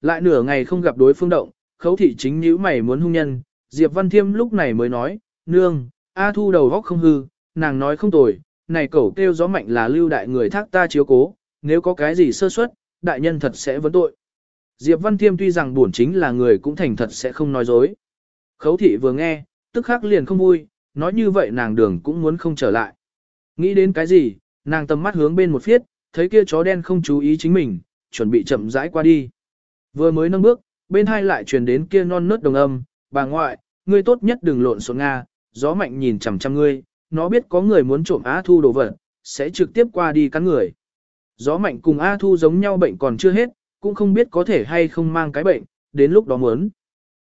Lại nửa ngày không gặp đối phương động, khấu thị chính nhữ mày muốn hung nhân, Diệp Văn Thiêm lúc này mới nói, nương, A Thu đầu góc không hư, nàng nói không tồi, này cẩu kêu gió mạnh là lưu đại người thác ta chiếu cố, nếu có cái gì sơ suất, đại nhân thật sẽ vấn tội. Diệp Văn Thiêm tuy rằng buồn chính là người cũng thành thật sẽ không nói dối. Khấu thị vừa nghe, tức khắc liền không vui, nói như vậy nàng đường cũng muốn không trở lại. Nghĩ đến cái gì, nàng tầm mắt hướng bên một phiết, thấy kia chó đen không chú ý chính mình, chuẩn bị chậm rãi qua đi. Vừa mới nâng bước, bên hai lại truyền đến kia non nớt đồng âm, bà ngoại, ngươi tốt nhất đừng lộn xộn Nga, gió mạnh nhìn chằm chằm ngươi, nó biết có người muốn trộm a Thu đồ vật, sẽ trực tiếp qua đi cắn người. Gió mạnh cùng A Thu giống nhau bệnh còn chưa hết, cũng không biết có thể hay không mang cái bệnh, đến lúc đó muốn.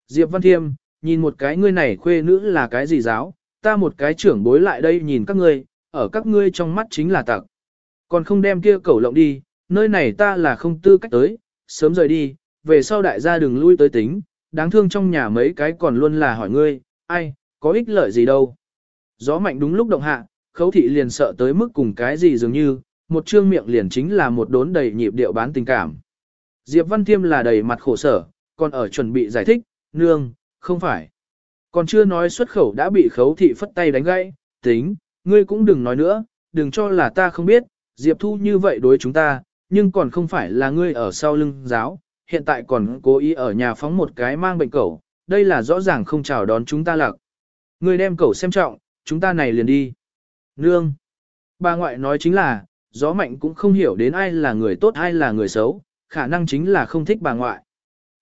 Diệp Văn Thiêm, nhìn một cái ngươi này khuê nữ là cái gì giáo, ta một cái trưởng bối lại đây nhìn các ngươi, ở các ngươi trong mắt chính là tặc. Còn không đem kia cẩu lộng đi, nơi này ta là không tư cách tới, sớm rời đi, về sau đại gia đừng lui tới tính, đáng thương trong nhà mấy cái còn luôn là hỏi ngươi, ai, có ích lợi gì đâu. Gió mạnh đúng lúc động hạ, khấu thị liền sợ tới mức cùng cái gì dường như, một trương miệng liền chính là một đốn đầy nhịp điệu bán tình cảm. Diệp Văn Thiêm là đầy mặt khổ sở, còn ở chuẩn bị giải thích, nương, không phải. Còn chưa nói xuất khẩu đã bị khấu thị phất tay đánh gãy, tính, ngươi cũng đừng nói nữa, đừng cho là ta không biết, Diệp Thu như vậy đối chúng ta, nhưng còn không phải là ngươi ở sau lưng giáo, hiện tại còn cố ý ở nhà phóng một cái mang bệnh cẩu, đây là rõ ràng không chào đón chúng ta lạc. người đem cẩu xem trọng, chúng ta này liền đi. Nương. Bà ngoại nói chính là, gió mạnh cũng không hiểu đến ai là người tốt ai là người xấu, khả năng chính là không thích bà ngoại.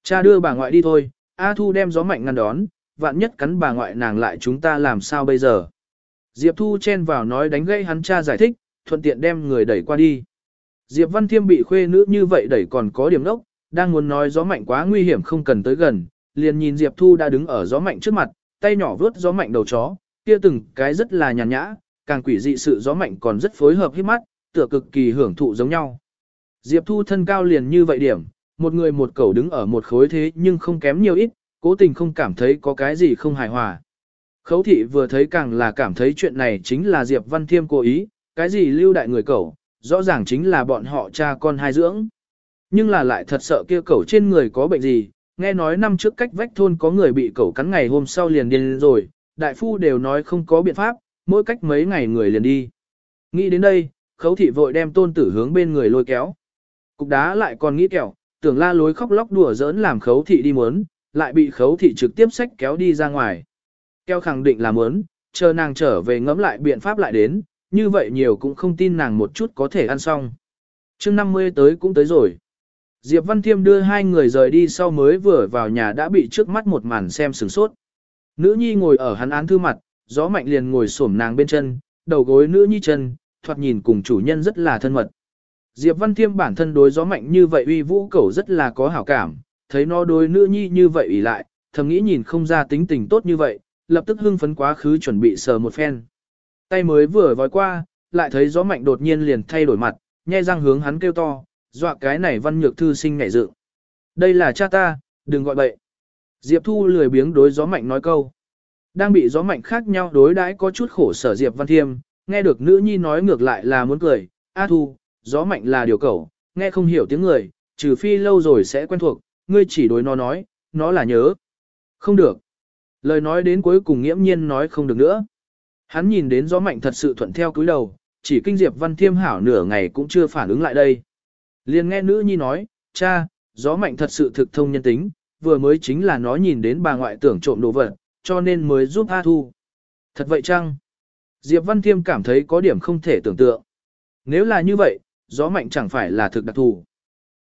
Cha đưa bà ngoại đi thôi, A Thu đem gió mạnh ngăn đón, vạn nhất cắn bà ngoại nàng lại chúng ta làm sao bây giờ. Diệp Thu chen vào nói đánh gây hắn cha giải thích, thuận tiện đem người đẩy qua đi. Diệp Văn Thiêm bị khuê nữ như vậy đẩy còn có điểm nốc, đang muốn nói gió mạnh quá nguy hiểm không cần tới gần, liền nhìn Diệp Thu đã đứng ở gió mạnh trước mặt, tay nhỏ vướt gió mạnh đầu chó, kia từng cái rất là nhàn nhã, càng quỷ dị sự gió mạnh còn rất phối hợp hít mắt, tựa cực kỳ hưởng thụ giống nhau. Diệp Thu thân cao liền như vậy điểm, một người một cẩu đứng ở một khối thế nhưng không kém nhiều ít, cố tình không cảm thấy có cái gì không hài hòa. Khấu thị vừa thấy càng là cảm thấy chuyện này chính là Diệp Văn Thiêm cố ý, cái gì lưu đại người cẩu, rõ ràng chính là bọn họ cha con hai dưỡng. Nhưng là lại thật sợ kia cẩu trên người có bệnh gì, nghe nói năm trước cách vách thôn có người bị cẩu cắn ngày hôm sau liền điên rồi, đại phu đều nói không có biện pháp, mỗi cách mấy ngày người liền đi. Nghĩ đến đây, khấu thị vội đem tôn tử hướng bên người lôi kéo. Cục đá lại còn nghĩ kẹo, tưởng la lối khóc lóc đùa giỡn làm khấu thị đi muốn, lại bị khấu thị trực tiếp xách kéo đi ra ngoài. Keo khẳng định là muốn, chờ nàng trở về ngẫm lại biện pháp lại đến, như vậy nhiều cũng không tin nàng một chút có thể ăn xong. chương 50 tới cũng tới rồi. Diệp Văn Thiêm đưa hai người rời đi sau mới vừa vào nhà đã bị trước mắt một màn xem sửng sốt. Nữ nhi ngồi ở hắn án thư mặt, gió mạnh liền ngồi xổm nàng bên chân, đầu gối nữ nhi chân, thoạt nhìn cùng chủ nhân rất là thân mật. Diệp Văn Thiêm bản thân đối gió mạnh như vậy uy vũ cẩu rất là có hảo cảm, thấy nó đối nữ nhi như vậy ủy lại, thầm nghĩ nhìn không ra tính tình tốt như vậy, lập tức hưng phấn quá khứ chuẩn bị sờ một phen. Tay mới vừa vói qua, lại thấy gió mạnh đột nhiên liền thay đổi mặt, nhe răng hướng hắn kêu to, dọa cái này văn nhược thư sinh nhảy dự. Đây là cha ta, đừng gọi bậy. Diệp Thu lười biếng đối gió mạnh nói câu. Đang bị gió mạnh khác nhau đối đãi có chút khổ sở Diệp Văn Thiêm, nghe được nữ nhi nói ngược lại là muốn cười, A Thu, gió mạnh là điều cẩu, nghe không hiểu tiếng người, trừ phi lâu rồi sẽ quen thuộc, ngươi chỉ đối nó nói, nó là nhớ. Không được. Lời nói đến cuối cùng nghiễm nhiên nói không được nữa. Hắn nhìn đến gió mạnh thật sự thuận theo cúi đầu, chỉ kinh Diệp Văn Thiêm hảo nửa ngày cũng chưa phản ứng lại đây. Liền nghe nữ nhi nói, cha, gió mạnh thật sự thực thông nhân tính, vừa mới chính là nó nhìn đến bà ngoại tưởng trộm đồ vật, cho nên mới giúp A Thu. Thật vậy chăng? Diệp Văn Thiêm cảm thấy có điểm không thể tưởng tượng. Nếu là như vậy, gió mạnh chẳng phải là thực đặc thù.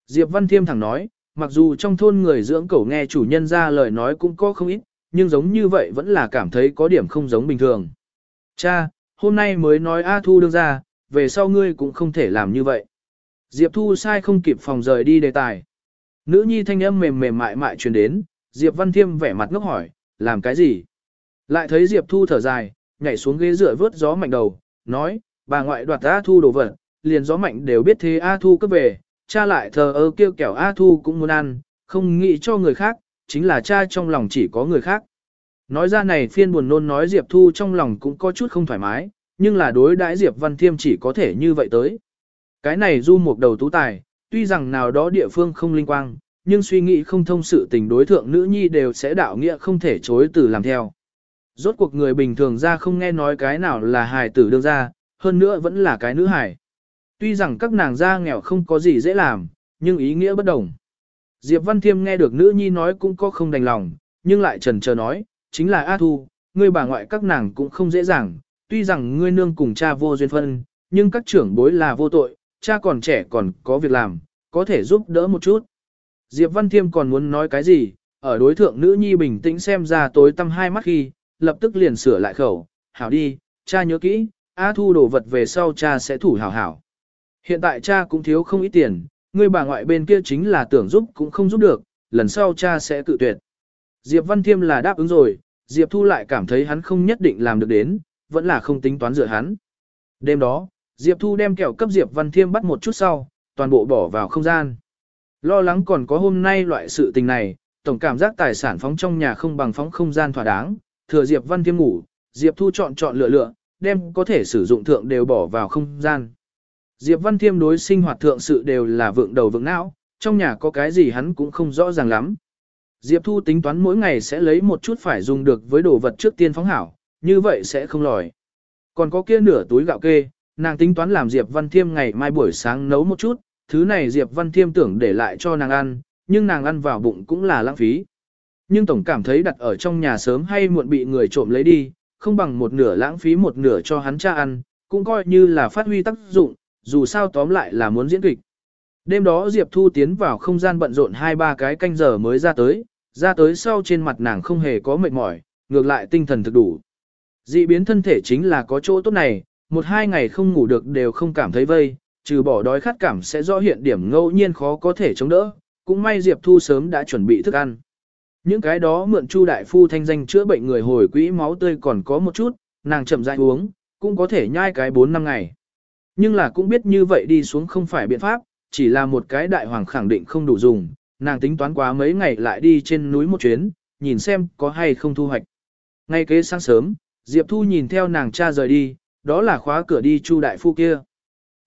Diệp Văn Thiêm thẳng nói, mặc dù trong thôn người dưỡng cẩu nghe chủ nhân ra lời nói cũng có không ít, nhưng giống như vậy vẫn là cảm thấy có điểm không giống bình thường. Cha, hôm nay mới nói A Thu đương ra, về sau ngươi cũng không thể làm như vậy. Diệp Thu sai không kịp phòng rời đi đề tài. Nữ nhi thanh âm mềm mềm mại mại truyền đến, Diệp Văn Thiêm vẻ mặt ngốc hỏi, làm cái gì? Lại thấy Diệp Thu thở dài, nhảy xuống ghế dựa vớt gió mạnh đầu, nói, bà ngoại đoạt A Thu đồ vật, liền gió mạnh đều biết thế A Thu cấp về, cha lại thờ ơ kêu kẻo A Thu cũng muốn ăn, không nghĩ cho người khác, chính là cha trong lòng chỉ có người khác. Nói ra này phiên buồn nôn nói Diệp Thu trong lòng cũng có chút không thoải mái, nhưng là đối đãi Diệp Văn Thiêm chỉ có thể như vậy tới. Cái này du một đầu tú tài, tuy rằng nào đó địa phương không linh quang, nhưng suy nghĩ không thông sự tình đối thượng nữ nhi đều sẽ đạo nghĩa không thể chối từ làm theo. Rốt cuộc người bình thường ra không nghe nói cái nào là hài tử đương ra, hơn nữa vẫn là cái nữ hài. Tuy rằng các nàng gia nghèo không có gì dễ làm, nhưng ý nghĩa bất đồng. Diệp Văn Thiêm nghe được nữ nhi nói cũng có không đành lòng, nhưng lại trần chờ nói, chính là A Thu, ngươi bà ngoại các nàng cũng không dễ dàng, tuy rằng ngươi nương cùng cha vô duyên phân, nhưng các trưởng bối là vô tội, cha còn trẻ còn có việc làm, có thể giúp đỡ một chút. Diệp Văn Thiêm còn muốn nói cái gì, ở đối thượng nữ nhi bình tĩnh xem ra tối tăm hai mắt khi, lập tức liền sửa lại khẩu, hảo đi, cha nhớ kỹ, A Thu đổ vật về sau cha sẽ thủ hảo hảo. Hiện tại cha cũng thiếu không ít tiền, người bà ngoại bên kia chính là tưởng giúp cũng không giúp được, lần sau cha sẽ tự tuyệt. Diệp Văn Thiêm là đáp ứng rồi, Diệp Thu lại cảm thấy hắn không nhất định làm được đến, vẫn là không tính toán dựa hắn. Đêm đó, Diệp Thu đem kẹo cấp Diệp Văn Thiêm bắt một chút sau, toàn bộ bỏ vào không gian. Lo lắng còn có hôm nay loại sự tình này, tổng cảm giác tài sản phóng trong nhà không bằng phóng không gian thỏa đáng, thừa Diệp Văn Thiêm ngủ, Diệp Thu chọn chọn lựa lựa, đem có thể sử dụng thượng đều bỏ vào không gian. Diệp Văn Thiêm đối sinh hoạt thượng sự đều là vượng đầu vượng não, trong nhà có cái gì hắn cũng không rõ ràng lắm. Diệp Thu tính toán mỗi ngày sẽ lấy một chút phải dùng được với đồ vật trước tiên phóng hảo, như vậy sẽ không lòi. Còn có kia nửa túi gạo kê, nàng tính toán làm Diệp Văn Thiêm ngày mai buổi sáng nấu một chút, thứ này Diệp Văn Thiêm tưởng để lại cho nàng ăn, nhưng nàng ăn vào bụng cũng là lãng phí. Nhưng tổng cảm thấy đặt ở trong nhà sớm hay muộn bị người trộm lấy đi, không bằng một nửa lãng phí một nửa cho hắn cha ăn, cũng coi như là phát huy tác dụng, dù sao tóm lại là muốn diễn kịch. Đêm đó Diệp Thu tiến vào không gian bận rộn hai ba cái canh giờ mới ra tới, ra tới sau trên mặt nàng không hề có mệt mỏi, ngược lại tinh thần thực đủ. Dị biến thân thể chính là có chỗ tốt này, một hai ngày không ngủ được đều không cảm thấy vây, trừ bỏ đói khát cảm sẽ rõ hiện điểm ngẫu nhiên khó có thể chống đỡ, cũng may Diệp Thu sớm đã chuẩn bị thức ăn. Những cái đó mượn Chu đại phu thanh danh chữa bệnh người hồi quỹ máu tươi còn có một chút, nàng chậm rãi uống, cũng có thể nhai cái 4 năm ngày. Nhưng là cũng biết như vậy đi xuống không phải biện pháp, chỉ là một cái đại hoàng khẳng định không đủ dùng, nàng tính toán quá mấy ngày lại đi trên núi một chuyến, nhìn xem có hay không thu hoạch. Ngay kế sáng sớm, Diệp Thu nhìn theo nàng cha rời đi, đó là khóa cửa đi Chu đại phu kia.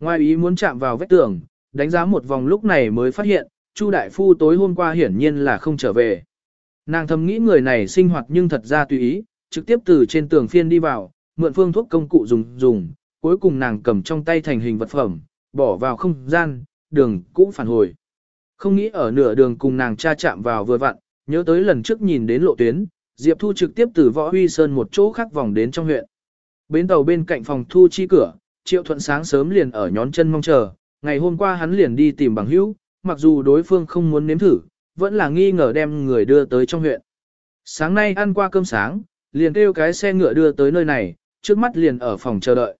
Ngoài ý muốn chạm vào vách tường, đánh giá một vòng lúc này mới phát hiện, Chu đại phu tối hôm qua hiển nhiên là không trở về. Nàng thầm nghĩ người này sinh hoạt nhưng thật ra tùy ý, trực tiếp từ trên tường phiên đi vào, mượn phương thuốc công cụ dùng dùng, cuối cùng nàng cầm trong tay thành hình vật phẩm, bỏ vào không gian, đường cũng phản hồi. Không nghĩ ở nửa đường cùng nàng cha chạm vào vừa vặn, nhớ tới lần trước nhìn đến lộ tuyến, Diệp Thu trực tiếp từ Võ Huy Sơn một chỗ khác vòng đến trong huyện. Bến tàu bên cạnh phòng thu chi cửa, Triệu Thuận sáng sớm liền ở nhón chân mong chờ, ngày hôm qua hắn liền đi tìm bằng hữu, mặc dù đối phương không muốn nếm thử, vẫn là nghi ngờ đem người đưa tới trong huyện. Sáng nay ăn qua cơm sáng, liền kêu cái xe ngựa đưa tới nơi này, trước mắt liền ở phòng chờ đợi.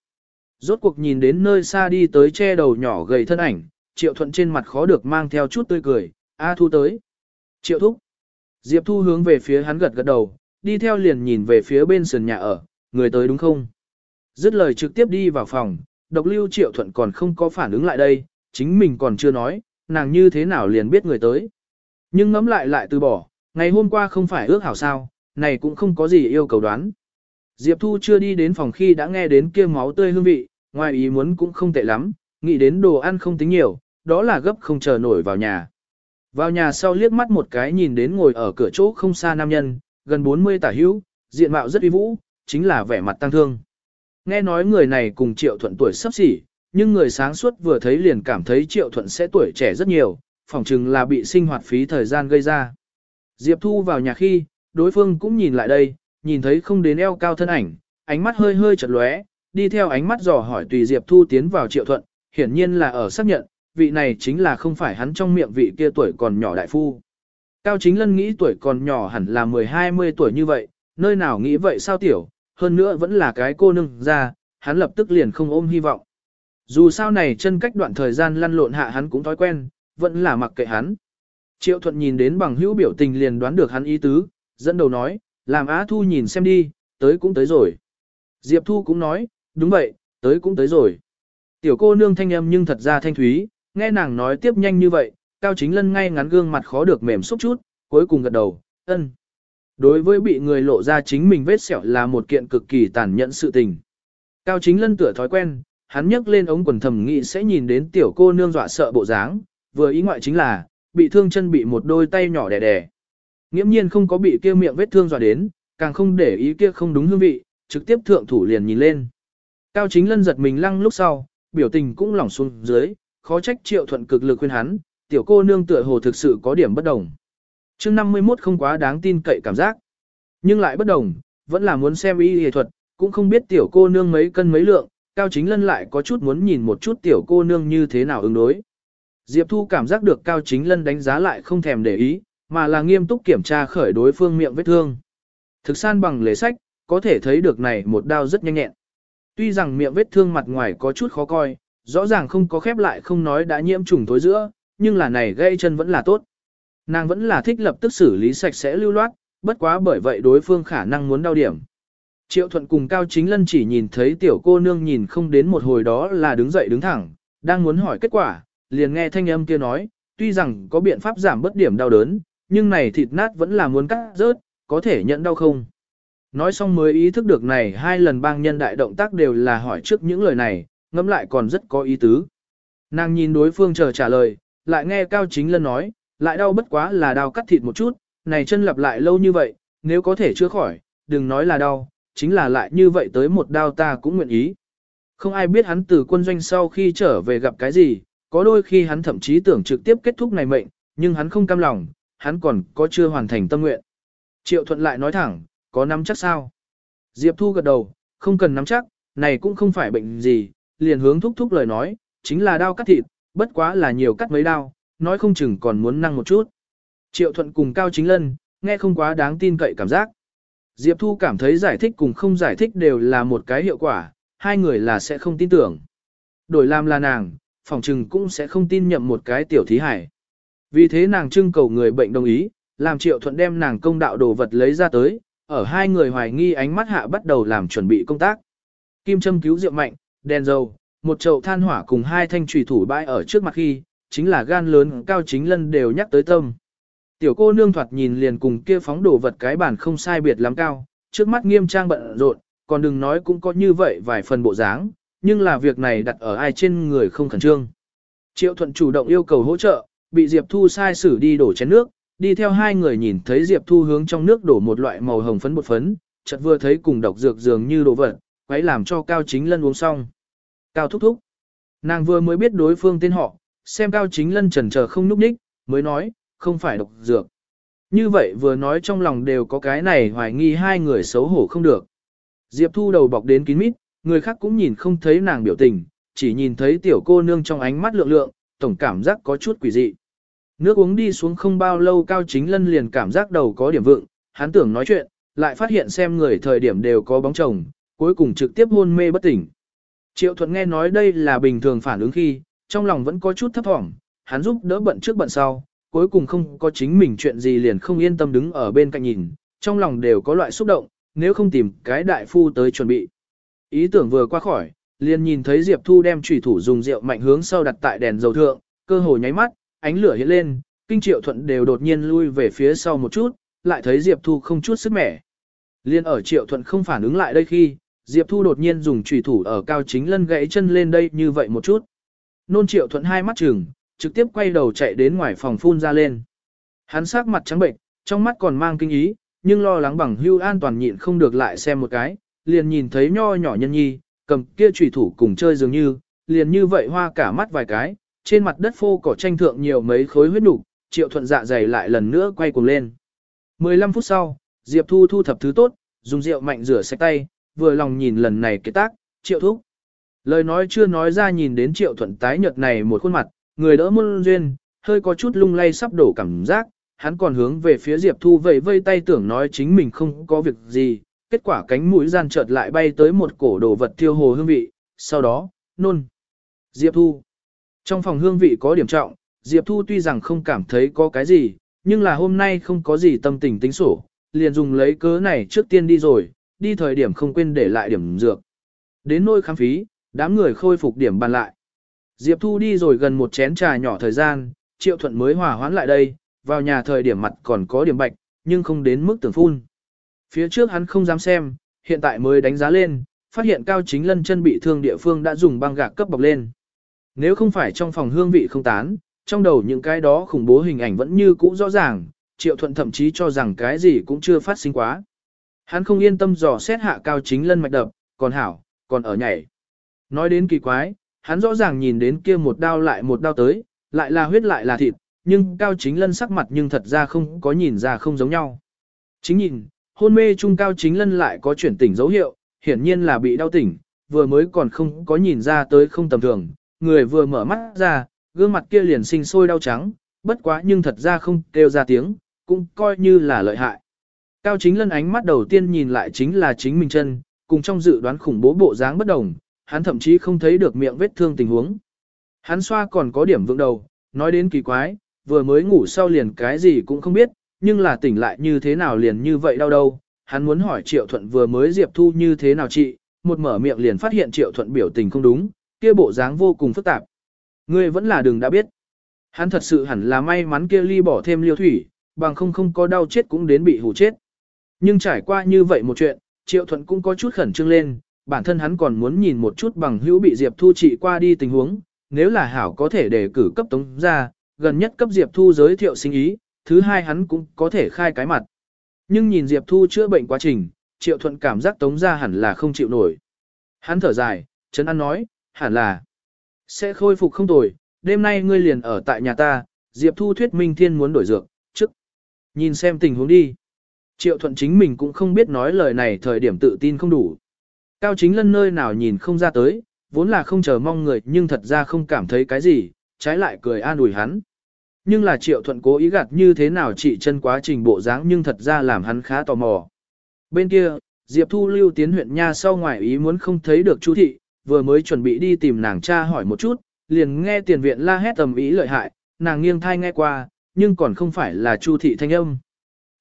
Rốt cuộc nhìn đến nơi xa đi tới che đầu nhỏ gầy thân ảnh, Triệu Thuận trên mặt khó được mang theo chút tươi cười, A Thu tới. Triệu Thúc. Diệp Thu hướng về phía hắn gật gật đầu, đi theo liền nhìn về phía bên sườn nhà ở, người tới đúng không? Dứt lời trực tiếp đi vào phòng, độc lưu Triệu Thuận còn không có phản ứng lại đây, chính mình còn chưa nói, nàng như thế nào liền biết người tới. Nhưng ngẫm lại lại từ bỏ, ngày hôm qua không phải ước hảo sao, này cũng không có gì yêu cầu đoán. Diệp Thu chưa đi đến phòng khi đã nghe đến kia máu tươi hương vị, ngoài ý muốn cũng không tệ lắm, nghĩ đến đồ ăn không tính nhiều, đó là gấp không chờ nổi vào nhà. Vào nhà sau liếc mắt một cái nhìn đến ngồi ở cửa chỗ không xa nam nhân, gần 40 tả hữu, diện mạo rất uy vũ, chính là vẻ mặt tăng thương. Nghe nói người này cùng Triệu Thuận tuổi sắp xỉ, nhưng người sáng suốt vừa thấy liền cảm thấy Triệu Thuận sẽ tuổi trẻ rất nhiều, phỏng chừng là bị sinh hoạt phí thời gian gây ra. Diệp Thu vào nhà khi, đối phương cũng nhìn lại đây, nhìn thấy không đến eo cao thân ảnh, ánh mắt hơi hơi chật lóe, đi theo ánh mắt dò hỏi tùy Diệp Thu tiến vào Triệu Thuận, hiển nhiên là ở xác nhận, vị này chính là không phải hắn trong miệng vị kia tuổi còn nhỏ đại phu. Cao Chính Lân nghĩ tuổi còn nhỏ hẳn là 10-20 tuổi như vậy, nơi nào nghĩ vậy sao tiểu, hơn nữa vẫn là cái cô nương ra, hắn lập tức liền không ôm hy vọng. Dù sao này chân cách đoạn thời gian lăn lộn hạ hắn cũng thói quen, vẫn là mặc kệ hắn. Triệu Thuận nhìn đến bằng hữu biểu tình liền đoán được hắn ý tứ, dẫn đầu nói, làm Á Thu nhìn xem đi, tới cũng tới rồi. Diệp Thu cũng nói, đúng vậy, tới cũng tới rồi. Tiểu cô nương thanh âm nhưng thật ra thanh thúy, nghe nàng nói tiếp nhanh như vậy, Cao Chính Lân ngay ngắn gương mặt khó được mềm xúc chút, cuối cùng gật đầu, ân. Đối với bị người lộ ra chính mình vết sẹo là một kiện cực kỳ tàn nhẫn sự tình. Cao Chính Lân tựa thói quen, hắn nhấc lên ống quần thầm nghĩ sẽ nhìn đến tiểu cô nương dọa sợ bộ dáng, vừa ý ngoại chính là, bị thương chân bị một đôi tay nhỏ đè đè. Nghiễm nhiên không có bị kia miệng vết thương dọa đến, càng không để ý kia không đúng hương vị, trực tiếp thượng thủ liền nhìn lên. Cao chính lân giật mình lăng lúc sau, biểu tình cũng lỏng xuống dưới, khó trách triệu thuận cực lực khuyên hắn, tiểu cô nương tựa hồ thực sự có điểm bất đồng chương 51 không quá đáng tin cậy cảm giác, nhưng lại bất đồng, vẫn là muốn xem y y thuật, cũng không biết tiểu cô nương mấy cân mấy lượng, Cao Chính Lân lại có chút muốn nhìn một chút tiểu cô nương như thế nào ứng đối. Diệp Thu cảm giác được Cao Chính Lân đánh giá lại không thèm để ý, mà là nghiêm túc kiểm tra khởi đối phương miệng vết thương. Thực san bằng lề sách, có thể thấy được này một đao rất nhanh nhẹn. Tuy rằng miệng vết thương mặt ngoài có chút khó coi, rõ ràng không có khép lại không nói đã nhiễm trùng tối giữa, nhưng là này gây chân vẫn là tốt. Nàng vẫn là thích lập tức xử lý sạch sẽ lưu loát, bất quá bởi vậy đối phương khả năng muốn đau điểm. Triệu thuận cùng Cao Chính Lân chỉ nhìn thấy tiểu cô nương nhìn không đến một hồi đó là đứng dậy đứng thẳng, đang muốn hỏi kết quả, liền nghe thanh âm kia nói, tuy rằng có biện pháp giảm bớt điểm đau đớn, nhưng này thịt nát vẫn là muốn cắt rớt, có thể nhận đau không? Nói xong mới ý thức được này hai lần bang nhân đại động tác đều là hỏi trước những lời này, ngẫm lại còn rất có ý tứ. Nàng nhìn đối phương chờ trả lời, lại nghe Cao Chính Lân nói, lại đau bất quá là đau cắt thịt một chút, này chân lặp lại lâu như vậy, nếu có thể chữa khỏi, đừng nói là đau, chính là lại như vậy tới một đau ta cũng nguyện ý. Không ai biết hắn từ quân doanh sau khi trở về gặp cái gì, có đôi khi hắn thậm chí tưởng trực tiếp kết thúc này mệnh, nhưng hắn không cam lòng, hắn còn có chưa hoàn thành tâm nguyện. Triệu Thuận lại nói thẳng, có nắm chắc sao? Diệp Thu gật đầu, không cần nắm chắc, này cũng không phải bệnh gì, liền hướng thúc thúc lời nói, chính là đau cắt thịt, bất quá là nhiều cắt mấy đau, nói không chừng còn muốn năng một chút. Triệu Thuận cùng Cao Chính Lân, nghe không quá đáng tin cậy cảm giác. Diệp Thu cảm thấy giải thích cùng không giải thích đều là một cái hiệu quả, hai người là sẽ không tin tưởng. Đổi làm là nàng, phòng trừng cũng sẽ không tin nhậm một cái tiểu thí hải. Vì thế nàng trưng cầu người bệnh đồng ý, làm Triệu Thuận đem nàng công đạo đồ vật lấy ra tới, ở hai người hoài nghi ánh mắt hạ bắt đầu làm chuẩn bị công tác. Kim châm cứu rượu mạnh, đèn dầu, một chậu than hỏa cùng hai thanh trùy thủ bãi ở trước mặt khi, chính là gan lớn cao chính lân đều nhắc tới tâm. Tiểu cô nương thoạt nhìn liền cùng kia phóng đồ vật cái bản không sai biệt lắm cao, trước mắt nghiêm trang bận rộn, còn đừng nói cũng có như vậy vài phần bộ dáng, nhưng là việc này đặt ở ai trên người không khẩn trương. Triệu thuận chủ động yêu cầu hỗ trợ, bị Diệp Thu sai xử đi đổ chén nước, đi theo hai người nhìn thấy Diệp Thu hướng trong nước đổ một loại màu hồng phấn bột phấn, chợt vừa thấy cùng độc dược dường như đồ vật, quấy làm cho Cao Chính Lân uống xong. Cao thúc thúc. Nàng vừa mới biết đối phương tên họ, xem Cao Chính Lân chần chờ không núp ních, mới nói, không phải độc dược. Như vậy vừa nói trong lòng đều có cái này hoài nghi hai người xấu hổ không được. Diệp Thu đầu bọc đến kín mít, người khác cũng nhìn không thấy nàng biểu tình, chỉ nhìn thấy tiểu cô nương trong ánh mắt lượng lượng, tổng cảm giác có chút quỷ dị. Nước uống đi xuống không bao lâu Cao Chính Lân liền cảm giác đầu có điểm vượng, hắn tưởng nói chuyện, lại phát hiện xem người thời điểm đều có bóng chồng, cuối cùng trực tiếp hôn mê bất tỉnh. Triệu Thuận nghe nói đây là bình thường phản ứng khi, trong lòng vẫn có chút thấp thỏm, hắn giúp đỡ bận trước bận sau, cuối cùng không có chính mình chuyện gì liền không yên tâm đứng ở bên cạnh nhìn, trong lòng đều có loại xúc động, nếu không tìm cái đại phu tới chuẩn bị. Ý tưởng vừa qua khỏi, liền nhìn thấy Diệp Thu đem chủy thủ dùng rượu mạnh hướng sau đặt tại đèn dầu thượng, cơ hồ nháy mắt, ánh lửa hiện lên, kinh triệu thuận đều đột nhiên lui về phía sau một chút, lại thấy Diệp Thu không chút sức mẻ. Liên ở triệu thuận không phản ứng lại đây khi, Diệp Thu đột nhiên dùng chủy thủ ở cao chính lân gãy chân lên đây như vậy một chút. Nôn triệu thuận hai mắt trừng, trực tiếp quay đầu chạy đến ngoài phòng phun ra lên. Hắn sắc mặt trắng bệnh, trong mắt còn mang kinh ý, nhưng lo lắng bằng hưu an toàn nhịn không được lại xem một cái, liền nhìn thấy nho nhỏ nhân nhi, cầm kia trùy thủ cùng chơi dường như, liền như vậy hoa cả mắt vài cái, trên mặt đất phô cỏ tranh thượng nhiều mấy khối huyết nục, triệu thuận dạ dày lại lần nữa quay cuồng lên. 15 phút sau, Diệp Thu thu thập thứ tốt, dùng rượu mạnh rửa sạch tay, vừa lòng nhìn lần này cái tác, triệu thúc. Lời nói chưa nói ra nhìn đến triệu thuận tái nhợt này một khuôn mặt, người đỡ môn duyên, hơi có chút lung lay sắp đổ cảm giác, hắn còn hướng về phía Diệp Thu vẫy vây tay tưởng nói chính mình không có việc gì, kết quả cánh mũi gian chợt lại bay tới một cổ đồ vật thiêu hồ hương vị, sau đó, nôn. Diệp Thu. Trong phòng hương vị có điểm trọng, Diệp Thu tuy rằng không cảm thấy có cái gì, nhưng là hôm nay không có gì tâm tình tính sổ, liền dùng lấy cớ này trước tiên đi rồi, đi thời điểm không quên để lại điểm dược. Đến nôi khám phí, đám người khôi phục điểm bàn lại. Diệp Thu đi rồi gần một chén trà nhỏ thời gian, Triệu Thuận mới hòa hoãn lại đây, vào nhà thời điểm mặt còn có điểm bạch, nhưng không đến mức tưởng phun. Phía trước hắn không dám xem, hiện tại mới đánh giá lên, phát hiện cao chính lân chân bị thương địa phương đã dùng băng gạc cấp bọc lên. Nếu không phải trong phòng hương vị không tán, trong đầu những cái đó khủng bố hình ảnh vẫn như cũ rõ ràng, Triệu Thuận thậm chí cho rằng cái gì cũng chưa phát sinh quá. Hắn không yên tâm dò xét hạ cao chính lân mạch đập, còn hảo, còn ở nhảy. Nói đến kỳ quái, hắn rõ ràng nhìn đến kia một đao lại một đao tới, lại là huyết lại là thịt, nhưng cao chính lân sắc mặt nhưng thật ra không có nhìn ra không giống nhau. Chính nhìn, hôn mê trung cao chính lân lại có chuyển tỉnh dấu hiệu, hiển nhiên là bị đau tỉnh, vừa mới còn không có nhìn ra tới không tầm thường, người vừa mở mắt ra, gương mặt kia liền sinh sôi đau trắng, bất quá nhưng thật ra không kêu ra tiếng, cũng coi như là lợi hại. Cao chính lân ánh mắt đầu tiên nhìn lại chính là chính mình chân, cùng trong dự đoán khủng bố bộ dáng bất đồng, hắn thậm chí không thấy được miệng vết thương tình huống. Hắn xoa còn có điểm vượng đầu, nói đến kỳ quái, vừa mới ngủ sau liền cái gì cũng không biết, nhưng là tỉnh lại như thế nào liền như vậy đau đâu. Hắn muốn hỏi Triệu Thuận vừa mới Diệp Thu như thế nào chị, một mở miệng liền phát hiện Triệu Thuận biểu tình không đúng, kia bộ dáng vô cùng phức tạp. Ngươi vẫn là đừng đã biết. Hắn thật sự hẳn là may mắn kia ly bỏ thêm liêu thủy, bằng không không có đau chết cũng đến bị hù chết. Nhưng trải qua như vậy một chuyện, Triệu Thuận cũng có chút khẩn trương lên, bản thân hắn còn muốn nhìn một chút bằng hữu bị Diệp Thu trị qua đi tình huống, nếu là hảo có thể đề cử cấp tống ra, gần nhất cấp Diệp Thu giới thiệu sinh ý, thứ hai hắn cũng có thể khai cái mặt. Nhưng nhìn Diệp Thu chữa bệnh quá trình, Triệu Thuận cảm giác tống ra hẳn là không chịu nổi. Hắn thở dài, Trấn An nói, hẳn là sẽ khôi phục không tồi, đêm nay ngươi liền ở tại nhà ta, Diệp Thu thuyết minh thiên muốn đổi dược, trước. Nhìn xem tình huống đi. Triệu Thuận chính mình cũng không biết nói lời này thời điểm tự tin không đủ. Cao chính lân nơi nào nhìn không ra tới, vốn là không chờ mong người nhưng thật ra không cảm thấy cái gì, trái lại cười an ủi hắn. Nhưng là Triệu Thuận cố ý gạt như thế nào trị chân quá trình bộ dáng nhưng thật ra làm hắn khá tò mò. Bên kia, Diệp Thu lưu tiến huyện nha sau ngoài ý muốn không thấy được chú thị, vừa mới chuẩn bị đi tìm nàng cha hỏi một chút, liền nghe tiền viện la hét tầm ý lợi hại, nàng nghiêng thai nghe qua, nhưng còn không phải là Chu thị thanh âm.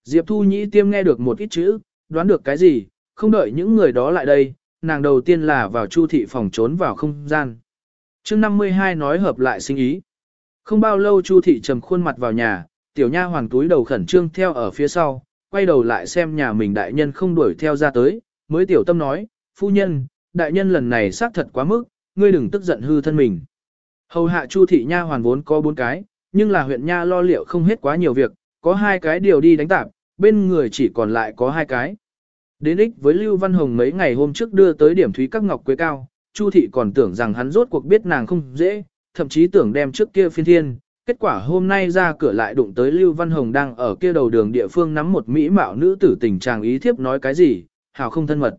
Diệp Thu Nhĩ tiêm nghe được một ít chữ, đoán được cái gì, không đợi những người đó lại đây, nàng đầu tiên là vào Chu thị phòng trốn vào không gian. chương 52 nói hợp lại sinh ý. Không bao lâu Chu thị trầm khuôn mặt vào nhà, tiểu nha hoàng túi đầu khẩn trương theo ở phía sau, quay đầu lại xem nhà mình đại nhân không đuổi theo ra tới, mới tiểu tâm nói, phu nhân, đại nhân lần này xác thật quá mức, ngươi đừng tức giận hư thân mình. Hầu hạ Chu thị nha hoàn vốn có bốn cái, nhưng là huyện nha lo liệu không hết quá nhiều việc, có hai cái điều đi đánh tạp, bên người chỉ còn lại có hai cái. Đến ích với Lưu Văn Hồng mấy ngày hôm trước đưa tới điểm thúy các ngọc quế cao, Chu thị còn tưởng rằng hắn rốt cuộc biết nàng không dễ, thậm chí tưởng đem trước kia phiên thiên. Kết quả hôm nay ra cửa lại đụng tới Lưu Văn Hồng đang ở kia đầu đường địa phương nắm một mỹ mạo nữ tử tình trạng ý thiếp nói cái gì, hào không thân mật.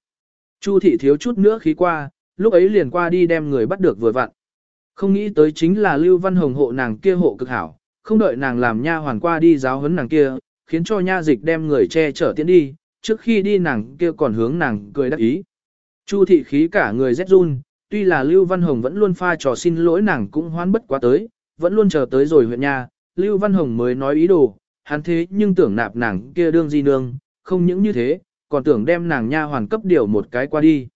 Chu thị thiếu chút nữa khí qua, lúc ấy liền qua đi đem người bắt được vừa vặn. Không nghĩ tới chính là Lưu Văn Hồng hộ nàng kia hộ cực hảo, không đợi nàng làm nha hoàn qua đi giáo huấn nàng kia, khiến cho nha dịch đem người che chở tiến đi, trước khi đi nàng kia còn hướng nàng cười đắc ý. Chu thị khí cả người rét run, tuy là Lưu Văn Hồng vẫn luôn pha trò xin lỗi nàng cũng hoán bất quá tới, vẫn luôn chờ tới rồi huyện nha, Lưu Văn Hồng mới nói ý đồ, hắn thế nhưng tưởng nạp nàng kia đương di nương, không những như thế, còn tưởng đem nàng nha hoàn cấp điều một cái qua đi.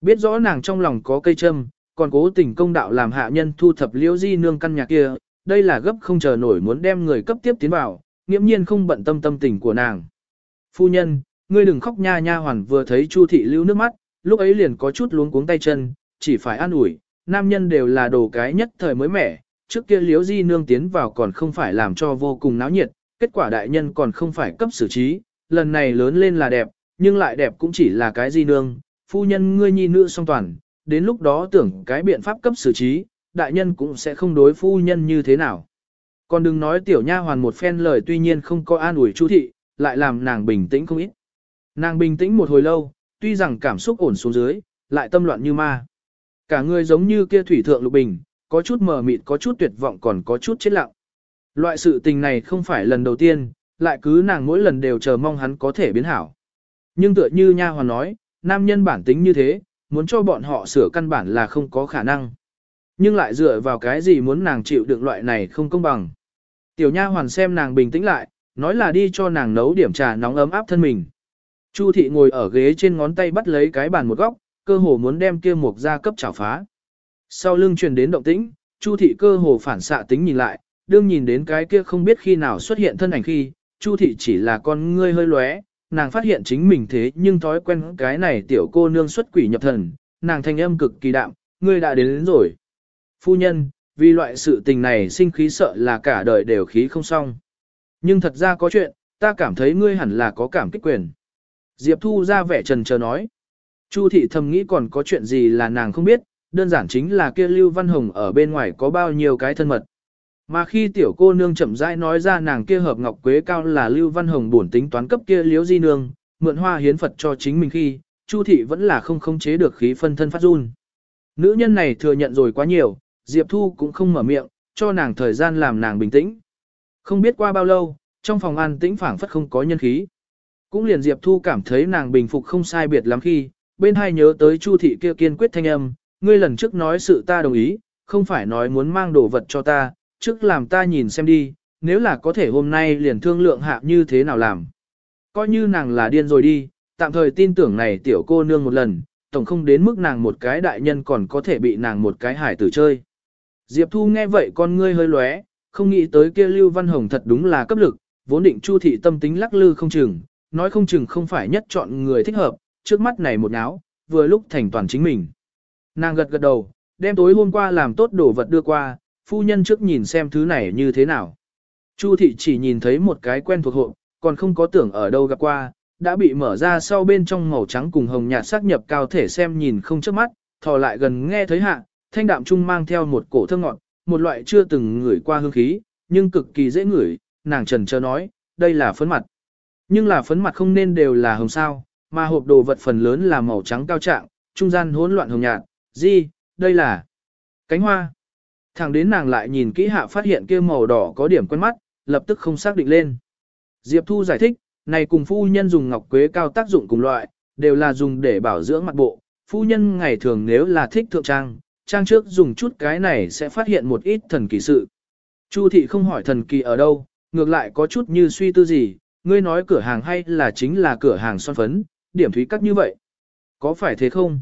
Biết rõ nàng trong lòng có cây châm, còn cố tình công đạo làm hạ nhân thu thập liễu di nương căn nhà kia, đây là gấp không chờ nổi muốn đem người cấp tiếp tiến vào, nghiễm nhiên không bận tâm tâm tình của nàng. Phu nhân, ngươi đừng khóc nha nha hoàn vừa thấy Chu thị lưu nước mắt, lúc ấy liền có chút luống cuống tay chân, chỉ phải an ủi, nam nhân đều là đồ cái nhất thời mới mẻ, trước kia liếu di nương tiến vào còn không phải làm cho vô cùng náo nhiệt, kết quả đại nhân còn không phải cấp xử trí, lần này lớn lên là đẹp, nhưng lại đẹp cũng chỉ là cái di nương, phu nhân ngươi nhi nữ song toàn, đến lúc đó tưởng cái biện pháp cấp xử trí, đại nhân cũng sẽ không đối phu nhân như thế nào. Còn đừng nói tiểu nha hoàn một phen lời tuy nhiên không có an ủi chu thị, lại làm nàng bình tĩnh không ít. Nàng bình tĩnh một hồi lâu, tuy rằng cảm xúc ổn xuống dưới, lại tâm loạn như ma. Cả người giống như kia thủy thượng lục bình, có chút mờ mịt có chút tuyệt vọng còn có chút chết lặng. Loại sự tình này không phải lần đầu tiên, lại cứ nàng mỗi lần đều chờ mong hắn có thể biến hảo. Nhưng tựa như nha hoàn nói, nam nhân bản tính như thế, muốn cho bọn họ sửa căn bản là không có khả năng. Nhưng lại dựa vào cái gì muốn nàng chịu đựng loại này không công bằng. Tiểu nha hoàn xem nàng bình tĩnh lại, nói là đi cho nàng nấu điểm trà nóng ấm áp thân mình. Chu thị ngồi ở ghế trên ngón tay bắt lấy cái bàn một góc, cơ hồ muốn đem kia mục ra cấp chảo phá. Sau lưng truyền đến động tĩnh, Chu thị cơ hồ phản xạ tính nhìn lại, đương nhìn đến cái kia không biết khi nào xuất hiện thân ảnh khi, Chu thị chỉ là con ngươi hơi lóe, nàng phát hiện chính mình thế nhưng thói quen cái này tiểu cô nương xuất quỷ nhập thần, nàng thanh âm cực kỳ đạm, ngươi đã đến, đến rồi. Phu nhân, Vì loại sự tình này sinh khí sợ là cả đời đều khí không xong. Nhưng thật ra có chuyện, ta cảm thấy ngươi hẳn là có cảm kích quyền. Diệp Thu ra vẻ trần chờ nói. Chu thị thầm nghĩ còn có chuyện gì là nàng không biết, đơn giản chính là kia Lưu Văn Hồng ở bên ngoài có bao nhiêu cái thân mật. Mà khi tiểu cô nương chậm rãi nói ra nàng kia hợp ngọc quế cao là Lưu Văn Hồng bổn tính toán cấp kia liếu di nương, mượn hoa hiến Phật cho chính mình khi, Chu thị vẫn là không khống chế được khí phân thân phát run. Nữ nhân này thừa nhận rồi quá nhiều, Diệp Thu cũng không mở miệng, cho nàng thời gian làm nàng bình tĩnh. Không biết qua bao lâu, trong phòng an tĩnh phảng phất không có nhân khí. Cũng liền Diệp Thu cảm thấy nàng bình phục không sai biệt lắm khi, bên hai nhớ tới Chu thị kia kiên quyết thanh âm, ngươi lần trước nói sự ta đồng ý, không phải nói muốn mang đồ vật cho ta, trước làm ta nhìn xem đi, nếu là có thể hôm nay liền thương lượng hạ như thế nào làm. Coi như nàng là điên rồi đi, tạm thời tin tưởng này tiểu cô nương một lần, tổng không đến mức nàng một cái đại nhân còn có thể bị nàng một cái hải tử chơi. Diệp Thu nghe vậy con ngươi hơi lóe, không nghĩ tới kia Lưu Văn Hồng thật đúng là cấp lực, vốn định Chu thị tâm tính lắc lư không chừng, nói không chừng không phải nhất chọn người thích hợp, trước mắt này một áo, vừa lúc thành toàn chính mình. Nàng gật gật đầu, đem tối hôm qua làm tốt đồ vật đưa qua, phu nhân trước nhìn xem thứ này như thế nào. Chu thị chỉ nhìn thấy một cái quen thuộc hộ, còn không có tưởng ở đâu gặp qua, đã bị mở ra sau bên trong màu trắng cùng hồng nhạt sắc nhập cao thể xem nhìn không trước mắt, thò lại gần nghe thấy hạ, thanh đạm trung mang theo một cổ thơ ngọt, một loại chưa từng ngửi qua hương khí, nhưng cực kỳ dễ ngửi, nàng trần chờ nói, đây là phấn mặt. Nhưng là phấn mặt không nên đều là hồng sao, mà hộp đồ vật phần lớn là màu trắng cao trạng, trung gian hỗn loạn hồng nhạt, gì, đây là cánh hoa. Thẳng đến nàng lại nhìn kỹ hạ phát hiện kia màu đỏ có điểm quen mắt, lập tức không xác định lên. Diệp Thu giải thích, này cùng phu nhân dùng ngọc quế cao tác dụng cùng loại, đều là dùng để bảo dưỡng mặt bộ. Phu nhân ngày thường nếu là thích thượng trang, trang trước dùng chút cái này sẽ phát hiện một ít thần kỳ sự. Chu thị không hỏi thần kỳ ở đâu, ngược lại có chút như suy tư gì, ngươi nói cửa hàng hay là chính là cửa hàng son phấn, điểm thúy cắt như vậy. Có phải thế không?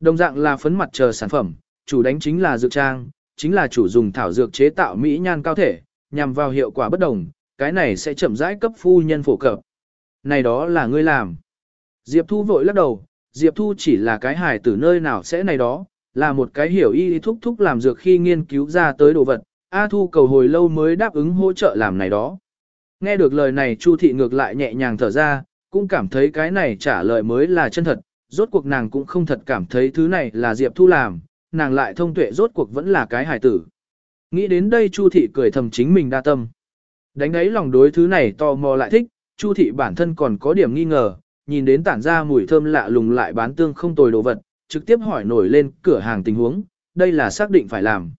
Đồng dạng là phấn mặt chờ sản phẩm, chủ đánh chính là dược trang, chính là chủ dùng thảo dược chế tạo mỹ nhan cao thể, nhằm vào hiệu quả bất đồng, cái này sẽ chậm rãi cấp phu nhân phổ cập. Này đó là ngươi làm. Diệp Thu vội lắc đầu, Diệp Thu chỉ là cái hài từ nơi nào sẽ này đó, là một cái hiểu y thúc thúc làm dược khi nghiên cứu ra tới đồ vật, A Thu cầu hồi lâu mới đáp ứng hỗ trợ làm này đó. Nghe được lời này Chu thị ngược lại nhẹ nhàng thở ra, cũng cảm thấy cái này trả lời mới là chân thật, rốt cuộc nàng cũng không thật cảm thấy thứ này là Diệp Thu làm, nàng lại thông tuệ rốt cuộc vẫn là cái hài tử. Nghĩ đến đây Chu thị cười thầm chính mình đa tâm. Đánh ấy lòng đối thứ này tò mò lại thích, Chu thị bản thân còn có điểm nghi ngờ, nhìn đến tản ra mùi thơm lạ lùng lại bán tương không tồi đồ vật, trực tiếp hỏi nổi lên cửa hàng tình huống, đây là xác định phải làm.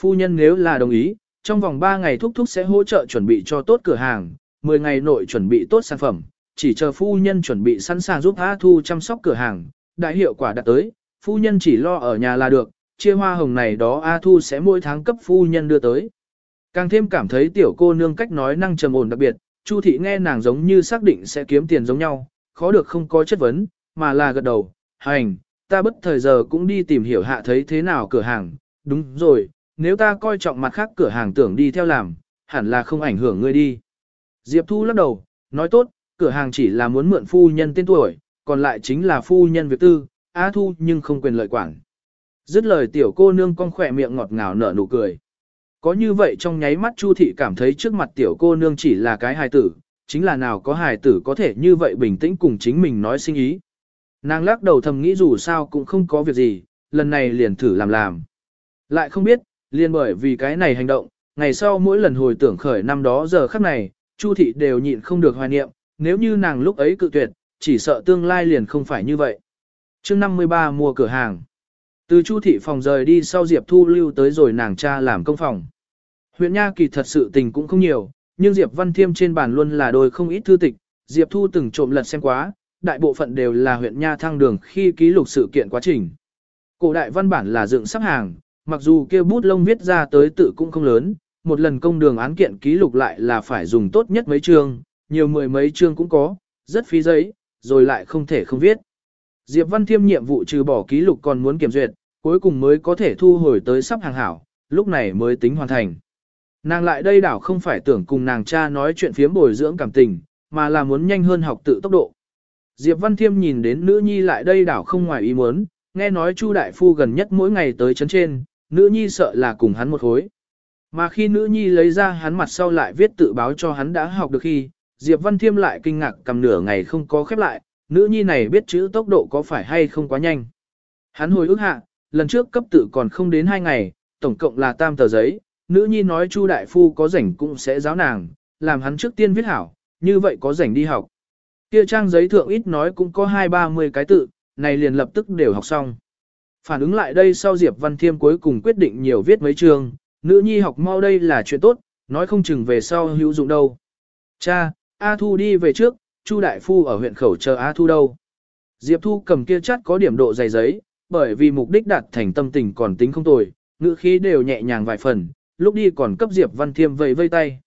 Phu nhân nếu là đồng ý, trong vòng 3 ngày thúc thúc sẽ hỗ trợ chuẩn bị cho tốt cửa hàng, 10 ngày nội chuẩn bị tốt sản phẩm, chỉ chờ phu nhân chuẩn bị sẵn sàng giúp A Thu chăm sóc cửa hàng, đại hiệu quả đạt tới, phu nhân chỉ lo ở nhà là được, chia hoa hồng này đó A Thu sẽ mỗi tháng cấp phu nhân đưa tới. Càng thêm cảm thấy tiểu cô nương cách nói năng trầm ổn đặc biệt, Chu thị nghe nàng giống như xác định sẽ kiếm tiền giống nhau, khó được không có chất vấn, mà là gật đầu, hành, ta bất thời giờ cũng đi tìm hiểu hạ thấy thế nào cửa hàng, đúng rồi, nếu ta coi trọng mặt khác cửa hàng tưởng đi theo làm, hẳn là không ảnh hưởng ngươi đi. Diệp Thu lắc đầu, nói tốt, cửa hàng chỉ là muốn mượn phu nhân tên tuổi, còn lại chính là phu nhân việc tư, á Thu nhưng không quyền lợi quản. Dứt lời tiểu cô nương con khỏe miệng ngọt ngào nở nụ cười. Có như vậy trong nháy mắt Chu thị cảm thấy trước mặt tiểu cô nương chỉ là cái hài tử, chính là nào có hài tử có thể như vậy bình tĩnh cùng chính mình nói sinh ý. Nàng lắc đầu thầm nghĩ dù sao cũng không có việc gì, lần này liền thử làm làm. Lại không biết, liên bởi vì cái này hành động, ngày sau mỗi lần hồi tưởng khởi năm đó giờ khắc này, Chu thị đều nhịn không được hoài niệm, nếu như nàng lúc ấy cự tuyệt, chỉ sợ tương lai liền không phải như vậy. chương 53 mua cửa hàng. Từ Chu thị phòng rời đi sau Diệp Thu lưu tới rồi nàng cha làm công phòng. Huyện Nha kỳ thật sự tình cũng không nhiều, nhưng Diệp Văn Thiêm trên bàn luôn là đôi không ít thư tịch, Diệp Thu từng trộm lật xem quá, đại bộ phận đều là huyện Nha thăng đường khi ký lục sự kiện quá trình. Cổ đại văn bản là dựng sắp hàng, mặc dù kia bút lông viết ra tới tự cũng không lớn, một lần công đường án kiện ký lục lại là phải dùng tốt nhất mấy chương, nhiều mười mấy chương cũng có, rất phí giấy, rồi lại không thể không viết. Diệp Văn Thiêm nhiệm vụ trừ bỏ ký lục còn muốn kiểm duyệt, cuối cùng mới có thể thu hồi tới sắp hàng hảo, lúc này mới tính hoàn thành. Nàng lại đây đảo không phải tưởng cùng nàng cha nói chuyện phiếm bồi dưỡng cảm tình, mà là muốn nhanh hơn học tự tốc độ. Diệp Văn Thiêm nhìn đến nữ nhi lại đây đảo không ngoài ý muốn, nghe nói Chu đại phu gần nhất mỗi ngày tới chấn trên, nữ nhi sợ là cùng hắn một khối. Mà khi nữ nhi lấy ra hắn mặt sau lại viết tự báo cho hắn đã học được khi, Diệp Văn Thiêm lại kinh ngạc cầm nửa ngày không có khép lại, nữ nhi này biết chữ tốc độ có phải hay không quá nhanh. Hắn hồi ức hạ, lần trước cấp tự còn không đến hai ngày, tổng cộng là tam tờ giấy, nữ nhi nói Chu đại phu có rảnh cũng sẽ giáo nàng, làm hắn trước tiên viết hảo, như vậy có rảnh đi học. Kia trang giấy thượng ít nói cũng có hai ba mươi cái tự, này liền lập tức đều học xong. Phản ứng lại đây sau Diệp Văn Thiêm cuối cùng quyết định nhiều viết mấy chương, nữ nhi học mau đây là chuyện tốt, nói không chừng về sau hữu dụng đâu. Cha, A Thu đi về trước, Chu đại phu ở huyện khẩu chờ A Thu đâu. Diệp Thu cầm kia chắt có điểm độ dày giấy, bởi vì mục đích đạt thành tâm tình còn tính không tồi, ngữ khí đều nhẹ nhàng vài phần, lúc đi còn cấp Diệp Văn Thiêm vẫy vây tay.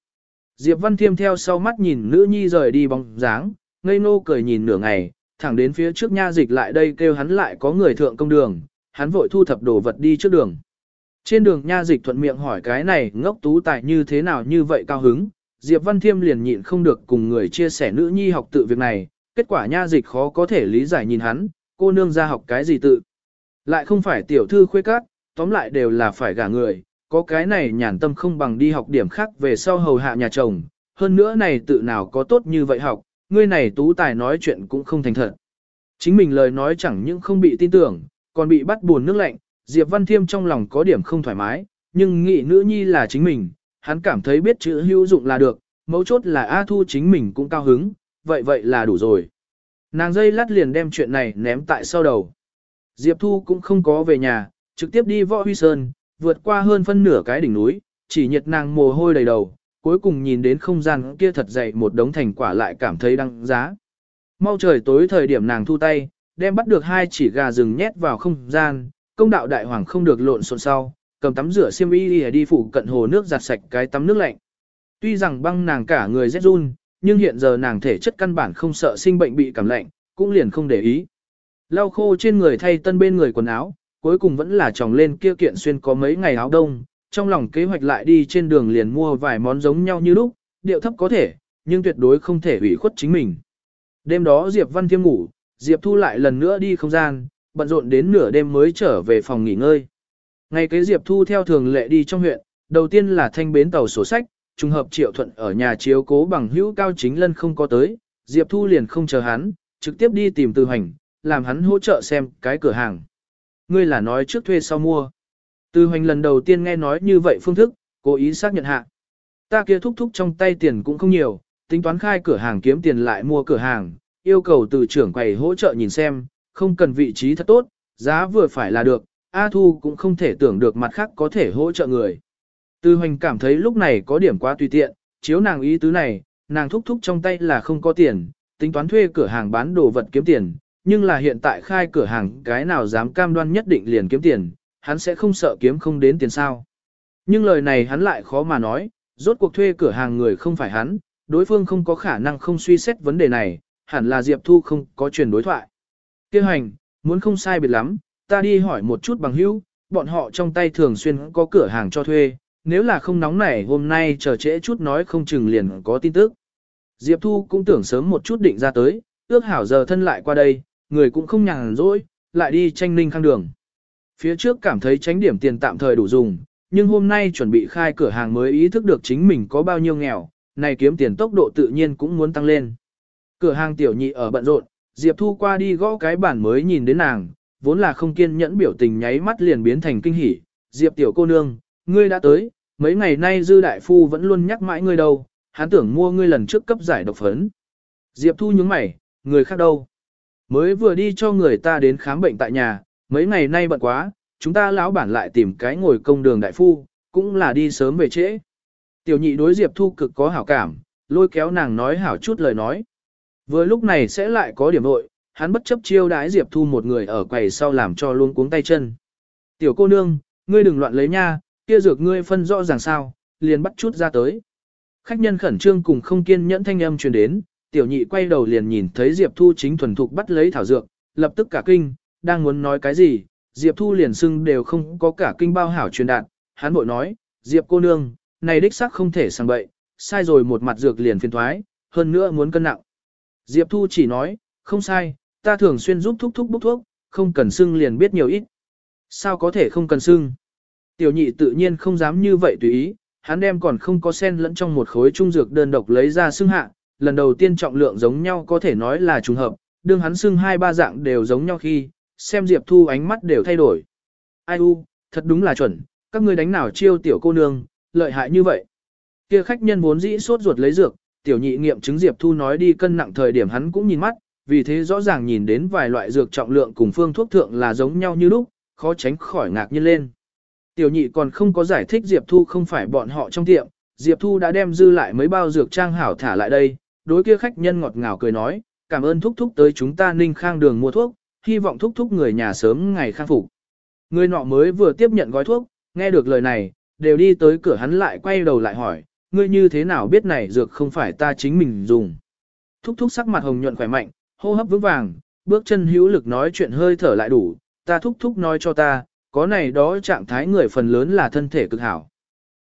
Diệp Văn Thiêm theo sau mắt nhìn nữ nhi rời đi bóng dáng, ngây nô cười nhìn nửa ngày, thẳng đến phía trước nha dịch lại đây kêu hắn lại có người thượng công đường, hắn vội thu thập đồ vật đi trước đường. Trên đường nha dịch thuận miệng hỏi cái này ngốc tú tài như thế nào như vậy cao hứng, Diệp Văn Thiêm liền nhịn không được cùng người chia sẻ nữ nhi học tự việc này, kết quả nha dịch khó có thể lý giải nhìn hắn, cô nương ra học cái gì tự. Lại không phải tiểu thư khuê cát, tóm lại đều là phải gả người, có cái này nhàn tâm không bằng đi học điểm khác về sau hầu hạ nhà chồng, hơn nữa này tự nào có tốt như vậy học, ngươi này tú tài nói chuyện cũng không thành thật. Chính mình lời nói chẳng những không bị tin tưởng, còn bị bắt buồn nước lạnh, Diệp Văn Thiêm trong lòng có điểm không thoải mái, nhưng nghĩ nữ nhi là chính mình, hắn cảm thấy biết chữ hữu dụng là được, mấu chốt là A Thu chính mình cũng cao hứng, vậy vậy là đủ rồi. Nàng dây lát liền đem chuyện này ném tại sau đầu. Diệp Thu cũng không có về nhà, trực tiếp đi võ huy sơn, vượt qua hơn phân nửa cái đỉnh núi, chỉ nhiệt nàng mồ hôi đầy đầu, cuối cùng nhìn đến không gian kia thật dày một đống thành quả lại cảm thấy đăng giá. Mau trời tối thời điểm nàng thu tay, đem bắt được hai chỉ gà rừng nhét vào không gian, công đạo đại hoàng không được lộn xộn sau, cầm tắm rửa xiêm y đi, đi phủ cận hồ nước giặt sạch cái tắm nước lạnh. Tuy rằng băng nàng cả người rét run, nhưng hiện giờ nàng thể chất căn bản không sợ sinh bệnh bị cảm lạnh, cũng liền không để ý. Lau khô trên người thay tân bên người quần áo, cuối cùng vẫn là tròng lên kia kiện xuyên có mấy ngày áo đông, trong lòng kế hoạch lại đi trên đường liền mua vài món giống nhau như lúc, điệu thấp có thể, nhưng tuyệt đối không thể hủy khuất chính mình. Đêm đó Diệp Văn Thiêm ngủ, Diệp Thu lại lần nữa đi không gian, bận rộn đến nửa đêm mới trở về phòng nghỉ ngơi. Ngày kế Diệp Thu theo thường lệ đi trong huyện, đầu tiên là thanh bến tàu sổ sách, trùng hợp triệu thuận ở nhà chiếu cố bằng hữu cao chính lân không có tới, Diệp Thu liền không chờ hắn, trực tiếp đi tìm từ hành, làm hắn hỗ trợ xem cái cửa hàng. Ngươi là nói trước thuê sau mua. Từ hoành lần đầu tiên nghe nói như vậy phương thức, cố ý xác nhận hạ. Ta kia thúc thúc trong tay tiền cũng không nhiều, tính toán khai cửa hàng kiếm tiền lại mua cửa hàng, yêu cầu từ trưởng quầy hỗ trợ nhìn xem, không cần vị trí thật tốt, giá vừa phải là được, A Thu cũng không thể tưởng được mặt khác có thể hỗ trợ người. Tư hoành cảm thấy lúc này có điểm quá tùy tiện, chiếu nàng ý tứ này, nàng thúc thúc trong tay là không có tiền, tính toán thuê cửa hàng bán đồ vật kiếm tiền, nhưng là hiện tại khai cửa hàng cái nào dám cam đoan nhất định liền kiếm tiền, hắn sẽ không sợ kiếm không đến tiền sao. Nhưng lời này hắn lại khó mà nói, rốt cuộc thuê cửa hàng người không phải hắn, đối phương không có khả năng không suy xét vấn đề này, hẳn là Diệp Thu không có truyền đối thoại. Kêu hành, muốn không sai biệt lắm, ta đi hỏi một chút bằng hữu, bọn họ trong tay thường xuyên có cửa hàng cho thuê, nếu là không nóng nảy hôm nay chờ trễ chút nói không chừng liền có tin tức. Diệp Thu cũng tưởng sớm một chút định ra tới, ước hảo giờ thân lại qua đây, người cũng không nhàn rỗi, lại đi tranh ninh khang đường. Phía trước cảm thấy tránh điểm tiền tạm thời đủ dùng, nhưng hôm nay chuẩn bị khai cửa hàng mới ý thức được chính mình có bao nhiêu nghèo, này kiếm tiền tốc độ tự nhiên cũng muốn tăng lên. Cửa hàng tiểu nhị ở bận rộn, Diệp Thu qua đi gõ cái bản mới nhìn đến nàng, vốn là không kiên nhẫn biểu tình nháy mắt liền biến thành kinh hỉ. Diệp tiểu cô nương, ngươi đã tới, mấy ngày nay Dư Đại Phu vẫn luôn nhắc mãi ngươi đâu, hắn tưởng mua ngươi lần trước cấp giải độc phấn. Diệp Thu nhướng mày, người khác đâu? Mới vừa đi cho người ta đến khám bệnh tại nhà, mấy ngày nay bận quá, chúng ta lão bản lại tìm cái ngồi công đường đại phu, cũng là đi sớm về trễ. Tiểu nhị đối Diệp Thu cực có hảo cảm, lôi kéo nàng nói hảo chút lời nói. Vừa lúc này sẽ lại có điểm nội, hắn bất chấp chiêu đái Diệp Thu một người ở quầy sau làm cho luôn cuống tay chân. Tiểu cô nương, ngươi đừng loạn lấy nha, kia dược ngươi phân rõ ràng sao, liền bắt chút ra tới. Khách nhân khẩn trương cùng không kiên nhẫn thanh âm truyền đến, tiểu nhị quay đầu liền nhìn thấy Diệp Thu chính thuần thục bắt lấy thảo dược, lập tức cả kinh, đang muốn nói cái gì, Diệp Thu liền xưng đều không có cả kinh bao hảo truyền đạt, hắn bội nói, Diệp cô nương, này đích xác không thể sang bậy, sai rồi một mặt dược liền phiền thoái, hơn nữa muốn cân nặng. Diệp Thu chỉ nói, không sai, ta thường xuyên giúp thúc thúc bốc thuốc, không cần xưng liền biết nhiều ít. Sao có thể không cần xưng? Tiểu nhị tự nhiên không dám như vậy tùy ý, hắn đem còn không có sen lẫn trong một khối trung dược đơn độc lấy ra xưng hạ, lần đầu tiên trọng lượng giống nhau có thể nói là trùng hợp, đương hắn xưng hai ba dạng đều giống nhau khi, xem Diệp Thu ánh mắt đều thay đổi. Ai u, thật đúng là chuẩn, các ngươi đánh nào chiêu tiểu cô nương, lợi hại như vậy. Kia khách nhân vốn dĩ sốt ruột lấy dược, tiểu nhị nghiệm chứng Diệp Thu nói đi cân nặng thời điểm hắn cũng nhìn mắt, vì thế rõ ràng nhìn đến vài loại dược trọng lượng cùng phương thuốc thượng là giống nhau như lúc, khó tránh khỏi ngạc nhiên lên. Tiểu nhị còn không có giải thích Diệp Thu không phải bọn họ trong tiệm, Diệp Thu đã đem dư lại mấy bao dược trang hảo thả lại đây, đối kia khách nhân ngọt ngào cười nói, cảm ơn thúc thúc tới chúng ta ninh khang đường mua thuốc, hy vọng thúc thúc người nhà sớm ngày khang phục. Người nọ mới vừa tiếp nhận gói thuốc, nghe được lời này, đều đi tới cửa hắn lại quay đầu lại hỏi, ngươi như thế nào biết này dược không phải ta chính mình dùng. Thúc thúc sắc mặt hồng nhuận khỏe mạnh, hô hấp vững vàng, bước chân hữu lực nói chuyện hơi thở lại đủ, ta thúc thúc nói cho ta, có này đó trạng thái người phần lớn là thân thể cực hảo.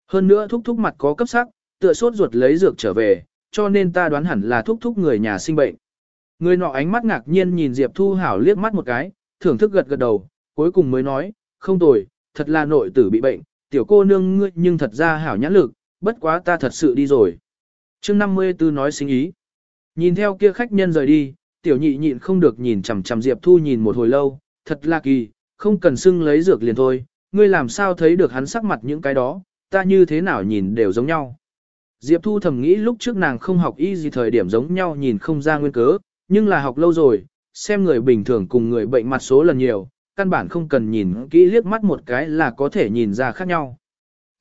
Hơn nữa thúc thúc mặt có cấp sắc, tựa sốt ruột lấy dược trở về, cho nên ta đoán hẳn là thúc thúc người nhà sinh bệnh. Người nọ ánh mắt ngạc nhiên nhìn Diệp Thu Hảo liếc mắt một cái, thưởng thức gật gật đầu, cuối cùng mới nói, không tồi, thật là nội tử bị bệnh, tiểu cô nương ngươi nhưng thật ra hảo nhãn lực, bất quá ta thật sự đi rồi. chương 54 nói sinh ý. Nhìn theo kia khách nhân rời đi, tiểu nhị nhịn không được nhìn chằm chằm Diệp Thu nhìn một hồi lâu, thật là kỳ, không cần xưng lấy dược liền thôi, ngươi làm sao thấy được hắn sắc mặt những cái đó, ta như thế nào nhìn đều giống nhau. Diệp Thu thầm nghĩ lúc trước nàng không học y gì thời điểm giống nhau nhìn không ra nguyên cớ, nhưng là học lâu rồi, xem người bình thường cùng người bệnh mặt số lần nhiều, căn bản không cần nhìn kỹ liếc mắt một cái là có thể nhìn ra khác nhau.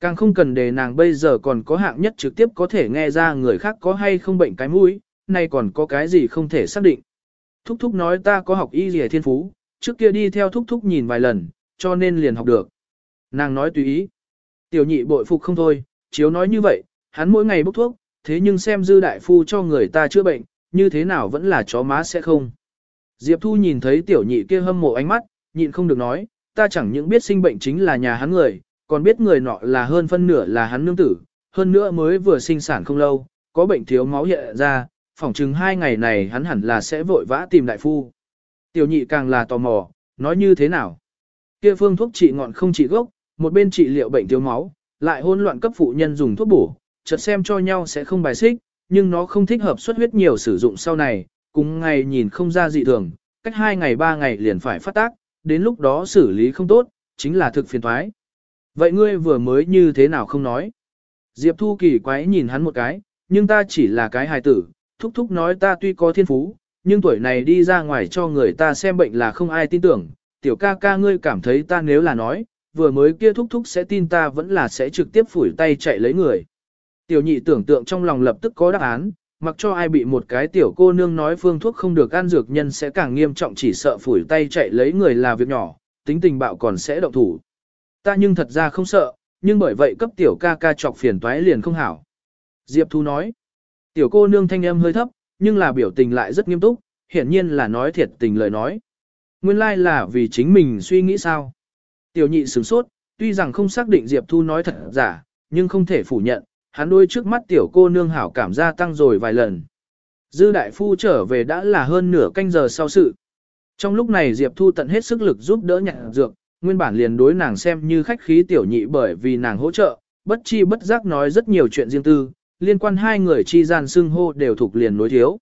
Càng không cần để nàng bây giờ còn có hạng nhất trực tiếp có thể nghe ra người khác có hay không bệnh cái mũi, nay còn có cái gì không thể xác định. Thúc thúc nói ta có học y gì thiên phú, trước kia đi theo thúc thúc nhìn vài lần, cho nên liền học được. Nàng nói tùy ý. Tiểu nhị bội phục không thôi, chiếu nói như vậy, hắn mỗi ngày bốc thuốc, thế nhưng xem dư đại phu cho người ta chữa bệnh, như thế nào vẫn là chó má sẽ không. Diệp Thu nhìn thấy tiểu nhị kia hâm mộ ánh mắt, nhịn không được nói, ta chẳng những biết sinh bệnh chính là nhà hắn người, còn biết người nọ là hơn phân nửa là hắn nương tử, hơn nữa mới vừa sinh sản không lâu, có bệnh thiếu máu hiện ra, phỏng chừng hai ngày này hắn hẳn là sẽ vội vã tìm đại phu. Tiểu nhị càng là tò mò, nói như thế nào? Kia phương thuốc trị ngọn không trị gốc, một bên trị liệu bệnh thiếu máu, lại hỗn loạn cấp phụ nhân dùng thuốc bổ, chợt xem cho nhau sẽ không bài xích, nhưng nó không thích hợp xuất huyết nhiều sử dụng sau này, cùng ngày nhìn không ra dị thường, cách hai ngày ba ngày liền phải phát tác, đến lúc đó xử lý không tốt, chính là thực phiền thoái. Vậy ngươi vừa mới như thế nào không nói? Diệp Thu kỳ quái nhìn hắn một cái, nhưng ta chỉ là cái hài tử, thúc thúc nói ta tuy có thiên phú, nhưng tuổi này đi ra ngoài cho người ta xem bệnh là không ai tin tưởng, tiểu ca ca ngươi cảm thấy ta nếu là nói, vừa mới kia thúc thúc sẽ tin ta vẫn là sẽ trực tiếp phủi tay chạy lấy người. Tiểu nhị tưởng tượng trong lòng lập tức có đáp án, mặc cho ai bị một cái tiểu cô nương nói phương thuốc không được ăn dược nhân sẽ càng nghiêm trọng chỉ sợ phủi tay chạy lấy người là việc nhỏ, tính tình bạo còn sẽ động thủ. Ta nhưng thật ra không sợ, nhưng bởi vậy cấp tiểu ca ca chọc phiền toái liền không hảo. Diệp Thu nói, tiểu cô nương thanh âm hơi thấp, nhưng là biểu tình lại rất nghiêm túc, hiển nhiên là nói thiệt tình lời nói. Nguyên lai like là vì chính mình suy nghĩ sao. Tiểu nhị sửng sốt, tuy rằng không xác định Diệp Thu nói thật giả, nhưng không thể phủ nhận, hắn đôi trước mắt tiểu cô nương hảo cảm gia tăng rồi vài lần. Dư đại phu trở về đã là hơn nửa canh giờ sau sự. Trong lúc này Diệp Thu tận hết sức lực giúp đỡ nhặt dược, nguyên bản liền đối nàng xem như khách khí tiểu nhị bởi vì nàng hỗ trợ, bất chi bất giác nói rất nhiều chuyện riêng tư, liên quan hai người chi gian xưng hô đều thuộc liền nối thiếu.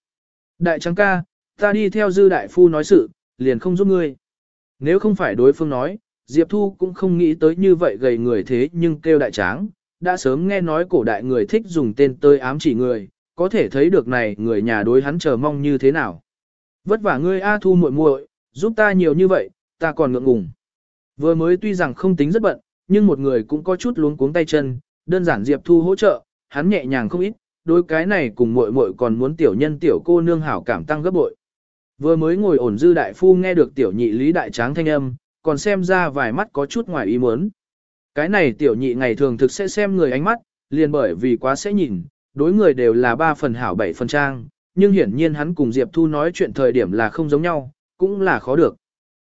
Đại trắng ca, ta đi theo dư đại phu nói sự, liền không giúp ngươi. Nếu không phải đối phương nói, Diệp Thu cũng không nghĩ tới như vậy gầy người thế nhưng kêu đại tráng, đã sớm nghe nói cổ đại người thích dùng tên tơi ám chỉ người, có thể thấy được này người nhà đối hắn chờ mong như thế nào. Vất vả ngươi A Thu muội muội, giúp ta nhiều như vậy, ta còn ngượng ngùng. Vừa mới tuy rằng không tính rất bận, nhưng một người cũng có chút luống cuống tay chân, đơn giản Diệp Thu hỗ trợ, hắn nhẹ nhàng không ít, đối cái này cùng muội muội còn muốn tiểu nhân tiểu cô nương hảo cảm tăng gấp bội. Vừa mới ngồi ổn dư đại phu nghe được tiểu nhị lý đại tráng thanh âm, còn xem ra vài mắt có chút ngoài ý muốn. Cái này tiểu nhị ngày thường thực sẽ xem người ánh mắt, liền bởi vì quá sẽ nhìn, đối người đều là ba phần hảo bảy phần trang, nhưng hiển nhiên hắn cùng Diệp Thu nói chuyện thời điểm là không giống nhau, cũng là khó được.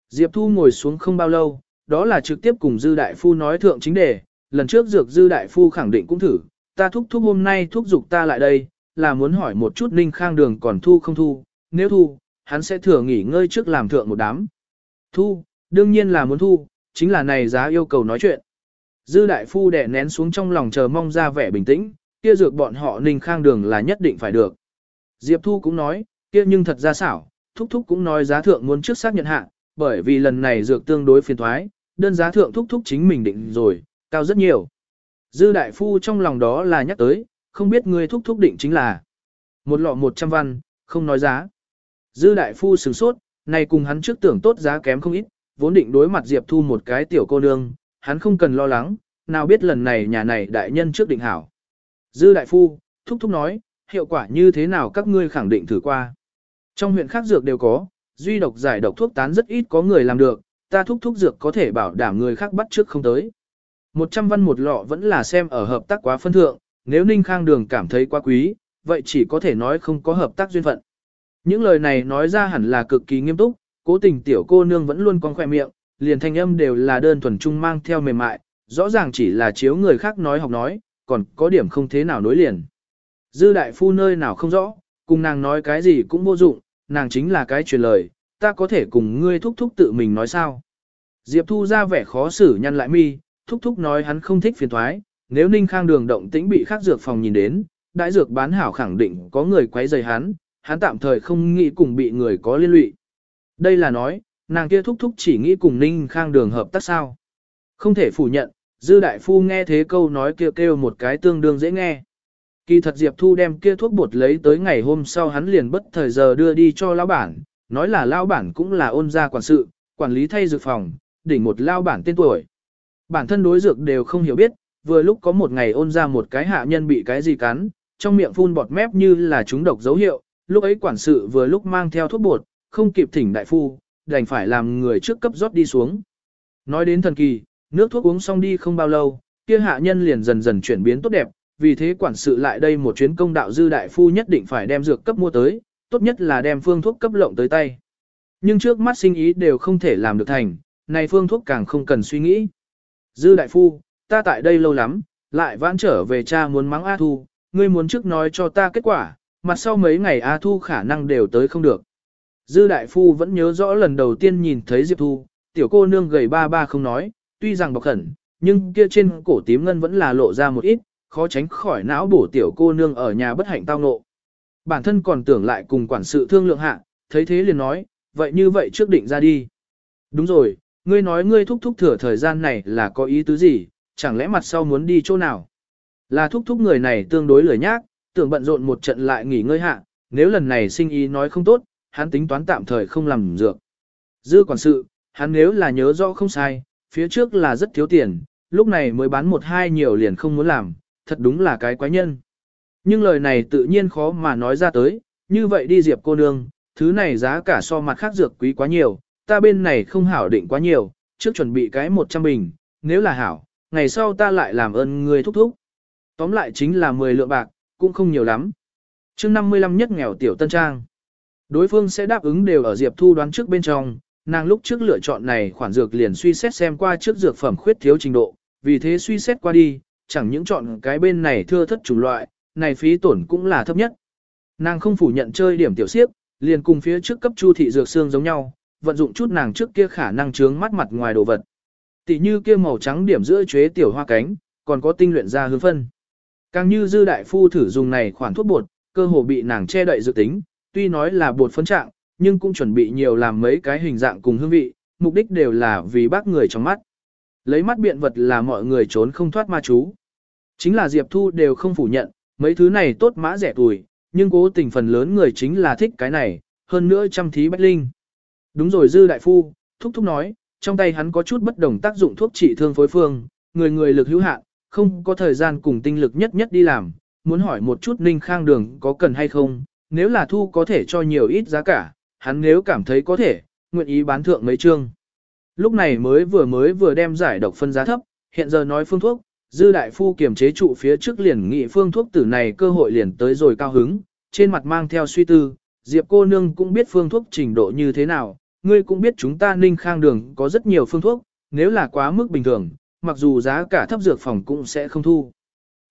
Diệp Thu ngồi xuống không bao lâu, đó là trực tiếp cùng Dư Đại Phu nói thượng chính đề, lần trước dược Dư Đại Phu khẳng định cũng thử, ta thúc thúc hôm nay thúc giục ta lại đây, là muốn hỏi một chút Ninh Khang Đường còn thu không thu, nếu thu, hắn sẽ thừa nghỉ ngơi trước làm thượng một đám. Thu, đương nhiên là muốn thu, chính là này giá yêu cầu nói chuyện. Dư đại phu đè nén xuống trong lòng chờ mong ra vẻ bình tĩnh, kia dược bọn họ ninh khang đường là nhất định phải được. Diệp Thu cũng nói, kia nhưng thật ra xảo, thúc thúc cũng nói giá thượng muốn trước xác nhận hạ, bởi vì lần này dược tương đối phiền thoái, đơn giá thượng thúc thúc chính mình định rồi, cao rất nhiều. Dư đại phu trong lòng đó là nhắc tới, không biết người thúc thúc định chính là một lọ 100 văn, không nói giá. Dư đại phu sửng sốt, này cùng hắn trước tưởng tốt giá kém không ít, vốn định đối mặt Diệp Thu một cái tiểu cô nương, hắn không cần lo lắng, nào biết lần này nhà này đại nhân trước định hảo. Dư đại phu, thúc thúc nói, hiệu quả như thế nào các ngươi khẳng định thử qua. Trong huyện khác dược đều có, duy độc giải độc thuốc tán rất ít có người làm được, ta thúc thúc dược có thể bảo đảm người khác bắt trước không tới. 100 văn một lọ vẫn là xem ở hợp tác quá phân thượng, nếu Ninh Khang Đường cảm thấy quá quý, vậy chỉ có thể nói không có hợp tác duyên phận. Những lời này nói ra hẳn là cực kỳ nghiêm túc, cố tình tiểu cô nương vẫn luôn con khỏe miệng, liền thanh âm đều là đơn thuần trung mang theo mềm mại, rõ ràng chỉ là chiếu người khác nói học nói, còn có điểm không thế nào nối liền. Dư đại phu nơi nào không rõ, cùng nàng nói cái gì cũng vô dụng, nàng chính là cái truyền lời, ta có thể cùng ngươi thúc thúc tự mình nói sao. Diệp thu ra vẻ khó xử nhăn lại mi, thúc thúc nói hắn không thích phiền thoái, nếu ninh khang đường động tĩnh bị khác dược phòng nhìn đến, đại dược bán hảo khẳng định có người quấy rầy hắn, hắn tạm thời không nghĩ cùng bị người có liên lụy. Đây là nói, nàng kia thúc thúc chỉ nghĩ cùng ninh khang đường hợp tác sao. Không thể phủ nhận, dư đại phu nghe thế câu nói kêu kêu một cái tương đương dễ nghe. Kỳ thật Diệp Thu đem kia thuốc bột lấy tới ngày hôm sau hắn liền bất thời giờ đưa đi cho lão bản, nói là lao bản cũng là ôn gia quản sự, quản lý thay dược phòng, đỉnh một lao bản tên tuổi. Bản thân đối dược đều không hiểu biết, vừa lúc có một ngày ôn ra một cái hạ nhân bị cái gì cắn, trong miệng phun bọt mép như là chúng độc dấu hiệu, lúc ấy quản sự vừa lúc mang theo thuốc bột, không kịp thỉnh đại phu, đành phải làm người trước cấp rót đi xuống. Nói đến thần kỳ, nước thuốc uống xong đi không bao lâu, kia hạ nhân liền dần dần chuyển biến tốt đẹp, vì thế quản sự lại đây một chuyến công đạo dư đại phu nhất định phải đem dược cấp mua tới, tốt nhất là đem phương thuốc cấp lộng tới tay. Nhưng trước mắt sinh ý đều không thể làm được thành, này phương thuốc càng không cần suy nghĩ. Dư đại phu, ta tại đây lâu lắm, lại vãn trở về cha muốn mắng A Thu, ngươi muốn trước nói cho ta kết quả, mặt sau mấy ngày A Thu khả năng đều tới không được. Dư đại phu vẫn nhớ rõ lần đầu tiên nhìn thấy Diệp Thu, tiểu cô nương gầy ba ba không nói, tuy rằng bọc khẩn, nhưng kia trên cổ tím ngân vẫn là lộ ra một ít, khó tránh khỏi não bổ tiểu cô nương ở nhà bất hạnh tao ngộ. Bản thân còn tưởng lại cùng quản sự thương lượng hạ, thấy thế liền nói, vậy như vậy trước định ra đi. Đúng rồi, ngươi nói ngươi thúc thúc thừa thời gian này là có ý tứ gì, chẳng lẽ mặt sau muốn đi chỗ nào? Là thúc thúc người này tương đối lười nhác, tưởng bận rộn một trận lại nghỉ ngơi hạ, nếu lần này sinh ý nói không tốt, hắn tính toán tạm thời không làm dược. Dư quản sự, hắn nếu là nhớ rõ không sai, phía trước là rất thiếu tiền, lúc này mới bán một hai nhiều liền không muốn làm, thật đúng là cái quái nhân. Nhưng lời này tự nhiên khó mà nói ra tới, như vậy đi diệp cô nương, thứ này giá cả so mặt khác dược quý quá nhiều, ta bên này không hảo định quá nhiều, trước chuẩn bị cái 100 bình, nếu là hảo, ngày sau ta lại làm ơn người thúc thúc. Tóm lại chính là 10 lượng bạc, cũng không nhiều lắm. chương 55 nhất nghèo tiểu tân trang. Đối phương sẽ đáp ứng đều ở Diệp Thu đoán trước bên trong, nàng lúc trước lựa chọn này khoản dược liền suy xét xem qua trước dược phẩm khuyết thiếu trình độ, vì thế suy xét qua đi, chẳng những chọn cái bên này thưa thất chủng loại, này phí tổn cũng là thấp nhất. Nàng không phủ nhận chơi điểm tiểu siếp, liền cùng phía trước cấp chu thị dược xương giống nhau, vận dụng chút nàng trước kia khả năng chướng mắt mặt ngoài đồ vật. Tỷ như kia màu trắng điểm giữa chế tiểu hoa cánh, còn có tinh luyện ra hương phân. Càng như dư đại phu thử dùng này khoản thuốc bột, cơ hồ bị nàng che đậy dự tính, tuy nói là bột phấn trạng, nhưng cũng chuẩn bị nhiều làm mấy cái hình dạng cùng hương vị, mục đích đều là vì bác người trong mắt. Lấy mắt biện vật là mọi người trốn không thoát ma chú. Chính là Diệp Thu đều không phủ nhận, mấy thứ này tốt mã rẻ tuổi, nhưng cố tình phần lớn người chính là thích cái này, hơn nữa chăm thí bách linh. Đúng rồi dư đại phu, thúc thúc nói, trong tay hắn có chút bất đồng tác dụng thuốc trị thương phối phương, người người lực hữu hạn, không có thời gian cùng tinh lực nhất nhất đi làm, muốn hỏi một chút ninh khang đường có cần hay không, nếu là thu có thể cho nhiều ít giá cả, hắn nếu cảm thấy có thể, nguyện ý bán thượng mấy chương. Lúc này mới vừa mới vừa đem giải độc phân giá thấp, hiện giờ nói phương thuốc, dư đại phu kiềm chế trụ phía trước liền nghị phương thuốc tử này cơ hội liền tới rồi cao hứng, trên mặt mang theo suy tư, Diệp cô nương cũng biết phương thuốc trình độ như thế nào, ngươi cũng biết chúng ta ninh khang đường có rất nhiều phương thuốc, nếu là quá mức bình thường, mặc dù giá cả thấp dược phòng cũng sẽ không thu.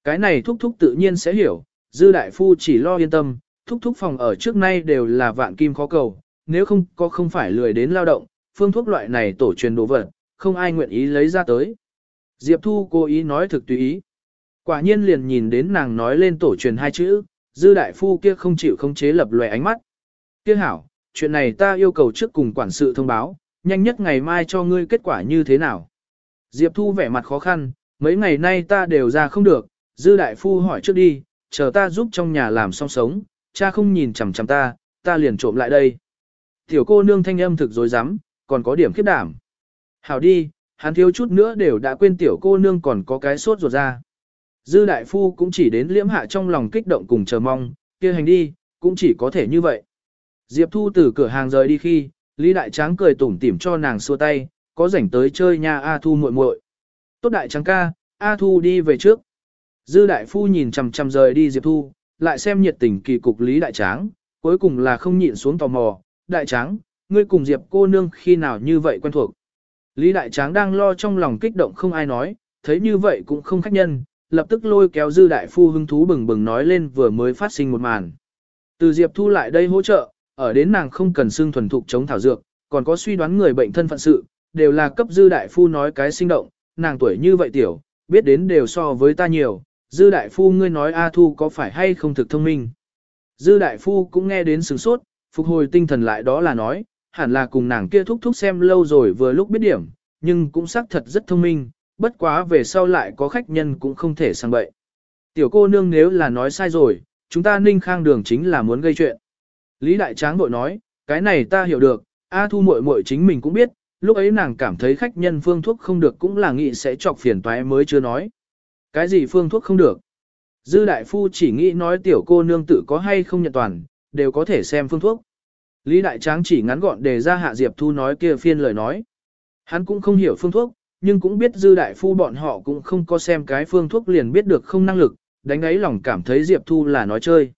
Cái này thúc thúc tự nhiên sẽ hiểu, dư đại phu chỉ lo yên tâm, thúc thúc phòng ở trước nay đều là vạn kim khó cầu, nếu không có không phải lười đến lao động, phương thuốc loại này tổ truyền đồ vật, không ai nguyện ý lấy ra tới. Diệp Thu cố ý nói thực tùy ý. Quả nhiên liền nhìn đến nàng nói lên tổ truyền hai chữ, dư đại phu kia không chịu không chế lập lòe ánh mắt. Kia hảo, chuyện này ta yêu cầu trước cùng quản sự thông báo, nhanh nhất ngày mai cho ngươi kết quả như thế nào. Diệp Thu vẻ mặt khó khăn, mấy ngày nay ta đều ra không được, dư đại phu hỏi trước đi, chờ ta giúp trong nhà làm xong sống, cha không nhìn chằm chằm ta, ta liền trộm lại đây. Tiểu cô nương thanh âm thực dối rắm còn có điểm khiếp đảm. Hảo đi, hắn thiếu chút nữa đều đã quên tiểu cô nương còn có cái sốt ruột ra. Dư đại phu cũng chỉ đến liễm hạ trong lòng kích động cùng chờ mong, kia hành đi, cũng chỉ có thể như vậy. Diệp Thu từ cửa hàng rời đi khi, Lý Đại Tráng cười tủm tỉm cho nàng xua tay, có rảnh tới chơi nha A Thu muội muội. Tốt đại tráng ca, A Thu đi về trước. Dư đại phu nhìn chằm chằm rời đi Diệp Thu, lại xem nhiệt tình kỳ cục Lý Đại Tráng, cuối cùng là không nhịn xuống tò mò. Đại Tráng, ngươi cùng Diệp cô nương khi nào như vậy quen thuộc. Lý Đại Tráng đang lo trong lòng kích động không ai nói, thấy như vậy cũng không khách nhân, lập tức lôi kéo Dư Đại Phu hứng thú bừng bừng nói lên vừa mới phát sinh một màn. Từ Diệp Thu lại đây hỗ trợ, ở đến nàng không cần xương thuần thục chống thảo dược, còn có suy đoán người bệnh thân phận sự, đều là cấp Dư Đại Phu nói cái sinh động, nàng tuổi như vậy tiểu, biết đến đều so với ta nhiều, Dư Đại Phu ngươi nói A Thu có phải hay không thực thông minh. Dư Đại Phu cũng nghe đến sướng sốt, phục hồi tinh thần lại đó là nói, hẳn là cùng nàng kia thúc thúc xem lâu rồi vừa lúc biết điểm, nhưng cũng xác thật rất thông minh, bất quá về sau lại có khách nhân cũng không thể sang bậy. Tiểu cô nương nếu là nói sai rồi, chúng ta ninh khang đường chính là muốn gây chuyện. Lý Đại Tráng bội nói, cái này ta hiểu được, A Thu muội muội chính mình cũng biết, lúc ấy nàng cảm thấy khách nhân phương thuốc không được cũng là nghĩ sẽ chọc phiền toái mới chưa nói. Cái gì phương thuốc không được? Dư Đại Phu chỉ nghĩ nói tiểu cô nương tự có hay không nhận toàn, đều có thể xem phương thuốc. Lý Đại Tráng chỉ ngắn gọn đề ra Hạ Diệp Thu nói kia phiên lời nói. Hắn cũng không hiểu phương thuốc, nhưng cũng biết Dư Đại Phu bọn họ cũng không có xem cái phương thuốc liền biết được không năng lực, đánh ấy lòng cảm thấy Diệp Thu là nói chơi.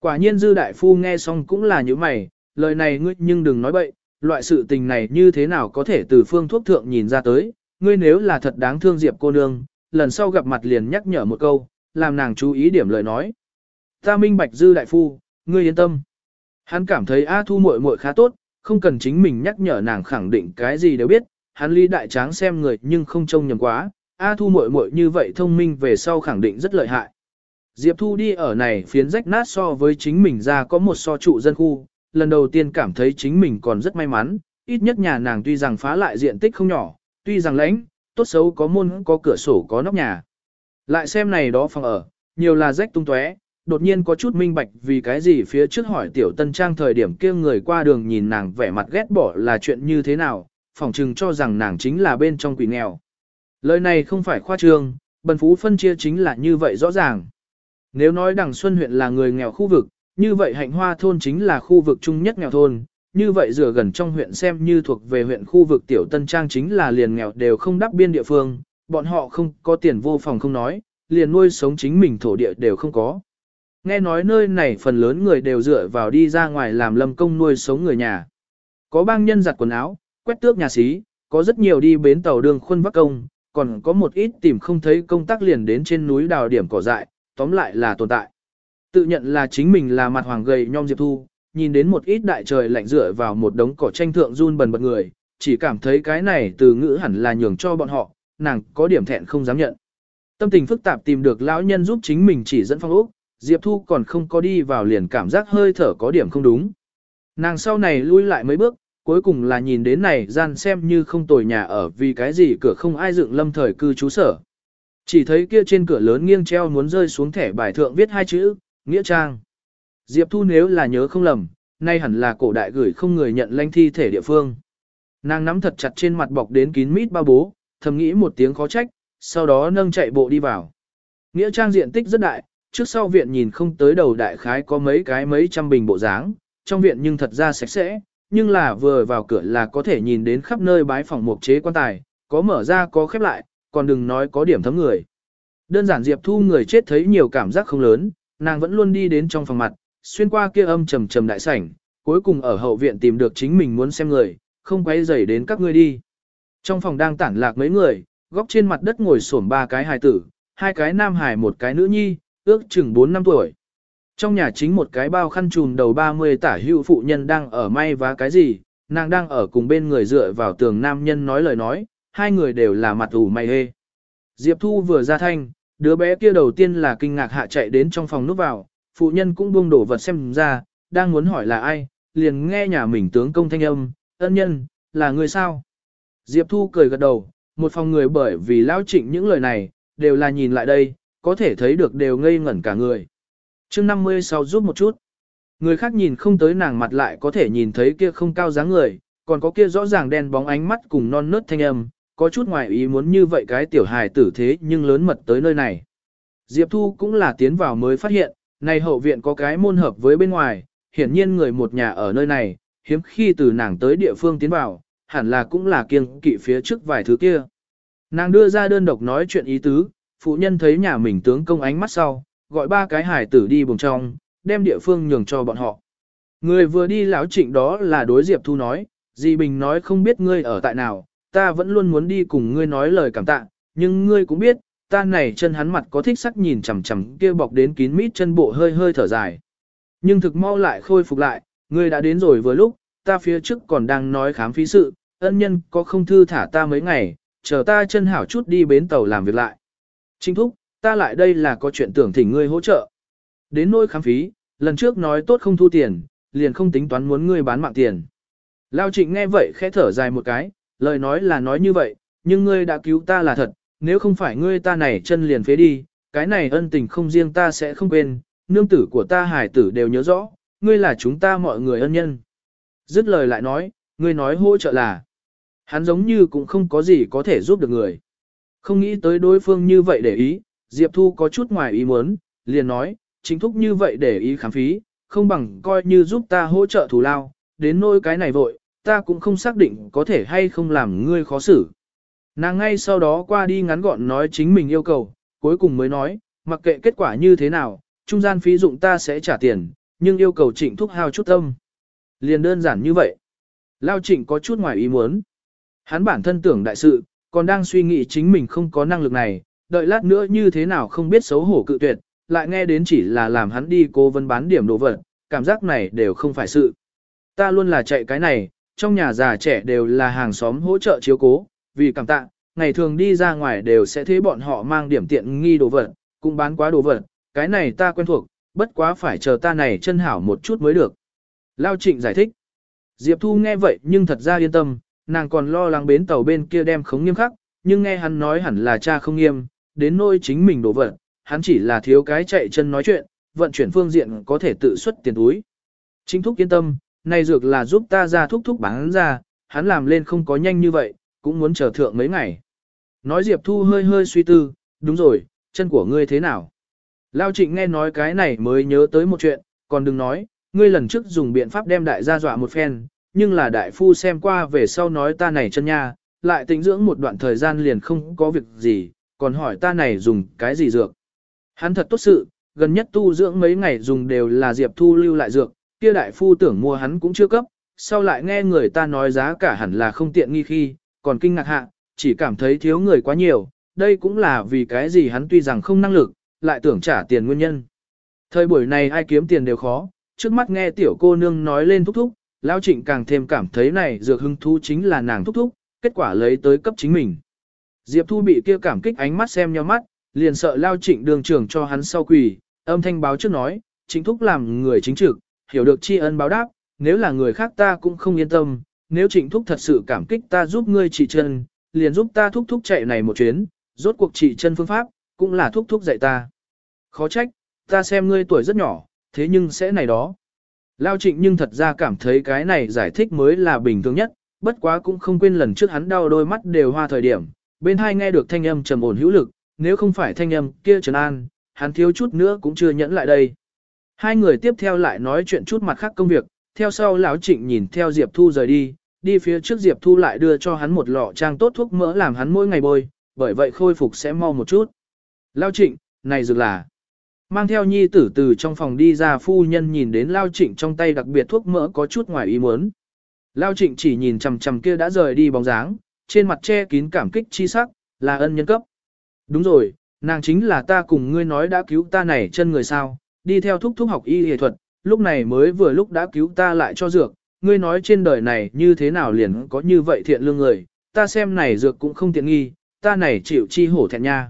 Quả nhiên Dư Đại Phu nghe xong cũng là như mày, lời này ngươi nhưng đừng nói bậy, loại sự tình này như thế nào có thể từ phương thuốc thượng nhìn ra tới, ngươi nếu là thật đáng thương Diệp cô nương, lần sau gặp mặt liền nhắc nhở một câu, làm nàng chú ý điểm lời nói. Ta minh bạch Dư Đại Phu, ngươi yên tâm. Hắn cảm thấy A Thu muội muội khá tốt, không cần chính mình nhắc nhở nàng khẳng định cái gì đều biết, hắn lý đại tráng xem người nhưng không trông nhầm quá, A Thu muội muội như vậy thông minh về sau khẳng định rất lợi hại. Diệp Thu đi ở này phiến rách nát so với chính mình ra có một so trụ dân khu, lần đầu tiên cảm thấy chính mình còn rất may mắn, ít nhất nhà nàng tuy rằng phá lại diện tích không nhỏ, tuy rằng lãnh, tốt xấu có môn có cửa sổ có nóc nhà. Lại xem này đó phòng ở, nhiều là rách tung tóe, đột nhiên có chút minh bạch vì cái gì phía trước hỏi tiểu tân trang thời điểm kia người qua đường nhìn nàng vẻ mặt ghét bỏ là chuyện như thế nào, phỏng chừng cho rằng nàng chính là bên trong quỷ nghèo. Lời này không phải khoa trương, bần phú phân chia chính là như vậy rõ ràng. Nếu nói đằng Xuân huyện là người nghèo khu vực, như vậy hạnh hoa thôn chính là khu vực chung nhất nghèo thôn, như vậy rửa gần trong huyện xem như thuộc về huyện khu vực tiểu tân trang chính là liền nghèo đều không đắp biên địa phương, bọn họ không có tiền vô phòng không nói, liền nuôi sống chính mình thổ địa đều không có. Nghe nói nơi này phần lớn người đều dựa vào đi ra ngoài làm lâm công nuôi sống người nhà. Có bang nhân giặt quần áo, quét tước nhà xí, có rất nhiều đi bến tàu đường khuân vác công, còn có một ít tìm không thấy công tác liền đến trên núi đào điểm cỏ dại, tóm lại là tồn tại. Tự nhận là chính mình là mặt hoàng gầy nhom diệp thu, nhìn đến một ít đại trời lạnh dựa vào một đống cỏ tranh thượng run bần bật người, chỉ cảm thấy cái này từ ngữ hẳn là nhường cho bọn họ, nàng có điểm thẹn không dám nhận. Tâm tình phức tạp tìm được lão nhân giúp chính mình chỉ dẫn phong ốc, Diệp Thu còn không có đi vào liền cảm giác hơi thở có điểm không đúng. Nàng sau này lui lại mấy bước, cuối cùng là nhìn đến này gian xem như không tồi nhà ở vì cái gì cửa không ai dựng lâm thời cư trú sở. Chỉ thấy kia trên cửa lớn nghiêng treo muốn rơi xuống thẻ bài thượng viết hai chữ, Nghĩa Trang. Diệp Thu nếu là nhớ không lầm, nay hẳn là cổ đại gửi không người nhận lanh thi thể địa phương. Nàng nắm thật chặt trên mặt bọc đến kín mít bao bố, thầm nghĩ một tiếng khó trách, sau đó nâng chạy bộ đi vào. Nghĩa Trang diện tích rất đại, trước sau viện nhìn không tới đầu đại khái có mấy cái mấy trăm bình bộ dáng, trong viện nhưng thật ra sạch sẽ, nhưng là vừa vào cửa là có thể nhìn đến khắp nơi bái phòng mục chế quan tài, có mở ra có khép lại, còn đừng nói có điểm thấm người. Đơn giản Diệp Thu người chết thấy nhiều cảm giác không lớn, nàng vẫn luôn đi đến trong phòng mặt, xuyên qua kia âm trầm trầm đại sảnh, cuối cùng ở hậu viện tìm được chính mình muốn xem người, không quay dày đến các ngươi đi. Trong phòng đang tản lạc mấy người, góc trên mặt đất ngồi xổm ba cái hài tử, hai cái nam hài một cái nữ nhi, ước chừng 4 năm tuổi. Trong nhà chính một cái bao khăn trùm đầu 30 tả hữu phụ nhân đang ở may vá cái gì, nàng đang ở cùng bên người dựa vào tường nam nhân nói lời nói, hai người đều là mặt ủ mày hê. Diệp Thu vừa ra thanh, đứa bé kia đầu tiên là kinh ngạc hạ chạy đến trong phòng núp vào, phụ nhân cũng buông đổ vật xem ra, đang muốn hỏi là ai, liền nghe nhà mình tướng công thanh âm, ân nhân, là người sao? Diệp Thu cười gật đầu, một phòng người bởi vì lao trịnh những lời này, đều là nhìn lại đây, có thể thấy được đều ngây ngẩn cả người. chương 56 giúp một chút. Người khác nhìn không tới nàng mặt lại có thể nhìn thấy kia không cao dáng người, còn có kia rõ ràng đen bóng ánh mắt cùng non nớt thanh âm, có chút ngoài ý muốn như vậy cái tiểu hài tử thế nhưng lớn mật tới nơi này. Diệp Thu cũng là tiến vào mới phát hiện, này hậu viện có cái môn hợp với bên ngoài, hiển nhiên người một nhà ở nơi này, hiếm khi từ nàng tới địa phương tiến vào, hẳn là cũng là kiêng kỵ phía trước vài thứ kia. Nàng đưa ra đơn độc nói chuyện ý tứ, phụ nhân thấy nhà mình tướng công ánh mắt sau, gọi ba cái hải tử đi buồng trong, đem địa phương nhường cho bọn họ. Người vừa đi lão trịnh đó là đối Diệp Thu nói, Di Bình nói không biết ngươi ở tại nào, ta vẫn luôn muốn đi cùng ngươi nói lời cảm tạ, nhưng ngươi cũng biết, ta này chân hắn mặt có thích sắc nhìn chằm chằm kia bọc đến kín mít chân bộ hơi hơi thở dài. Nhưng thực mau lại khôi phục lại, ngươi đã đến rồi vừa lúc, ta phía trước còn đang nói khám phí sự, ân nhân có không thư thả ta mấy ngày, chờ ta chân hảo chút đi bến tàu làm việc lại. Trinh thúc, ta lại đây là có chuyện tưởng thỉnh ngươi hỗ trợ. Đến nỗi khám phí, lần trước nói tốt không thu tiền, liền không tính toán muốn ngươi bán mạng tiền. Lao trịnh nghe vậy khẽ thở dài một cái, lời nói là nói như vậy, nhưng ngươi đã cứu ta là thật, nếu không phải ngươi ta này chân liền phế đi, cái này ân tình không riêng ta sẽ không quên, nương tử của ta hải tử đều nhớ rõ, ngươi là chúng ta mọi người ân nhân. Dứt lời lại nói, ngươi nói hỗ trợ là, hắn giống như cũng không có gì có thể giúp được người. Không nghĩ tới đối phương như vậy để ý, Diệp Thu có chút ngoài ý muốn, liền nói, chính thúc như vậy để ý khám phí, không bằng coi như giúp ta hỗ trợ thù lao, đến nôi cái này vội, ta cũng không xác định có thể hay không làm ngươi khó xử. Nàng ngay sau đó qua đi ngắn gọn nói chính mình yêu cầu, cuối cùng mới nói, mặc kệ kết quả như thế nào, trung gian phí dụng ta sẽ trả tiền, nhưng yêu cầu trịnh thúc hao chút tâm. Liền đơn giản như vậy. Lao trịnh có chút ngoài ý muốn. Hắn bản thân tưởng đại sự, còn đang suy nghĩ chính mình không có năng lực này, đợi lát nữa như thế nào không biết xấu hổ cự tuyệt, lại nghe đến chỉ là làm hắn đi cố vấn bán điểm đồ vật, cảm giác này đều không phải sự. Ta luôn là chạy cái này, trong nhà già trẻ đều là hàng xóm hỗ trợ chiếu cố, vì cảm tạ, ngày thường đi ra ngoài đều sẽ thấy bọn họ mang điểm tiện nghi đồ vật, cũng bán quá đồ vật, cái này ta quen thuộc, bất quá phải chờ ta này chân hảo một chút mới được. Lao trịnh giải thích. Diệp Thu nghe vậy nhưng thật ra yên tâm, nàng còn lo lắng bến tàu bên kia đem khống nghiêm khắc, nhưng nghe hắn nói hẳn là cha không nghiêm, đến nôi chính mình đổ vật, hắn chỉ là thiếu cái chạy chân nói chuyện, vận chuyển phương diện có thể tự xuất tiền túi. Chính thúc yên tâm, này dược là giúp ta ra thúc thúc bán ra, hắn làm lên không có nhanh như vậy, cũng muốn chờ thượng mấy ngày. Nói Diệp Thu hơi hơi suy tư, đúng rồi, chân của ngươi thế nào? Lao trịnh nghe nói cái này mới nhớ tới một chuyện, còn đừng nói, ngươi lần trước dùng biện pháp đem đại gia dọa một phen, nhưng là đại phu xem qua về sau nói ta này chân nha, lại tĩnh dưỡng một đoạn thời gian liền không có việc gì, còn hỏi ta này dùng cái gì dược. Hắn thật tốt sự, gần nhất tu dưỡng mấy ngày dùng đều là Diệp Thu lưu lại dược, kia đại phu tưởng mua hắn cũng chưa cấp, sau lại nghe người ta nói giá cả hẳn là không tiện nghi khi, còn kinh ngạc hạ, chỉ cảm thấy thiếu người quá nhiều, đây cũng là vì cái gì hắn tuy rằng không năng lực, lại tưởng trả tiền nguyên nhân. Thời buổi này ai kiếm tiền đều khó, trước mắt nghe tiểu cô nương nói lên thúc thúc, Lão Trịnh càng thêm cảm thấy này dược hưng thú chính là nàng thúc thúc, kết quả lấy tới cấp chính mình. Diệp Thu bị kia cảm kích ánh mắt xem nhau mắt, liền sợ Lao Trịnh đường trưởng cho hắn sau quỳ, âm thanh báo trước nói, chính thúc làm người chính trực, hiểu được tri ân báo đáp, nếu là người khác ta cũng không yên tâm, nếu trịnh thúc thật sự cảm kích ta giúp ngươi trị chân, liền giúp ta thúc thúc chạy này một chuyến, rốt cuộc trị chân phương pháp, cũng là thúc thúc dạy ta. Khó trách, ta xem ngươi tuổi rất nhỏ, thế nhưng sẽ này đó. Lao trịnh nhưng thật ra cảm thấy cái này giải thích mới là bình thường nhất, bất quá cũng không quên lần trước hắn đau đôi mắt đều hoa thời điểm, bên hai nghe được thanh âm trầm ổn hữu lực, nếu không phải thanh âm kia Trần an, hắn thiếu chút nữa cũng chưa nhẫn lại đây. Hai người tiếp theo lại nói chuyện chút mặt khác công việc, theo sau lão trịnh nhìn theo Diệp Thu rời đi, đi phía trước Diệp Thu lại đưa cho hắn một lọ trang tốt thuốc mỡ làm hắn mỗi ngày bôi, bởi vậy khôi phục sẽ mau một chút. Lão trịnh, này dược là. Mang theo nhi tử từ trong phòng đi ra phu nhân nhìn đến Lao Trịnh trong tay đặc biệt thuốc mỡ có chút ngoài ý muốn. Lao Trịnh chỉ nhìn chằm chằm kia đã rời đi bóng dáng, trên mặt che kín cảm kích chi sắc, là ân nhân cấp. Đúng rồi, nàng chính là ta cùng ngươi nói đã cứu ta này chân người sao, đi theo thúc thúc học y y thuật, lúc này mới vừa lúc đã cứu ta lại cho dược, ngươi nói trên đời này như thế nào liền có như vậy thiện lương người, ta xem này dược cũng không tiện nghi, ta này chịu chi hổ thẹn nha.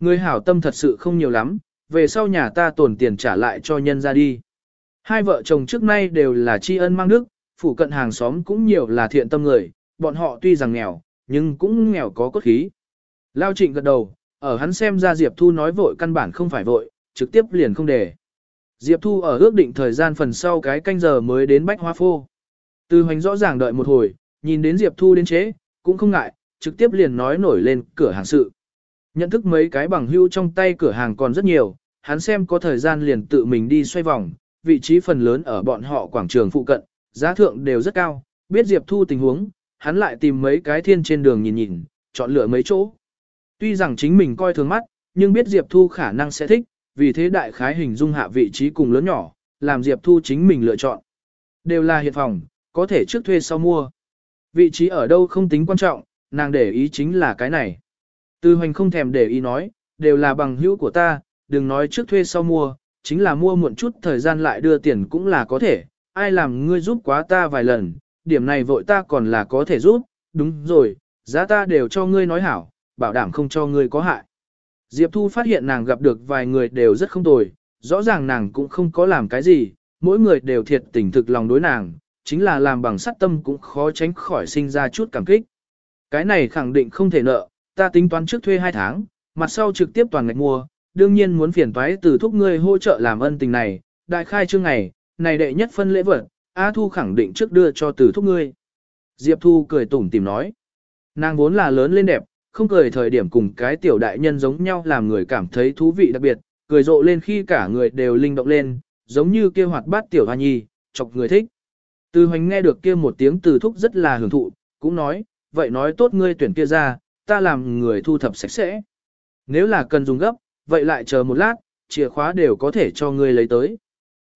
Người hảo tâm thật sự không nhiều lắm, về sau nhà ta tổn tiền trả lại cho nhân ra đi. Hai vợ chồng trước nay đều là tri ân mang đức, phủ cận hàng xóm cũng nhiều là thiện tâm người, bọn họ tuy rằng nghèo, nhưng cũng nghèo có cốt khí. Lao trịnh gật đầu, ở hắn xem ra Diệp Thu nói vội căn bản không phải vội, trực tiếp liền không để. Diệp Thu ở ước định thời gian phần sau cái canh giờ mới đến Bách Hoa Phô. Từ hoành rõ ràng đợi một hồi, nhìn đến Diệp Thu đến chế, cũng không ngại, trực tiếp liền nói nổi lên cửa hàng sự. Nhận thức mấy cái bằng hưu trong tay cửa hàng còn rất nhiều, hắn xem có thời gian liền tự mình đi xoay vòng, vị trí phần lớn ở bọn họ quảng trường phụ cận, giá thượng đều rất cao, biết Diệp Thu tình huống, hắn lại tìm mấy cái thiên trên đường nhìn nhìn, chọn lựa mấy chỗ. Tuy rằng chính mình coi thường mắt, nhưng biết Diệp Thu khả năng sẽ thích, vì thế đại khái hình dung hạ vị trí cùng lớn nhỏ, làm Diệp Thu chính mình lựa chọn. Đều là hiện phòng, có thể trước thuê sau mua. Vị trí ở đâu không tính quan trọng, nàng để ý chính là cái này. Tư hoành không thèm để ý nói, đều là bằng hữu của ta, đừng nói trước thuê sau mua, chính là mua muộn chút thời gian lại đưa tiền cũng là có thể, ai làm ngươi giúp quá ta vài lần, điểm này vội ta còn là có thể giúp, đúng rồi, giá ta đều cho ngươi nói hảo, bảo đảm không cho ngươi có hại. Diệp Thu phát hiện nàng gặp được vài người đều rất không tồi, rõ ràng nàng cũng không có làm cái gì, mỗi người đều thiệt tình thực lòng đối nàng, chính là làm bằng sắt tâm cũng khó tránh khỏi sinh ra chút cảm kích. Cái này khẳng định không thể nợ, ta tính toán trước thuê 2 tháng, mặt sau trực tiếp toàn ngạch mua, đương nhiên muốn phiền toái từ thúc ngươi hỗ trợ làm ân tình này, đại khai chương ngày, này đệ nhất phân lễ vật, A Thu khẳng định trước đưa cho từ thúc ngươi. Diệp Thu cười tủm tìm nói, nàng vốn là lớn lên đẹp, không cười thời điểm cùng cái tiểu đại nhân giống nhau làm người cảm thấy thú vị đặc biệt, cười rộ lên khi cả người đều linh động lên, giống như kia hoạt bát tiểu hoa nhi, chọc người thích. Từ hoành nghe được kia một tiếng từ thúc rất là hưởng thụ, cũng nói, vậy nói tốt ngươi tuyển kia ra, ta làm người thu thập sạch sẽ. Nếu là cần dùng gấp, vậy lại chờ một lát, chìa khóa đều có thể cho ngươi lấy tới.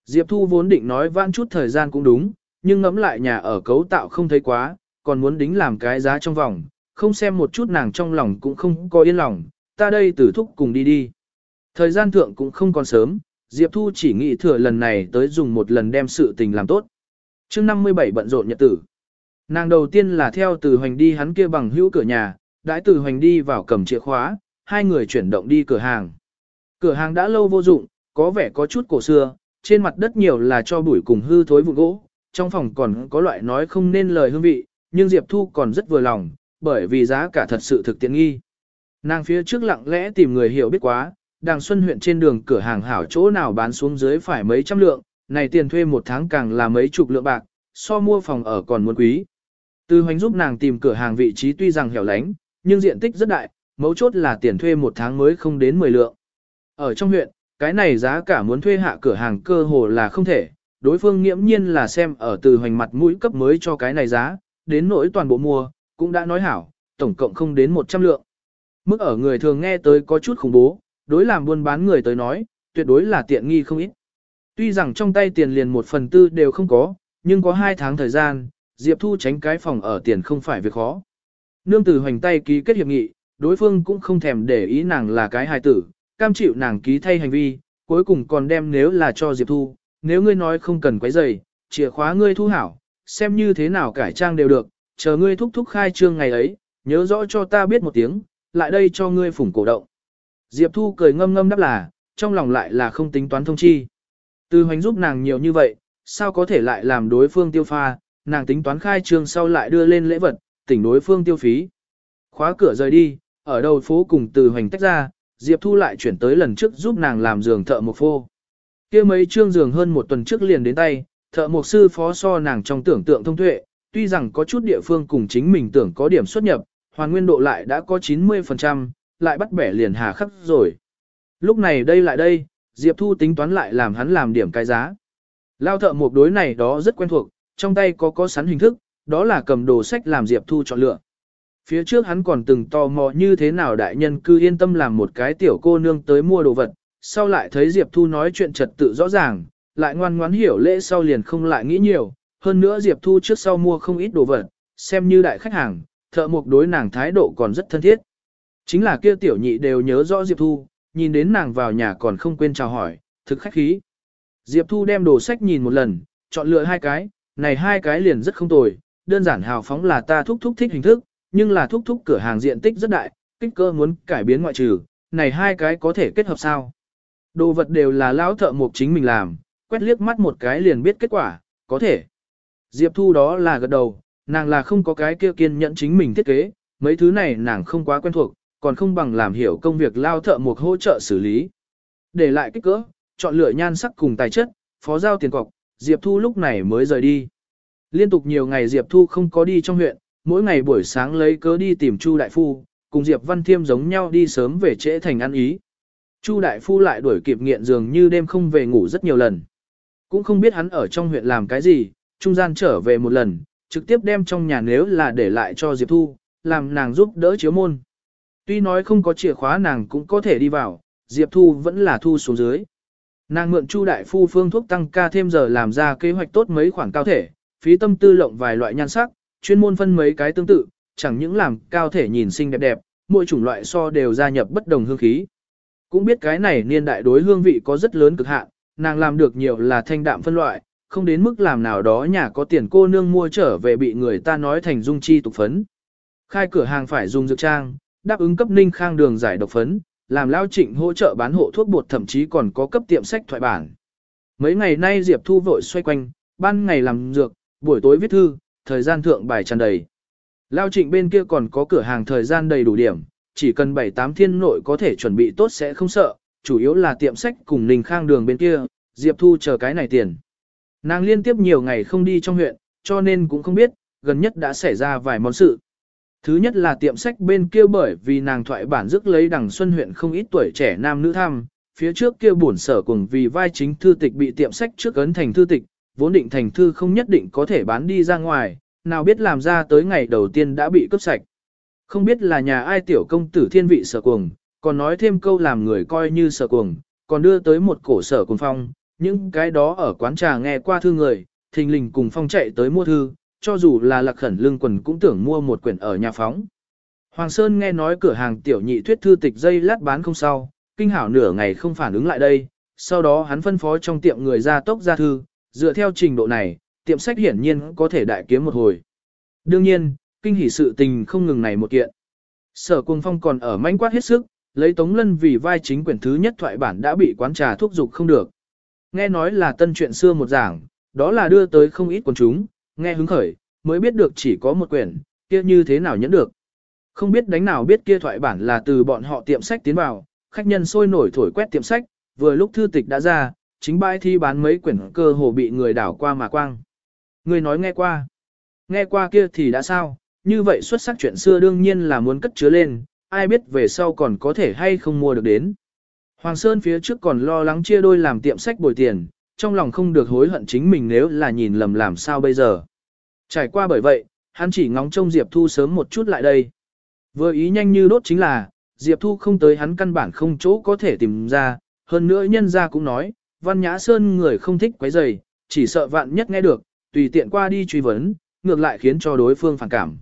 Diệp Thu vốn định nói vãn chút thời gian cũng đúng, nhưng ngẫm lại nhà ở cấu tạo không thấy quá, còn muốn đính làm cái giá trong vòng, không xem một chút nàng trong lòng cũng không có yên lòng, ta đây tử thúc cùng đi đi. Thời gian thượng cũng không còn sớm, Diệp Thu chỉ nghĩ thừa lần này tới dùng một lần đem sự tình làm tốt. chương 57 bận rộn nhật tử. Nàng đầu tiên là theo từ hoành đi hắn kia bằng hữu cửa nhà, đãi từ hoành đi vào cầm chìa khóa, hai người chuyển động đi cửa hàng. Cửa hàng đã lâu vô dụng, có vẻ có chút cổ xưa, trên mặt đất nhiều là cho bụi cùng hư thối vụn gỗ, trong phòng còn có loại nói không nên lời hương vị, nhưng Diệp Thu còn rất vừa lòng, bởi vì giá cả thật sự thực tiện nghi. Nàng phía trước lặng lẽ tìm người hiểu biết quá, đàng xuân huyện trên đường cửa hàng hảo chỗ nào bán xuống dưới phải mấy trăm lượng, này tiền thuê một tháng càng là mấy chục lượng bạc, so mua phòng ở còn muốn quý. Từ hoành giúp nàng tìm cửa hàng vị trí tuy rằng hẻo lánh, nhưng diện tích rất đại, mấu chốt là tiền thuê một tháng mới không đến 10 lượng. Ở trong huyện, cái này giá cả muốn thuê hạ cửa hàng cơ hồ là không thể, đối phương nghiễm nhiên là xem ở từ hoành mặt mũi cấp mới cho cái này giá, đến nỗi toàn bộ mua, cũng đã nói hảo, tổng cộng không đến 100 lượng. Mức ở người thường nghe tới có chút khủng bố, đối làm buôn bán người tới nói, tuyệt đối là tiện nghi không ít. Tuy rằng trong tay tiền liền một phần tư đều không có, nhưng có hai tháng thời gian, Diệp Thu tránh cái phòng ở tiền không phải việc khó. Nương tử hoành tay ký kết hiệp nghị, đối phương cũng không thèm để ý nàng là cái hài tử, cam chịu nàng ký thay hành vi, cuối cùng còn đem nếu là cho Diệp Thu, nếu ngươi nói không cần quấy giày, chìa khóa ngươi thu hảo, xem như thế nào cải trang đều được, chờ ngươi thúc thúc khai trương ngày ấy, nhớ rõ cho ta biết một tiếng, lại đây cho ngươi phủng cổ động. Diệp Thu cười ngâm ngâm đáp là, trong lòng lại là không tính toán thông chi. Từ hoành giúp nàng nhiều như vậy, sao có thể lại làm đối phương tiêu pha, nàng tính toán khai trương sau lại đưa lên lễ vật, tỉnh đối phương tiêu phí. Khóa cửa rời đi, ở đầu phố cùng từ hoành tách ra, Diệp Thu lại chuyển tới lần trước giúp nàng làm giường thợ một phô. kia mấy trương giường hơn một tuần trước liền đến tay, thợ một sư phó so nàng trong tưởng tượng thông tuệ, tuy rằng có chút địa phương cùng chính mình tưởng có điểm xuất nhập, hoàn nguyên độ lại đã có 90%, lại bắt bẻ liền hà khắc rồi. Lúc này đây lại đây, Diệp Thu tính toán lại làm hắn làm điểm cái giá. Lao thợ một đối này đó rất quen thuộc, trong tay có có sắn hình thức, đó là cầm đồ sách làm Diệp Thu chọn lựa. Phía trước hắn còn từng tò mò như thế nào đại nhân cư yên tâm làm một cái tiểu cô nương tới mua đồ vật, sau lại thấy Diệp Thu nói chuyện trật tự rõ ràng, lại ngoan ngoãn hiểu lễ sau liền không lại nghĩ nhiều, hơn nữa Diệp Thu trước sau mua không ít đồ vật, xem như đại khách hàng, thợ mộc đối nàng thái độ còn rất thân thiết. Chính là kia tiểu nhị đều nhớ rõ Diệp Thu, nhìn đến nàng vào nhà còn không quên chào hỏi, thực khách khí. Diệp Thu đem đồ sách nhìn một lần, chọn lựa hai cái, này hai cái liền rất không tồi, đơn giản hào phóng là ta thúc thúc thích hình thức, nhưng là thúc thúc cửa hàng diện tích rất đại, kích cỡ muốn cải biến ngoại trừ, này hai cái có thể kết hợp sao? Đồ vật đều là lão thợ mộc chính mình làm, quét liếc mắt một cái liền biết kết quả, có thể. Diệp Thu đó là gật đầu, nàng là không có cái kia kiên nhẫn chính mình thiết kế, mấy thứ này nàng không quá quen thuộc, còn không bằng làm hiểu công việc lao thợ mộc hỗ trợ xử lý. Để lại kích cỡ, chọn lựa nhan sắc cùng tài chất, phó giao tiền cọc, Diệp Thu lúc này mới rời đi. Liên tục nhiều ngày Diệp Thu không có đi trong huyện, mỗi ngày buổi sáng lấy cớ đi tìm Chu Đại Phu, cùng Diệp Văn Thiêm giống nhau đi sớm về trễ thành ăn ý. Chu Đại Phu lại đuổi kịp nghiện dường như đêm không về ngủ rất nhiều lần. Cũng không biết hắn ở trong huyện làm cái gì, trung gian trở về một lần, trực tiếp đem trong nhà nếu là để lại cho Diệp Thu, làm nàng giúp đỡ chiếu môn. Tuy nói không có chìa khóa nàng cũng có thể đi vào, Diệp Thu vẫn là thu xuống dưới. Nàng mượn Chu đại phu phương thuốc tăng ca thêm giờ làm ra kế hoạch tốt mấy khoản cao thể, phí tâm tư lộng vài loại nhan sắc, chuyên môn phân mấy cái tương tự, chẳng những làm cao thể nhìn xinh đẹp đẹp, mỗi chủng loại so đều gia nhập bất đồng hương khí. Cũng biết cái này niên đại đối hương vị có rất lớn cực hạn, nàng làm được nhiều là thanh đạm phân loại, không đến mức làm nào đó nhà có tiền cô nương mua trở về bị người ta nói thành dung chi tục phấn. Khai cửa hàng phải dùng dược trang, đáp ứng cấp ninh khang đường giải độc phấn, làm lao trịnh hỗ trợ bán hộ thuốc bột thậm chí còn có cấp tiệm sách thoại bản. Mấy ngày nay Diệp Thu vội xoay quanh, ban ngày làm dược, buổi tối viết thư, thời gian thượng bài tràn đầy. Lao trịnh bên kia còn có cửa hàng thời gian đầy đủ điểm, chỉ cần 7-8 thiên nội có thể chuẩn bị tốt sẽ không sợ, chủ yếu là tiệm sách cùng Ninh Khang đường bên kia, Diệp Thu chờ cái này tiền. Nàng liên tiếp nhiều ngày không đi trong huyện, cho nên cũng không biết, gần nhất đã xảy ra vài món sự. Thứ nhất là tiệm sách bên kia bởi vì nàng thoại bản dứt lấy đằng xuân huyện không ít tuổi trẻ nam nữ tham, phía trước kia bổn sở cùng vì vai chính thư tịch bị tiệm sách trước ấn thành thư tịch, vốn định thành thư không nhất định có thể bán đi ra ngoài, nào biết làm ra tới ngày đầu tiên đã bị cướp sạch. Không biết là nhà ai tiểu công tử thiên vị sở cuồng, còn nói thêm câu làm người coi như sở cuồng, còn đưa tới một cổ sở cùng phong, những cái đó ở quán trà nghe qua thư người, thình lình cùng phong chạy tới mua thư, cho dù là lạc khẩn lương quần cũng tưởng mua một quyển ở nhà phóng. Hoàng Sơn nghe nói cửa hàng tiểu nhị thuyết thư tịch dây lát bán không sao, kinh hảo nửa ngày không phản ứng lại đây, sau đó hắn phân phó trong tiệm người ra tốc ra thư, dựa theo trình độ này, tiệm sách hiển nhiên có thể đại kiếm một hồi. Đương nhiên, kinh hỉ sự tình không ngừng này một kiện. Sở Cuồng Phong còn ở manh quát hết sức, lấy Tống Lân vì vai chính quyển thứ nhất thoại bản đã bị quán trà thúc dục không được. Nghe nói là tân chuyện xưa một giảng, đó là đưa tới không ít quần chúng, nghe hứng khởi, mới biết được chỉ có một quyển, kia như thế nào nhẫn được. Không biết đánh nào biết kia thoại bản là từ bọn họ tiệm sách tiến vào, khách nhân sôi nổi thổi quét tiệm sách, vừa lúc thư tịch đã ra, chính bãi thi bán mấy quyển cơ hồ bị người đảo qua mà quang. Người nói nghe qua. Nghe qua kia thì đã sao, như vậy xuất sắc chuyện xưa đương nhiên là muốn cất chứa lên, ai biết về sau còn có thể hay không mua được đến. Hoàng Sơn phía trước còn lo lắng chia đôi làm tiệm sách bồi tiền, trong lòng không được hối hận chính mình nếu là nhìn lầm làm sao bây giờ. Trải qua bởi vậy, hắn chỉ ngóng trông Diệp Thu sớm một chút lại đây. Vừa ý nhanh như đốt chính là, Diệp Thu không tới hắn căn bản không chỗ có thể tìm ra, hơn nữa nhân gia cũng nói, Văn Nhã Sơn người không thích quấy rầy, chỉ sợ vạn nhất nghe được, tùy tiện qua đi truy vấn, ngược lại khiến cho đối phương phản cảm.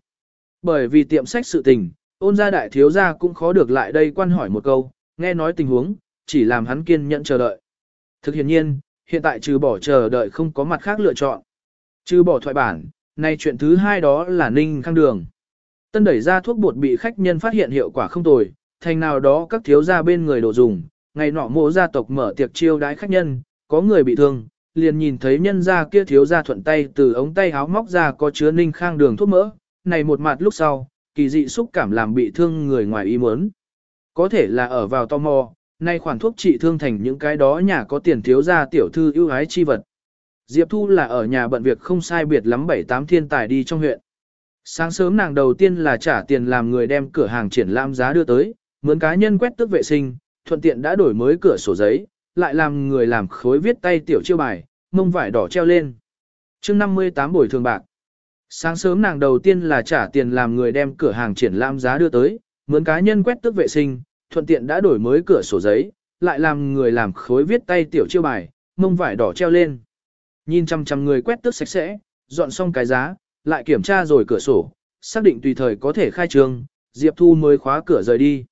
Bởi vì tiệm sách sự tình, ôn gia đại thiếu gia cũng khó được lại đây quan hỏi một câu, nghe nói tình huống, chỉ làm hắn kiên nhẫn chờ đợi. Thực hiện nhiên, hiện tại trừ bỏ chờ đợi không có mặt khác lựa chọn. Trừ bỏ thoại bản, nay chuyện thứ hai đó là ninh khang đường. Tân đẩy ra thuốc bột bị khách nhân phát hiện hiệu quả không tồi, thành nào đó các thiếu gia bên người đồ dùng, ngày nọ mộ gia tộc mở tiệc chiêu đãi khách nhân, có người bị thương, liền nhìn thấy nhân gia kia thiếu gia thuận tay từ ống tay áo móc ra có chứa ninh khang đường thuốc mỡ, này một mặt lúc sau, kỳ dị xúc cảm làm bị thương người ngoài ý muốn. Có thể là ở vào tò mò, nay khoản thuốc trị thương thành những cái đó nhà có tiền thiếu gia tiểu thư ưu ái chi vật. Diệp Thu là ở nhà bận việc không sai biệt lắm bảy tám thiên tài đi trong huyện. Sáng sớm nàng đầu tiên là trả tiền làm người đem cửa hàng triển lãm giá đưa tới, mướn cá nhân quét tước vệ sinh, thuận tiện đã đổi mới cửa sổ giấy, lại làm người làm khối viết tay tiểu chiêu bài, mông vải đỏ treo lên. chương 58 buổi thường bạc. Sáng sớm nàng đầu tiên là trả tiền làm người đem cửa hàng triển lãm giá đưa tới, mướn cá nhân quét tước vệ sinh, thuận tiện đã đổi mới cửa sổ giấy, lại làm người làm khối viết tay tiểu chiêu bài, mông vải đỏ treo lên. Nhìn chăm chăm người quét tước sạch sẽ, dọn xong cái giá, lại kiểm tra rồi cửa sổ, xác định tùy thời có thể khai trương, Diệp Thu mới khóa cửa rời đi.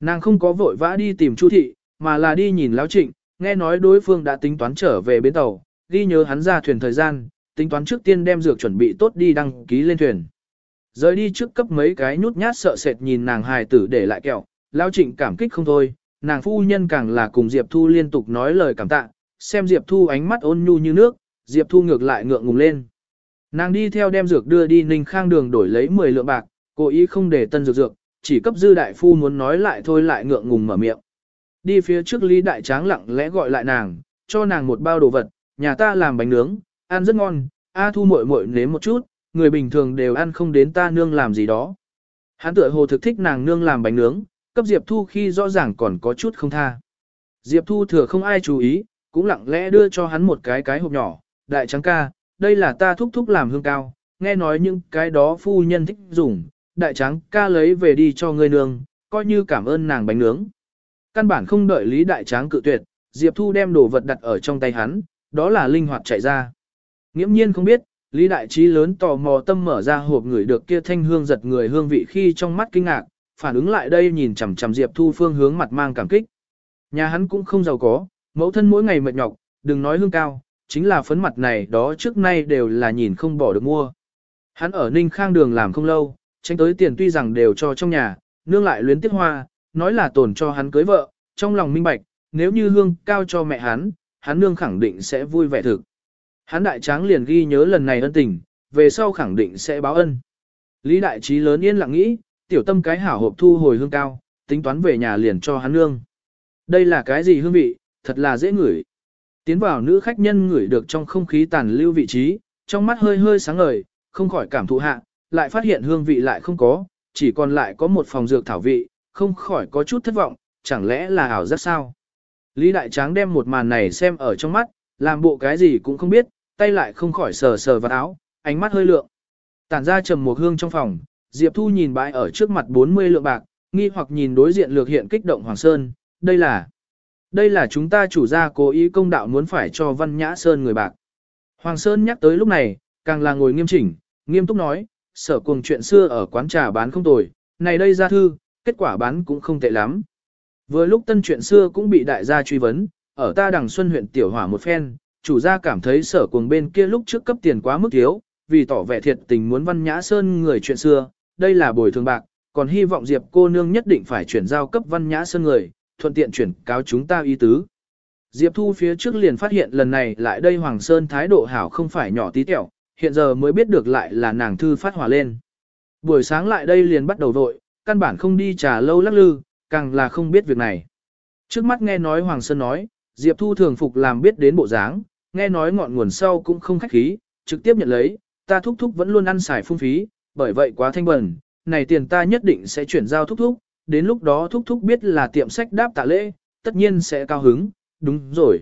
Nàng không có vội vã đi tìm Chu thị, mà là đi nhìn Lão Trịnh, nghe nói đối phương đã tính toán trở về bến tàu, ghi nhớ hắn ra thuyền thời gian, tính toán trước tiên đem dược chuẩn bị tốt đi đăng ký lên thuyền. Rời đi trước cấp mấy cái nhút nhát sợ sệt nhìn nàng hài tử để lại kẹo, Lão Trịnh cảm kích không thôi, nàng phu nhân càng là cùng Diệp Thu liên tục nói lời cảm tạ, xem Diệp Thu ánh mắt ôn nhu như nước, Diệp Thu ngược lại ngượng ngùng lên. Nàng đi theo đem dược đưa đi Ninh Khang đường đổi lấy 10 lượng bạc, cố ý không để tân dược dược, chỉ cấp dư đại phu muốn nói lại thôi lại ngượng ngùng mở miệng. Đi phía trước Lý Đại Tráng lặng lẽ gọi lại nàng, cho nàng một bao đồ vật, nhà ta làm bánh nướng, ăn rất ngon, A Thu muội muội nếm một chút, người bình thường đều ăn không đến ta nương làm gì đó. Hắn tựa hồ thực thích nàng nương làm bánh nướng, cấp Diệp Thu khi rõ ràng còn có chút không tha. Diệp Thu thừa không ai chú ý, cũng lặng lẽ đưa cho hắn một cái cái hộp nhỏ, đại trắng ca, đây là ta thúc thúc làm hương cao, nghe nói những cái đó phu nhân thích dùng, đại Tráng ca lấy về đi cho người nương, coi như cảm ơn nàng bánh nướng. Căn bản không đợi Lý Đại Tráng cự tuyệt, Diệp Thu đem đồ vật đặt ở trong tay hắn, đó là linh hoạt chạy ra. Nghiễm nhiên không biết, Lý Đại Trí lớn tò mò tâm mở ra hộp người được kia thanh hương giật người hương vị khi trong mắt kinh ngạc, phản ứng lại đây nhìn chằm chằm Diệp Thu phương hướng mặt mang cảm kích. Nhà hắn cũng không giàu có, mẫu thân mỗi ngày mệt nhọc, đừng nói hương cao, chính là phấn mặt này đó trước nay đều là nhìn không bỏ được mua. Hắn ở Ninh Khang đường làm không lâu, tránh tới tiền tuy rằng đều cho trong nhà, nương lại luyến tiếc hoa, nói là tổn cho hắn cưới vợ, trong lòng minh bạch, nếu như hương cao cho mẹ hắn, hắn nương khẳng định sẽ vui vẻ thực. Hắn đại tráng liền ghi nhớ lần này ân tình, về sau khẳng định sẽ báo ân. Lý đại trí lớn yên lặng nghĩ, tiểu tâm cái hảo hộp thu hồi hương cao, tính toán về nhà liền cho hắn nương. Đây là cái gì hương vị, thật là dễ ngửi. Tiến vào nữ khách nhân ngửi được trong không khí tàn lưu vị trí, trong mắt hơi hơi sáng ngời, không khỏi cảm thụ hạ, lại phát hiện hương vị lại không có, chỉ còn lại có một phòng dược thảo vị, không khỏi có chút thất vọng, chẳng lẽ là ảo giác sao? Lý Đại Tráng đem một màn này xem ở trong mắt, làm bộ cái gì cũng không biết, tay lại không khỏi sờ sờ vào áo, ánh mắt hơi lượng. Tản ra trầm một hương trong phòng, Diệp Thu nhìn bãi ở trước mặt 40 lượng bạc, nghi hoặc nhìn đối diện lược hiện kích động Hoàng Sơn, đây là... Đây là chúng ta chủ gia cố ý công đạo muốn phải cho Văn Nhã Sơn người bạc. Hoàng Sơn nhắc tới lúc này, càng là ngồi nghiêm chỉnh, nghiêm túc nói, sở cùng chuyện xưa ở quán trà bán không tồi, này đây ra thư, kết quả bán cũng không tệ lắm. Vừa lúc tân chuyện xưa cũng bị đại gia truy vấn, ở ta đằng xuân huyện tiểu hỏa một phen, chủ gia cảm thấy sở cuồng bên kia lúc trước cấp tiền quá mức thiếu, vì tỏ vẻ thiệt tình muốn văn nhã sơn người chuyện xưa, đây là bồi thường bạc, còn hy vọng Diệp cô nương nhất định phải chuyển giao cấp văn nhã sơn người, thuận tiện chuyển cáo chúng ta ý tứ. Diệp Thu phía trước liền phát hiện lần này lại đây Hoàng Sơn thái độ hảo không phải nhỏ tí tẹo, hiện giờ mới biết được lại là nàng thư phát hỏa lên. Buổi sáng lại đây liền bắt đầu vội, căn bản không đi trà lâu lắc lư, càng là không biết việc này. Trước mắt nghe nói Hoàng Sơn nói, Diệp Thu thường phục làm biết đến bộ dáng, nghe nói ngọn nguồn sau cũng không khách khí, trực tiếp nhận lấy, ta thúc thúc vẫn luôn ăn xài phung phí, bởi vậy quá thanh bẩn, này tiền ta nhất định sẽ chuyển giao thúc thúc, đến lúc đó thúc thúc biết là tiệm sách đáp tạ lễ, tất nhiên sẽ cao hứng, đúng rồi.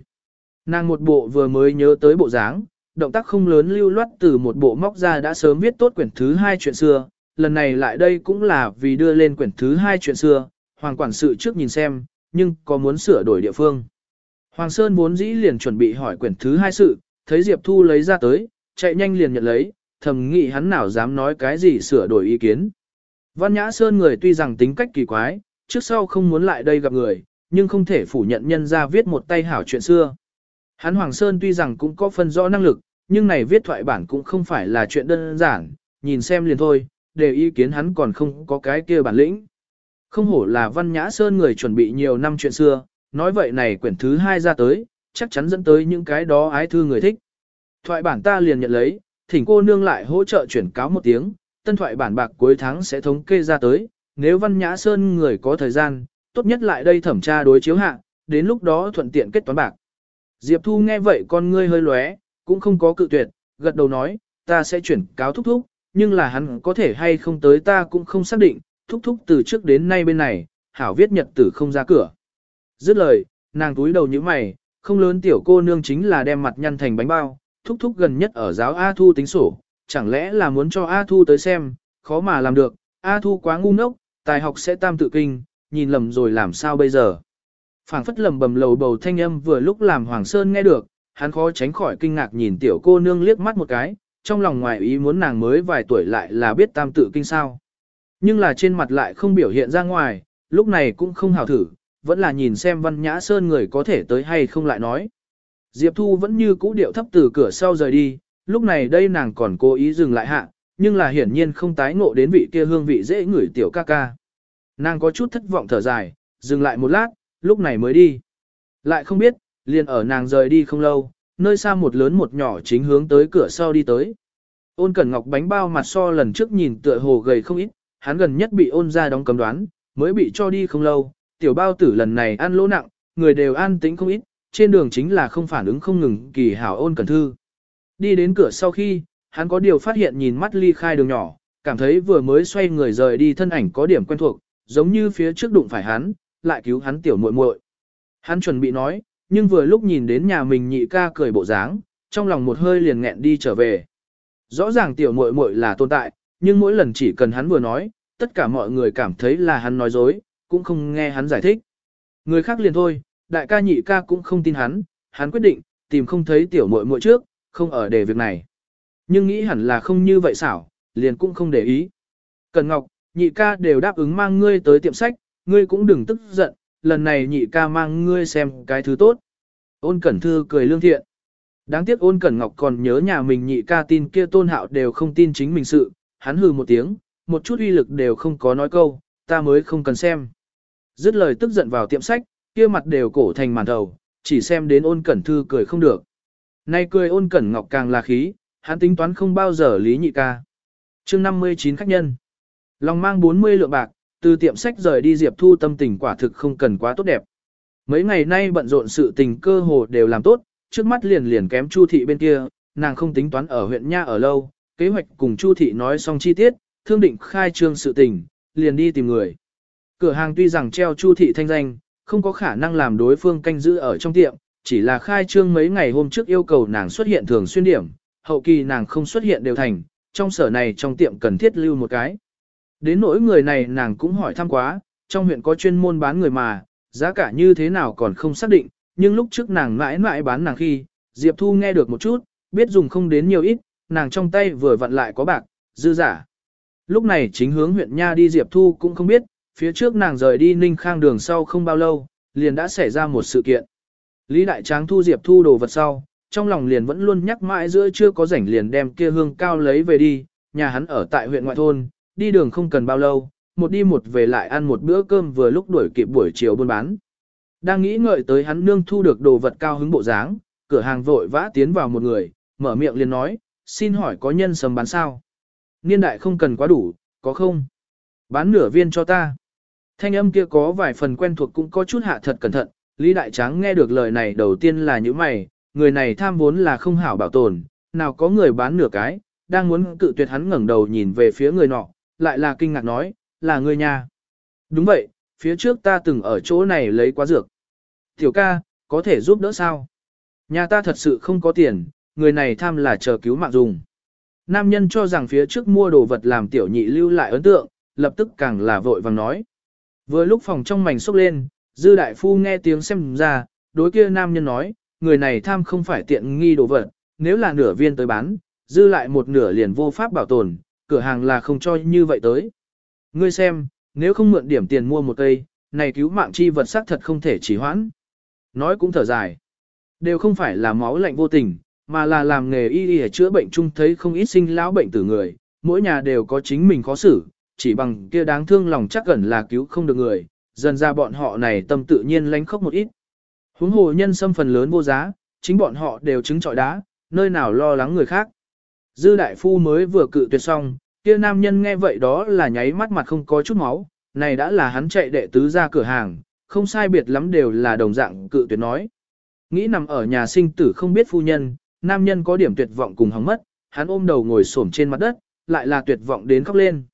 Nàng một bộ vừa mới nhớ tới bộ dáng, động tác không lớn lưu loát từ một bộ móc ra đã sớm viết tốt quyển thứ hai chuyện xưa, lần này lại đây cũng là vì đưa lên quyển thứ hai chuyện xưa, hoàng quản sự trước nhìn xem, nhưng có muốn sửa đổi địa phương. Hoàng Sơn vốn dĩ liền chuẩn bị hỏi quyển thứ hai sự, thấy Diệp Thu lấy ra tới, chạy nhanh liền nhận lấy, thầm nghĩ hắn nào dám nói cái gì sửa đổi ý kiến. Văn Nhã Sơn người tuy rằng tính cách kỳ quái, trước sau không muốn lại đây gặp người, nhưng không thể phủ nhận nhân ra viết một tay hảo chuyện xưa. Hắn Hoàng Sơn tuy rằng cũng có phân rõ năng lực, nhưng này viết thoại bản cũng không phải là chuyện đơn giản, nhìn xem liền thôi, để ý kiến hắn còn không có cái kia bản lĩnh. Không hổ là Văn Nhã Sơn người chuẩn bị nhiều năm chuyện xưa, nói vậy này quyển thứ hai ra tới, chắc chắn dẫn tới những cái đó ái thư người thích. Thoại bản ta liền nhận lấy, thỉnh cô nương lại hỗ trợ chuyển cáo một tiếng, tân thoại bản bạc cuối tháng sẽ thống kê ra tới, nếu Văn Nhã Sơn người có thời gian, tốt nhất lại đây thẩm tra đối chiếu hạ, đến lúc đó thuận tiện kết toán bạc. Diệp Thu nghe vậy con ngươi hơi lóe, cũng không có cự tuyệt, gật đầu nói, ta sẽ chuyển cáo thúc thúc, nhưng là hắn có thể hay không tới ta cũng không xác định, thúc thúc từ trước đến nay bên này, hảo viết nhật tử không ra cửa. Dứt lời, nàng túi đầu như mày, không lớn tiểu cô nương chính là đem mặt nhăn thành bánh bao, thúc thúc gần nhất ở giáo A Thu tính sổ, chẳng lẽ là muốn cho A Thu tới xem, khó mà làm được, A Thu quá ngu ngốc, tài học sẽ tam tự kinh, nhìn lầm rồi làm sao bây giờ phảng phất lầm bầm lầu bầu thanh âm vừa lúc làm Hoàng Sơn nghe được, hắn khó tránh khỏi kinh ngạc nhìn tiểu cô nương liếc mắt một cái, trong lòng ngoài ý muốn nàng mới vài tuổi lại là biết tam tự kinh sao. Nhưng là trên mặt lại không biểu hiện ra ngoài, lúc này cũng không hào thử, vẫn là nhìn xem văn nhã sơn người có thể tới hay không lại nói. Diệp Thu vẫn như cũ điệu thấp từ cửa sau rời đi, lúc này đây nàng còn cố ý dừng lại hạ, nhưng là hiển nhiên không tái ngộ đến vị kia hương vị dễ ngửi tiểu ca ca. Nàng có chút thất vọng thở dài, dừng lại một lát, lúc này mới đi. Lại không biết, liền ở nàng rời đi không lâu, nơi xa một lớn một nhỏ chính hướng tới cửa sau đi tới. Ôn Cẩn Ngọc bánh bao mặt so lần trước nhìn tựa hồ gầy không ít, hắn gần nhất bị ôn ra đóng cấm đoán, mới bị cho đi không lâu, tiểu bao tử lần này ăn lỗ nặng, người đều an tĩnh không ít, trên đường chính là không phản ứng không ngừng kỳ hảo ôn cẩn thư. Đi đến cửa sau khi, hắn có điều phát hiện nhìn mắt ly khai đường nhỏ, cảm thấy vừa mới xoay người rời đi thân ảnh có điểm quen thuộc, giống như phía trước đụng phải hắn, lại cứu hắn tiểu muội muội. Hắn chuẩn bị nói, nhưng vừa lúc nhìn đến nhà mình nhị ca cười bộ dáng, trong lòng một hơi liền nghẹn đi trở về. Rõ ràng tiểu muội muội là tồn tại, nhưng mỗi lần chỉ cần hắn vừa nói, tất cả mọi người cảm thấy là hắn nói dối, cũng không nghe hắn giải thích. Người khác liền thôi, đại ca nhị ca cũng không tin hắn, hắn quyết định, tìm không thấy tiểu muội muội trước, không ở để việc này. Nhưng nghĩ hẳn là không như vậy xảo, liền cũng không để ý. Cần Ngọc, nhị ca đều đáp ứng mang ngươi tới tiệm sách, ngươi cũng đừng tức giận, lần này nhị ca mang ngươi xem cái thứ tốt. Ôn Cẩn Thư cười lương thiện. Đáng tiếc ôn Cẩn Ngọc còn nhớ nhà mình nhị ca tin kia tôn hạo đều không tin chính mình sự, hắn hừ một tiếng, một chút uy lực đều không có nói câu, ta mới không cần xem. Dứt lời tức giận vào tiệm sách, kia mặt đều cổ thành màn đầu, chỉ xem đến ôn Cẩn Thư cười không được. Nay cười ôn Cẩn Ngọc càng là khí, hắn tính toán không bao giờ lý nhị ca. chương 59 khách nhân. Lòng mang 40 lượng bạc, từ tiệm sách rời đi Diệp Thu tâm tình quả thực không cần quá tốt đẹp. Mấy ngày nay bận rộn sự tình cơ hồ đều làm tốt, trước mắt liền liền kém Chu thị bên kia, nàng không tính toán ở huyện nha ở lâu, kế hoạch cùng Chu thị nói xong chi tiết, thương định khai trương sự tình, liền đi tìm người. Cửa hàng tuy rằng treo Chu thị thanh danh, không có khả năng làm đối phương canh giữ ở trong tiệm, chỉ là khai trương mấy ngày hôm trước yêu cầu nàng xuất hiện thường xuyên điểm, hậu kỳ nàng không xuất hiện đều thành, trong sở này trong tiệm cần thiết lưu một cái. Đến nỗi người này nàng cũng hỏi thăm quá, trong huyện có chuyên môn bán người mà, giá cả như thế nào còn không xác định, nhưng lúc trước nàng mãi mãi bán nàng khi, Diệp Thu nghe được một chút, biết dùng không đến nhiều ít, nàng trong tay vừa vặn lại có bạc, dư giả. Lúc này chính hướng huyện Nha đi Diệp Thu cũng không biết, phía trước nàng rời đi Ninh Khang đường sau không bao lâu, liền đã xảy ra một sự kiện. Lý Đại Tráng thu Diệp Thu đồ vật sau, trong lòng liền vẫn luôn nhắc mãi giữa chưa có rảnh liền đem kia hương cao lấy về đi, nhà hắn ở tại huyện ngoại thôn, đi đường không cần bao lâu, một đi một về lại ăn một bữa cơm vừa lúc đuổi kịp buổi chiều buôn bán. Đang nghĩ ngợi tới hắn nương thu được đồ vật cao hứng bộ dáng, cửa hàng vội vã tiến vào một người, mở miệng liền nói, xin hỏi có nhân sầm bán sao? Niên đại không cần quá đủ, có không? Bán nửa viên cho ta. Thanh âm kia có vài phần quen thuộc cũng có chút hạ thật cẩn thận, Lý Đại Tráng nghe được lời này đầu tiên là những mày, người này tham vốn là không hảo bảo tồn, nào có người bán nửa cái, đang muốn cự tuyệt hắn ngẩng đầu nhìn về phía người nọ, lại là kinh ngạc nói, là người nhà. Đúng vậy, phía trước ta từng ở chỗ này lấy quá dược. Tiểu ca, có thể giúp đỡ sao? Nhà ta thật sự không có tiền, người này tham là chờ cứu mạng dùng. Nam nhân cho rằng phía trước mua đồ vật làm tiểu nhị lưu lại ấn tượng, lập tức càng là vội vàng nói. Vừa lúc phòng trong mảnh sốc lên, dư đại phu nghe tiếng xem ra, đối kia nam nhân nói, người này tham không phải tiện nghi đồ vật, nếu là nửa viên tới bán, dư lại một nửa liền vô pháp bảo tồn, cửa hàng là không cho như vậy tới. Ngươi xem, nếu không mượn điểm tiền mua một cây, này cứu mạng chi vật xác thật không thể chỉ hoãn. Nói cũng thở dài. Đều không phải là máu lạnh vô tình, mà là làm nghề y y chữa bệnh chung thấy không ít sinh lão bệnh tử người, mỗi nhà đều có chính mình khó xử, chỉ bằng kia đáng thương lòng chắc gần là cứu không được người, dần ra bọn họ này tâm tự nhiên lánh khóc một ít. Huống hồ nhân xâm phần lớn vô giá, chính bọn họ đều chứng trọi đá, nơi nào lo lắng người khác. Dư đại phu mới vừa cự tuyệt xong, kia nam nhân nghe vậy đó là nháy mắt mặt không có chút máu, này đã là hắn chạy đệ tứ ra cửa hàng, không sai biệt lắm đều là đồng dạng cự tuyệt nói. Nghĩ nằm ở nhà sinh tử không biết phu nhân, nam nhân có điểm tuyệt vọng cùng hóng mất, hắn ôm đầu ngồi xổm trên mặt đất, lại là tuyệt vọng đến khóc lên.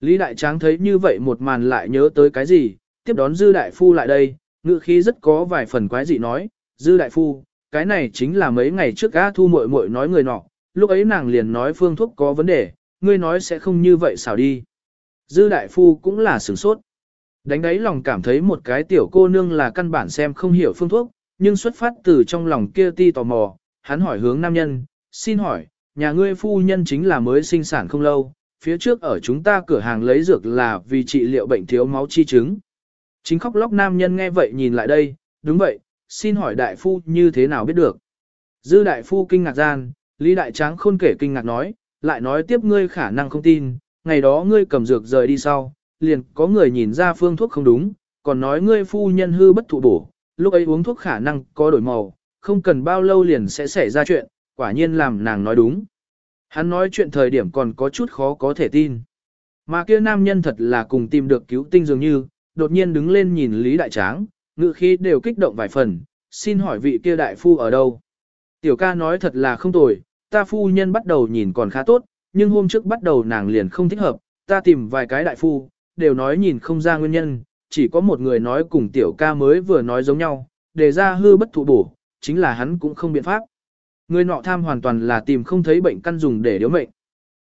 Lý Đại Tráng thấy như vậy một màn lại nhớ tới cái gì, tiếp đón Dư Đại Phu lại đây, ngự khí rất có vài phần quái dị nói, Dư Đại Phu, cái này chính là mấy ngày trước A thu muội muội nói người nọ, lúc ấy nàng liền nói phương thuốc có vấn đề, ngươi nói sẽ không như vậy xảo đi. Dư Đại Phu cũng là sửng sốt. Đánh đáy lòng cảm thấy một cái tiểu cô nương là căn bản xem không hiểu phương thuốc, nhưng xuất phát từ trong lòng kia ti tò mò, hắn hỏi hướng nam nhân, xin hỏi, nhà ngươi phu nhân chính là mới sinh sản không lâu, phía trước ở chúng ta cửa hàng lấy dược là vì trị liệu bệnh thiếu máu chi chứng. Chính khóc lóc nam nhân nghe vậy nhìn lại đây, đúng vậy, xin hỏi đại phu như thế nào biết được. Dư đại phu kinh ngạc gian, Lý đại tráng khôn kể kinh ngạc nói, lại nói tiếp ngươi khả năng không tin, ngày đó ngươi cầm dược rời đi sau, liền có người nhìn ra phương thuốc không đúng, còn nói ngươi phu nhân hư bất thụ bổ, lúc ấy uống thuốc khả năng có đổi màu, không cần bao lâu liền sẽ xảy ra chuyện, quả nhiên làm nàng nói đúng. Hắn nói chuyện thời điểm còn có chút khó có thể tin. Mà kia nam nhân thật là cùng tìm được cứu tinh dường như, đột nhiên đứng lên nhìn Lý Đại Tráng, ngự khí đều kích động vài phần, xin hỏi vị kia đại phu ở đâu. Tiểu ca nói thật là không tồi, ta phu nhân bắt đầu nhìn còn khá tốt, nhưng hôm trước bắt đầu nàng liền không thích hợp, ta tìm vài cái đại phu, đều nói nhìn không ra nguyên nhân, chỉ có một người nói cùng tiểu ca mới vừa nói giống nhau, đề ra hư bất thụ bổ, chính là hắn cũng không biện pháp. Người nọ tham hoàn toàn là tìm không thấy bệnh căn dùng để điếu mệnh.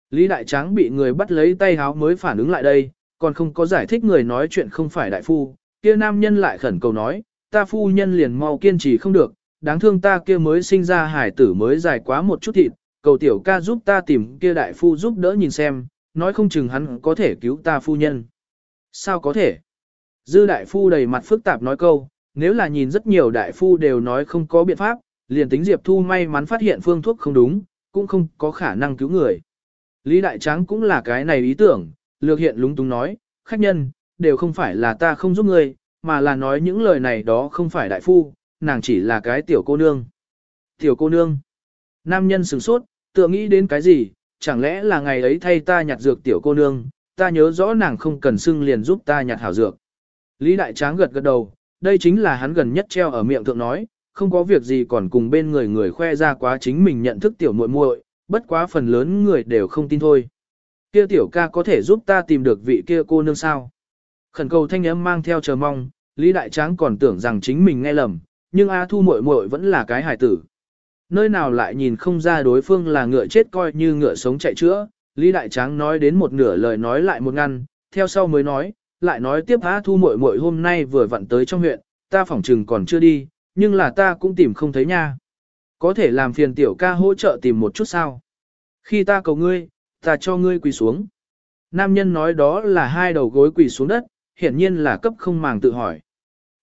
Lý Đại Tráng bị người bắt lấy tay háo mới phản ứng lại đây, còn không có giải thích người nói chuyện không phải đại phu, kia nam nhân lại khẩn cầu nói, ta phu nhân liền mau kiên trì không được, đáng thương ta kia mới sinh ra hải tử mới dài quá một chút thịt, cầu tiểu ca giúp ta tìm kia đại phu giúp đỡ nhìn xem, nói không chừng hắn có thể cứu ta phu nhân. Sao có thể? Dư đại phu đầy mặt phức tạp nói câu, nếu là nhìn rất nhiều đại phu đều nói không có biện pháp, liền tính Diệp Thu may mắn phát hiện phương thuốc không đúng, cũng không có khả năng cứu người. Lý Đại Tráng cũng là cái này ý tưởng, lược hiện lúng túng nói, khách nhân, đều không phải là ta không giúp người, mà là nói những lời này đó không phải đại phu, nàng chỉ là cái tiểu cô nương. Tiểu cô nương. Nam nhân sửng sốt, tựa nghĩ đến cái gì, chẳng lẽ là ngày ấy thay ta nhặt dược tiểu cô nương, ta nhớ rõ nàng không cần xưng liền giúp ta nhặt hảo dược. Lý Đại Tráng gật gật đầu, đây chính là hắn gần nhất treo ở miệng thượng nói, không có việc gì còn cùng bên người người khoe ra quá chính mình nhận thức tiểu muội muội, bất quá phần lớn người đều không tin thôi. Kia tiểu ca có thể giúp ta tìm được vị kia cô nương sao? Khẩn cầu thanh âm mang theo chờ mong, Lý Đại Tráng còn tưởng rằng chính mình nghe lầm, nhưng A Thu muội muội vẫn là cái hài tử. Nơi nào lại nhìn không ra đối phương là ngựa chết coi như ngựa sống chạy chữa, Lý Đại Tráng nói đến một nửa lời nói lại một ngăn, theo sau mới nói, lại nói tiếp A Thu muội muội hôm nay vừa vặn tới trong huyện, ta phỏng trừng còn chưa đi, nhưng là ta cũng tìm không thấy nha. Có thể làm phiền tiểu ca hỗ trợ tìm một chút sao? Khi ta cầu ngươi, ta cho ngươi quỳ xuống. Nam nhân nói đó là hai đầu gối quỳ xuống đất, hiển nhiên là cấp không màng tự hỏi.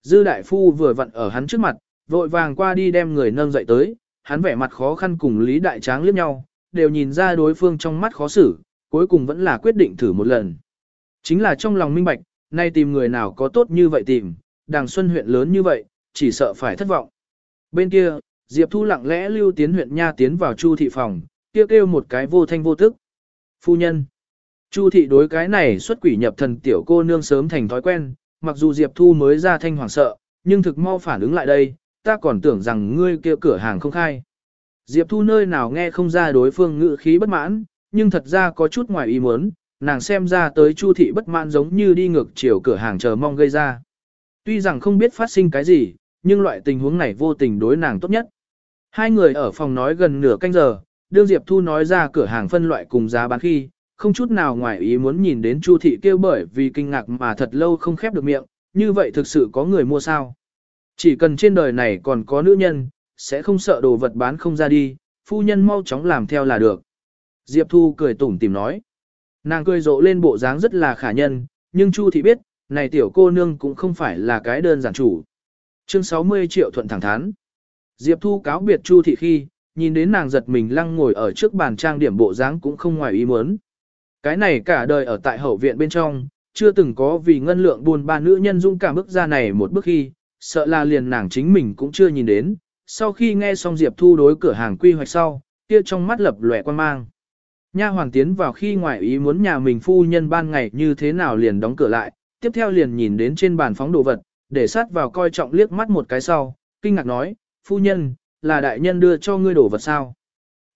Dư đại phu vừa vặn ở hắn trước mặt, vội vàng qua đi đem người nâng dậy tới, hắn vẻ mặt khó khăn cùng Lý Đại Tráng liếc nhau, đều nhìn ra đối phương trong mắt khó xử, cuối cùng vẫn là quyết định thử một lần. Chính là trong lòng minh bạch, nay tìm người nào có tốt như vậy tìm, đàng xuân huyện lớn như vậy, chỉ sợ phải thất vọng. Bên kia, Diệp Thu lặng lẽ lưu tiến huyện Nha tiến vào Chu thị phòng, kêu kêu một cái vô thanh vô tức. Phu nhân. Chu thị đối cái này xuất quỷ nhập thần tiểu cô nương sớm thành thói quen, mặc dù Diệp Thu mới ra thanh hoàng sợ, nhưng thực mau phản ứng lại đây, ta còn tưởng rằng ngươi kêu cửa hàng không khai. Diệp Thu nơi nào nghe không ra đối phương ngữ khí bất mãn, nhưng thật ra có chút ngoài ý muốn, nàng xem ra tới Chu thị bất mãn giống như đi ngược chiều cửa hàng chờ mong gây ra. Tuy rằng không biết phát sinh cái gì, nhưng loại tình huống này vô tình đối nàng tốt nhất. Hai người ở phòng nói gần nửa canh giờ, đương Diệp Thu nói ra cửa hàng phân loại cùng giá bán khi, không chút nào ngoài ý muốn nhìn đến Chu thị kêu bởi vì kinh ngạc mà thật lâu không khép được miệng, như vậy thực sự có người mua sao? Chỉ cần trên đời này còn có nữ nhân, sẽ không sợ đồ vật bán không ra đi, phu nhân mau chóng làm theo là được. Diệp Thu cười tủm tìm nói. Nàng cười rộ lên bộ dáng rất là khả nhân, nhưng Chu thị biết, này tiểu cô nương cũng không phải là cái đơn giản chủ. Chương 60 triệu thuận thẳng thắn. Diệp Thu cáo biệt Chu thị khi, nhìn đến nàng giật mình lăng ngồi ở trước bàn trang điểm bộ dáng cũng không ngoài ý muốn. Cái này cả đời ở tại hậu viện bên trong, chưa từng có vì ngân lượng buồn ba nữ nhân dung cảm bước ra này một bước khi, sợ là liền nàng chính mình cũng chưa nhìn đến. Sau khi nghe xong Diệp Thu đối cửa hàng quy hoạch sau, kia trong mắt lập lòe quan mang. Nha hoàng tiến vào khi ngoại ý muốn nhà mình phu nhân ban ngày như thế nào liền đóng cửa lại, tiếp theo liền nhìn đến trên bàn phóng đồ vật, để sát vào coi trọng liếc mắt một cái sau, kinh ngạc nói, phu nhân, là đại nhân đưa cho ngươi đồ vật sao?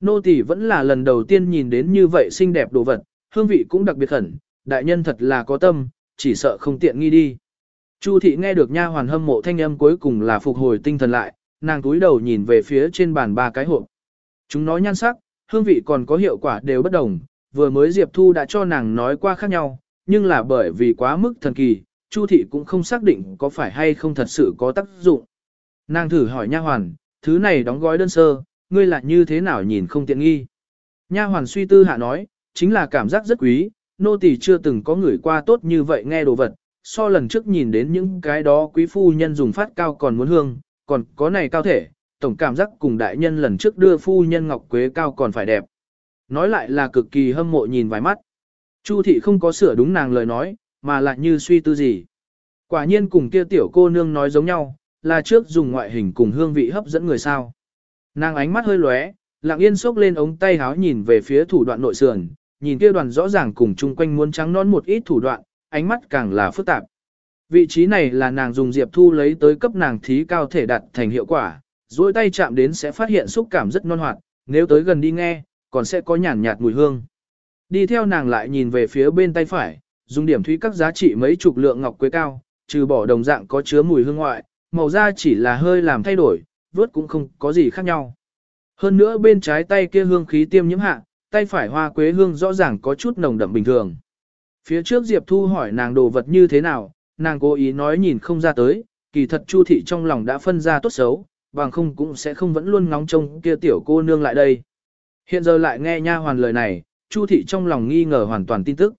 Nô tỳ vẫn là lần đầu tiên nhìn đến như vậy xinh đẹp đồ vật, hương vị cũng đặc biệt khẩn, đại nhân thật là có tâm, chỉ sợ không tiện nghi đi. Chu thị nghe được nha hoàn hâm mộ thanh âm cuối cùng là phục hồi tinh thần lại, nàng túi đầu nhìn về phía trên bàn ba cái hộp. Chúng nói nhan sắc, hương vị còn có hiệu quả đều bất đồng, vừa mới Diệp Thu đã cho nàng nói qua khác nhau, nhưng là bởi vì quá mức thần kỳ, Chu thị cũng không xác định có phải hay không thật sự có tác dụng. Nàng thử hỏi nha hoàn, thứ này đóng gói đơn sơ, ngươi lại như thế nào nhìn không tiện nghi. Nha hoàn suy tư hạ nói, chính là cảm giác rất quý, nô tỳ chưa từng có người qua tốt như vậy nghe đồ vật, so lần trước nhìn đến những cái đó quý phu nhân dùng phát cao còn muốn hương, còn có này cao thể, tổng cảm giác cùng đại nhân lần trước đưa phu nhân ngọc quế cao còn phải đẹp. nói lại là cực kỳ hâm mộ nhìn vài mắt. Chu thị không có sửa đúng nàng lời nói, mà lại như suy tư gì. Quả nhiên cùng kia tiểu cô nương nói giống nhau, là trước dùng ngoại hình cùng hương vị hấp dẫn người sao. Nàng ánh mắt hơi lóe, lặng yên xốc lên ống tay háo nhìn về phía thủ đoạn nội sườn, nhìn kia đoàn rõ ràng cùng chung quanh muốn trắng non một ít thủ đoạn, ánh mắt càng là phức tạp. Vị trí này là nàng dùng Diệp Thu lấy tới cấp nàng thí cao thể đặt thành hiệu quả, duỗi tay chạm đến sẽ phát hiện xúc cảm rất non hoạt, nếu tới gần đi nghe, còn sẽ có nhàn nhạt mùi hương. Đi theo nàng lại nhìn về phía bên tay phải, dùng điểm thúy các giá trị mấy chục lượng ngọc quế cao, trừ bỏ đồng dạng có chứa mùi hương ngoại, màu da chỉ là hơi làm thay đổi, vớt cũng không có gì khác nhau. Hơn nữa bên trái tay kia hương khí tiêm nhiễm hạ, tay phải hoa quế hương rõ ràng có chút nồng đậm bình thường. Phía trước Diệp Thu hỏi nàng đồ vật như thế nào, nàng cố ý nói nhìn không ra tới, kỳ thật Chu thị trong lòng đã phân ra tốt xấu, bằng không cũng sẽ không vẫn luôn ngóng trông kia tiểu cô nương lại đây. Hiện giờ lại nghe nha hoàn lời này, Chu thị trong lòng nghi ngờ hoàn toàn tin tức.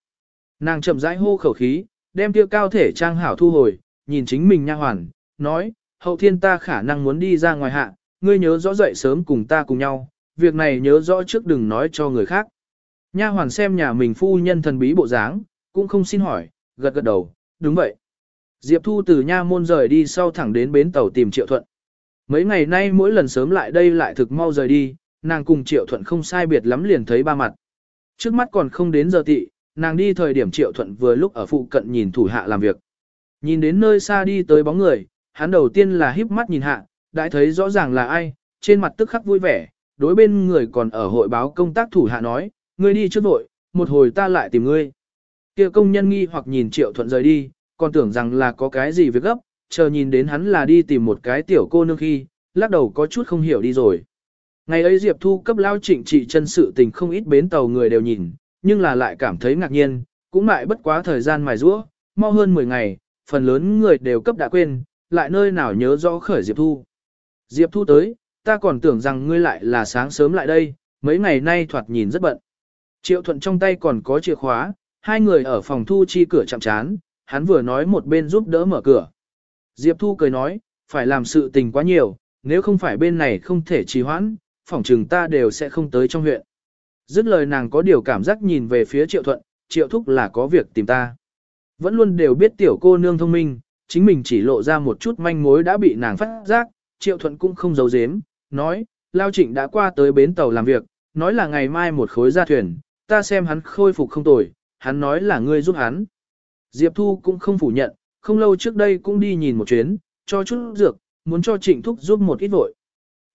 Nàng chậm rãi hô khẩu khí, đem kia cao thể trang hảo thu hồi, nhìn chính mình nha hoàn, nói, hậu thiên ta khả năng muốn đi ra ngoài hạ, ngươi nhớ rõ dậy sớm cùng ta cùng nhau, việc này nhớ rõ trước đừng nói cho người khác. Nha hoàn xem nhà mình phu nhân thần bí bộ dáng, cũng không xin hỏi, gật gật đầu, đúng vậy. Diệp Thu từ nha môn rời đi sau thẳng đến bến tàu tìm Triệu Thuận. Mấy ngày nay mỗi lần sớm lại đây lại thực mau rời đi, nàng cùng Triệu Thuận không sai biệt lắm liền thấy ba mặt. Trước mắt còn không đến giờ tị, nàng đi thời điểm Triệu Thuận vừa lúc ở phụ cận nhìn thủ hạ làm việc. Nhìn đến nơi xa đi tới bóng người, hắn đầu tiên là híp mắt nhìn hạ, đã thấy rõ ràng là ai, trên mặt tức khắc vui vẻ, đối bên người còn ở hội báo công tác thủ hạ nói, ngươi đi trước vội, một hồi ta lại tìm ngươi. Kia công nhân nghi hoặc nhìn Triệu Thuận rời đi, còn tưởng rằng là có cái gì việc gấp, chờ nhìn đến hắn là đi tìm một cái tiểu cô nương khi, lắc đầu có chút không hiểu đi rồi. Ngày ấy Diệp Thu cấp lao trịnh trị chân sự tình không ít bến tàu người đều nhìn, nhưng là lại cảm thấy ngạc nhiên, cũng lại bất quá thời gian mài rũa, mau hơn 10 ngày, phần lớn người đều cấp đã quên, lại nơi nào nhớ rõ khởi Diệp Thu. Diệp Thu tới, ta còn tưởng rằng ngươi lại là sáng sớm lại đây, mấy ngày nay thoạt nhìn rất bận. Triệu Thuận trong tay còn có chìa khóa, hai người ở phòng thu chi cửa chạm chán, hắn vừa nói một bên giúp đỡ mở cửa. Diệp Thu cười nói, phải làm sự tình quá nhiều, nếu không phải bên này không thể trì hoãn, phòng trừng ta đều sẽ không tới trong huyện. Dứt lời nàng có điều cảm giác nhìn về phía Triệu Thuận, Triệu Thúc là có việc tìm ta. Vẫn luôn đều biết tiểu cô nương thông minh, chính mình chỉ lộ ra một chút manh mối đã bị nàng phát giác, Triệu Thuận cũng không giấu giếm, nói, Lao Trịnh đã qua tới bến tàu làm việc, nói là ngày mai một khối ra thuyền, ta xem hắn khôi phục không tồi, hắn nói là ngươi giúp hắn. Diệp Thu cũng không phủ nhận, không lâu trước đây cũng đi nhìn một chuyến, cho chút dược, muốn cho Trịnh Thúc giúp một ít vội.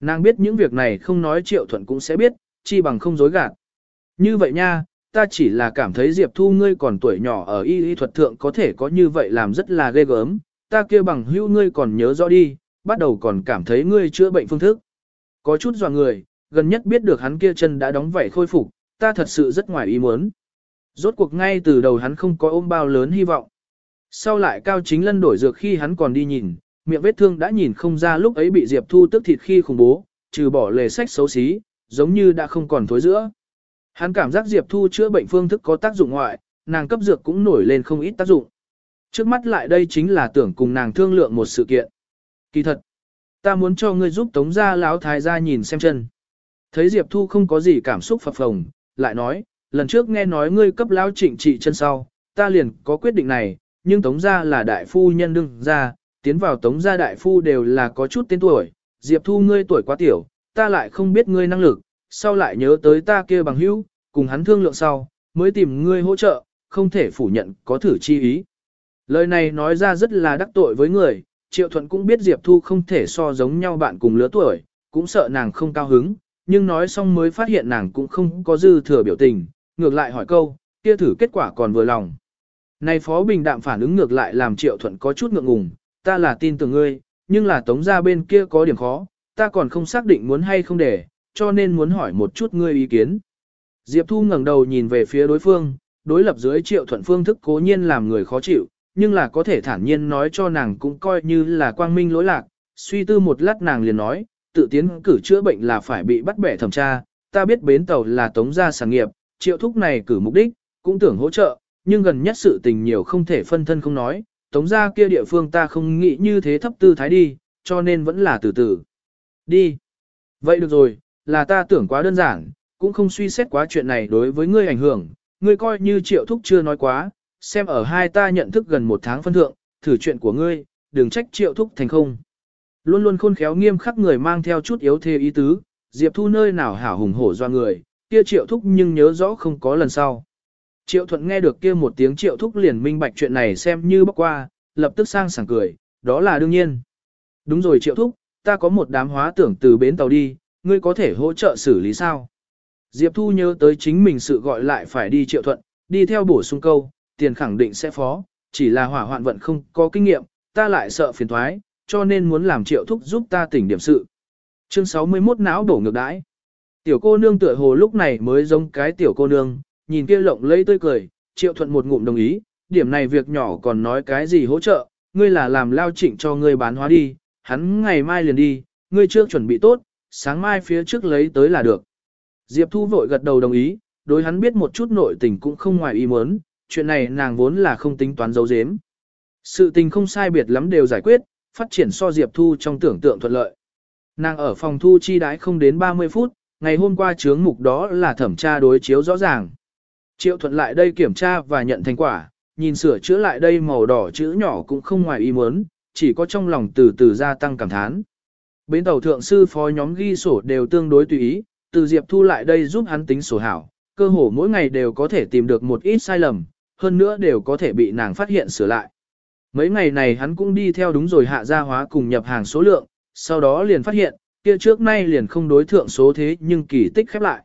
Nàng biết những việc này không nói Triệu Thuận cũng sẽ biết, chi bằng không dối gạt. Như vậy nha, ta chỉ là cảm thấy Diệp Thu ngươi còn tuổi nhỏ ở y y thuật thượng có thể có như vậy làm rất là ghê gớm, ta kia bằng hữu ngươi còn nhớ rõ đi, bắt đầu còn cảm thấy ngươi chữa bệnh phương thức. Có chút dò người, gần nhất biết được hắn kia chân đã đóng vảy khôi phục, ta thật sự rất ngoài ý muốn. Rốt cuộc ngay từ đầu hắn không có ôm bao lớn hy vọng. Sau lại cao chính lân đổi dược khi hắn còn đi nhìn, miệng vết thương đã nhìn không ra lúc ấy bị Diệp Thu tức thịt khi khủng bố, trừ bỏ lề sách xấu xí, giống như đã không còn thối giữa. Hắn cảm giác Diệp Thu chữa bệnh phương thức có tác dụng ngoại, nàng cấp dược cũng nổi lên không ít tác dụng. Trước mắt lại đây chính là tưởng cùng nàng thương lượng một sự kiện. Kỳ thật, ta muốn cho ngươi giúp tống gia lão thái gia nhìn xem chân. Thấy Diệp Thu không có gì cảm xúc phập phồng, lại nói, lần trước nghe nói ngươi cấp lão trịnh trị chân sau, ta liền có quyết định này, nhưng tống gia là đại phu nhân đương gia, tiến vào tống gia đại phu đều là có chút tên tuổi, Diệp Thu ngươi tuổi quá tiểu, ta lại không biết ngươi năng lực, sau lại nhớ tới ta kia bằng hữu, cùng hắn thương lượng sau, mới tìm ngươi hỗ trợ, không thể phủ nhận có thử chi ý. Lời này nói ra rất là đắc tội với người, Triệu Thuận cũng biết Diệp Thu không thể so giống nhau bạn cùng lứa tuổi, cũng sợ nàng không cao hứng, nhưng nói xong mới phát hiện nàng cũng không có dư thừa biểu tình, ngược lại hỏi câu, kia thử kết quả còn vừa lòng. Này Phó Bình Đạm phản ứng ngược lại làm Triệu Thuận có chút ngượng ngùng, ta là tin tưởng ngươi, nhưng là tống ra bên kia có điểm khó, ta còn không xác định muốn hay không để, cho nên muốn hỏi một chút ngươi ý kiến. Diệp Thu ngẩng đầu nhìn về phía đối phương, đối lập dưới Triệu Thuận phương thức cố nhiên làm người khó chịu, nhưng là có thể thản nhiên nói cho nàng cũng coi như là quang minh lỗi lạc, suy tư một lát nàng liền nói, tự tiến cử chữa bệnh là phải bị bắt bẻ thẩm tra, ta biết bến tàu là tống gia sản nghiệp, triệu thúc này cử mục đích, cũng tưởng hỗ trợ, nhưng gần nhất sự tình nhiều không thể phân thân không nói, tống gia kia địa phương ta không nghĩ như thế thấp tư thái đi, cho nên vẫn là từ từ. Đi. Vậy được rồi, là ta tưởng quá đơn giản, cũng không suy xét quá chuyện này đối với ngươi ảnh hưởng, ngươi coi như triệu thúc chưa nói quá, xem ở hai ta nhận thức gần một tháng phân thượng, thử chuyện của ngươi, đừng trách triệu thúc thành không. Luôn luôn khôn khéo nghiêm khắc người mang theo chút yếu thế ý tứ, Diệp Thu nơi nào hảo hùng hổ do người, kia triệu thúc nhưng nhớ rõ không có lần sau. Triệu thuận nghe được kia một tiếng triệu thúc liền minh bạch chuyện này xem như bóc qua, lập tức sang sảng cười, đó là đương nhiên. Đúng rồi triệu thúc, ta có một đám hóa tưởng từ bến tàu đi, ngươi có thể hỗ trợ xử lý sao? Diệp Thu nhớ tới chính mình sự gọi lại phải đi triệu thuận, đi theo bổ sung câu, tiền khẳng định sẽ phó, chỉ là hỏa hoạn vận không có kinh nghiệm, ta lại sợ phiền thoái, cho nên muốn làm triệu thúc giúp ta tỉnh điểm sự. Chương 61 não đổ ngược đãi. Tiểu cô nương tựa hồ lúc này mới giống cái tiểu cô nương, nhìn kia lộng lẫy tươi cười, triệu thuận một ngụm đồng ý, điểm này việc nhỏ còn nói cái gì hỗ trợ, ngươi là làm lao chỉnh cho ngươi bán hóa đi, hắn ngày mai liền đi, ngươi trước chuẩn bị tốt, sáng mai phía trước lấy tới là được. Diệp Thu vội gật đầu đồng ý, đối hắn biết một chút nội tình cũng không ngoài ý muốn, chuyện này nàng vốn là không tính toán giấu giếm. Sự tình không sai biệt lắm đều giải quyết, phát triển so Diệp Thu trong tưởng tượng thuận lợi. Nàng ở phòng thu chi đái không đến 30 phút, ngày hôm qua chướng mục đó là thẩm tra đối chiếu rõ ràng. Triệu thuận lại đây kiểm tra và nhận thành quả, nhìn sửa chữa lại đây màu đỏ chữ nhỏ cũng không ngoài ý muốn, chỉ có trong lòng từ từ gia tăng cảm thán. Bến tàu thượng sư phó nhóm ghi sổ đều tương đối tùy ý, từ Diệp Thu lại đây giúp hắn tính sổ hảo, cơ hồ mỗi ngày đều có thể tìm được một ít sai lầm, hơn nữa đều có thể bị nàng phát hiện sửa lại. Mấy ngày này hắn cũng đi theo đúng rồi hạ gia hóa cùng nhập hàng số lượng, sau đó liền phát hiện, kia trước nay liền không đối thượng số thế nhưng kỳ tích khép lại.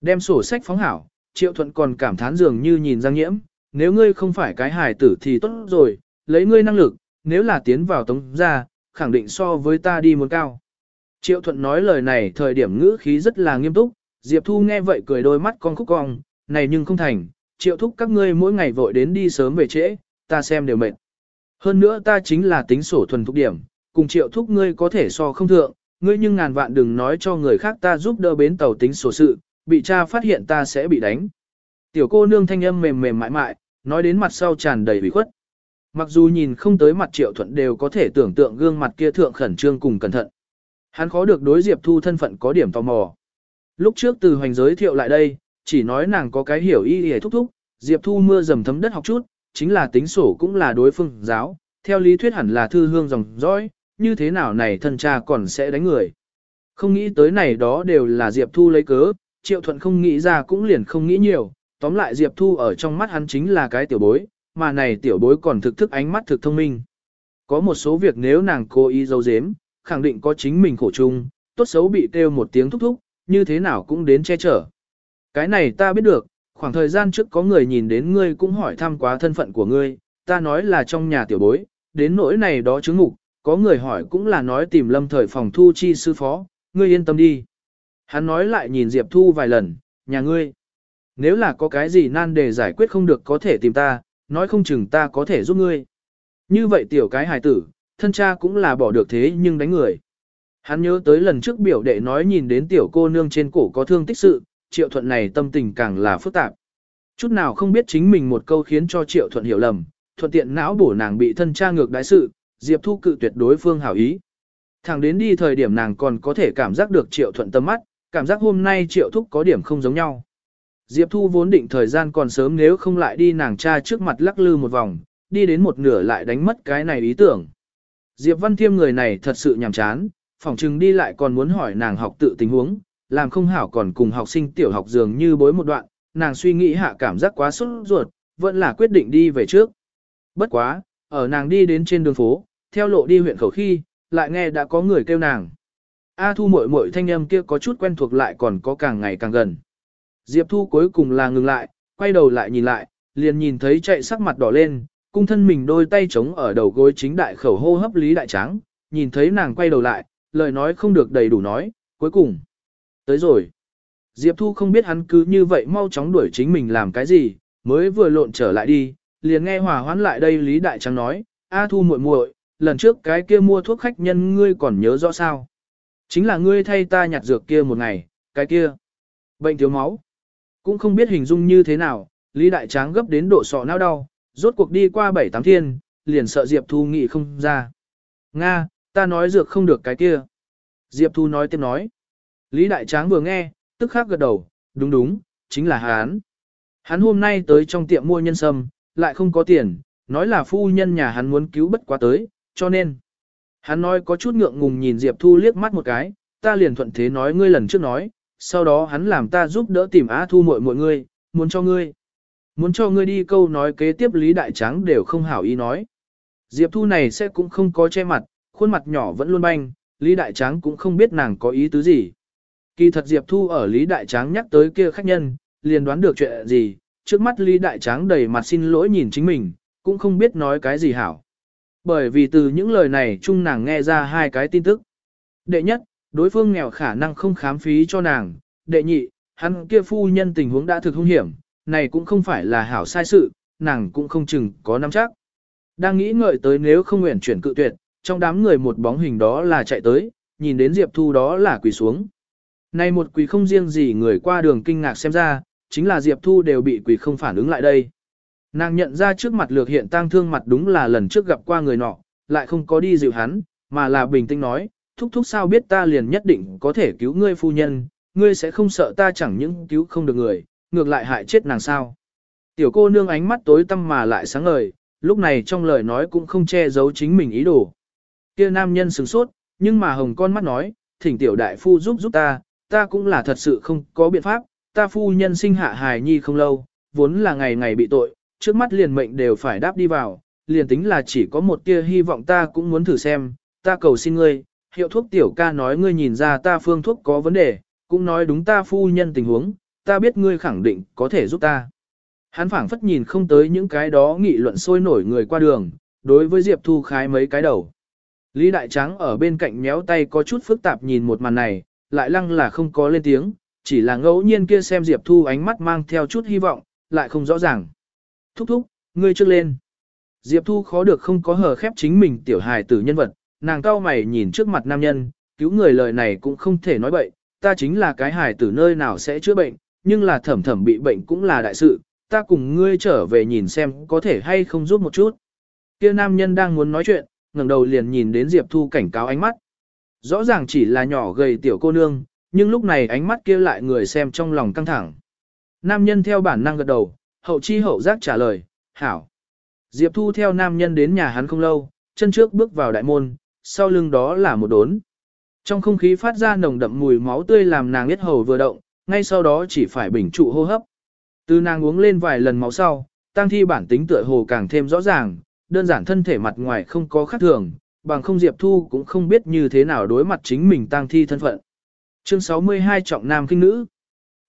Đem sổ sách phóng hảo, Triệu Thuận còn cảm thán dường như nhìn Giang Nhiễm, nếu ngươi không phải cái hài tử thì tốt rồi, lấy ngươi năng lực, nếu là tiến vào tống gia, khẳng định so với ta đi muốn cao. Triệu Thuận nói lời này thời điểm ngữ khí rất là nghiêm túc, Diệp Thu nghe vậy cười đôi mắt con khúc cong, này nhưng không thành, Triệu Thúc các ngươi mỗi ngày vội đến đi sớm về trễ, ta xem đều mệt. Hơn nữa ta chính là tính sổ thuần thúc điểm, cùng Triệu Thúc ngươi có thể so không thượng, ngươi nhưng ngàn vạn đừng nói cho người khác ta giúp đỡ bến tàu tính sổ sự, bị cha phát hiện ta sẽ bị đánh. Tiểu cô nương thanh âm mềm mềm mại mại, nói đến mặt sau tràn đầy bị khuất. Mặc dù nhìn không tới mặt triệu thuận đều có thể tưởng tượng gương mặt kia thượng khẩn trương cùng cẩn thận. Hắn khó được đối Diệp Thu thân phận có điểm tò mò. Lúc trước từ hoành giới thiệu lại đây, chỉ nói nàng có cái hiểu y y thúc thúc, Diệp Thu mưa dầm thấm đất học chút, chính là tính sổ cũng là đối phương giáo, theo lý thuyết hẳn là thư hương dòng dõi, như thế nào này thân cha còn sẽ đánh người. Không nghĩ tới này đó đều là Diệp Thu lấy cớ, Triệu Thuận không nghĩ ra cũng liền không nghĩ nhiều, tóm lại Diệp Thu ở trong mắt hắn chính là cái tiểu bối, mà này tiểu bối còn thực thức ánh mắt thực thông minh. Có một số việc nếu nàng cố ý giấu giếm, khẳng định có chính mình khổ chung, tốt xấu bị kêu một tiếng thúc thúc, như thế nào cũng đến che chở. Cái này ta biết được, khoảng thời gian trước có người nhìn đến ngươi cũng hỏi thăm quá thân phận của ngươi, ta nói là trong nhà tiểu bối, đến nỗi này đó chứng ngục, có người hỏi cũng là nói tìm lâm thời phòng thu chi sư phó, ngươi yên tâm đi. Hắn nói lại nhìn Diệp Thu vài lần, nhà ngươi. Nếu là có cái gì nan đề giải quyết không được có thể tìm ta, nói không chừng ta có thể giúp ngươi. Như vậy tiểu cái hài tử, thân cha cũng là bỏ được thế nhưng đánh người. Hắn nhớ tới lần trước biểu đệ nói nhìn đến tiểu cô nương trên cổ có thương tích sự, triệu thuận này tâm tình càng là phức tạp. Chút nào không biết chính mình một câu khiến cho triệu thuận hiểu lầm, thuận tiện não bổ nàng bị thân cha ngược đái sự, Diệp Thu cự tuyệt đối phương hảo ý. Thẳng đến đi thời điểm nàng còn có thể cảm giác được triệu thuận tâm mắt, cảm giác hôm nay triệu thúc có điểm không giống nhau. Diệp Thu vốn định thời gian còn sớm nếu không lại đi nàng cha trước mặt lắc lư một vòng, đi đến một nửa lại đánh mất cái này ý tưởng. Diệp Văn Thiêm người này thật sự nhàm chán, phỏng chừng đi lại còn muốn hỏi nàng học tự tình huống, làm không hảo còn cùng học sinh tiểu học dường như bối một đoạn, nàng suy nghĩ hạ cảm giác quá sốt ruột, vẫn là quyết định đi về trước. Bất quá, ở nàng đi đến trên đường phố, theo lộ đi huyện khẩu khi, lại nghe đã có người kêu nàng. A Thu muội muội thanh âm kia có chút quen thuộc lại còn có càng ngày càng gần. Diệp Thu cuối cùng là ngừng lại, quay đầu lại nhìn lại, liền nhìn thấy chạy sắc mặt đỏ lên, cung thân mình đôi tay trống ở đầu gối chính đại khẩu hô hấp lý đại tráng, nhìn thấy nàng quay đầu lại, lời nói không được đầy đủ nói, cuối cùng. Tới rồi. Diệp Thu không biết hắn cứ như vậy mau chóng đuổi chính mình làm cái gì, mới vừa lộn trở lại đi, liền nghe hòa hoãn lại đây Lý Đại Trắng nói, A Thu muội muội, lần trước cái kia mua thuốc khách nhân ngươi còn nhớ rõ sao? Chính là ngươi thay ta nhặt dược kia một ngày, cái kia. Bệnh thiếu máu. Cũng không biết hình dung như thế nào, Lý Đại Tráng gấp đến độ sọ não đau, rốt cuộc đi qua bảy tám thiên, liền sợ Diệp Thu nghị không ra. Nga, ta nói dược không được cái kia. Diệp Thu nói tiếp nói. Lý Đại Tráng vừa nghe, tức khắc gật đầu, đúng đúng, chính là hắn. Hắn hôm nay tới trong tiệm mua nhân sâm, lại không có tiền, nói là phu nhân nhà hắn muốn cứu bất quá tới, cho nên. Hắn nói có chút ngượng ngùng nhìn Diệp Thu liếc mắt một cái, ta liền thuận thế nói ngươi lần trước nói, sau đó hắn làm ta giúp đỡ tìm Á Thu muội mọi ngươi, muốn cho ngươi. Muốn cho ngươi đi câu nói kế tiếp Lý Đại Tráng đều không hảo ý nói. Diệp Thu này sẽ cũng không có che mặt, khuôn mặt nhỏ vẫn luôn banh, Lý Đại Tráng cũng không biết nàng có ý tứ gì. Kỳ thật Diệp Thu ở Lý Đại Tráng nhắc tới kia khách nhân, liền đoán được chuyện gì, trước mắt Lý Đại Tráng đầy mặt xin lỗi nhìn chính mình, cũng không biết nói cái gì hảo. Bởi vì từ những lời này chung nàng nghe ra hai cái tin tức. Đệ nhất, đối phương nghèo khả năng không khám phí cho nàng. Đệ nhị, hắn kia phu nhân tình huống đã thực hung hiểm, này cũng không phải là hảo sai sự, nàng cũng không chừng có nắm chắc. Đang nghĩ ngợi tới nếu không nguyện chuyển cự tuyệt, trong đám người một bóng hình đó là chạy tới, nhìn đến Diệp Thu đó là quỳ xuống. Này một quỳ không riêng gì người qua đường kinh ngạc xem ra, chính là Diệp Thu đều bị quỳ không phản ứng lại đây. Nàng nhận ra trước mặt lược hiện tang thương mặt đúng là lần trước gặp qua người nọ, lại không có đi dịu hắn, mà là bình tĩnh nói, thúc thúc sao biết ta liền nhất định có thể cứu ngươi phu nhân, ngươi sẽ không sợ ta chẳng những cứu không được người, ngược lại hại chết nàng sao. Tiểu cô nương ánh mắt tối tăm mà lại sáng ngời, lúc này trong lời nói cũng không che giấu chính mình ý đồ. Kia nam nhân sửng sốt, nhưng mà hồng con mắt nói, thỉnh tiểu đại phu giúp giúp ta, ta cũng là thật sự không có biện pháp, ta phu nhân sinh hạ hài nhi không lâu, vốn là ngày ngày bị tội, trước mắt liền mệnh đều phải đáp đi vào, liền tính là chỉ có một tia hy vọng ta cũng muốn thử xem, ta cầu xin ngươi, hiệu thuốc tiểu ca nói ngươi nhìn ra ta phương thuốc có vấn đề, cũng nói đúng ta phu nhân tình huống, ta biết ngươi khẳng định có thể giúp ta. Hắn phảng phất nhìn không tới những cái đó nghị luận sôi nổi người qua đường, đối với Diệp Thu khái mấy cái đầu. Lý Đại Tráng ở bên cạnh méo tay có chút phức tạp nhìn một màn này, lại lăng là không có lên tiếng, chỉ là ngẫu nhiên kia xem Diệp Thu ánh mắt mang theo chút hy vọng, lại không rõ ràng. Thúc thúc, ngươi trước lên. Diệp Thu khó được không có hờ khép chính mình tiểu hài tử nhân vật, nàng cao mày nhìn trước mặt nam nhân, cứu người lời này cũng không thể nói bậy, ta chính là cái hài tử nơi nào sẽ chữa bệnh, nhưng là thẩm thẩm bị bệnh cũng là đại sự, ta cùng ngươi trở về nhìn xem có thể hay không giúp một chút. Kia nam nhân đang muốn nói chuyện, ngẩng đầu liền nhìn đến Diệp Thu cảnh cáo ánh mắt. Rõ ràng chỉ là nhỏ gầy tiểu cô nương, nhưng lúc này ánh mắt kia lại người xem trong lòng căng thẳng. Nam nhân theo bản năng gật đầu, hậu chi hậu giác trả lời, hảo. Diệp Thu theo nam nhân đến nhà hắn không lâu, chân trước bước vào đại môn, sau lưng đó là một đốn. Trong không khí phát ra nồng đậm mùi máu tươi làm nàng biết hầu vừa động, ngay sau đó chỉ phải bình trụ hô hấp. Từ nàng uống lên vài lần máu sau, tăng thi bản tính tựa hồ càng thêm rõ ràng, đơn giản thân thể mặt ngoài không có khác thường, bằng không Diệp Thu cũng không biết như thế nào đối mặt chính mình tăng thi thân phận. Chương 62 trọng nam kinh nữ.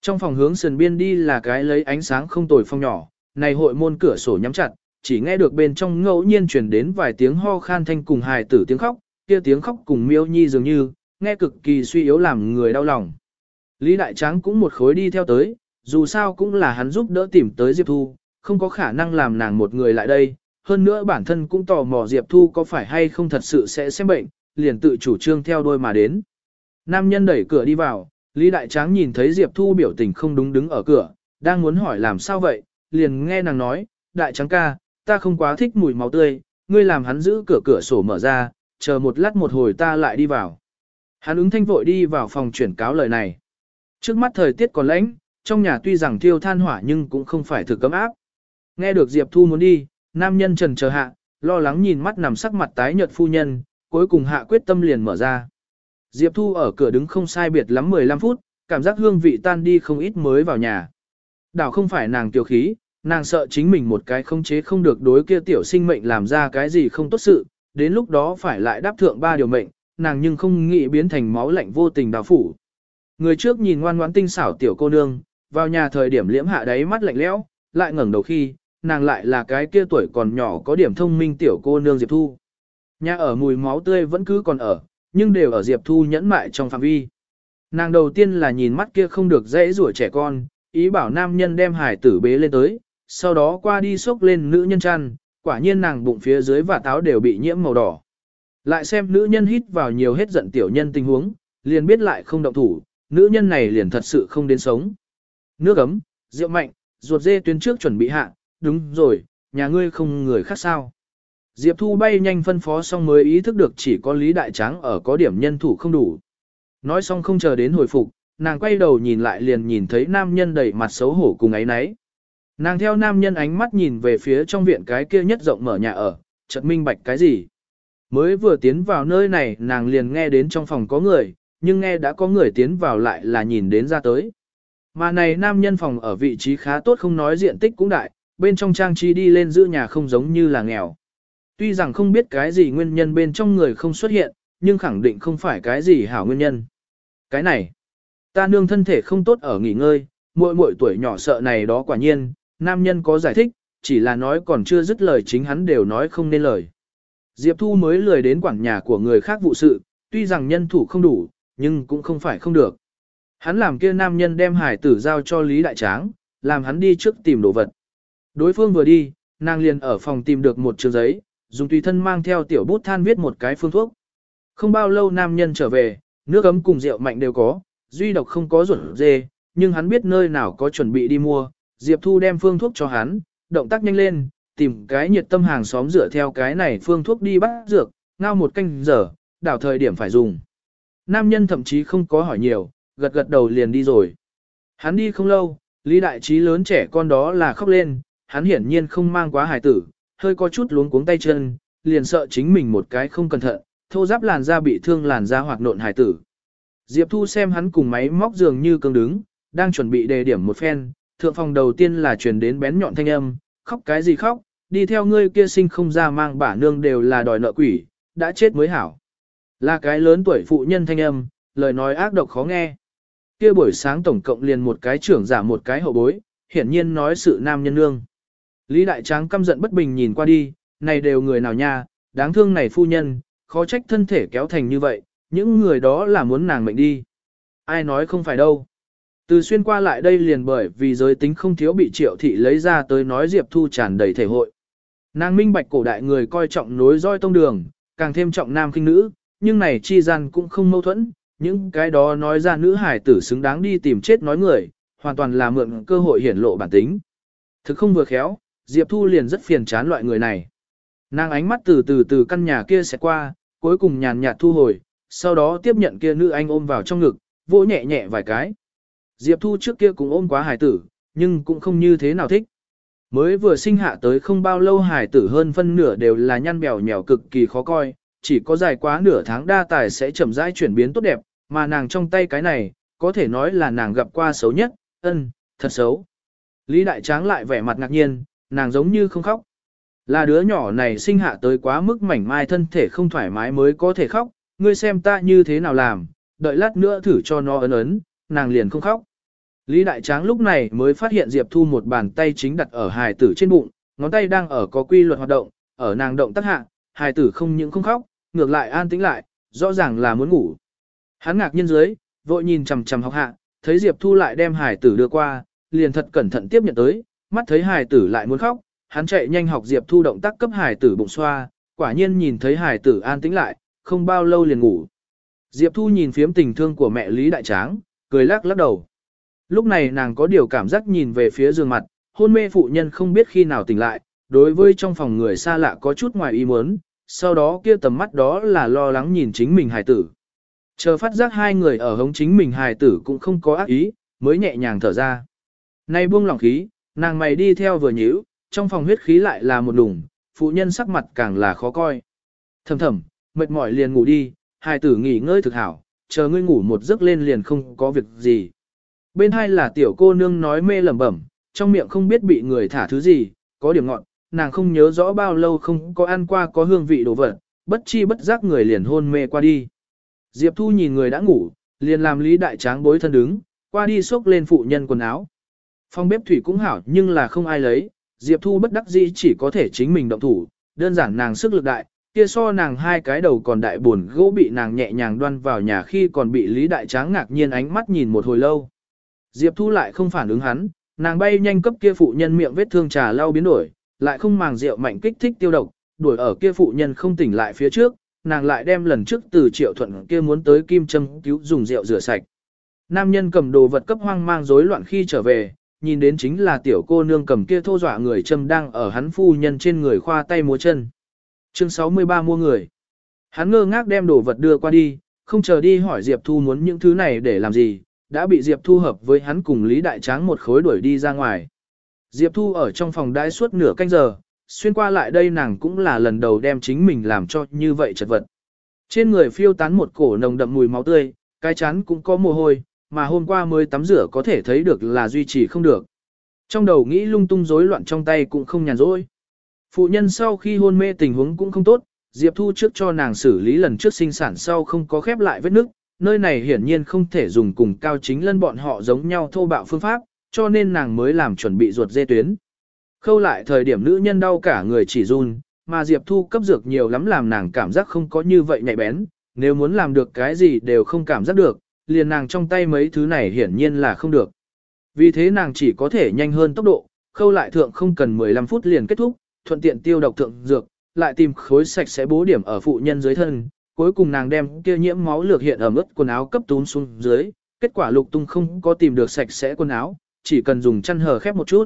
Trong phòng hướng sườn biên đi là cái lấy ánh sáng không tồi phong nhỏ, này hội môn cửa sổ nhắm chặt, chỉ nghe được bên trong ngẫu nhiên truyền đến vài tiếng ho khan thanh cùng hài tử tiếng khóc, kia tiếng khóc cùng miêu nhi dường như, nghe cực kỳ suy yếu làm người đau lòng. Lý Đại Tráng cũng một khối đi theo tới, dù sao cũng là hắn giúp đỡ tìm tới Diệp Thu, không có khả năng làm nàng một người lại đây, hơn nữa bản thân cũng tò mò Diệp Thu có phải hay không thật sự sẽ xem bệnh, liền tự chủ trương theo đôi mà đến. Nam nhân đẩy cửa đi vào, Lý Đại Tráng nhìn thấy Diệp Thu biểu tình không đúng đứng ở cửa, đang muốn hỏi làm sao vậy, liền nghe nàng nói, Đại Tráng ca, ta không quá thích mùi máu tươi, ngươi làm hắn giữ cửa cửa sổ mở ra, chờ một lát một hồi ta lại đi vào. Hắn ứng thanh vội đi vào phòng chuyển cáo lời này. Trước mắt thời tiết còn lạnh, trong nhà tuy rằng thiêu than hỏa nhưng cũng không phải thực cấm áp. Nghe được Diệp Thu muốn đi, nam nhân trần chờ hạ, lo lắng nhìn mắt nằm sắc mặt tái nhợt phu nhân, cuối cùng hạ quyết tâm liền mở ra. Diệp Thu ở cửa đứng không sai biệt lắm 15 phút, cảm giác hương vị tan đi không ít mới vào nhà. Đảo không phải nàng tiểu khí, nàng sợ chính mình một cái không chế không được đối kia tiểu sinh mệnh làm ra cái gì không tốt sự, đến lúc đó phải lại đáp thượng ba điều mệnh, nàng nhưng không nghĩ biến thành máu lạnh vô tình đào phủ. Người trước nhìn ngoan ngoãn tinh xảo tiểu cô nương, vào nhà thời điểm liễm hạ đáy mắt lạnh lẽo, lại ngẩng đầu khi, nàng lại là cái kia tuổi còn nhỏ có điểm thông minh tiểu cô nương Diệp Thu. Nhà ở mùi máu tươi vẫn cứ còn ở, nhưng đều ở Diệp Thu nhẫn mại trong phạm vi. Nàng đầu tiên là nhìn mắt kia không được dễ rủa trẻ con, ý bảo nam nhân đem hải tử bế lên tới, sau đó qua đi xốc lên nữ nhân chăn, quả nhiên nàng bụng phía dưới và táo đều bị nhiễm màu đỏ. Lại xem nữ nhân hít vào nhiều hết giận tiểu nhân tình huống, liền biết lại không động thủ, nữ nhân này liền thật sự không đến sống. Nước ấm, rượu mạnh, ruột dê tuyến trước chuẩn bị hạ, đúng rồi, nhà ngươi không người khác sao. Diệp Thu bay nhanh phân phó xong mới ý thức được chỉ có Lý Đại Tráng ở có điểm nhân thủ không đủ. Nói xong không chờ đến hồi phục, nàng quay đầu nhìn lại liền nhìn thấy nam nhân đầy mặt xấu hổ cùng ấy nấy. Nàng theo nam nhân ánh mắt nhìn về phía trong viện cái kia nhất rộng mở nhà ở, chợt minh bạch cái gì. Mới vừa tiến vào nơi này nàng liền nghe đến trong phòng có người, nhưng nghe đã có người tiến vào lại là nhìn đến ra tới. Mà này nam nhân phòng ở vị trí khá tốt không nói diện tích cũng đại, bên trong trang trí đi lên giữ nhà không giống như là nghèo. Tuy rằng không biết cái gì nguyên nhân bên trong người không xuất hiện, nhưng khẳng định không phải cái gì hảo nguyên nhân. Cái này, ta nương thân thể không tốt ở nghỉ ngơi, muội muội tuổi nhỏ sợ này đó quả nhiên, nam nhân có giải thích, chỉ là nói còn chưa dứt lời chính hắn đều nói không nên lời. Diệp Thu mới lười đến quản nhà của người khác vụ sự, tuy rằng nhân thủ không đủ, nhưng cũng không phải không được. Hắn làm kia nam nhân đem hải tử giao cho Lý Đại Tráng, làm hắn đi trước tìm đồ vật. Đối phương vừa đi, nàng liền ở phòng tìm được một trường giấy, dùng tùy thân mang theo tiểu bút than viết một cái phương thuốc. Không bao lâu nam nhân trở về, nước ấm cùng rượu mạnh đều có, duy độc không có ruột dê, nhưng hắn biết nơi nào có chuẩn bị đi mua, Diệp Thu đem phương thuốc cho hắn, động tác nhanh lên, tìm cái nhiệt tâm hàng xóm rửa theo cái này phương thuốc đi bắt dược, ngao một canh giờ, đảo thời điểm phải dùng. Nam nhân thậm chí không có hỏi nhiều, gật gật đầu liền đi rồi. Hắn đi không lâu, Lý Đại Trí lớn trẻ con đó là khóc lên, hắn hiển nhiên không mang quá hài tử, hơi có chút luống cuống tay chân, liền sợ chính mình một cái không cẩn thận, thô giáp làn da bị thương làn da hoặc nộn hải tử. Diệp Thu xem hắn cùng máy móc dường như cương đứng, đang chuẩn bị đề điểm một phen, thượng phòng đầu tiên là truyền đến bén nhọn thanh âm, khóc cái gì khóc, đi theo ngươi kia sinh không ra mang bả nương đều là đòi nợ quỷ, đã chết mới hảo. Là cái lớn tuổi phụ nhân thanh âm, lời nói ác độc khó nghe. Kia buổi sáng tổng cộng liền một cái trưởng giả một cái hậu bối, hiển nhiên nói sự nam nhân nương. Lý Đại Tráng căm giận bất bình nhìn qua đi, này đều người nào nha, đáng thương này phu nhân, khó trách thân thể kéo thành như vậy, những người đó là muốn nàng mệnh đi. Ai nói không phải đâu. Từ xuyên qua lại đây liền bởi vì giới tính không thiếu bị triệu thị lấy ra tới nói Diệp Thu tràn đầy thể hội. Nàng minh bạch cổ đại người coi trọng nối roi tông đường, càng thêm trọng nam khinh nữ, nhưng này chi gian cũng không mâu thuẫn, những cái đó nói ra nữ hải tử xứng đáng đi tìm chết nói người, hoàn toàn là mượn cơ hội hiển lộ bản tính. Thực không vừa khéo, Diệp Thu liền rất phiền chán loại người này. Nàng ánh mắt từ từ từ căn nhà kia sẽ qua, cuối cùng nhàn nhạt thu hồi, sau đó tiếp nhận kia nữ anh ôm vào trong ngực, vỗ nhẹ nhẹ vài cái. Diệp Thu trước kia cũng ôm quá hải tử, nhưng cũng không như thế nào thích. Mới vừa sinh hạ tới không bao lâu hải tử hơn phân nửa đều là nhăn bèo nhèo cực kỳ khó coi, chỉ có dài quá nửa tháng đa tài sẽ chậm rãi chuyển biến tốt đẹp, mà nàng trong tay cái này, có thể nói là nàng gặp qua xấu nhất, ân, thật xấu. Lý Đại Tráng lại vẻ mặt ngạc nhiên, nàng giống như không khóc. Là đứa nhỏ này sinh hạ tới quá mức mảnh mai thân thể không thoải mái mới có thể khóc, ngươi xem ta như thế nào làm, đợi lát nữa thử cho nó ấn ấn, nàng liền không khóc. Lý Đại Tráng lúc này mới phát hiện Diệp Thu một bàn tay chính đặt ở hài tử trên bụng, ngón tay đang ở có quy luật hoạt động, ở nàng động tác hạ, hài tử không những không khóc, ngược lại an tĩnh lại, rõ ràng là muốn ngủ. Hắn ngạc nhiên dưới, vội nhìn chằm chằm học hạ, thấy Diệp Thu lại đem hài tử đưa qua, liền thật cẩn thận tiếp nhận tới, mắt thấy hài tử lại muốn khóc, hắn chạy nhanh học Diệp Thu động tác cấp hài tử bụng xoa, quả nhiên nhìn thấy hài tử an tĩnh lại, không bao lâu liền ngủ. Diệp Thu nhìn phiếm tình thương của mẹ Lý Đại Tráng, cười lắc lắc đầu. Lúc này nàng có điều cảm giác nhìn về phía giường mặt, hôn mê phụ nhân không biết khi nào tỉnh lại, đối với trong phòng người xa lạ có chút ngoài ý muốn, sau đó kia tầm mắt đó là lo lắng nhìn chính mình hài tử. Chờ phát giác hai người ở hống chính mình hài tử cũng không có ác ý, mới nhẹ nhàng thở ra. Nay buông lỏng khí, nàng mày đi theo vừa nhíu, trong phòng huyết khí lại là một đùng, phụ nhân sắc mặt càng là khó coi. Thầm thầm, mệt mỏi liền ngủ đi, hài tử nghỉ ngơi thực hảo, chờ ngươi ngủ một giấc lên liền không có việc gì. Bên hai là tiểu cô nương nói mê lẩm bẩm, trong miệng không biết bị người thả thứ gì, có điểm ngọn, nàng không nhớ rõ bao lâu không có ăn qua có hương vị đồ vật, bất chi bất giác người liền hôn mê qua đi. Diệp Thu nhìn người đã ngủ, liền làm Lý Đại Tráng bối thân đứng, qua đi xốc lên phụ nhân quần áo. Phong bếp thủy cũng hảo nhưng là không ai lấy, Diệp Thu bất đắc dĩ chỉ có thể chính mình động thủ, đơn giản nàng sức lực đại, kia so nàng hai cái đầu còn đại buồn gỗ bị nàng nhẹ nhàng đoan vào nhà khi còn bị Lý Đại Tráng ngạc nhiên ánh mắt nhìn một hồi lâu. Diệp Thu lại không phản ứng hắn, nàng bay nhanh cấp kia phụ nhân miệng vết thương trà lau biến đổi, lại không màng rượu mạnh kích thích tiêu độc, đuổi ở kia phụ nhân không tỉnh lại phía trước, nàng lại đem lần trước từ triệu thuận kia muốn tới kim châm cứu dùng rượu rửa sạch. Nam nhân cầm đồ vật cấp hoang mang rối loạn khi trở về, nhìn đến chính là tiểu cô nương cầm kia thô dọa người châm đang ở hắn phu nhân trên người khoa tay múa chân. Chương 63 mua người. Hắn ngơ ngác đem đồ vật đưa qua đi, không chờ đi hỏi Diệp Thu muốn những thứ này để làm gì, đã bị Diệp Thu hợp với hắn cùng Lý Đại Tráng một khối đuổi đi ra ngoài. Diệp Thu ở trong phòng đãi suốt nửa canh giờ, xuyên qua lại đây nàng cũng là lần đầu đem chính mình làm cho như vậy chật vật. Trên người phiêu tán một cổ nồng đậm mùi máu tươi, cái chán cũng có mồ hôi, mà hôm qua mới tắm rửa có thể thấy được là duy trì không được. Trong đầu nghĩ lung tung rối loạn trong tay cũng không nhàn rỗi. Phụ nhân sau khi hôn mê tình huống cũng không tốt, Diệp Thu trước cho nàng xử lý lần trước sinh sản sau không có khép lại vết nứt, nơi này hiển nhiên không thể dùng cùng cao chính lân bọn họ giống nhau thô bạo phương pháp, cho nên nàng mới làm chuẩn bị ruột dê tuyến. Khâu lại thời điểm nữ nhân đau cả người chỉ run, mà Diệp Thu cấp dược nhiều lắm làm nàng cảm giác không có như vậy nhạy bén, nếu muốn làm được cái gì đều không cảm giác được, liền nàng trong tay mấy thứ này hiển nhiên là không được. Vì thế nàng chỉ có thể nhanh hơn tốc độ, khâu lại thượng không cần 15 phút liền kết thúc, thuận tiện tiêu độc thượng dược, lại tìm khối sạch sẽ bố điểm ở phụ nhân dưới thân, cuối cùng nàng đem kia nhiễm máu lược hiện ở mức quần áo cấp tún xuống dưới, kết quả lục tung không có tìm được sạch sẽ quần áo, chỉ cần dùng chăn hở khép một chút.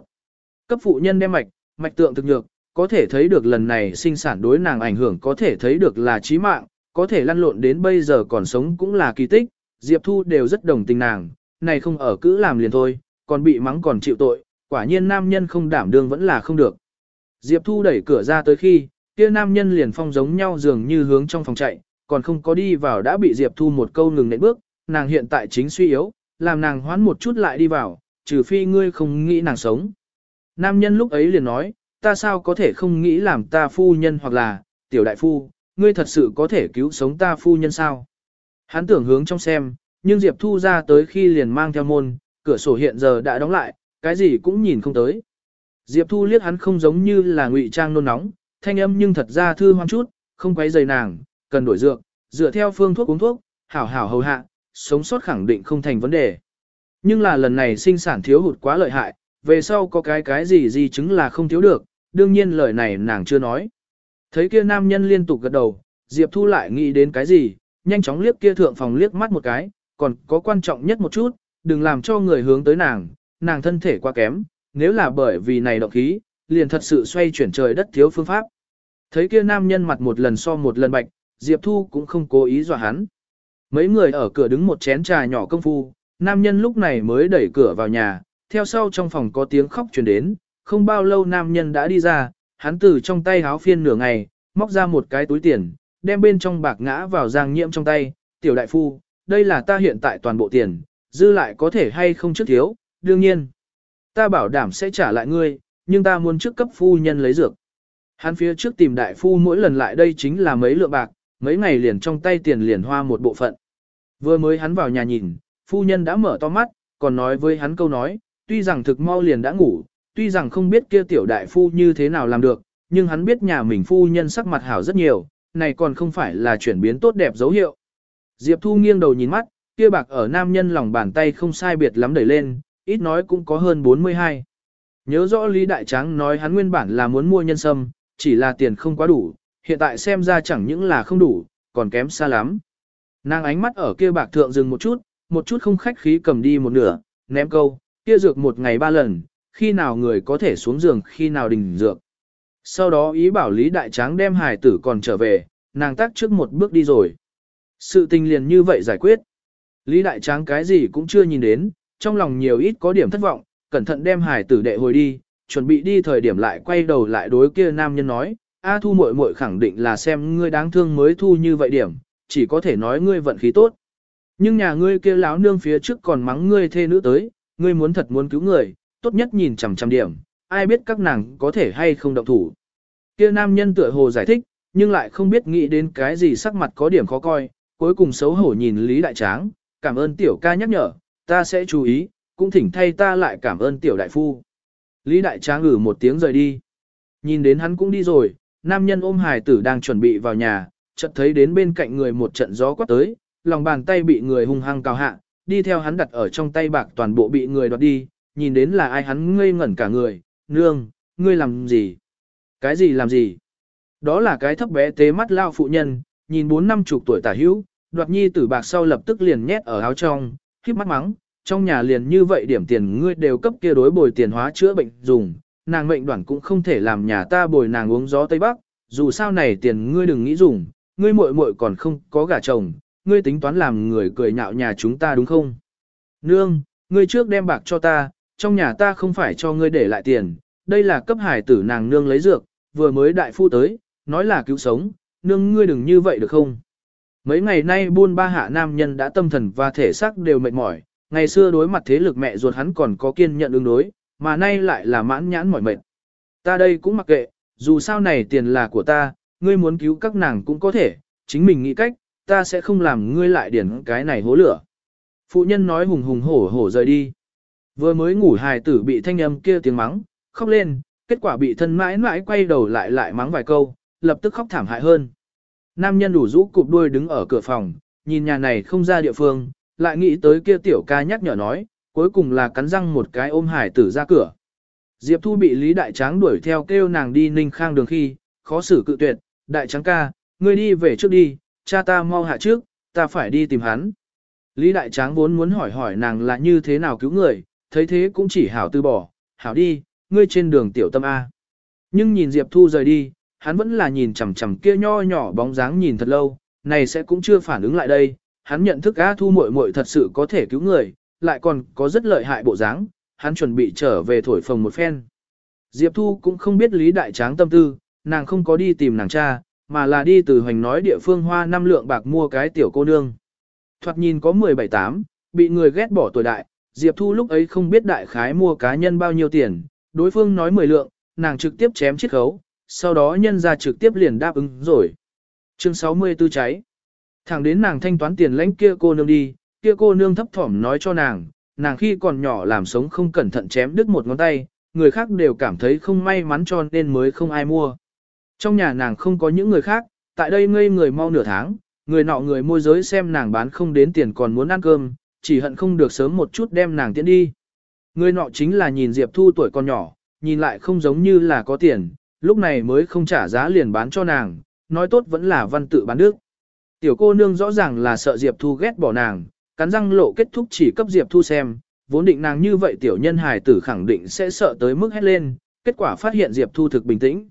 Cấp phụ nhân đem mạch, mạch tượng thực nhược, có thể thấy được lần này sinh sản đối nàng ảnh hưởng có thể thấy được là chí mạng, có thể lăn lộn đến bây giờ còn sống cũng là kỳ tích, Diệp Thu đều rất đồng tình nàng, này không ở cứ làm liền thôi, còn bị mắng còn chịu tội, quả nhiên nam nhân không đảm đương vẫn là không được. Diệp Thu đẩy cửa ra tới khi, kia nam nhân liền phong giống nhau dường như hướng trong phòng chạy, còn không có đi vào đã bị Diệp Thu một câu ngừng nệm bước, nàng hiện tại chính suy yếu, làm nàng hoán một chút lại đi vào, trừ phi ngươi không nghĩ nàng sống. Nam nhân lúc ấy liền nói, ta sao có thể không nghĩ làm ta phu nhân hoặc là, tiểu đại phu, ngươi thật sự có thể cứu sống ta phu nhân sao? Hắn tưởng hướng trong xem, nhưng Diệp Thu ra tới khi liền mang theo môn, cửa sổ hiện giờ đã đóng lại, cái gì cũng nhìn không tới. Diệp Thu liếc hắn không giống như là ngụy trang nôn nóng, thanh âm nhưng thật ra thư hoang chút, không quấy rầy nàng, cần đổi dược, dựa theo phương thuốc uống thuốc, hảo hảo hầu hạ, sống sót khẳng định không thành vấn đề. Nhưng là lần này sinh sản thiếu hụt quá lợi hại, về sau có cái cái gì gì chứng là không thiếu được, đương nhiên lời này nàng chưa nói. Thấy kia nam nhân liên tục gật đầu, Diệp Thu lại nghĩ đến cái gì, nhanh chóng liếc kia thượng phòng liếc mắt một cái, còn có quan trọng nhất một chút, đừng làm cho người hướng tới nàng, nàng thân thể quá kém, nếu là bởi vì này động khí, liền thật sự xoay chuyển trời đất thiếu phương pháp. Thấy kia nam nhân mặt một lần so một lần bạch, Diệp Thu cũng không cố ý dọa hắn. Mấy người ở cửa đứng một chén trà nhỏ công phu, nam nhân lúc này mới đẩy cửa vào nhà, theo sau trong phòng có tiếng khóc truyền đến, không bao lâu nam nhân đã đi ra, hắn từ trong tay háo phiên nửa ngày, móc ra một cái túi tiền, đem bên trong bạc ngã vào giang nhiễm trong tay, tiểu đại phu, đây là ta hiện tại toàn bộ tiền, dư lại có thể hay không trước thiếu, đương nhiên. Ta bảo đảm sẽ trả lại ngươi, nhưng ta muốn trước cấp phu nhân lấy dược. Hắn phía trước tìm đại phu mỗi lần lại đây chính là mấy lượng bạc, mấy ngày liền trong tay tiền liền hoa một bộ phận. Vừa mới hắn vào nhà nhìn, phu nhân đã mở to mắt, còn nói với hắn câu nói, tuy rằng thực mau liền đã ngủ, tuy rằng không biết kia tiểu đại phu như thế nào làm được, nhưng hắn biết nhà mình phu nhân sắc mặt hảo rất nhiều, này còn không phải là chuyển biến tốt đẹp dấu hiệu. Diệp Thu nghiêng đầu nhìn mắt, kia bạc ở nam nhân lòng bàn tay không sai biệt lắm đẩy lên, ít nói cũng có hơn 42. Nhớ rõ Lý Đại Tráng nói hắn nguyên bản là muốn mua nhân sâm, chỉ là tiền không quá đủ, hiện tại xem ra chẳng những là không đủ, còn kém xa lắm. Nàng ánh mắt ở kia bạc thượng dừng một chút, một chút không khách khí cầm đi một nửa, ném câu, kia dược một ngày ba lần, khi nào người có thể xuống giường khi nào đình dược. Sau đó ý bảo Lý Đại Tráng đem hài tử còn trở về, nàng tác trước một bước đi rồi. Sự tình liền như vậy giải quyết. Lý Đại Tráng cái gì cũng chưa nhìn đến, trong lòng nhiều ít có điểm thất vọng, cẩn thận đem hài tử đệ hồi đi, chuẩn bị đi thời điểm lại quay đầu lại đối kia nam nhân nói, A thu muội muội khẳng định là xem ngươi đáng thương mới thu như vậy điểm, chỉ có thể nói ngươi vận khí tốt. Nhưng nhà ngươi kia láo nương phía trước còn mắng ngươi thê nữ tới, ngươi muốn thật muốn cứu người, tốt nhất nhìn chằm chằm điểm, ai biết các nàng có thể hay không động thủ. Kia nam nhân tựa hồ giải thích, nhưng lại không biết nghĩ đến cái gì sắc mặt có điểm khó coi, cuối cùng xấu hổ nhìn Lý Đại Tráng, cảm ơn tiểu ca nhắc nhở, ta sẽ chú ý, cũng thỉnh thay ta lại cảm ơn tiểu đại phu. Lý Đại Tráng ngử một tiếng rời đi. Nhìn đến hắn cũng đi rồi, nam nhân ôm hài tử đang chuẩn bị vào nhà, chợt thấy đến bên cạnh người một trận gió quát tới, lòng bàn tay bị người hung hăng cào hạ, đi theo hắn đặt ở trong tay bạc toàn bộ bị người đoạt đi, nhìn đến là ai hắn ngây ngẩn cả người, nương, ngươi làm gì? Cái gì làm gì? Đó là cái thấp bé tế mắt lao phụ nhân, nhìn bốn năm chục tuổi tả hữu, đoạt nhi tử bạc sau lập tức liền nhét ở áo trong, khiếp mắt mắng, trong nhà liền như vậy điểm tiền ngươi đều cấp kia đối bồi tiền hóa chữa bệnh dùng, nàng mệnh đoạn cũng không thể làm nhà ta bồi nàng uống gió Tây Bắc, dù sao này tiền ngươi đừng nghĩ dùng, ngươi muội muội còn không có gả chồng, ngươi tính toán làm người cười nhạo nhà chúng ta đúng không? Nương, ngươi trước đem bạc cho ta, trong nhà ta không phải cho ngươi để lại tiền, đây là cấp hải tử nàng nương lấy dược, vừa mới đại phu tới, nói là cứu sống, nương ngươi đừng như vậy được không? Mấy ngày nay buôn ba hạ nam nhân đã tâm thần và thể xác đều mệt mỏi, ngày xưa đối mặt thế lực mẹ ruột hắn còn có kiên nhận ứng đối, mà nay lại là mãn nhãn mỏi mệt. Ta đây cũng mặc kệ, dù sao này tiền là của ta, ngươi muốn cứu các nàng cũng có thể, chính mình nghĩ cách, ta sẽ không làm ngươi lại điển cái này hố lửa. Phụ nhân nói hùng hùng hổ hổ rời đi. Vừa mới ngủ hài tử bị thanh âm kia tiếng mắng, khóc lên, kết quả bị thân mãi mãi quay đầu lại lại mắng vài câu, lập tức khóc thảm hại hơn. Nam nhân đủ rũ cụp đuôi đứng ở cửa phòng, nhìn nhà này không ra địa phương, lại nghĩ tới kia tiểu ca nhắc nhở nói, cuối cùng là cắn răng một cái ôm hải tử ra cửa. Diệp Thu bị Lý Đại Tráng đuổi theo kêu nàng đi ninh khang đường khi, khó xử cự tuyệt, Đại Tráng ca, ngươi đi về trước đi, cha ta mau hạ trước, ta phải đi tìm hắn. Lý Đại Tráng vốn muốn hỏi hỏi nàng là như thế nào cứu người, thấy thế cũng chỉ hảo từ bỏ, hảo đi, ngươi trên đường tiểu tâm A. Nhưng nhìn Diệp Thu rời đi, hắn vẫn là nhìn chằm chằm kia nho nhỏ bóng dáng nhìn thật lâu, này sẽ cũng chưa phản ứng lại đây, hắn nhận thức A Thu muội muội thật sự có thể cứu người, lại còn có rất lợi hại bộ dáng, hắn chuẩn bị trở về thổi phồng một phen. Diệp Thu cũng không biết Lý Đại Tráng tâm tư, nàng không có đi tìm nàng cha, mà là đi từ hoành nói địa phương hoa năm lượng bạc mua cái tiểu cô nương. Thoạt nhìn có 17-8, bị người ghét bỏ tuổi đại, Diệp Thu lúc ấy không biết đại khái mua cá nhân bao nhiêu tiền, đối phương nói 10 lượng, nàng trực tiếp chém chiết khấu, sau đó nhân ra trực tiếp liền đáp ứng rồi. Chương 64 cháy. Thẳng đến nàng thanh toán tiền lãnh kia cô nương đi, kia cô nương thấp thỏm nói cho nàng, nàng khi còn nhỏ làm sống không cẩn thận chém đứt một ngón tay, người khác đều cảm thấy không may mắn cho nên mới không ai mua. Trong nhà nàng không có những người khác, tại đây ngây người mau nửa tháng, người nọ người môi giới xem nàng bán không đến tiền còn muốn ăn cơm, chỉ hận không được sớm một chút đem nàng tiễn đi. Người nọ chính là nhìn Diệp Thu tuổi còn nhỏ, nhìn lại không giống như là có tiền, lúc này mới không trả giá liền bán cho nàng, nói tốt vẫn là văn tự bán đức. Tiểu cô nương rõ ràng là sợ Diệp Thu ghét bỏ nàng, cắn răng lộ kết thúc chỉ cấp Diệp Thu xem, vốn định nàng như vậy tiểu nhân hài tử khẳng định sẽ sợ tới mức hét lên, kết quả phát hiện Diệp Thu thực bình tĩnh.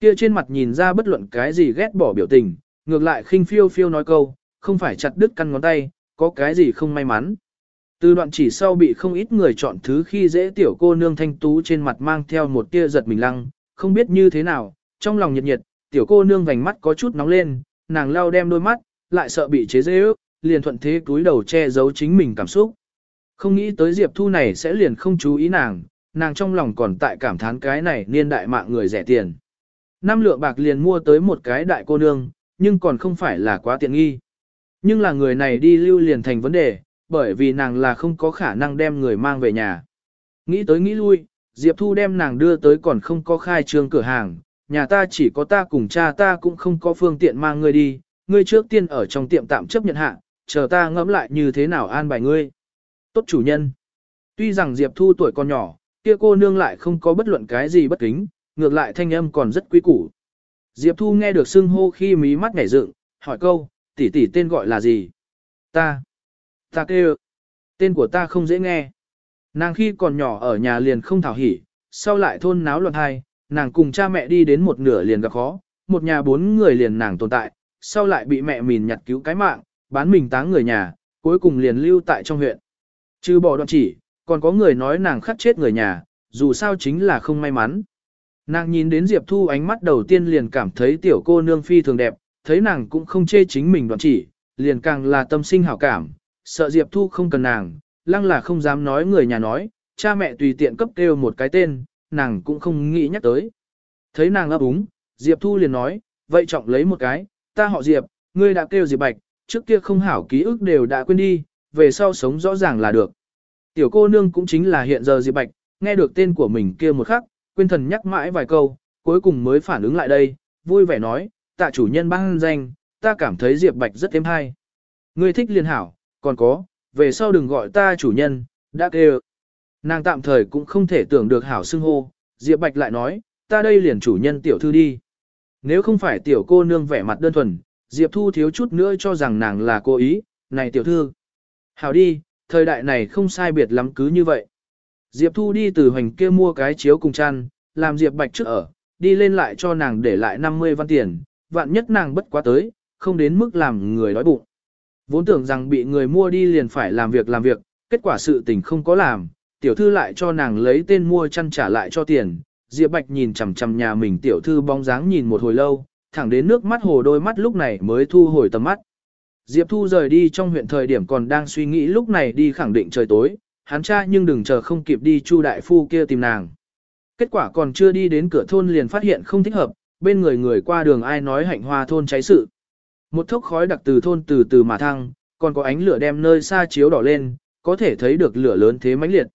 Kia trên mặt nhìn ra bất luận cái gì ghét bỏ biểu tình, ngược lại khinh phiêu phiêu nói câu, không phải chặt đứt căn ngón tay, có cái gì không may mắn. Từ đoạn chỉ sau bị không ít người chọn thứ khi dễ tiểu cô nương thanh tú trên mặt mang theo một tia giật mình lăng, không biết như thế nào, trong lòng nhiệt nhiệt, tiểu cô nương vành mắt có chút nóng lên, nàng lau đem đôi mắt, lại sợ bị chế dễ ước, liền thuận thế túi đầu che giấu chính mình cảm xúc. Không nghĩ tới Diệp Thu này sẽ liền không chú ý nàng, nàng trong lòng còn tại cảm thán cái này niên đại mạng người rẻ tiền. Năm lượng bạc liền mua tới một cái đại cô nương, nhưng còn không phải là quá tiện nghi. Nhưng là người này đi lưu liền thành vấn đề, bởi vì nàng là không có khả năng đem người mang về nhà. Nghĩ tới nghĩ lui, Diệp Thu đem nàng đưa tới còn không có khai trương cửa hàng, nhà ta chỉ có ta cùng cha ta cũng không có phương tiện mang ngươi đi, ngươi trước tiên ở trong tiệm tạm chấp nhận hạ, chờ ta ngẫm lại như thế nào an bài ngươi. Tốt chủ nhân. Tuy rằng Diệp Thu tuổi còn nhỏ, kia cô nương lại không có bất luận cái gì bất kính, ngược lại thanh âm còn rất quý củ. Diệp Thu nghe được xưng hô khi mí mắt nhảy dựng, hỏi câu, tỷ tỷ tên gọi là gì? Ta. Ta kêu. Tên của ta không dễ nghe. Nàng khi còn nhỏ ở nhà liền không thảo hỉ, sau lại thôn náo loạn hai, nàng cùng cha mẹ đi đến một nửa liền gặp khó, một nhà bốn người liền nàng tồn tại, sau lại bị mẹ mìn nhặt cứu cái mạng, bán mình táng người nhà, cuối cùng liền lưu tại trong huyện. Chứ bỏ đoạn chỉ, còn có người nói nàng khắc chết người nhà, dù sao chính là không may mắn. Nàng nhìn đến Diệp Thu ánh mắt đầu tiên liền cảm thấy tiểu cô nương phi thường đẹp, thấy nàng cũng không chê chính mình đoạn chỉ, liền càng là tâm sinh hảo cảm, sợ Diệp Thu không cần nàng, lăng là không dám nói người nhà nói, cha mẹ tùy tiện cấp kêu một cái tên, nàng cũng không nghĩ nhắc tới. Thấy nàng ấp úng, Diệp Thu liền nói, vậy trọng lấy một cái, ta họ Diệp, ngươi đã kêu Diệp Bạch, trước kia không hảo ký ức đều đã quên đi, về sau sống rõ ràng là được. Tiểu cô nương cũng chính là hiện giờ Diệp Bạch, nghe được tên của mình kia một khắc, quên thần nhắc mãi vài câu, cuối cùng mới phản ứng lại đây, vui vẻ nói, tạ chủ nhân băng danh, ta cảm thấy Diệp Bạch rất thêm hay. Ngươi thích liên hảo, còn có, về sau đừng gọi ta chủ nhân, đã kêu. Nàng tạm thời cũng không thể tưởng được hảo xưng hô, Diệp Bạch lại nói, ta đây liền chủ nhân tiểu thư đi. Nếu không phải tiểu cô nương vẻ mặt đơn thuần, Diệp Thu thiếu chút nữa cho rằng nàng là cô ý, này tiểu thư. Hảo đi, thời đại này không sai biệt lắm cứ như vậy. Diệp Thu đi từ hoành kia mua cái chiếu cùng chăn, làm Diệp Bạch trước ở, đi lên lại cho nàng để lại 50 văn tiền, vạn nhất nàng bất quá tới, không đến mức làm người đói bụng. Vốn tưởng rằng bị người mua đi liền phải làm việc làm việc, kết quả sự tình không có làm, tiểu thư lại cho nàng lấy tên mua chăn trả lại cho tiền. Diệp Bạch nhìn chằm chằm nhà mình tiểu thư bóng dáng nhìn một hồi lâu, thẳng đến nước mắt hồ đôi mắt lúc này mới thu hồi tầm mắt. Diệp Thu rời đi trong huyện thời điểm còn đang suy nghĩ lúc này đi khẳng định trời tối, hắn cha nhưng đừng chờ không kịp đi Chu đại phu kia tìm nàng. Kết quả còn chưa đi đến cửa thôn liền phát hiện không thích hợp, bên người người qua đường ai nói hạnh hoa thôn cháy sự. Một thốc khói đặc từ thôn từ từ mà thăng, còn có ánh lửa đem nơi xa chiếu đỏ lên, có thể thấy được lửa lớn thế mãnh liệt.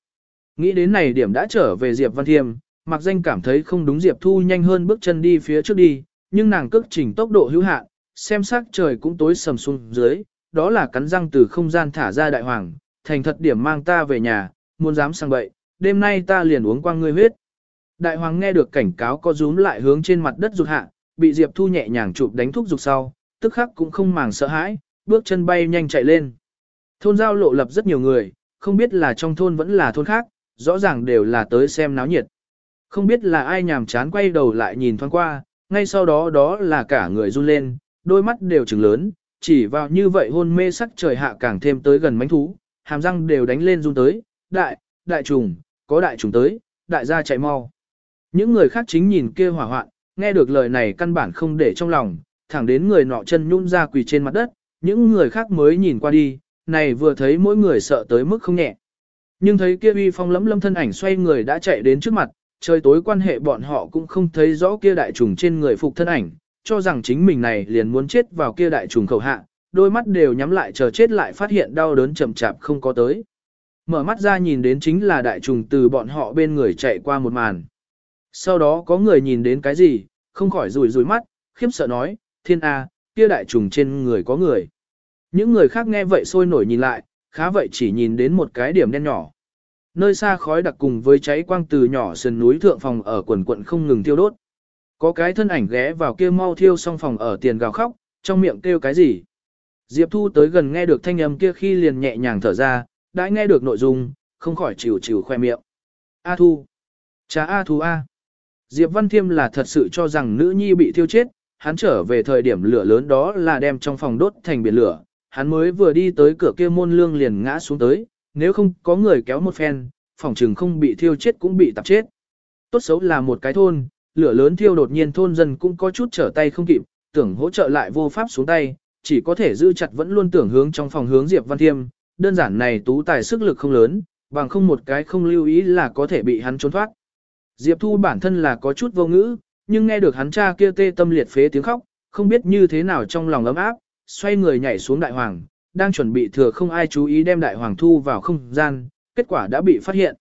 Nghĩ đến này điểm đã trở về Diệp Văn Thiêm, mặc danh cảm thấy không đúng Diệp Thu nhanh hơn bước chân đi phía trước đi, nhưng nàng cước chỉnh tốc độ hữu hạn, xem sắc trời cũng tối sầm xuống dưới, đó là cắn răng từ không gian thả ra đại hoàng, thành thật điểm mang ta về nhà, muốn dám sang bậy, đêm nay ta liền uống quang ngươi huyết. Đại hoàng nghe được cảnh cáo có rúm lại hướng trên mặt đất rụt hạ, bị Diệp Thu nhẹ nhàng chụp đánh thúc rụt sau, tức khắc cũng không màng sợ hãi, bước chân bay nhanh chạy lên. Thôn giao lộ lập rất nhiều người, không biết là trong thôn vẫn là thôn khác, rõ ràng đều là tới xem náo nhiệt. Không biết là ai nhàm chán quay đầu lại nhìn thoáng qua, ngay sau đó đó là cả người run lên, đôi mắt đều trừng lớn, chỉ vào như vậy hôn mê sắc trời hạ càng thêm tới gần mánh thú, hàm răng đều đánh lên run tới, đại, đại trùng, có đại trùng tới, đại gia chạy mau. Những người khác chính nhìn kia hỏa hoạn, nghe được lời này căn bản không để trong lòng, thẳng đến người nọ chân nhún ra quỳ trên mặt đất, những người khác mới nhìn qua đi, này vừa thấy mỗi người sợ tới mức không nhẹ. Nhưng thấy kia uy phong lẫm lâm thân ảnh xoay người đã chạy đến trước mặt, trời tối quan hệ bọn họ cũng không thấy rõ kia đại trùng trên người phục thân ảnh, cho rằng chính mình này liền muốn chết vào kia đại trùng khẩu hạ, đôi mắt đều nhắm lại chờ chết lại phát hiện đau đớn chậm chạp không có tới. Mở mắt ra nhìn đến chính là đại trùng từ bọn họ bên người chạy qua một màn. Sau đó có người nhìn đến cái gì, không khỏi rủi rủi mắt, khiếp sợ nói, thiên A, kia đại trùng trên người có người. Những người khác nghe vậy sôi nổi nhìn lại, khá vậy chỉ nhìn đến một cái điểm đen nhỏ. Nơi xa khói đặc cùng với cháy quang từ nhỏ sườn núi thượng phòng ở quần quận không ngừng thiêu đốt. Có cái thân ảnh ghé vào kia mau thiêu xong phòng ở tiền gào khóc, trong miệng kêu cái gì. Diệp Thu tới gần nghe được thanh âm kia khi liền nhẹ nhàng thở ra, đã nghe được nội dung, không khỏi chịu chịu khoe miệng. A Thu. Cha A Thu A. Diệp Văn Thiêm là thật sự cho rằng nữ nhi bị thiêu chết, hắn trở về thời điểm lửa lớn đó là đem trong phòng đốt thành biển lửa, hắn mới vừa đi tới cửa kia môn lương liền ngã xuống tới, nếu không có người kéo một phen, phòng trừng không bị thiêu chết cũng bị tạp chết. Tốt xấu là một cái thôn, lửa lớn thiêu đột nhiên thôn dân cũng có chút trở tay không kịp, tưởng hỗ trợ lại vô pháp xuống tay, chỉ có thể giữ chặt vẫn luôn tưởng hướng trong phòng hướng Diệp Văn Thiêm, đơn giản này tú tài sức lực không lớn, bằng không một cái không lưu ý là có thể bị hắn trốn thoát. Diệp Thu bản thân là có chút vô ngữ, nhưng nghe được hắn cha kia tê tâm liệt phế tiếng khóc, không biết như thế nào trong lòng ấm áp, xoay người nhảy xuống đại hoàng, đang chuẩn bị thừa không ai chú ý đem đại hoàng thu vào không gian, kết quả đã bị phát hiện.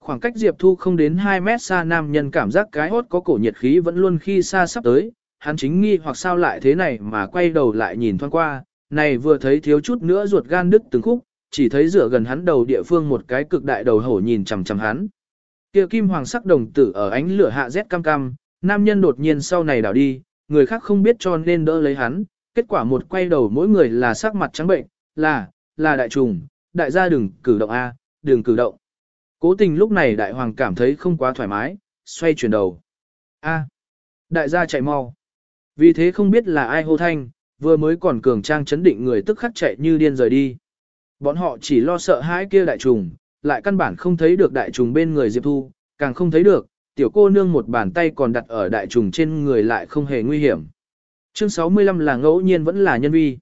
Khoảng cách Diệp Thu không đến 2 mét xa nam nhân cảm giác cái hốt có cổ nhiệt khí vẫn luôn khi xa sắp tới, hắn chính nghi hoặc sao lại thế này mà quay đầu lại nhìn thoáng qua, này vừa thấy thiếu chút nữa ruột gan đứt từng khúc, chỉ thấy rửa gần hắn đầu địa phương một cái cực đại đầu hổ nhìn chằm chằm hắn. Kia kim hoàng sắc đồng tử ở ánh lửa hạ rét cam cam, nam nhân đột nhiên sau này đảo đi, người khác không biết cho nên đỡ lấy hắn, kết quả một quay đầu mỗi người là sắc mặt trắng bệnh, là, là đại trùng, đại gia đừng cử động A, đừng cử động. Cố tình lúc này đại hoàng cảm thấy không quá thoải mái, xoay chuyển đầu. A, đại gia chạy mau. Vì thế không biết là ai hô thanh, vừa mới còn cường trang chấn định người tức khắc chạy như điên rời đi. Bọn họ chỉ lo sợ hãi kia đại trùng, lại căn bản không thấy được đại trùng bên người Diệp Thu, càng không thấy được, tiểu cô nương một bàn tay còn đặt ở đại trùng trên người lại không hề nguy hiểm. Chương 65 là ngẫu nhiên vẫn là nhân vi.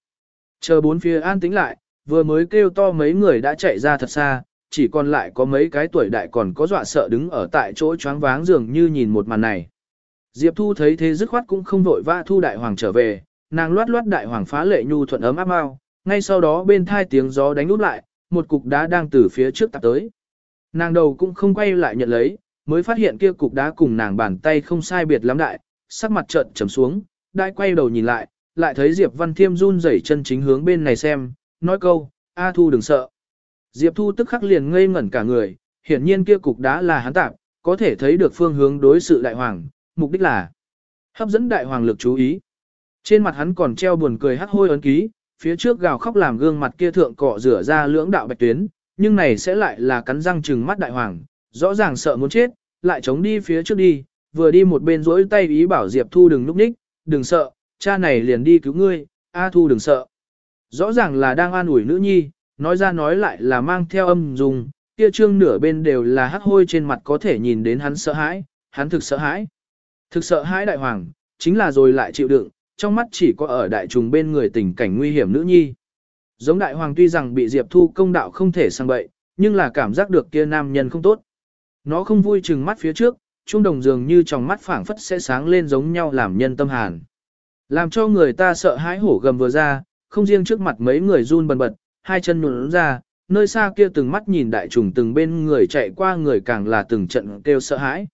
Chờ bốn phía an tĩnh lại, vừa mới kêu to mấy người đã chạy ra thật xa, chỉ còn lại có mấy cái tuổi đại còn có dọa sợ đứng ở tại chỗ choáng váng dường như nhìn một màn này. Diệp Thu thấy thế dứt khoát cũng không vội vã thu đại hoàng trở về, nàng loát loát đại hoàng phá lệ nhu thuận ấm áp ao, ngay sau đó bên thai tiếng gió đánh úp lại, một cục đá đang từ phía trước tạp tới. Nàng đầu cũng không quay lại nhận lấy, mới phát hiện kia cục đá cùng nàng bàn tay không sai biệt lắm đại, sắc mặt trợn trầm xuống, đại quay đầu nhìn lại, lại thấy Diệp Văn Thiêm run rẩy chân chính hướng bên này xem, nói câu, A Thu đừng sợ. Diệp Thu tức khắc liền ngây ngẩn cả người, hiển nhiên kia cục đá là hắn tạp, có thể thấy được phương hướng đối sự đại hoàng, mục đích là hấp dẫn đại hoàng lực chú ý. Trên mặt hắn còn treo buồn cười hắc hôi ấn ký, phía trước gào khóc làm gương mặt kia thượng cọ rửa ra lưỡng đạo bạch tuyến, nhưng này sẽ lại là cắn răng trừng mắt đại hoàng, rõ ràng sợ muốn chết, lại chống đi phía trước đi, vừa đi một bên rỗi tay ý bảo Diệp Thu đừng núp ních, đừng sợ, cha này liền đi cứu ngươi, A Thu đừng sợ. Rõ ràng là đang an ủi nữ nhi, nói ra nói lại là mang theo âm dùng, kia trương nửa bên đều là hắc hôi trên mặt có thể nhìn đến hắn sợ hãi, hắn thực sợ hãi. Thực sợ hãi đại hoàng, chính là rồi lại chịu đựng, trong mắt chỉ có ở đại trùng bên người tình cảnh nguy hiểm nữ nhi. Giống đại hoàng tuy rằng bị Diệp Thu công đạo không thể sang bậy, nhưng là cảm giác được kia nam nhân không tốt. Nó không vui chừng mắt phía trước, trung đồng dường như trong mắt phảng phất sẽ sáng lên giống nhau làm nhân tâm hàn. Làm cho người ta sợ hãi hổ gầm vừa ra, không riêng trước mặt mấy người run bần bật, hai chân nhuộn ra, nơi xa kia từng mắt nhìn đại trùng từng bên người chạy qua người càng là từng trận kêu sợ hãi.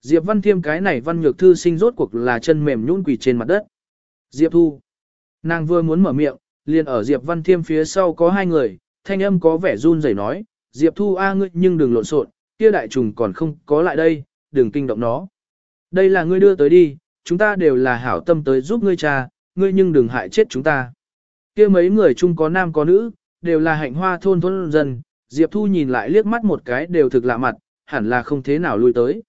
Diệp Văn Thiêm cái này văn nhược thư sinh rốt cuộc là chân mềm nhũn quỳ trên mặt đất. Diệp Thu. Nàng vừa muốn mở miệng, liền ở Diệp Văn Thiêm phía sau có hai người, thanh âm có vẻ run rẩy nói, Diệp Thu a ngươi nhưng đừng lộn xộn, kia đại trùng còn không có lại đây, đừng kinh động nó. Đây là ngươi đưa tới đi, chúng ta đều là hảo tâm tới giúp ngươi cha, ngươi nhưng đừng hại chết chúng ta. Kia mấy người chung có nam có nữ, đều là hạnh hoa thôn thôn dân, Diệp Thu nhìn lại liếc mắt một cái đều thực lạ mặt, hẳn là không thế nào lui tới.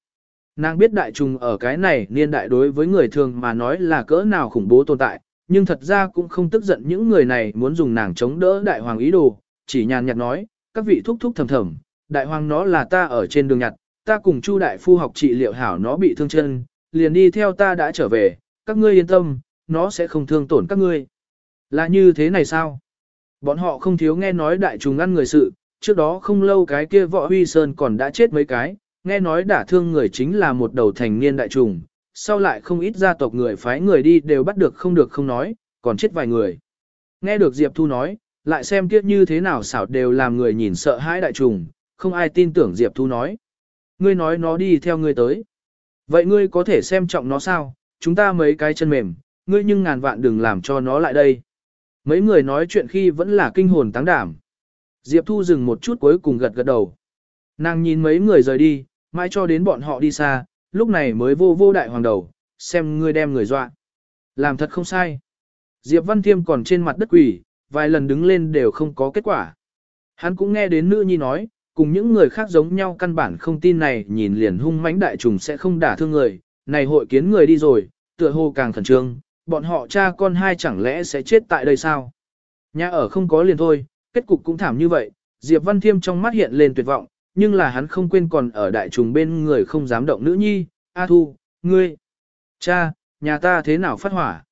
Nàng biết đại trùng ở cái này niên đại đối với người thường mà nói là cỡ nào khủng bố tồn tại, nhưng thật ra cũng không tức giận những người này muốn dùng nàng chống đỡ đại hoàng ý đồ, chỉ nhàn nhạt nói, các vị thúc thúc thầm thầm, đại hoàng nó là ta ở trên đường nhặt, ta cùng Chu đại phu học trị liệu hảo nó bị thương chân, liền đi theo ta đã trở về, các ngươi yên tâm, nó sẽ không thương tổn các ngươi. Là như thế này sao? Bọn họ không thiếu nghe nói đại trùng ăn người sự, trước đó không lâu cái kia võ huy sơn còn đã chết mấy cái, nghe nói đả thương người chính là một đầu thành niên đại trùng, sau lại không ít gia tộc người phái người đi đều bắt được không được không nói, còn chết vài người. Nghe được Diệp Thu nói, lại xem kiếp như thế nào xảo đều làm người nhìn sợ hãi đại trùng, không ai tin tưởng Diệp Thu nói. Ngươi nói nó đi theo ngươi tới. Vậy ngươi có thể xem trọng nó sao, chúng ta mấy cái chân mềm, ngươi nhưng ngàn vạn đừng làm cho nó lại đây. Mấy người nói chuyện khi vẫn là kinh hồn táng đảm. Diệp Thu dừng một chút cuối cùng gật gật đầu. Nàng nhìn mấy người rời đi, mãi cho đến bọn họ đi xa, lúc này mới vô vô đại hoàng đầu, xem ngươi đem người dọa. Làm thật không sai. Diệp Văn Thiêm còn trên mặt đất quỷ, vài lần đứng lên đều không có kết quả. Hắn cũng nghe đến nữ nhi nói, cùng những người khác giống nhau căn bản không tin này nhìn liền hung mãnh đại trùng sẽ không đả thương người, này hội kiến người đi rồi, tựa hồ càng khẩn trương, bọn họ cha con hai chẳng lẽ sẽ chết tại đây sao? Nhà ở không có liền thôi, kết cục cũng thảm như vậy, Diệp Văn Thiêm trong mắt hiện lên tuyệt vọng, nhưng là hắn không quên còn ở đại trùng bên người không dám động nữ nhi, A Thu, ngươi, cha, nhà ta thế nào phát hỏa?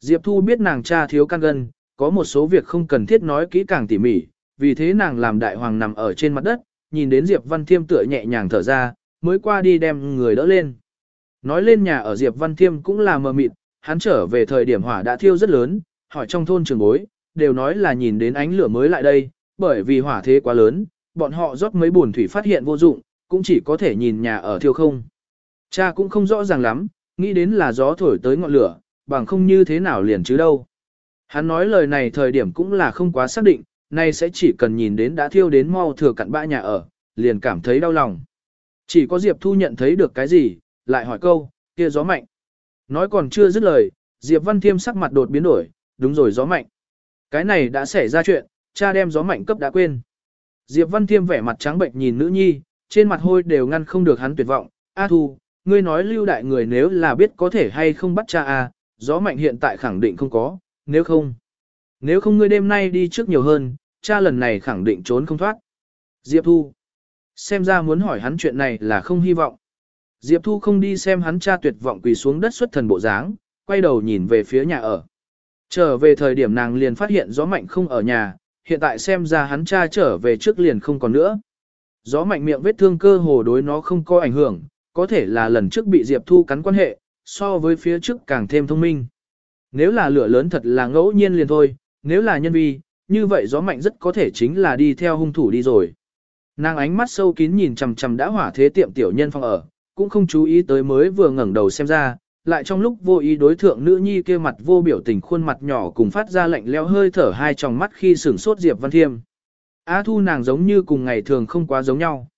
Diệp Thu biết nàng cha thiếu căn gân, có một số việc không cần thiết nói kỹ càng tỉ mỉ, vì thế nàng làm đại hoàng nằm ở trên mặt đất, nhìn đến Diệp Văn Thiêm tựa nhẹ nhàng thở ra, mới qua đi đem người đỡ lên. Nói lên nhà ở Diệp Văn Thiêm cũng là mờ mịt, hắn trở về thời điểm hỏa đã thiêu rất lớn, hỏi trong thôn trường bối, đều nói là nhìn đến ánh lửa mới lại đây, bởi vì hỏa thế quá lớn, bọn họ rót mấy buồn thủy phát hiện vô dụng, cũng chỉ có thể nhìn nhà ở thiêu không. Cha cũng không rõ ràng lắm, nghĩ đến là gió thổi tới ngọn lửa, bằng không như thế nào liền chứ đâu. Hắn nói lời này thời điểm cũng là không quá xác định, nay sẽ chỉ cần nhìn đến đã thiêu đến mau thừa cặn bã nhà ở, liền cảm thấy đau lòng. Chỉ có Diệp Thu nhận thấy được cái gì, lại hỏi câu, kia gió mạnh. Nói còn chưa dứt lời, Diệp Văn Thiêm sắc mặt đột biến đổi, đúng rồi gió mạnh. Cái này đã xảy ra chuyện, cha đem gió mạnh cấp đã quên. Diệp Văn Thiêm vẻ mặt trắng bệnh nhìn nữ nhi, trên mặt hôi đều ngăn không được hắn tuyệt vọng. A Thu, ngươi nói lưu đại người nếu là biết có thể hay không bắt cha A, gió mạnh hiện tại khẳng định không có, nếu không. Nếu không ngươi đêm nay đi trước nhiều hơn, cha lần này khẳng định trốn không thoát. Diệp Thu. Xem ra muốn hỏi hắn chuyện này là không hy vọng. Diệp Thu không đi xem hắn cha tuyệt vọng quỳ xuống đất xuất thần bộ dáng, quay đầu nhìn về phía nhà ở. Trở về thời điểm nàng liền phát hiện gió mạnh không ở nhà, hiện tại xem ra hắn cha trở về trước liền không còn nữa. Gió mạnh miệng vết thương cơ hồ đối nó không có ảnh hưởng, có thể là lần trước bị Diệp Thu cắn quan hệ, so với phía trước càng thêm thông minh. Nếu là lửa lớn thật là ngẫu nhiên liền thôi, nếu là nhân vi, như vậy gió mạnh rất có thể chính là đi theo hung thủ đi rồi. Nàng ánh mắt sâu kín nhìn chằm chằm đã hỏa thế tiệm tiểu nhân phòng ở, cũng không chú ý tới mới vừa ngẩng đầu xem ra, lại trong lúc vô ý đối thượng nữ nhi kia mặt vô biểu tình khuôn mặt nhỏ cùng phát ra lạnh leo hơi thở hai tròng mắt khi sửng sốt Diệp Văn Thiêm. Á thu nàng giống như cùng ngày thường không quá giống nhau.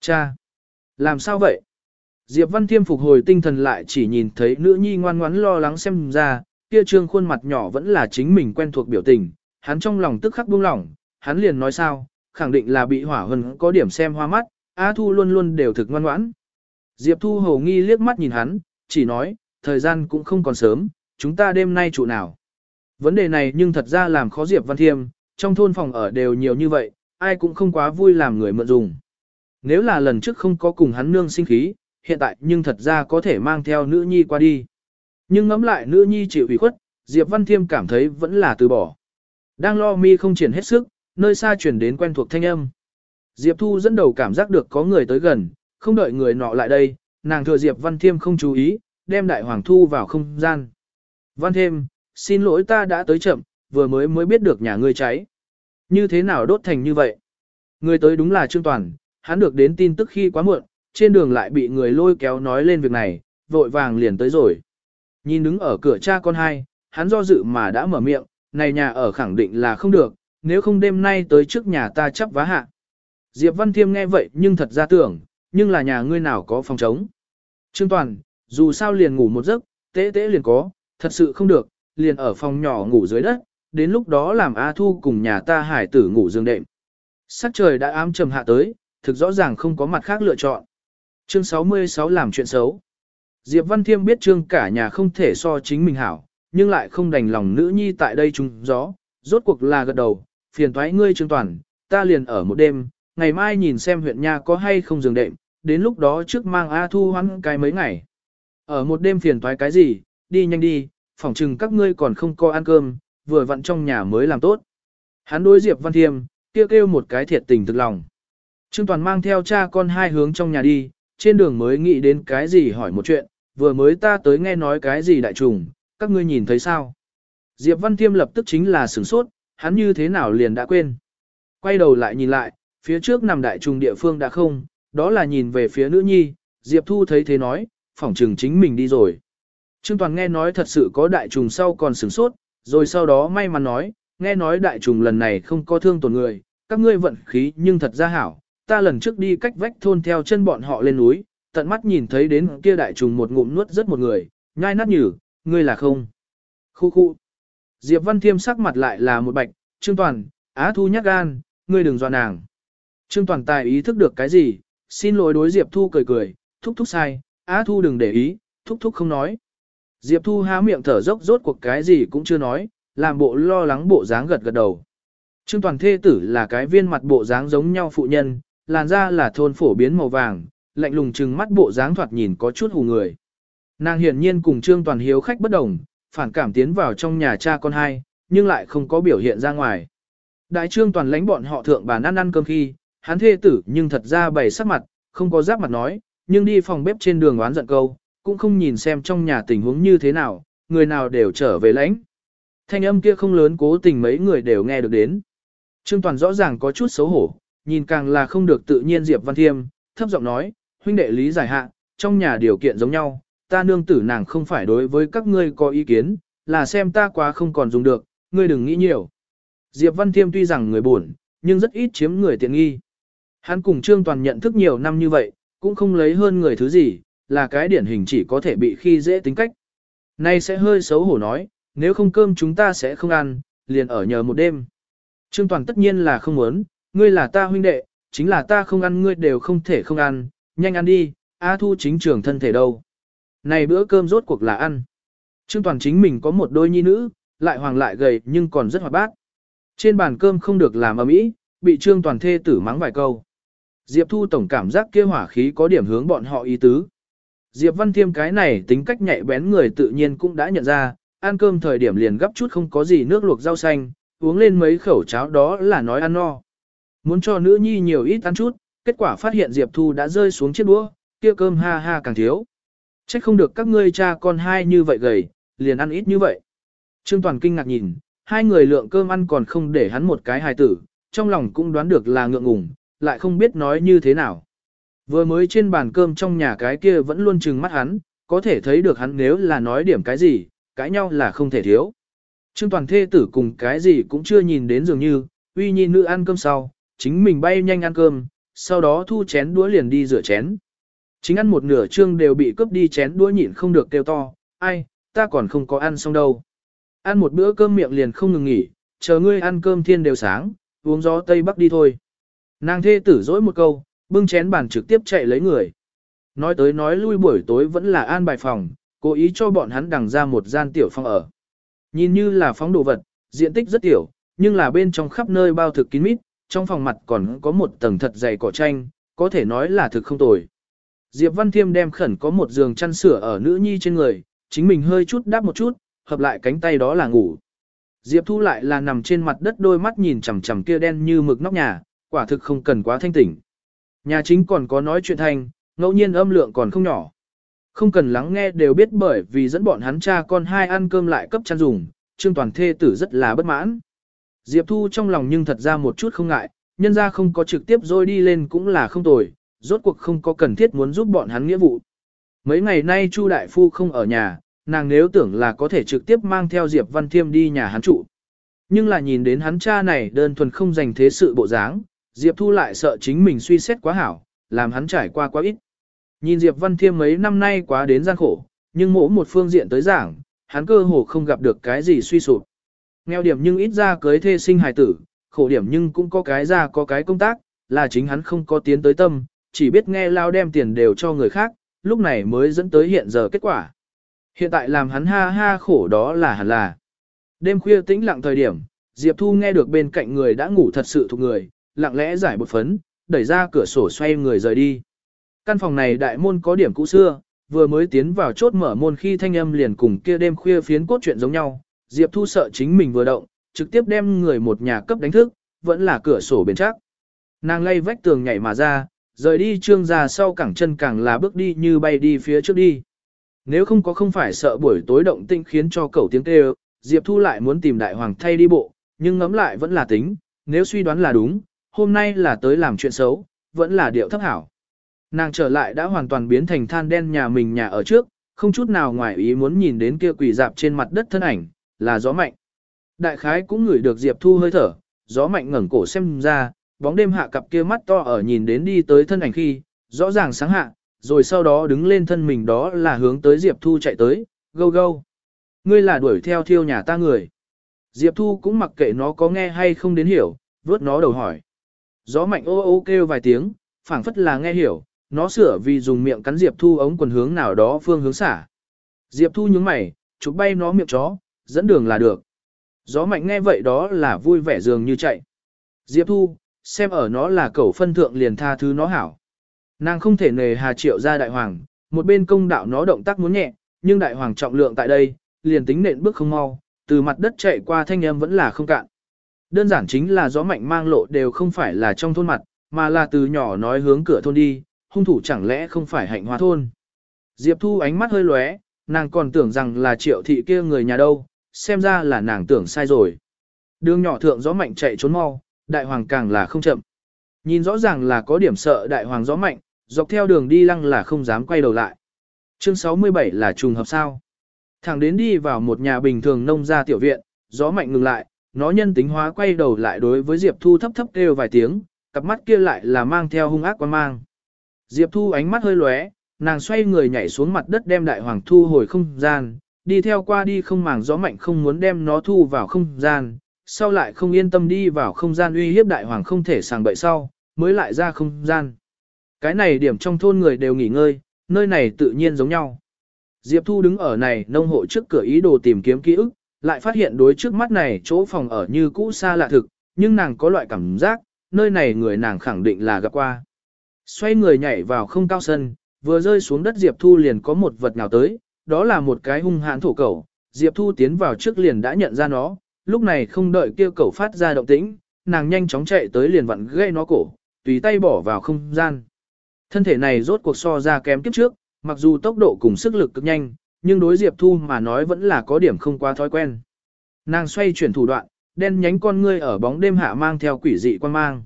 Cha! Làm sao vậy? Diệp Văn Thiêm phục hồi tinh thần lại chỉ nhìn thấy nữ nhi ngoan ngoãn lo lắng xem ra, kia trương khuôn mặt nhỏ vẫn là chính mình quen thuộc biểu tình, hắn trong lòng tức khắc buông lỏng, hắn liền nói sao, khẳng định là bị hỏa hân có điểm xem hoa mắt, Á Thu luôn luôn đều thực ngoan ngoãn. Diệp Thu hầu nghi liếc mắt nhìn hắn, chỉ nói, thời gian cũng không còn sớm, chúng ta đêm nay trụ nào. Vấn đề này nhưng thật ra làm khó Diệp Văn Thiêm, trong thôn phòng ở đều nhiều như vậy, ai cũng không quá vui làm người mượn dùng. Nếu là lần trước không có cùng hắn nương sinh khí, hiện tại nhưng thật ra có thể mang theo nữ nhi qua đi. Nhưng ngẫm lại nữ nhi chịu ủy khuất, Diệp Văn Thiêm cảm thấy vẫn là từ bỏ. Đang lo mi không triển hết sức, nơi xa chuyển đến quen thuộc thanh âm. Diệp Thu dẫn đầu cảm giác được có người tới gần, không đợi người nọ lại đây, nàng thừa Diệp Văn Thiêm không chú ý, đem đại hoàng thu vào không gian. Văn Thiêm, xin lỗi ta đã tới chậm, vừa mới mới biết được nhà ngươi cháy. Như thế nào đốt thành như vậy? Người tới đúng là Trương Toàn, hắn được đến tin tức khi quá muộn, trên đường lại bị người lôi kéo nói lên việc này, vội vàng liền tới rồi. Nhìn đứng ở cửa cha con hai, hắn do dự mà đã mở miệng, này nhà ở khẳng định là không được, nếu không đêm nay tới trước nhà ta chấp vá hạ. Diệp Văn Thiêm nghe vậy nhưng thật ra tưởng, nhưng là nhà ngươi nào có phòng trống. Trương Toàn, dù sao liền ngủ một giấc, tế tế liền có, thật sự không được, liền ở phòng nhỏ ngủ dưới đất, đến lúc đó làm A Thu cùng nhà ta hải tử ngủ giường đệm. Sắc trời đã ám trầm hạ tới, thực rõ ràng không có mặt khác lựa chọn. Chương 66 làm chuyện xấu. Diệp Văn Thiêm biết trương cả nhà không thể so chính mình hảo, nhưng lại không đành lòng nữ nhi tại đây trúng gió, rốt cuộc là gật đầu, phiền thoái ngươi trương toàn, ta liền ở một đêm, ngày mai nhìn xem huyện nha có hay không giường đệm, đến lúc đó trước mang A Thu hoãn cái mấy ngày. Ở một đêm phiền toái cái gì, đi nhanh đi, phỏng chừng các ngươi còn không có ăn cơm, vừa vặn trong nhà mới làm tốt. Hắn đối Diệp Văn Thiêm, kêu kêu một cái thiệt tình thực lòng. Trương Toàn mang theo cha con hai hướng trong nhà đi, trên đường mới nghĩ đến cái gì hỏi một chuyện, vừa mới ta tới nghe nói cái gì đại trùng, các ngươi nhìn thấy sao? Diệp Văn Thiêm lập tức chính là sửng sốt, hắn như thế nào liền đã quên. Quay đầu lại nhìn lại, phía trước nằm đại trùng địa phương đã không, đó là nhìn về phía nữ nhi, Diệp Thu thấy thế nói, phỏng trừng chính mình đi rồi. Trương Toàn nghe nói thật sự có đại trùng sau còn sửng sốt, rồi sau đó may mắn nói, nghe nói đại trùng lần này không có thương tổn người, các ngươi vận khí nhưng thật ra hảo, ta lần trước đi cách vách thôn theo chân bọn họ lên núi, tận mắt nhìn thấy đến kia đại trùng một ngụm nuốt rất một người, nhai nát nhử, ngươi là không. Khu khu. Diệp Văn Thiêm sắc mặt lại là một bạch, Trương Toàn, Á Thu nhắc gan, ngươi đừng dọa nàng. Trương Toàn tài ý thức được cái gì, xin lỗi đối Diệp Thu cười cười, thúc thúc sai, Á Thu đừng để ý, thúc thúc không nói. Diệp Thu há miệng thở dốc rốt cuộc cái gì cũng chưa nói, làm bộ lo lắng bộ dáng gật gật đầu. Trương Toàn thê tử là cái viên mặt bộ dáng giống nhau phụ nhân, làn da là thôn phổ biến màu vàng, lạnh lùng trừng mắt bộ dáng thoạt nhìn có chút hù người. Nàng hiển nhiên cùng Trương Toàn hiếu khách bất đồng, phản cảm tiến vào trong nhà cha con hai, nhưng lại không có biểu hiện ra ngoài. Đại Trương Toàn lãnh bọn họ thượng bàn ăn ăn cơm khi, hắn thê tử nhưng thật ra bày sắc mặt, không có giáp mặt nói, nhưng đi phòng bếp trên đường oán giận câu, cũng không nhìn xem trong nhà tình huống như thế nào, người nào đều trở về lãnh. Thanh âm kia không lớn cố tình mấy người đều nghe được đến. Trương Toàn rõ ràng có chút xấu hổ, nhìn càng là không được tự nhiên Diệp Văn Thiêm, thấp giọng nói, huynh đệ lý giải hạ, trong nhà điều kiện giống nhau, ta nương tử nàng không phải đối với các ngươi có ý kiến, là xem ta quá không còn dùng được, ngươi đừng nghĩ nhiều. Diệp Văn Thiêm tuy rằng người buồn, nhưng rất ít chiếm người tiện nghi. Hắn cùng Trương Toàn nhận thức nhiều năm như vậy, cũng không lấy hơn người thứ gì, là cái điển hình chỉ có thể bị khi dễ tính cách. Nay sẽ hơi xấu hổ nói, nếu không cơm chúng ta sẽ không ăn, liền ở nhờ một đêm. Trương Toàn tất nhiên là không muốn, ngươi là ta huynh đệ, chính là ta không ăn ngươi đều không thể không ăn, nhanh ăn đi, A Thu chính trưởng thân thể đâu. Này bữa cơm rốt cuộc là ăn. Trương Toàn chính mình có một đôi nhi nữ, lại hoàng lại gầy nhưng còn rất hoạt bát. Trên bàn cơm không được làm ầm ĩ, bị Trương Toàn thê tử mắng vài câu. Diệp Thu tổng cảm giác kia hỏa khí có điểm hướng bọn họ ý tứ. Diệp Văn Thiêm cái này tính cách nhạy bén người tự nhiên cũng đã nhận ra, ăn cơm thời điểm liền gấp chút không có gì nước luộc rau xanh, uống lên mấy khẩu cháo đó là nói ăn no. Muốn cho nữ nhi nhiều ít ăn chút, kết quả phát hiện Diệp Thu đã rơi xuống chiếc đũa, kia cơm ha ha càng thiếu. Chắc không được các ngươi cha con hai như vậy gầy, liền ăn ít như vậy. Trương Toàn kinh ngạc nhìn, hai người lượng cơm ăn còn không để hắn một cái hài tử, trong lòng cũng đoán được là ngượng ngùng, lại không biết nói như thế nào. Vừa mới trên bàn cơm trong nhà cái kia vẫn luôn trừng mắt hắn, có thể thấy được hắn nếu là nói điểm cái gì, cãi nhau là không thể thiếu. Trương Toàn thê tử cùng cái gì cũng chưa nhìn đến dường như, uy nhi nữ ăn cơm sau, chính mình bay nhanh ăn cơm, sau đó thu chén đũa liền đi rửa chén. Chính ăn một nửa trương đều bị cướp đi chén đũa nhịn không được kêu to, ai, ta còn không có ăn xong đâu. Ăn một bữa cơm miệng liền không ngừng nghỉ, chờ ngươi ăn cơm thiên đều sáng, uống gió Tây Bắc đi thôi. Nàng thê tử dỗi một câu, bưng chén bàn trực tiếp chạy lấy người. Nói tới nói lui buổi tối vẫn là an bài phòng, cố ý cho bọn hắn đằng ra một gian tiểu phòng ở. Nhìn như là phóng đồ vật, diện tích rất tiểu, nhưng là bên trong khắp nơi bao thực kín mít, trong phòng mặt còn có một tầng thật dày cỏ tranh, có thể nói là thực không tồi. Diệp Văn Thiêm đem khẩn có một giường chăn sửa ở nữ nhi trên người, chính mình hơi chút đáp một chút, hợp lại cánh tay đó là ngủ. Diệp Thu lại là nằm trên mặt đất đôi mắt nhìn chằm chằm kia đen như mực nóc nhà, quả thực không cần quá thanh tỉnh. Nhà chính còn có nói chuyện thành, ngẫu nhiên âm lượng còn không nhỏ. Không cần lắng nghe đều biết bởi vì dẫn bọn hắn cha con hai ăn cơm lại cấp chăn dùng, Trương Toàn thê tử rất là bất mãn. Diệp Thu trong lòng nhưng thật ra một chút không ngại, nhân ra không có trực tiếp rồi đi lên cũng là không tồi, rốt cuộc không có cần thiết muốn giúp bọn hắn nghĩa vụ. Mấy ngày nay Chu Đại Phu không ở nhà, nàng nếu tưởng là có thể trực tiếp mang theo Diệp Văn Thiêm đi nhà hắn trụ. Nhưng là nhìn đến hắn cha này đơn thuần không dành thế sự bộ dáng, Diệp Thu lại sợ chính mình suy xét quá hảo, làm hắn trải qua quá ít. Nhìn Diệp Văn Thiêm mấy năm nay quá đến gian khổ, nhưng mỗi một phương diện tới giảng, hắn cơ hồ không gặp được cái gì suy sụp. Nghèo điểm nhưng ít ra cưới thê sinh hài tử, khổ điểm nhưng cũng có cái ra có cái công tác, là chính hắn không có tiến tới tâm, chỉ biết nghe lao đem tiền đều cho người khác, lúc này mới dẫn tới hiện giờ kết quả. Hiện tại làm hắn ha ha khổ đó là hẳn là. Đêm khuya tĩnh lặng thời điểm, Diệp Thu nghe được bên cạnh người đã ngủ thật sự thuộc người, lặng lẽ giải bột phấn, đẩy ra cửa sổ xoay người rời đi. Căn phòng này đại môn có điểm cũ xưa, vừa mới tiến vào chốt mở môn khi thanh âm liền cùng kia đêm khuya phiến cốt chuyện giống nhau, Diệp Thu sợ chính mình vừa động, trực tiếp đem người một nhà cấp đánh thức, vẫn là cửa sổ bền chắc. Nàng lay vách tường nhảy mà ra, rời đi trương ra sau cẳng chân càng là bước đi như bay đi phía trước đi. Nếu không có không phải sợ buổi tối động tinh khiến cho cậu tiếng kêu, Diệp Thu lại muốn tìm đại hoàng thay đi bộ, nhưng ngẫm lại vẫn là tính, nếu suy đoán là đúng, hôm nay là tới làm chuyện xấu, vẫn là điệu thấp hảo. Nàng trở lại đã hoàn toàn biến thành than đen nhà mình nhà ở trước, không chút nào ngoài ý muốn nhìn đến kia quỷ dạp trên mặt đất thân ảnh, là gió mạnh. Đại khái cũng ngửi được Diệp Thu hơi thở, gió mạnh ngẩng cổ xem ra, bóng đêm hạ cặp kia mắt to ở nhìn đến đi tới thân ảnh khi, rõ ràng sáng hạ, rồi sau đó đứng lên thân mình đó là hướng tới Diệp Thu chạy tới, gâu gâu. Ngươi là đuổi theo thiêu nhà ta người. Diệp Thu cũng mặc kệ nó có nghe hay không đến hiểu, vớt nó đầu hỏi. Gió mạnh ô ô kêu vài tiếng, phảng phất là nghe hiểu, nó sửa vì dùng miệng cắn Diệp Thu ống quần hướng nào đó phương hướng xả. Diệp Thu nhướng mày, chụp bay nó miệng chó, dẫn đường là được. Gió mạnh nghe vậy đó là vui vẻ dường như chạy. Diệp Thu, xem ở nó là cẩu phân thượng liền tha thứ nó hảo. Nàng không thể nề hà triệu ra đại hoàng, một bên công đạo nó động tác muốn nhẹ, nhưng đại hoàng trọng lượng tại đây, liền tính nện bước không mau, từ mặt đất chạy qua thanh âm vẫn là không cạn. Đơn giản chính là gió mạnh mang lộ đều không phải là trong thôn mặt, mà là từ nhỏ nói hướng cửa thôn đi, hung thủ chẳng lẽ không phải hạnh hóa thôn. Diệp Thu ánh mắt hơi lóe, nàng còn tưởng rằng là triệu thị kia người nhà đâu, xem ra là nàng tưởng sai rồi. Đường nhỏ thượng gió mạnh chạy trốn mau, đại hoàng càng là không chậm. Nhìn rõ ràng là có điểm sợ đại hoàng gió mạnh, dọc theo đường đi lăng là không dám quay đầu lại. Chương 67 là trùng hợp sao. Thẳng đến đi vào một nhà bình thường nông gia tiểu viện, gió mạnh ngừng lại, nó nhân tính hóa quay đầu lại đối với Diệp Thu thấp thấp kêu vài tiếng, cặp mắt kia lại là mang theo hung ác quan mang. Diệp Thu ánh mắt hơi lóe, nàng xoay người nhảy xuống mặt đất đem đại hoàng thu hồi không gian, đi theo qua đi không màng gió mạnh không muốn đem nó thu vào không gian, sau lại không yên tâm đi vào không gian uy hiếp đại hoàng không thể sàng bậy sau, mới lại ra không gian. Cái này điểm trong thôn người đều nghỉ ngơi, nơi này tự nhiên giống nhau. Diệp Thu đứng ở này nông hộ trước cửa ý đồ tìm kiếm ký ức, lại phát hiện đối trước mắt này chỗ phòng ở như cũ xa lạ thực, nhưng nàng có loại cảm giác, nơi này người nàng khẳng định là gặp qua. Xoay người nhảy vào không cao sân, vừa rơi xuống đất Diệp Thu liền có một vật nào tới, đó là một cái hung hãn thổ cẩu. Diệp Thu tiến vào trước liền đã nhận ra nó, lúc này không đợi kêu cẩu phát ra động tĩnh, nàng nhanh chóng chạy tới liền vặn gây nó cổ, tùy tay bỏ vào không gian. Thân thể này rốt cuộc so ra kém kiếp trước, mặc dù tốc độ cùng sức lực cực nhanh, nhưng đối Diệp Thu mà nói vẫn là có điểm không quá thói quen. Nàng xoay chuyển thủ đoạn, đen nhánh con ngươi ở bóng đêm hạ mang theo quỷ dị quan mang.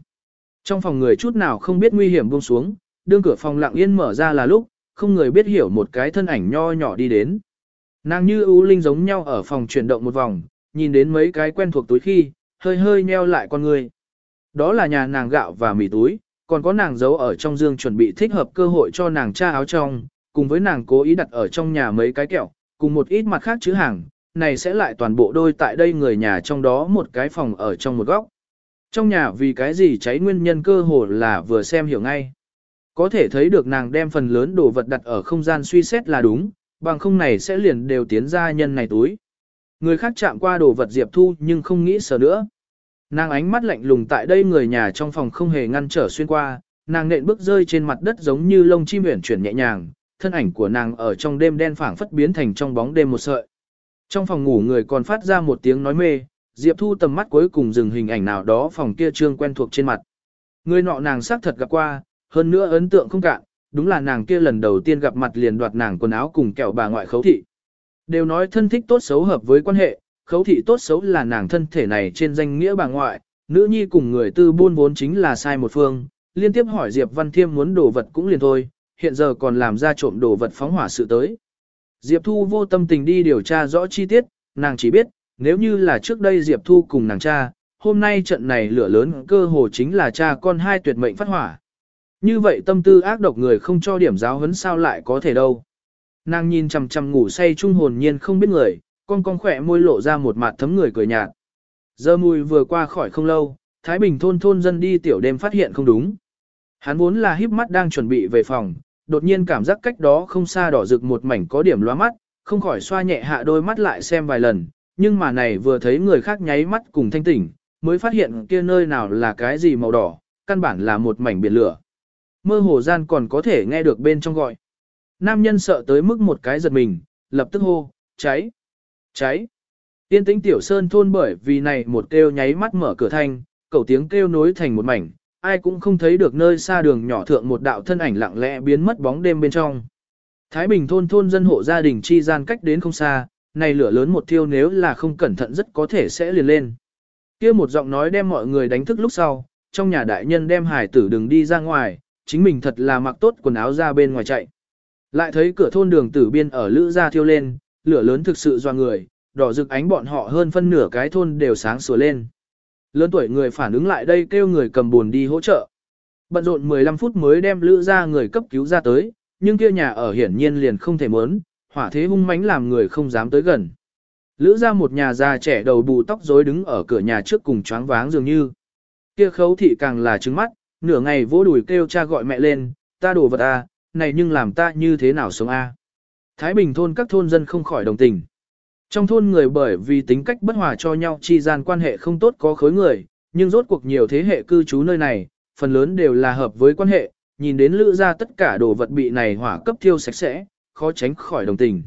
Trong phòng người chút nào không biết nguy hiểm buông xuống, đương cửa phòng lặng yên mở ra là lúc, không người biết hiểu một cái thân ảnh nho nhỏ đi đến. Nàng như ưu linh giống nhau ở phòng chuyển động một vòng, nhìn đến mấy cái quen thuộc túi khi, hơi hơi nheo lại con người. Đó là nhà nàng gạo và mì túi, còn có nàng giấu ở trong dương chuẩn bị thích hợp cơ hội cho nàng tra áo trong, cùng với nàng cố ý đặt ở trong nhà mấy cái kẹo, cùng một ít mặt khác chữ hàng, này sẽ lại toàn bộ đôi tại đây người nhà trong đó một cái phòng ở trong một góc. Trong nhà vì cái gì cháy nguyên nhân cơ hồ là vừa xem hiểu ngay. Có thể thấy được nàng đem phần lớn đồ vật đặt ở không gian suy xét là đúng, bằng không này sẽ liền đều tiến ra nhân này túi. Người khác chạm qua đồ vật Diệp Thu nhưng không nghĩ sợ nữa. Nàng ánh mắt lạnh lùng tại đây người nhà trong phòng không hề ngăn trở xuyên qua, nàng nện bước rơi trên mặt đất giống như lông chim uyển chuyển nhẹ nhàng, thân ảnh của nàng ở trong đêm đen phảng phất biến thành trong bóng đêm một sợi. Trong phòng ngủ người còn phát ra một tiếng nói mê, Diệp Thu tầm mắt cuối cùng dừng hình ảnh nào đó phòng kia trương quen thuộc trên mặt. Người nọ nàng xác thật gặp qua, hơn nữa ấn tượng không cạn, đúng là nàng kia lần đầu tiên gặp mặt liền đoạt nàng quần áo cùng kẹo bà ngoại khấu thị. Đều nói thân thích tốt xấu hợp với quan hệ, khấu thị tốt xấu là nàng thân thể này trên danh nghĩa bà ngoại, nữ nhi cùng người tư buôn vốn chính là sai một phương, liên tiếp hỏi Diệp Văn Thiêm muốn đồ vật cũng liền thôi, hiện giờ còn làm ra trộm đồ vật phóng hỏa sự tới. Diệp Thu vô tâm tình đi điều tra rõ chi tiết, nàng chỉ biết, nếu như là trước đây Diệp Thu cùng nàng cha, hôm nay trận này lửa lớn cơ hồ chính là cha con hai tuyệt mệnh phát hỏa. Như vậy tâm tư ác độc người không cho điểm giáo huấn sao lại có thể đâu. Nàng nhìn chằm chằm ngủ say trung hồn nhiên không biết người, con con khỏe môi lộ ra một mặt thấm người cười nhạt. Giờ mùi vừa qua khỏi không lâu, Thái Bình thôn thôn dân đi tiểu đêm phát hiện không đúng. Hắn vốn là híp mắt đang chuẩn bị về phòng, đột nhiên cảm giác cách đó không xa đỏ rực một mảnh có điểm lóa mắt, không khỏi xoa nhẹ hạ đôi mắt lại xem vài lần, nhưng mà này vừa thấy người khác nháy mắt cùng thanh tỉnh, mới phát hiện kia nơi nào là cái gì màu đỏ, căn bản là một mảnh biển lửa. Mơ hồ gian còn có thể nghe được bên trong gọi. Nam nhân sợ tới mức một cái giật mình, lập tức hô, cháy, cháy. Tiên tĩnh tiểu sơn thôn bởi vì này một kêu nháy mắt mở cửa thanh, cầu tiếng kêu nối thành một mảnh, ai cũng không thấy được nơi xa đường nhỏ thượng một đạo thân ảnh lặng lẽ biến mất bóng đêm bên trong. Thái Bình thôn thôn dân hộ gia đình chi gian cách đến không xa, này lửa lớn một thiêu nếu là không cẩn thận rất có thể sẽ liền lên. kia một giọng nói đem mọi người đánh thức lúc sau, trong nhà đại nhân đem hải tử đừng đi ra ngoài, chính mình thật là mặc tốt quần áo ra bên ngoài chạy. Lại thấy cửa thôn đường tử biên ở lữ ra thiêu lên, lửa lớn thực sự doa người, đỏ rực ánh bọn họ hơn phân nửa cái thôn đều sáng sủa lên. Lớn tuổi người phản ứng lại đây kêu người cầm buồn đi hỗ trợ. Bận rộn 15 phút mới đem lữ ra người cấp cứu ra tới, nhưng kia nhà ở hiển nhiên liền không thể mớn, hỏa thế hung mãnh làm người không dám tới gần. Lữ ra một nhà già trẻ đầu bù tóc rối đứng ở cửa nhà trước cùng choáng váng dường như. Kia khấu thị càng là trứng mắt, nửa ngày vỗ đùi kêu cha gọi mẹ lên, ta đổ vật à, này nhưng làm ta như thế nào sống a? Thái Bình thôn các thôn dân không khỏi đồng tình. Trong thôn người bởi vì tính cách bất hòa cho nhau chi gian quan hệ không tốt có khối người, nhưng rốt cuộc nhiều thế hệ cư trú nơi này, phần lớn đều là hợp với quan hệ, nhìn đến lữ ra tất cả đồ vật bị này hỏa cấp thiêu sạch sẽ, khó tránh khỏi đồng tình.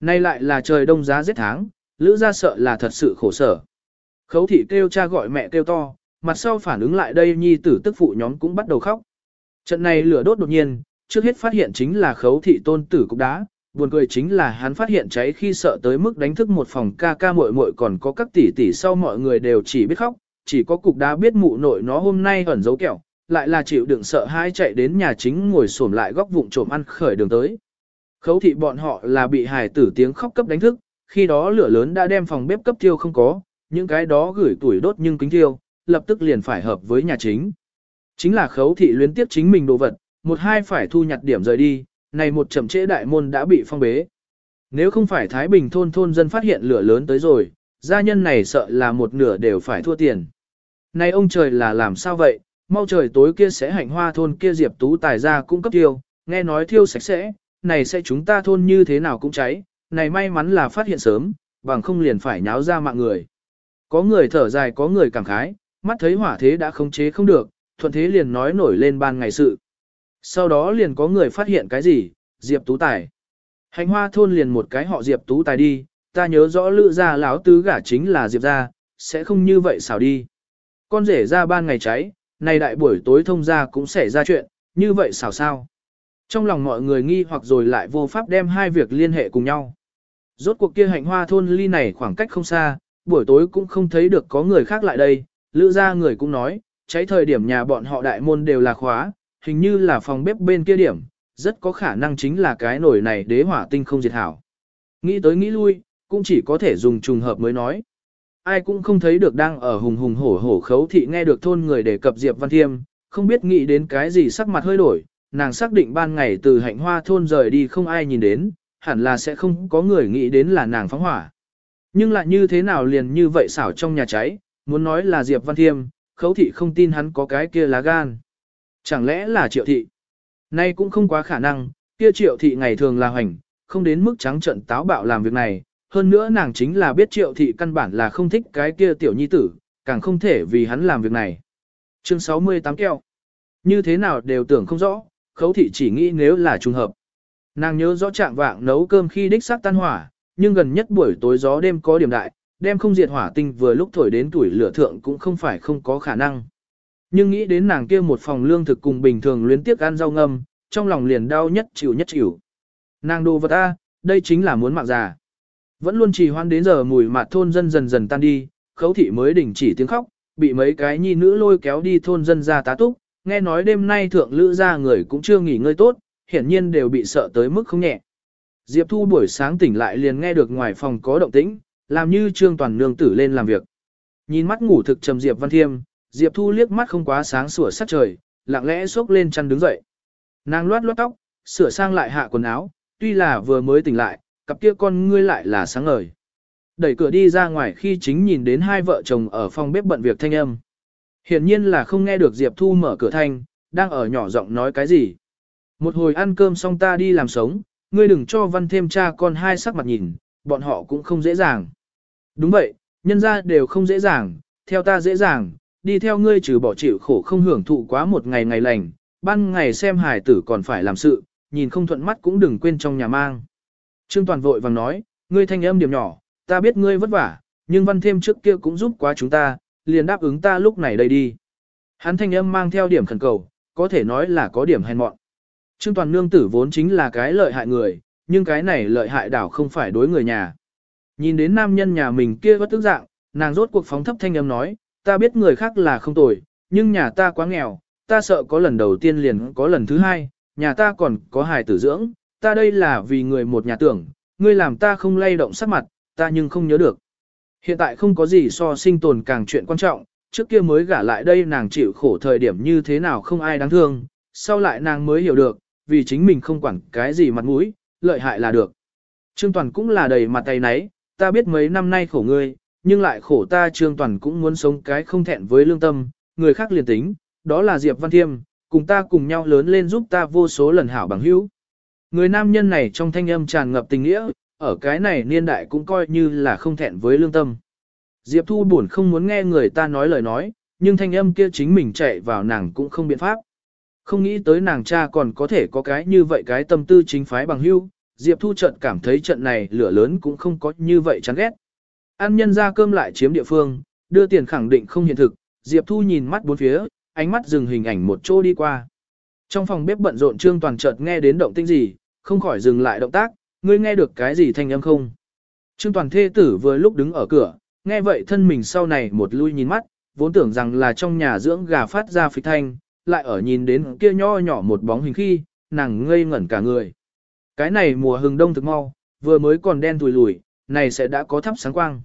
Nay lại là trời đông giá rét tháng, lữ ra sợ là thật sự khổ sở. Khấu thị kêu cha gọi mẹ kêu to, mặt sau phản ứng lại đây nhi tử tức phụ nhóm cũng bắt đầu khóc. Trận này lửa đốt đột nhiên, trước hết phát hiện chính là khấu thị tôn tử cục đá, buồn cười chính là hắn phát hiện cháy khi sợ tới mức đánh thức một phòng ca ca muội muội còn có các tỷ tỷ sau mọi người đều chỉ biết khóc, chỉ có cục đá biết mụ nội nó hôm nay ẩn giấu kẹo, lại là chịu đựng sợ hai chạy đến nhà chính ngồi xổm lại góc vụng trộm ăn khởi đường tới. Khấu thị bọn họ là bị hài tử tiếng khóc cấp đánh thức, khi đó lửa lớn đã đem phòng bếp cấp tiêu không có, những cái đó gửi tuổi đốt nhưng kính tiêu, lập tức liền phải hợp với nhà chính. Chính là khấu thị luyến tiếp chính mình đồ vật, một hai phải thu nhặt điểm rời đi, này một chậm trễ đại môn đã bị phong bế. Nếu không phải Thái Bình thôn thôn dân phát hiện lửa lớn tới rồi, gia nhân này sợ là một nửa đều phải thua tiền. Này ông trời là làm sao vậy, mau trời tối kia sẽ hạnh hoa thôn kia diệp tú tài ra cung cấp tiêu, nghe nói thiêu sạch sẽ, này sẽ chúng ta thôn như thế nào cũng cháy, này may mắn là phát hiện sớm, bằng không liền phải nháo ra mạng người. Có người thở dài có người cảm khái, mắt thấy hỏa thế đã khống chế không được, thuận thế liền nói nổi lên ban ngày sự. Sau đó liền có người phát hiện cái gì, Diệp Tú Tài. Hành hoa thôn liền một cái họ Diệp Tú Tài đi, ta nhớ rõ lữ gia lão tứ gả chính là Diệp gia, sẽ không như vậy xảo đi. Con rể ra ban ngày cháy, nay đại buổi tối thông ra cũng sẽ ra chuyện, như vậy xảo sao. Trong lòng mọi người nghi hoặc rồi lại vô pháp đem hai việc liên hệ cùng nhau. Rốt cuộc kia hạnh hoa thôn ly này khoảng cách không xa, buổi tối cũng không thấy được có người khác lại đây, lữ gia người cũng nói, cháy thời điểm nhà bọn họ đại môn đều là khóa, hình như là phòng bếp bên kia điểm, rất có khả năng chính là cái nồi này đế hỏa tinh không diệt hảo. Nghĩ tới nghĩ lui, cũng chỉ có thể dùng trùng hợp mới nói. Ai cũng không thấy được đang ở hùng hùng hổ hổ khấu thị nghe được thôn người đề cập Diệp Văn Thiêm, không biết nghĩ đến cái gì sắc mặt hơi đổi, nàng xác định ban ngày từ hạnh hoa thôn rời đi không ai nhìn đến, hẳn là sẽ không có người nghĩ đến là nàng phóng hỏa. Nhưng lại như thế nào liền như vậy xảo trong nhà cháy, muốn nói là Diệp Văn Thiêm, khấu thị không tin hắn có cái kia lá gan. Chẳng lẽ là triệu thị? Nay cũng không quá khả năng, kia triệu thị ngày thường là hoành, không đến mức trắng trận táo bạo làm việc này. Hơn nữa nàng chính là biết triệu thị căn bản là không thích cái kia tiểu nhi tử, càng không thể vì hắn làm việc này. Chương 68 keo. Như thế nào đều tưởng không rõ, khấu thị chỉ nghĩ nếu là trùng hợp. Nàng nhớ rõ trạng vạng nấu cơm khi đích xác tan hỏa, nhưng gần nhất buổi tối gió đêm có điểm đại, đem không diệt hỏa tinh vừa lúc thổi đến tuổi lửa thượng cũng không phải không có khả năng. Nhưng nghĩ đến nàng kia một phòng lương thực cùng bình thường luyến tiếc ăn rau ngâm, trong lòng liền đau nhất chịu nhất chịu. Nàng đồ vật A, đây chính là muốn mạng già. Vẫn luôn trì hoãn đến giờ mùi mạt thôn dân dần dần tan đi, khấu thị mới đình chỉ tiếng khóc, bị mấy cái nhi nữ lôi kéo đi thôn dân ra tá túc, nghe nói đêm nay thượng lữ ra người cũng chưa nghỉ ngơi tốt, hiển nhiên đều bị sợ tới mức không nhẹ. Diệp Thu buổi sáng tỉnh lại liền nghe được ngoài phòng có động tĩnh, làm như Trương Toàn nương tử lên làm việc. Nhìn mắt ngủ thực trầm Diệp Văn Thiêm, Diệp Thu liếc mắt không quá sáng sủa sắc trời, lặng lẽ xốc lên chăn đứng dậy. Nàng loát loát tóc, sửa sang lại hạ quần áo, tuy là vừa mới tỉnh lại, cặp kia con ngươi lại là sáng ngời. Đẩy cửa đi ra ngoài khi chính nhìn đến hai vợ chồng ở phòng bếp bận việc thanh âm. Hiển nhiên là không nghe được Diệp Thu mở cửa thanh, đang ở nhỏ giọng nói cái gì. Một hồi ăn cơm xong ta đi làm sống, ngươi đừng cho văn thêm cha con hai sắc mặt nhìn, bọn họ cũng không dễ dàng. Đúng vậy, nhân ra đều không dễ dàng, theo ta dễ dàng, đi theo ngươi trừ bỏ chịu khổ không hưởng thụ quá một ngày ngày lành, ban ngày xem hài tử còn phải làm sự, nhìn không thuận mắt cũng đừng quên trong nhà mang. Trương Toàn vội vàng nói, ngươi thanh âm điểm nhỏ, ta biết ngươi vất vả, nhưng văn thêm trước kia cũng giúp quá chúng ta, liền đáp ứng ta lúc này đây đi. Hắn thanh âm mang theo điểm khẩn cầu, có thể nói là có điểm hèn mọn. Trương Toàn nương tử vốn chính là cái lợi hại người, nhưng cái này lợi hại đảo không phải đối người nhà. Nhìn đến nam nhân nhà mình kia bất tức dạng, nàng rốt cuộc phóng thấp thanh âm nói, ta biết người khác là không tồi, nhưng nhà ta quá nghèo, ta sợ có lần đầu tiên liền có lần thứ hai, nhà ta còn có hài tử dưỡng, ta đây là vì người một nhà tưởng, ngươi làm ta không lay động sắc mặt, ta nhưng không nhớ được. Hiện tại không có gì so sinh tồn càng chuyện quan trọng, trước kia mới gả lại đây nàng chịu khổ thời điểm như thế nào không ai đáng thương, sau lại nàng mới hiểu được, vì chính mình không quản cái gì mặt mũi, lợi hại là được. Trương Toàn cũng là đầy mặt tay nấy, ta biết mấy năm nay khổ ngươi, nhưng lại khổ ta Trương Toàn cũng muốn sống cái không thẹn với lương tâm, người khác liền tính, đó là Diệp Văn Thiêm, cùng ta cùng nhau lớn lên giúp ta vô số lần hảo bằng hữu. Người nam nhân này trong thanh âm tràn ngập tình nghĩa, ở cái này niên đại cũng coi như là không thẹn với lương tâm. Diệp Thu buồn không muốn nghe người ta nói lời nói, nhưng thanh âm kia chính mình chạy vào nàng cũng không biện pháp. Không nghĩ tới nàng cha còn có thể có cái như vậy cái tâm tư chính phái bằng hưu, Diệp Thu trận cảm thấy trận này lửa lớn cũng không có như vậy chán ghét. Ăn nhân ra cơm lại chiếm địa phương, đưa tiền khẳng định không hiện thực, Diệp Thu nhìn mắt bốn phía, ánh mắt dừng hình ảnh một chỗ đi qua. Trong phòng bếp bận rộn Trương Toàn chợt nghe đến động tĩnh gì, không khỏi dừng lại động tác, ngươi nghe được cái gì thanh âm không? Trương Toàn thê tử vừa lúc đứng ở cửa, nghe vậy thân mình sau này một lui nhìn mắt, vốn tưởng rằng là trong nhà dưỡng gà phát ra phịch thanh, lại ở nhìn đến kia nho nhỏ một bóng hình khi, nàng ngây ngẩn cả người. Cái này mùa hừng đông thực mau, vừa mới còn đen tùi lùi, này sẽ đã có thắp sáng quang.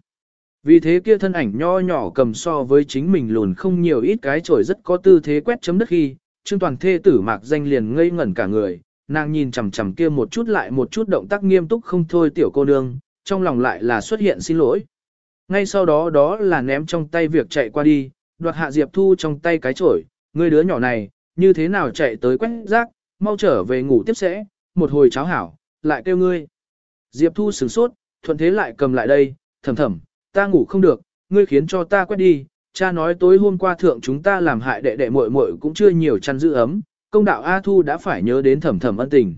Vì thế kia thân ảnh nho nhỏ cầm so với chính mình lùn không nhiều ít cái chổi rất có tư thế quét chấm đất khi, Trương Toàn thê tử mạc danh liền ngây ngẩn cả người, nàng nhìn chằm chằm kia một chút lại một chút động tác nghiêm túc không thôi tiểu cô nương, trong lòng lại là xuất hiện xin lỗi. Ngay sau đó đó là ném trong tay việc chạy qua đi, đoạt hạ Diệp Thu trong tay cái chổi, người đứa nhỏ này, như thế nào chạy tới quét rác, mau trở về ngủ tiếp sẽ, một hồi cháo hảo, lại kêu ngươi. Diệp Thu sửng sốt, thuận thế lại cầm lại đây, thầm thầm, ta ngủ không được, ngươi khiến cho ta quét đi, cha nói tối hôm qua thượng chúng ta làm hại đệ đệ muội muội cũng chưa nhiều chăn giữ ấm, công đạo A Thu đã phải nhớ đến thầm thầm ân tình.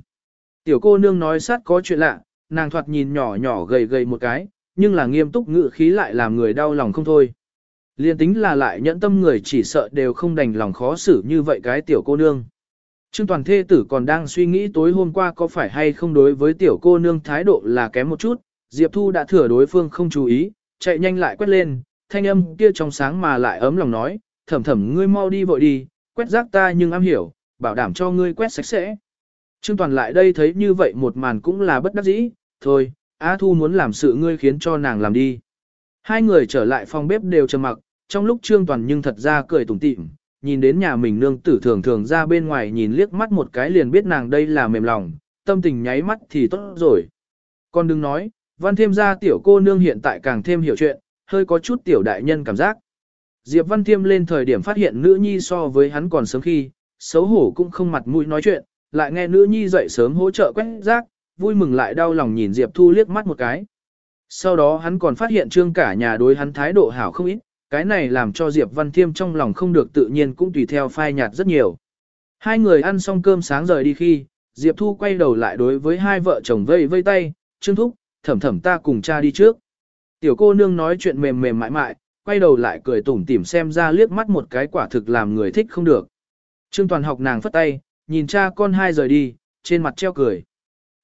Tiểu cô nương nói sát có chuyện lạ, nàng thoạt nhìn nhỏ nhỏ gầy gầy một cái, nhưng là nghiêm túc ngự khí lại làm người đau lòng không thôi. Liên tính là lại nhẫn tâm người chỉ sợ đều không đành lòng khó xử như vậy cái tiểu cô nương. Trương Toàn Thê Tử còn đang suy nghĩ tối hôm qua có phải hay không đối với tiểu cô nương thái độ là kém một chút, Diệp Thu đã thừa đối phương không chú ý, chạy nhanh lại quét lên, thanh âm kia trong sáng mà lại ấm lòng nói, thầm thầm ngươi mau đi vội đi, quét rác ta nhưng am hiểu, bảo đảm cho ngươi quét sạch sẽ. Trương Toàn lại đây thấy như vậy một màn cũng là bất đắc dĩ, thôi, A Thu muốn làm sự ngươi khiến cho nàng làm đi. Hai người trở lại phòng bếp đều trầm mặc, trong lúc Trương Toàn nhưng thật ra cười tủm tỉm, nhìn đến nhà mình nương tử thường thường ra bên ngoài nhìn liếc mắt một cái liền biết nàng đây là mềm lòng, tâm tình nháy mắt thì tốt rồi. Còn đừng nói, văn thêm ra tiểu cô nương hiện tại càng thêm hiểu chuyện, hơi có chút tiểu đại nhân cảm giác. Diệp Văn Thiêm lên thời điểm phát hiện nữ nhi so với hắn còn sớm khi, xấu hổ cũng không mặt mũi nói chuyện, lại nghe nữ nhi dậy sớm hỗ trợ quét rác, vui mừng lại đau lòng nhìn Diệp Thu liếc mắt một cái. Sau đó hắn còn phát hiện trương cả nhà đối hắn thái độ hảo không ít, cái này làm cho Diệp Văn Thiêm trong lòng không được tự nhiên cũng tùy theo phai nhạt rất nhiều. Hai người ăn xong cơm sáng rời đi khi, Diệp Thu quay đầu lại đối với hai vợ chồng vây vây tay, Trương Thúc, thẩm thẩm ta cùng cha đi trước. Tiểu cô nương nói chuyện mềm mềm mại mại, quay đầu lại cười tủm tỉm xem ra liếc mắt một cái quả thực làm người thích không được. Trương Toàn học nàng phất tay, nhìn cha con hai rời đi, trên mặt treo cười.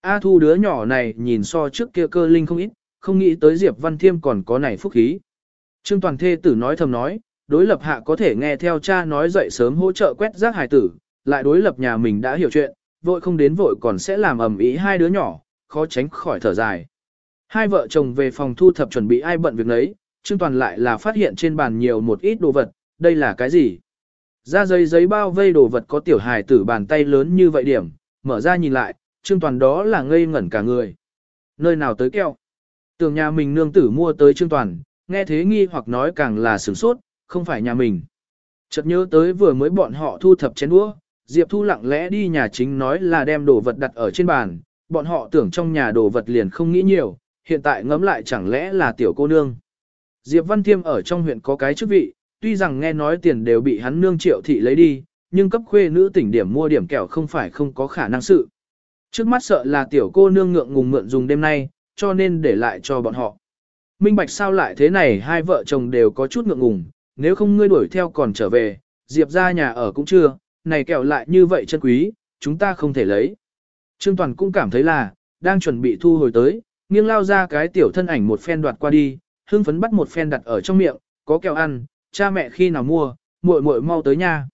A Thu đứa nhỏ này nhìn so trước kia cơ linh không ít, không nghĩ tới Diệp Văn Thiêm còn có này phúc khí. Trương Toàn Thê tử nói thầm nói, đối lập hạ có thể nghe theo cha nói dậy sớm hỗ trợ quét rác hài tử, lại đối lập nhà mình đã hiểu chuyện, vội không đến vội còn sẽ làm ầm ĩ hai đứa nhỏ, khó tránh khỏi thở dài. Hai vợ chồng về phòng thu thập chuẩn bị ai bận việc nấy, Trương Toàn lại là phát hiện trên bàn nhiều một ít đồ vật, đây là cái gì? Ra giấy giấy bao vây đồ vật có tiểu hài tử bàn tay lớn như vậy điểm, mở ra nhìn lại, Trương Toàn đó là ngây ngẩn cả người. Nơi nào tới keo? Tưởng nhà mình nương tử mua tới Trương Toàn, nghe thế nghi hoặc nói càng là sửng sốt, không phải nhà mình. Chợt nhớ tới vừa mới bọn họ thu thập chén đũa, Diệp Thu lặng lẽ đi nhà chính nói là đem đồ vật đặt ở trên bàn, bọn họ tưởng trong nhà đồ vật liền không nghĩ nhiều, hiện tại ngẫm lại chẳng lẽ là tiểu cô nương. Diệp Văn Thiêm ở trong huyện có cái chức vị, tuy rằng nghe nói tiền đều bị hắn nương triệu thị lấy đi, nhưng cấp khuê nữ tỉnh điểm mua điểm kẹo không phải không có khả năng sự. Trước mắt sợ là tiểu cô nương ngượng ngùng mượn dùng đêm nay, cho nên để lại cho bọn họ. Minh Bạch sao lại thế này hai vợ chồng đều có chút ngượng ngùng, nếu không ngươi đuổi theo còn trở về, Diệp ra nhà ở cũng chưa, này kẹo lại như vậy chân quý, chúng ta không thể lấy. Trương Toàn cũng cảm thấy là, đang chuẩn bị thu hồi tới, nghiêng lao ra cái tiểu thân ảnh một phen đoạt qua đi, hưng phấn bắt một phen đặt ở trong miệng, có kẹo ăn, cha mẹ khi nào mua, muội muội mau tới nha.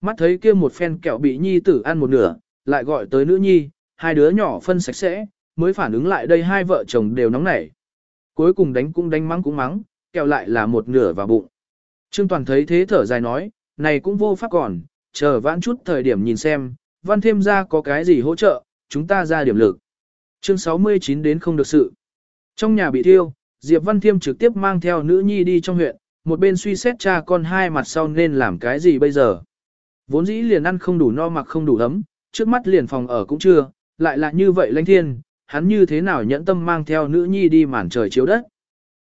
Mắt thấy kia một phen kẹo bị nhi tử ăn một nửa, lại gọi tới nữ nhi, hai đứa nhỏ phân sạch sẽ, mới phản ứng lại đây hai vợ chồng đều nóng nảy. Cuối cùng đánh cũng đánh mắng cũng mắng, kẹo lại là một nửa vào bụng. Trương Toàn thấy thế thở dài nói, này cũng vô pháp còn, chờ vãn chút thời điểm nhìn xem, văn thêm ra có cái gì hỗ trợ, chúng ta ra điểm lực. Chương 69 đến không được sự. Trong nhà bị thiêu, Diệp Văn Thiêm trực tiếp mang theo nữ nhi đi trong huyện, một bên suy xét cha con hai mặt sau nên làm cái gì bây giờ. Vốn dĩ liền ăn không đủ no mặc không đủ ấm, trước mắt liền phòng ở cũng chưa, lại là như vậy lãnh thiên, hắn như thế nào nhẫn tâm mang theo nữ nhi đi màn trời chiếu đất.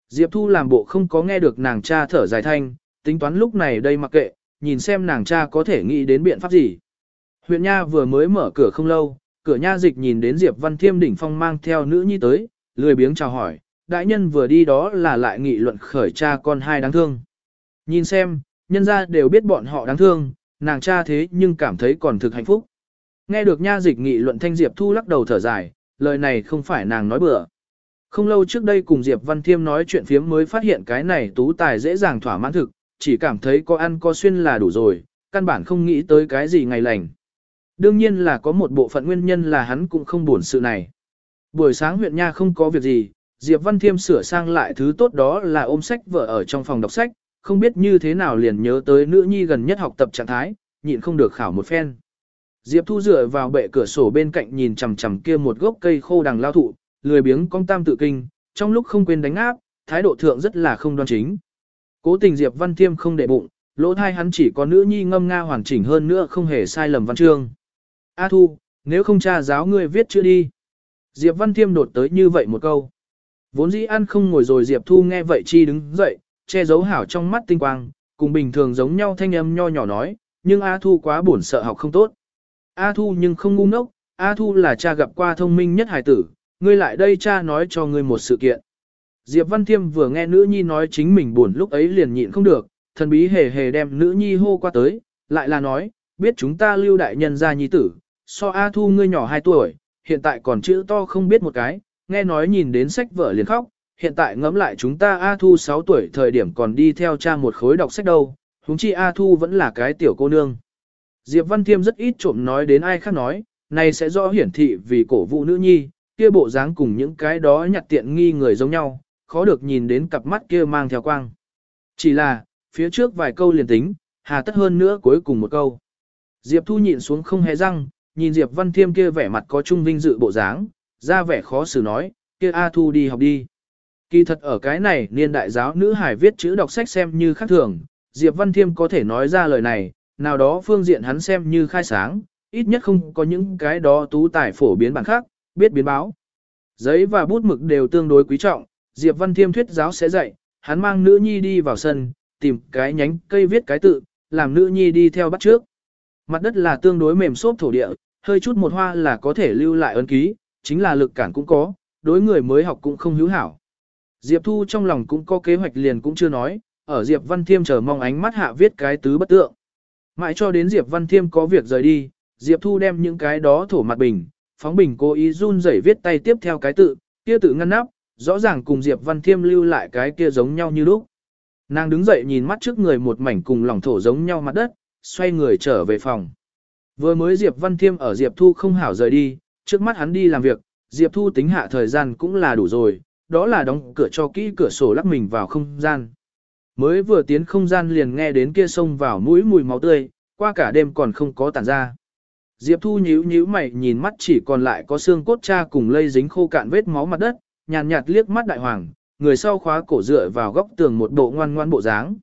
Diệp Thu làm bộ không có nghe được nàng cha thở dài thanh, tính toán lúc này đây mặc kệ, nhìn xem nàng cha có thể nghĩ đến biện pháp gì. Huyện Nha vừa mới mở cửa không lâu, cửa Nha dịch nhìn đến Diệp Văn Thiêm đỉnh phong mang theo nữ nhi tới, lười biếng chào hỏi, đại nhân vừa đi đó là lại nghị luận khởi cha con hai đáng thương. Nhìn xem, nhân ra đều biết bọn họ đáng thương, nàng cha thế nhưng cảm thấy còn thực hạnh phúc. Nghe được Nha dịch nghị luận thanh Diệp Thu lắc đầu thở dài, lời này không phải nàng nói bừa. Không lâu trước đây cùng Diệp Văn Thiêm nói chuyện phiếm mới phát hiện cái này tú tài dễ dàng thỏa mãn thực, chỉ cảm thấy có ăn có xuyên là đủ rồi, căn bản không nghĩ tới cái gì ngày lành. Đương nhiên là có một bộ phận nguyên nhân là hắn cũng không buồn sự này. Buổi sáng huyện nha không có việc gì, Diệp Văn Thiêm sửa sang lại thứ tốt đó là ôm sách vợ ở trong phòng đọc sách, không biết như thế nào liền nhớ tới nữ nhi gần nhất học tập trạng thái, nhịn không được khảo một phen. Diệp Thu dựa vào bệ cửa sổ bên cạnh nhìn chằm chằm kia một gốc cây khô đằng lao thụ, lười biếng cong tam tự kinh, trong lúc không quên đánh áp, thái độ thượng rất là không đoan chính. Cố tình Diệp Văn Thiêm không để bụng, lỗ thai hắn chỉ có nữ nhi ngâm nga hoàn chỉnh hơn nữa không hề sai lầm văn chương. A Thu, nếu không cha giáo ngươi viết chữ đi. Diệp Văn Thiêm đột tới như vậy một câu. Vốn dĩ ăn không ngồi rồi Diệp Thu nghe vậy chi đứng dậy, che giấu hảo trong mắt tinh quang, cùng bình thường giống nhau thanh âm nho nhỏ nói, nhưng A Thu quá buồn sợ học không tốt. A Thu nhưng không ngu ngốc, A Thu là cha gặp qua thông minh nhất hài tử, ngươi lại đây cha nói cho ngươi một sự kiện. Diệp Văn Thiêm vừa nghe nữ nhi nói chính mình buồn lúc ấy liền nhịn không được, thần bí hề hề đem nữ nhi hô qua tới, lại là nói, biết chúng ta lưu đại nhân ra nhi tử, so A Thu ngươi nhỏ 2 tuổi, hiện tại còn chữ to không biết một cái, nghe nói nhìn đến sách vở liền khóc, hiện tại ngẫm lại chúng ta A Thu 6 tuổi thời điểm còn đi theo cha một khối đọc sách đâu, huống chi A Thu vẫn là cái tiểu cô nương. Diệp Văn Thiêm rất ít trộm nói đến ai khác nói, này sẽ rõ hiển thị vì cổ vũ nữ nhi, kia bộ dáng cùng những cái đó nhặt tiện nghi người giống nhau, khó được nhìn đến cặp mắt kia mang theo quang. Chỉ là, phía trước vài câu liền tính, hà tất hơn nữa cuối cùng một câu. Diệp Thu nhịn xuống không hề răng, nhìn Diệp Văn Thiêm kia vẻ mặt có trung vinh dự bộ dáng, ra vẻ khó xử nói, kia A Thu đi học đi. Kỳ thật ở cái này niên đại giáo nữ hải viết chữ đọc sách xem như khác thường, Diệp Văn Thiêm có thể nói ra lời này, nào đó phương diện hắn xem như khai sáng, ít nhất không có những cái đó tú tài phổ biến bản khác, biết biến báo. Giấy và bút mực đều tương đối quý trọng, Diệp Văn Thiêm thuyết giáo sẽ dạy, hắn mang nữ nhi đi vào sân, tìm cái nhánh cây viết cái tự, làm nữ nhi đi theo bắt trước. Mặt đất là tương đối mềm xốp thổ địa, hơi chút một hoa là có thể lưu lại ấn ký, chính là lực cản cũng có, đối người mới học cũng không hữu hảo. Diệp Thu trong lòng cũng có kế hoạch liền cũng chưa nói, ở Diệp Văn Thiêm chờ mong ánh mắt hạ viết cái tứ bất tượng. Mãi cho đến Diệp Văn Thiêm có việc rời đi, Diệp Thu đem những cái đó thổ mặt bình, phóng bình cố ý run rẩy viết tay tiếp theo cái tự, kia tự ngăn nắp, rõ ràng cùng Diệp Văn Thiêm lưu lại cái kia giống nhau như lúc. Nàng đứng dậy nhìn mắt trước người một mảnh cùng lòng thổ giống nhau mặt đất, xoay người trở về phòng. Vừa mới Diệp Văn Thiêm ở Diệp Thu không hảo rời đi, trước mắt hắn đi làm việc, Diệp Thu tính hạ thời gian cũng là đủ rồi, đó là đóng cửa cho kỹ cửa sổ lắc mình vào không gian. Mới vừa tiến không gian liền nghe đến kia sông vào mũi mùi máu tươi, qua cả đêm còn không có tản ra. Diệp Thu nhíu nhíu mày nhìn mắt chỉ còn lại có xương cốt cha cùng lây dính khô cạn vết máu mặt đất, nhàn nhạt liếc mắt đại hoàng, người sau khóa cổ dựa vào góc tường một bộ ngoan ngoan bộ dáng.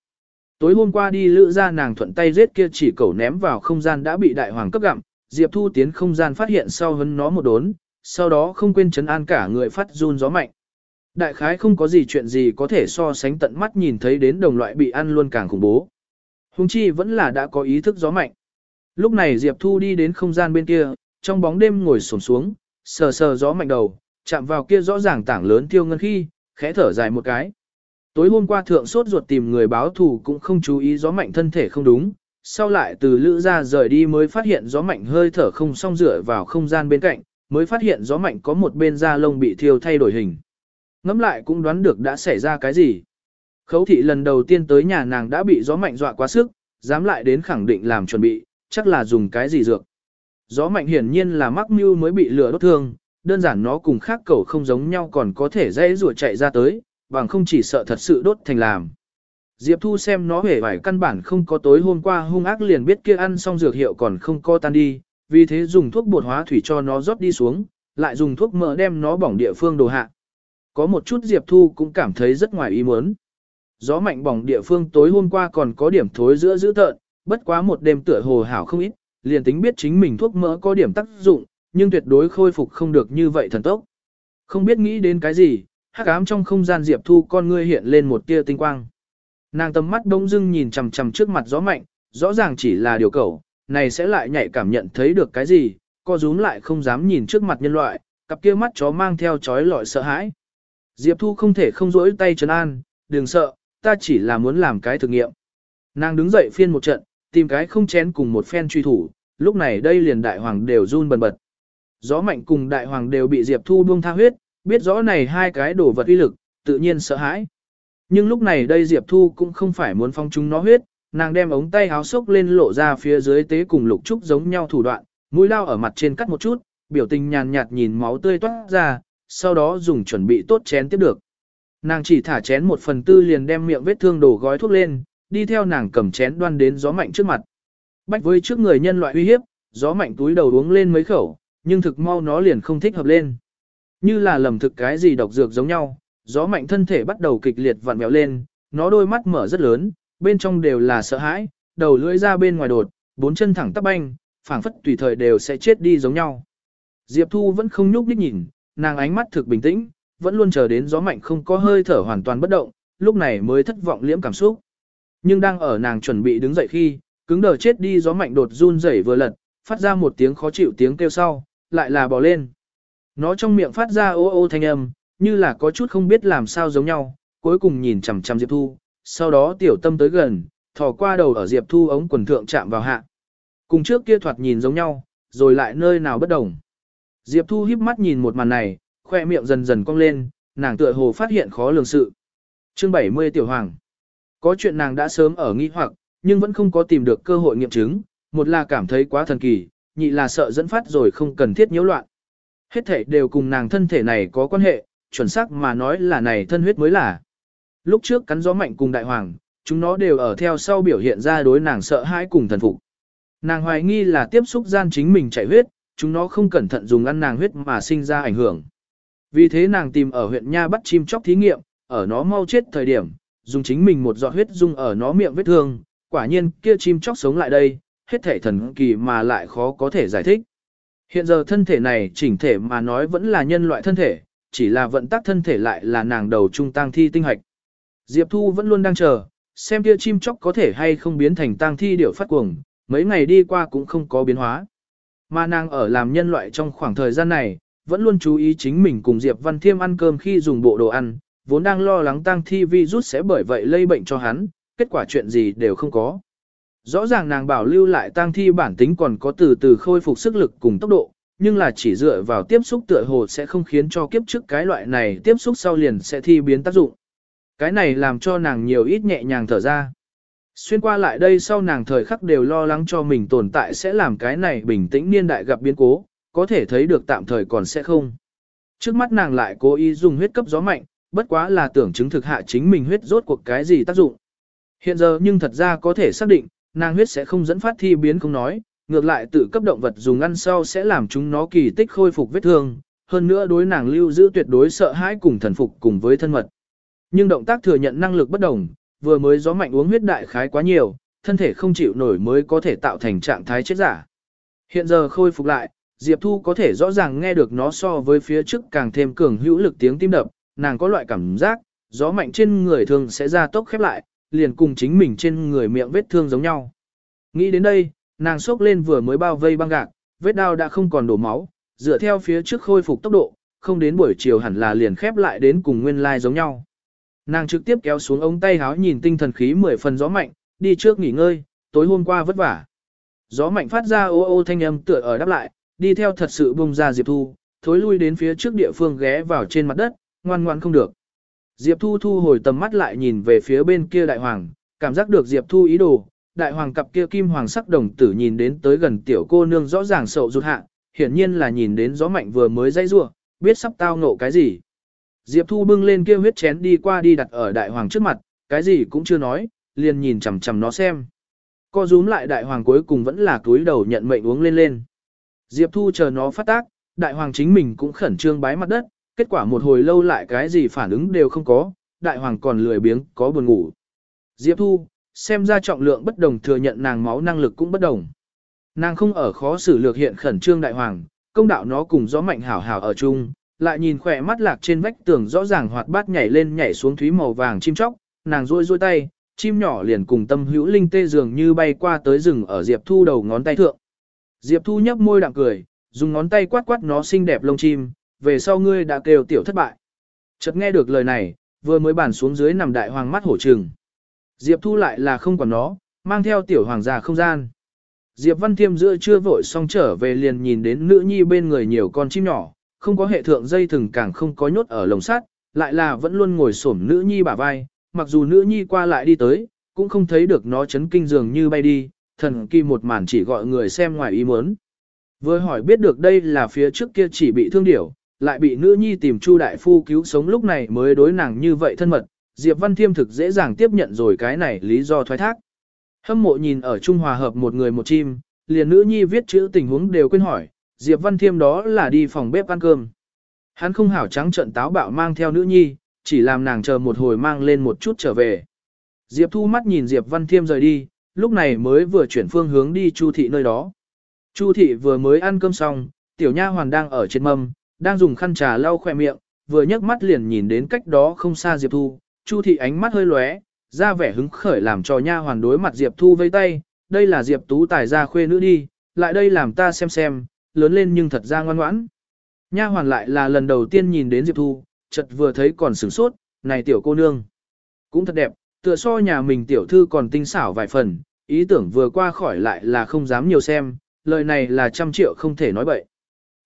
Tối hôm qua đi lữ ra nàng thuận tay giết kia chỉ cẩu ném vào không gian đã bị đại hoàng cấp gặm, Diệp Thu tiến không gian phát hiện sau hấn nó một đốn, sau đó không quên chấn an cả người phát run gió mạnh. Đại khái không có gì chuyện gì có thể so sánh tận mắt nhìn thấy đến đồng loại bị ăn luôn càng khủng bố. Hùng chi vẫn là đã có ý thức gió mạnh. Lúc này Diệp Thu đi đến không gian bên kia, trong bóng đêm ngồi xổm xuống, sờ sờ gió mạnh đầu, chạm vào kia rõ ràng tảng lớn tiêu ngân khi, khẽ thở dài một cái. Tối hôm qua thượng sốt ruột tìm người báo thù cũng không chú ý gió mạnh thân thể không đúng, sau lại từ lữ ra rời đi mới phát hiện gió mạnh hơi thở không song rửa vào không gian bên cạnh, mới phát hiện gió mạnh có một bên da lông bị thiêu thay đổi hình. Ngắm lại cũng đoán được đã xảy ra cái gì. Khấu thị lần đầu tiên tới nhà nàng đã bị gió mạnh dọa quá sức, dám lại đến khẳng định làm chuẩn bị, chắc là dùng cái gì dược. Gió mạnh hiển nhiên là mắc mưu mới bị lửa đốt thương, đơn giản nó cùng khác cầu không giống nhau còn có thể dễ rùa chạy ra tới, bằng không chỉ sợ thật sự đốt thành làm. Diệp Thu xem nó hề vải căn bản không có tối hôm qua hung ác liền biết kia ăn xong dược hiệu còn không co tan đi, vì thế dùng thuốc bột hóa thủy cho nó rót đi xuống, lại dùng thuốc mỡ đem nó bỏng địa phương đồ hạ. Có một chút Diệp Thu cũng cảm thấy rất ngoài ý muốn. Gió mạnh bỏng địa phương tối hôm qua còn có điểm thối giữa dữ tợn, bất quá một đêm tựa hồ hảo không ít, liền tính biết chính mình thuốc mỡ có điểm tác dụng, nhưng tuyệt đối khôi phục không được như vậy thần tốc. Không biết nghĩ đến cái gì, hắc ám trong không gian Diệp Thu con ngươi hiện lên một tia tinh quang. Nàng tầm mắt đông dưng nhìn chằm chằm trước mặt gió mạnh, rõ ràng chỉ là điều cầu, này sẽ lại nhạy cảm nhận thấy được cái gì, co rúm lại không dám nhìn trước mặt nhân loại, cặp kia mắt chó mang theo chói lọi sợ hãi. Diệp Thu không thể không rỗi tay trấn an, đừng sợ, ta chỉ là muốn làm cái thử nghiệm. Nàng đứng dậy phiên một trận, tìm cái không chén cùng một phen truy thủ, lúc này đây liền đại hoàng đều run bần bật. Gió mạnh cùng đại hoàng đều bị Diệp Thu buông tha huyết, biết rõ này hai cái đổ vật uy lực, tự nhiên sợ hãi. Nhưng lúc này đây Diệp Thu cũng không phải muốn phong chúng nó huyết, nàng đem ống tay háo sốc lên lộ ra phía dưới tế cùng lục trúc giống nhau thủ đoạn, mũi lao ở mặt trên cắt một chút, biểu tình nhàn nhạt nhìn máu tươi toát ra, sau đó dùng chuẩn bị tốt chén tiếp được. Nàng chỉ thả chén một phần tư liền đem miệng vết thương đổ gói thuốc lên, đi theo nàng cầm chén đoan đến gió mạnh trước mặt. Bách với trước người nhân loại uy hiếp, gió mạnh túi đầu uống lên mấy khẩu, nhưng thực mau nó liền không thích hợp lên. Như là lầm thực cái gì độc dược giống nhau, gió mạnh thân thể bắt đầu kịch liệt vặn vẹo lên, nó đôi mắt mở rất lớn, bên trong đều là sợ hãi, đầu lưỡi ra bên ngoài đột, bốn chân thẳng tắp banh, phảng phất tùy thời đều sẽ chết đi giống nhau. Diệp Thu vẫn không nhúc nhích nhìn, nàng ánh mắt thực bình tĩnh, vẫn luôn chờ đến gió mạnh không có hơi thở hoàn toàn bất động, lúc này mới thất vọng liễm cảm xúc. Nhưng đang ở nàng chuẩn bị đứng dậy khi, cứng đờ chết đi gió mạnh đột run rẩy vừa lật, phát ra một tiếng khó chịu tiếng kêu sau, lại là bò lên. Nó trong miệng phát ra ô ô thanh âm, như là có chút không biết làm sao giống nhau, cuối cùng nhìn chằm chằm Diệp Thu, sau đó tiểu tâm tới gần, thò qua đầu ở Diệp Thu ống quần thượng chạm vào hạ. Cùng trước kia thoạt nhìn giống nhau, rồi lại nơi nào bất đồng. Diệp Thu híp mắt nhìn một màn này, khoe miệng dần dần cong lên, nàng tựa hồ phát hiện khó lường sự. Chương 70 Tiểu Hoàng Có chuyện nàng đã sớm ở nghi hoặc, nhưng vẫn không có tìm được cơ hội nghiệm chứng, một là cảm thấy quá thần kỳ, nhị là sợ dẫn phát rồi không cần thiết nhiễu loạn. Hết thể đều cùng nàng thân thể này có quan hệ, chuẩn xác mà nói là này thân huyết mới là. Lúc trước cắn gió mạnh cùng đại hoàng, chúng nó đều ở theo sau biểu hiện ra đối nàng sợ hãi cùng thần phục. Nàng hoài nghi là tiếp xúc gian chính mình chảy huyết, chúng nó không cẩn thận dùng ăn nàng huyết mà sinh ra ảnh hưởng. Vì thế nàng tìm ở huyện Nha bắt chim chóc thí nghiệm, ở nó mau chết thời điểm, dùng chính mình một giọt huyết dung ở nó miệng vết thương, quả nhiên kia chim chóc sống lại đây, hết thể thần kỳ mà lại khó có thể giải thích. Hiện giờ thân thể này chỉnh thể mà nói vẫn là nhân loại thân thể, chỉ là vận tắc thân thể lại là nàng đầu trung tăng thi tinh hạch. Diệp Thu vẫn luôn đang chờ, xem kia chim chóc có thể hay không biến thành tang thi điểu phát cuồng, mấy ngày đi qua cũng không có biến hóa. Mà nàng ở làm nhân loại trong khoảng thời gian này, vẫn luôn chú ý chính mình cùng Diệp Văn Thiêm ăn cơm khi dùng bộ đồ ăn, vốn đang lo lắng tang thi virus sẽ bởi vậy lây bệnh cho hắn, kết quả chuyện gì đều không có. Rõ ràng nàng bảo lưu lại tang thi bản tính còn có từ từ khôi phục sức lực cùng tốc độ, nhưng là chỉ dựa vào tiếp xúc tựa hồ sẽ không khiến cho kiếp trước cái loại này tiếp xúc sau liền sẽ thi biến tác dụng. Cái này làm cho nàng nhiều ít nhẹ nhàng thở ra. Xuyên qua lại đây sau nàng thời khắc đều lo lắng cho mình tồn tại sẽ làm cái này bình tĩnh niên đại gặp biến cố, có thể thấy được tạm thời còn sẽ không. Trước mắt nàng lại cố ý dùng huyết cấp gió mạnh, bất quá là tưởng chứng thực hạ chính mình huyết rốt cuộc cái gì tác dụng. Hiện giờ nhưng thật ra có thể xác định, nàng huyết sẽ không dẫn phát thi biến không nói, ngược lại tự cấp động vật dùng ăn sau sẽ làm chúng nó kỳ tích khôi phục vết thương, hơn nữa đối nàng lưu giữ tuyệt đối sợ hãi cùng thần phục cùng với thân mật. Nhưng động tác thừa nhận năng lực bất đồng, vừa mới gió mạnh uống huyết đại khái quá nhiều, thân thể không chịu nổi mới có thể tạo thành trạng thái chết giả. Hiện giờ khôi phục lại, Diệp Thu có thể rõ ràng nghe được nó so với phía trước càng thêm cường hữu lực tiếng tim đập, nàng có loại cảm giác, gió mạnh trên người thường sẽ ra tốc khép lại, liền cùng chính mình trên người miệng vết thương giống nhau. Nghĩ đến đây, nàng sốc lên vừa mới bao vây băng gạc, vết đau đã không còn đổ máu, dựa theo phía trước khôi phục tốc độ, không đến buổi chiều hẳn là liền khép lại đến cùng nguyên lai giống nhau. Nàng trực tiếp kéo xuống ống tay háo nhìn tinh thần khí mười phần gió mạnh, đi trước nghỉ ngơi, tối hôm qua vất vả. Gió mạnh phát ra ô ô thanh âm tựa ở đáp lại, đi theo thật sự bung ra Diệp Thu, thối lui đến phía trước địa phương ghé vào trên mặt đất, ngoan ngoan không được. Diệp Thu thu hồi tầm mắt lại nhìn về phía bên kia đại hoàng, cảm giác được Diệp Thu ý đồ, đại hoàng cặp kia kim hoàng sắc đồng tử nhìn đến tới gần tiểu cô nương rõ ràng sầu rụt hạ, hiển nhiên là nhìn đến gió mạnh vừa mới dây rủa, biết sắp tao ngộ cái gì. Diệp Thu bưng lên kia huyết chén đi qua đi đặt ở đại hoàng trước mặt, cái gì cũng chưa nói, liền nhìn chằm chằm nó xem. Co rúm lại đại hoàng cuối cùng vẫn là túi đầu nhận mệnh uống lên lên. Diệp Thu chờ nó phát tác, đại hoàng chính mình cũng khẩn trương bái mặt đất, kết quả một hồi lâu lại cái gì phản ứng đều không có, đại hoàng còn lười biếng, có buồn ngủ. Diệp Thu, xem ra trọng lượng bất đồng thừa nhận nàng máu năng lực cũng bất đồng. Nàng không ở khó xử lược hiện khẩn trương đại hoàng, công đạo nó cùng gió mạnh hảo hảo ở chung, lại nhìn khỏe mắt lạc trên vách tường rõ ràng hoạt bát nhảy lên nhảy xuống thúy màu vàng chim chóc, nàng rôi rôi tay, chim nhỏ liền cùng tâm hữu linh tê dường như bay qua tới rừng ở Diệp Thu đầu ngón tay thượng. Diệp Thu nhấp môi đạm cười, dùng ngón tay quát quát nó xinh đẹp lông chim, về sau ngươi đã kêu tiểu thất bại. Chợt nghe được lời này, vừa mới bàn xuống dưới nằm đại hoàng mắt hổ trừng. Diệp Thu lại là không còn nó, mang theo tiểu hoàng gia không gian. Diệp Văn Thiêm giữa chưa vội xong trở về liền nhìn đến nữ nhi bên người nhiều con chim nhỏ, không có hệ thượng dây thừng càng không có nhốt ở lồng sắt, lại là vẫn luôn ngồi xổm nữ nhi bả vai, mặc dù nữ nhi qua lại đi tới, cũng không thấy được nó chấn kinh dường như bay đi, thần kỳ một màn chỉ gọi người xem ngoài ý muốn. Vừa hỏi biết được đây là phía trước kia chỉ bị thương điểu, lại bị nữ nhi tìm Chu đại phu cứu sống lúc này mới đối nàng như vậy thân mật, Diệp Văn Thiêm thực dễ dàng tiếp nhận rồi cái này lý do thoái thác. Hâm mộ nhìn ở Trung Hòa hợp một người một chim, liền nữ nhi viết chữ tình huống đều quên hỏi, Diệp Văn Thiêm đó là đi phòng bếp ăn cơm. Hắn không hảo trắng trận táo bạo mang theo nữ nhi, chỉ làm nàng chờ một hồi mang lên một chút trở về. Diệp Thu mắt nhìn Diệp Văn Thiêm rời đi, lúc này mới vừa chuyển phương hướng đi Chu thị nơi đó. Chu thị vừa mới ăn cơm xong, tiểu nha hoàn đang ở trên mâm, đang dùng khăn trà lau khoe miệng, vừa nhấc mắt liền nhìn đến cách đó không xa Diệp Thu, Chu thị ánh mắt hơi lóe, ra vẻ hứng khởi làm cho nha hoàn đối mặt Diệp Thu vây tay, đây là Diệp Tú tài gia khuê nữ đi, lại đây làm ta xem xem, lớn lên nhưng thật ra ngoan ngoãn. Nha hoàn lại là lần đầu tiên nhìn đến Diệp Thu, chợt vừa thấy còn sửng sốt, này tiểu cô nương. Cũng thật đẹp, tựa so nhà mình tiểu thư còn tinh xảo vài phần, ý tưởng vừa qua khỏi lại là không dám nhiều xem, lời này là trăm triệu không thể nói bậy.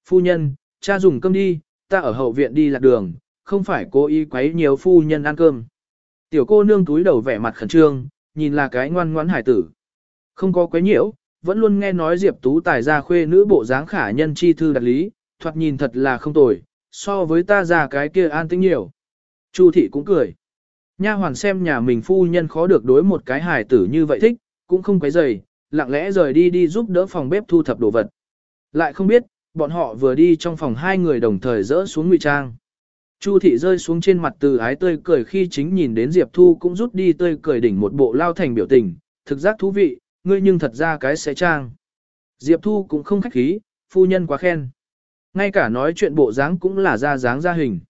Phu nhân, cha dùng cơm đi, ta ở hậu viện đi lạc đường, không phải cố ý quấy nhiều phu nhân ăn cơm. Tiểu cô nương túi đầu vẻ mặt khẩn trương, nhìn là cái ngoan ngoãn hải tử. Không có quấy nhiễu, vẫn luôn nghe nói Diệp Tú tài ra khuê nữ bộ dáng khả nhân chi thư đặc lý, thoạt nhìn thật là không tồi, so với ta già cái kia an tĩnh nhiều. Chu thị cũng cười. Nha hoàn xem nhà mình phu nhân khó được đối một cái hài tử như vậy thích, cũng không quấy rầy, lặng lẽ rời đi đi giúp đỡ phòng bếp thu thập đồ vật. Lại không biết, bọn họ vừa đi trong phòng hai người đồng thời rỡ xuống ngụy trang. Chu thị rơi xuống trên mặt từ ái tươi cười khi chính nhìn đến Diệp Thu cũng rút đi tươi cười đỉnh một bộ lao thành biểu tình, thực giác thú vị, ngươi nhưng thật ra cái sẽ trang. Diệp Thu cũng không khách khí, phu nhân quá khen. Ngay cả nói chuyện bộ dáng cũng là ra dáng ra hình.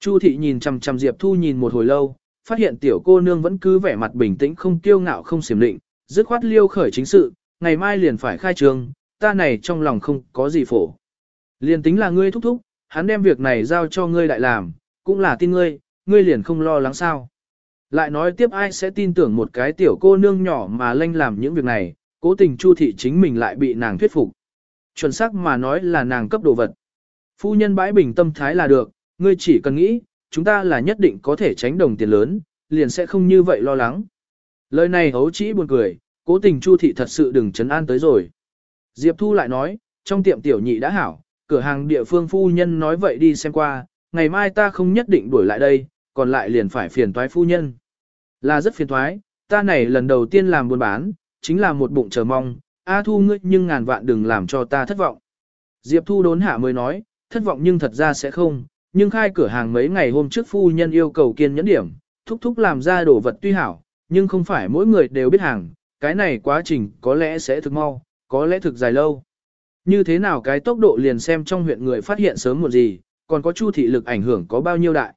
Chu thị nhìn chằm chằm Diệp Thu nhìn một hồi lâu, phát hiện tiểu cô nương vẫn cứ vẻ mặt bình tĩnh không kiêu ngạo không xiểm định, dứt khoát liêu khởi chính sự, ngày mai liền phải khai trường, ta này trong lòng không có gì phổ. Liền tính là ngươi thúc thúc, hắn đem việc này giao cho ngươi đại làm, cũng là tin ngươi, ngươi liền không lo lắng sao. Lại nói tiếp ai sẽ tin tưởng một cái tiểu cô nương nhỏ mà lanh làm những việc này, cố tình chu thị chính mình lại bị nàng thuyết phục. Chuẩn xác mà nói là nàng cấp đồ vật. Phu nhân bãi bình tâm thái là được, ngươi chỉ cần nghĩ, chúng ta là nhất định có thể tránh đồng tiền lớn, liền sẽ không như vậy lo lắng. Lời này hấu chỉ buồn cười, cố tình chu thị thật sự đừng chấn an tới rồi. Diệp Thu lại nói, trong tiệm tiểu nhị đã hảo, cửa hàng địa phương phu nhân nói vậy đi xem qua, ngày mai ta không nhất định đuổi lại đây, còn lại liền phải phiền toái phu nhân. Là rất phiền toái, ta này lần đầu tiên làm buôn bán, chính là một bụng chờ mong, A Thu ngươi nhưng ngàn vạn đừng làm cho ta thất vọng. Diệp Thu đốn hạ mới nói, thất vọng nhưng thật ra sẽ không, nhưng khai cửa hàng mấy ngày hôm trước phu nhân yêu cầu kiên nhẫn điểm, thúc thúc làm ra đồ vật tuy hảo, nhưng không phải mỗi người đều biết hàng, cái này quá trình có lẽ sẽ thực mau, có lẽ thực dài lâu. Như thế nào cái tốc độ liền xem trong huyện người phát hiện sớm một gì, còn có chu thị lực ảnh hưởng có bao nhiêu đại.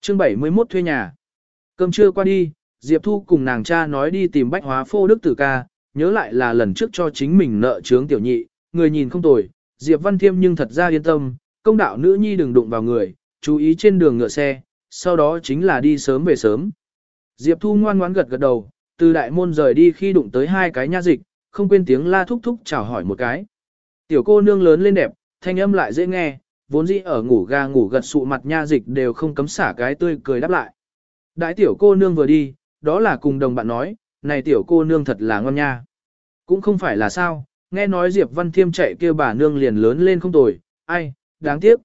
Chương 71 thuê nhà. Cơm trưa qua đi, Diệp Thu cùng nàng cha nói đi tìm bách hóa phô đức tử ca, nhớ lại là lần trước cho chính mình nợ trướng tiểu nhị, người nhìn không tồi, Diệp Văn Thiêm nhưng thật ra yên tâm, công đạo nữ nhi đừng đụng vào người, chú ý trên đường ngựa xe, sau đó chính là đi sớm về sớm. Diệp Thu ngoan ngoãn gật gật đầu, từ đại môn rời đi khi đụng tới hai cái nha dịch, không quên tiếng la thúc thúc chào hỏi một cái. Tiểu cô nương lớn lên đẹp, thanh âm lại dễ nghe, vốn dĩ ở ngủ ga ngủ gật sụ mặt nha dịch đều không cấm xả cái tươi cười đáp lại. Đại tiểu cô nương vừa đi, đó là cùng đồng bạn nói, này tiểu cô nương thật là ngon nha. Cũng không phải là sao, nghe nói Diệp Văn Thiêm chạy kêu bà nương liền lớn lên không tồi, ai, đáng tiếc.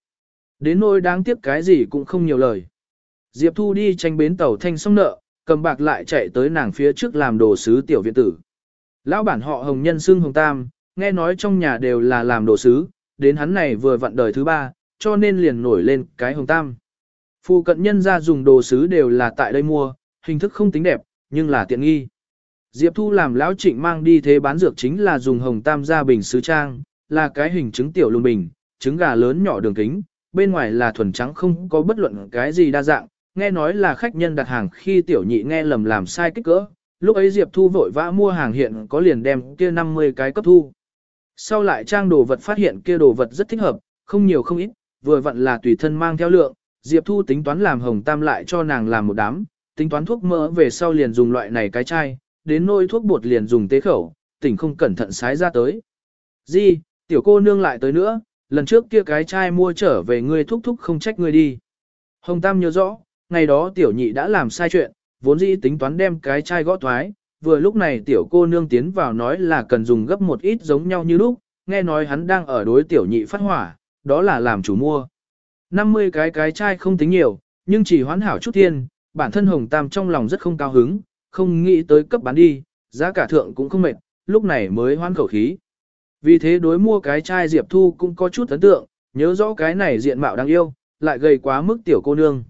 Đến nỗi đáng tiếc cái gì cũng không nhiều lời. Diệp Thu đi tranh bến tàu thanh xong nợ, cầm bạc lại chạy tới nàng phía trước làm đồ sứ tiểu viện tử. Lão bản họ Hồng Nhân xưng Hồng Tam, nghe nói trong nhà đều là làm đồ sứ, đến hắn này vừa vặn đời thứ ba, cho nên liền nổi lên cái Hồng Tam. Phu cận nhân ra dùng đồ sứ đều là tại đây mua, hình thức không tính đẹp, nhưng là tiện nghi. Diệp Thu làm lão trịnh mang đi thế bán dược chính là dùng Hồng Tam ra bình sứ trang, là cái hình trứng tiểu lùng bình, trứng gà lớn nhỏ đường kính, bên ngoài là thuần trắng không có bất luận cái gì đa dạng, nghe nói là khách nhân đặt hàng khi tiểu nhị nghe lầm làm sai kích cỡ, lúc ấy Diệp Thu vội vã mua hàng hiện có liền đem kia 50 cái cấp thu. Sau lại trang đồ vật phát hiện kia đồ vật rất thích hợp, không nhiều không ít, vừa vặn là tùy thân mang theo lượng, Diệp Thu tính toán làm hồng tam lại cho nàng làm một đám, tính toán thuốc mỡ về sau liền dùng loại này cái chai, đến nôi thuốc bột liền dùng tế khẩu, tỉnh không cẩn thận sái ra tới. Di, tiểu cô nương lại tới nữa, lần trước kia cái chai mua trở về ngươi thúc thúc không trách ngươi đi. Hồng Tam nhớ rõ, ngày đó tiểu nhị đã làm sai chuyện, vốn dĩ tính toán đem cái chai gõ thoái, vừa lúc này tiểu cô nương tiến vào nói là cần dùng gấp một ít giống nhau như lúc, nghe nói hắn đang ở đối tiểu nhị phát hỏa, đó là làm chủ mua. 50 cái cái chai không tính nhiều, nhưng chỉ hoán hảo chút thiên, bản thân Hồng Tam trong lòng rất không cao hứng, không nghĩ tới cấp bán đi, giá cả thượng cũng không mệt, lúc này mới hoán khẩu khí. Vì thế đối mua cái chai Diệp Thu cũng có chút ấn tượng, nhớ rõ cái này diện mạo đáng yêu, lại gầy quá mức tiểu cô nương.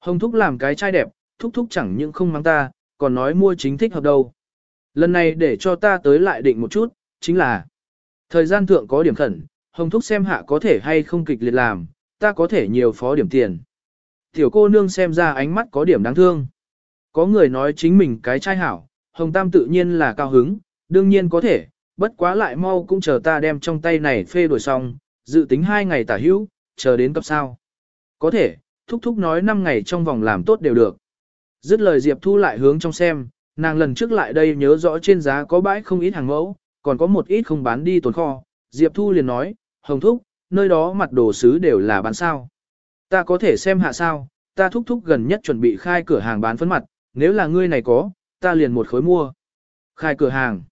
Hồng Thúc làm cái chai đẹp, Thúc Thúc chẳng những không mang ta, còn nói mua chính thích hợp đâu. Lần này để cho ta tới lại định một chút, chính là thời gian thượng có điểm khẩn, Hồng Thúc xem hạ có thể hay không kịch liệt làm, ta có thể nhiều phó điểm tiền. Tiểu cô nương xem ra ánh mắt có điểm đáng thương. Có người nói chính mình cái trai hảo, Hồng Tam tự nhiên là cao hứng, đương nhiên có thể, bất quá lại mau cũng chờ ta đem trong tay này phê đổi xong, dự tính hai ngày tả hữu, chờ đến cấp sao. Có thể, thúc thúc nói 5 ngày trong vòng làm tốt đều được. Dứt lời Diệp Thu lại hướng trong xem, nàng lần trước lại đây nhớ rõ trên giá có bãi không ít hàng mẫu, còn có một ít không bán đi tồn kho. Diệp Thu liền nói, Hồng Thúc, nơi đó mặt đồ sứ đều là bán sao. Ta có thể xem hạ sao, ta thúc thúc gần nhất chuẩn bị khai cửa hàng bán phấn mặt, nếu là ngươi này có, ta liền một khối mua. Khai cửa hàng.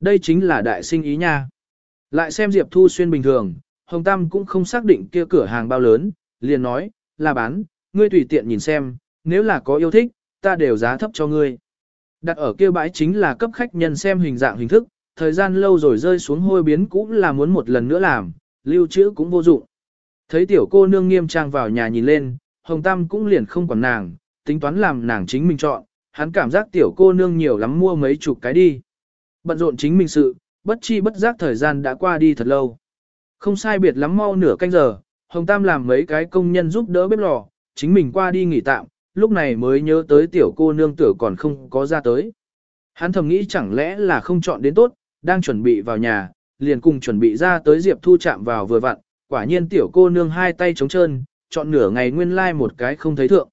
Đây chính là đại sinh ý nha. Lại xem Diệp Thu Xuyên bình thường, Hồng Tam cũng không xác định kia cửa hàng bao lớn, liền nói, là bán, ngươi tùy tiện nhìn xem, nếu là có yêu thích, ta đều giá thấp cho ngươi. Đặt ở kia bãi chính là cấp khách nhân xem hình dạng hình thức, thời gian lâu rồi rơi xuống hôi biến cũng là muốn một lần nữa làm, lưu trữ cũng vô dụng. Thấy tiểu cô nương nghiêm trang vào nhà nhìn lên, Hồng Tam cũng liền không quản nàng, tính toán làm nàng chính mình chọn, hắn cảm giác tiểu cô nương nhiều lắm mua mấy chục cái đi. Bận rộn chính mình sự, bất chi bất giác thời gian đã qua đi thật lâu. Không sai biệt lắm mau nửa canh giờ, Hồng Tam làm mấy cái công nhân giúp đỡ bếp lò, chính mình qua đi nghỉ tạm, lúc này mới nhớ tới tiểu cô nương tử còn không có ra tới. Hắn thầm nghĩ chẳng lẽ là không chọn đến tốt, đang chuẩn bị vào nhà, liền cùng chuẩn bị ra tới Diệp Thu chạm vào vừa vặn, quả nhiên tiểu cô nương hai tay trống trơn, chọn nửa ngày nguyên lai like một cái không thấy thượng.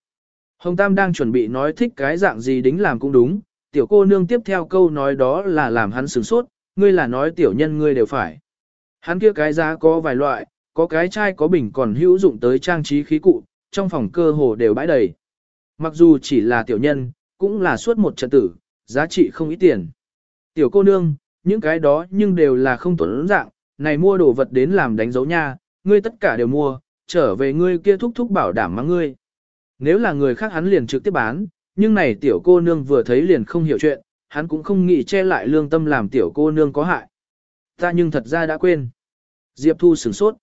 Hồng Tam đang chuẩn bị nói thích cái dạng gì đính làm cũng đúng, tiểu cô nương tiếp theo câu nói đó là làm hắn sửng sốt, ngươi là nói tiểu nhân ngươi đều phải. Hắn kia cái giá có vài loại, có cái chai có bình còn hữu dụng tới trang trí khí cụ, trong phòng cơ hồ đều bãi đầy. Mặc dù chỉ là tiểu nhân, cũng là suốt một trận tử, giá trị không ít tiền. Tiểu cô nương, những cái đó nhưng đều là không tổn dạng, này mua đồ vật đến làm đánh dấu nha, ngươi tất cả đều mua, trở về ngươi kia thúc thúc bảo đảm mang ngươi. Nếu là người khác hắn liền trực tiếp bán, nhưng này tiểu cô nương vừa thấy liền không hiểu chuyện, hắn cũng không nghĩ che lại lương tâm làm tiểu cô nương có hại. Ta nhưng thật ra đã quên. Diệp Thu sửng sốt.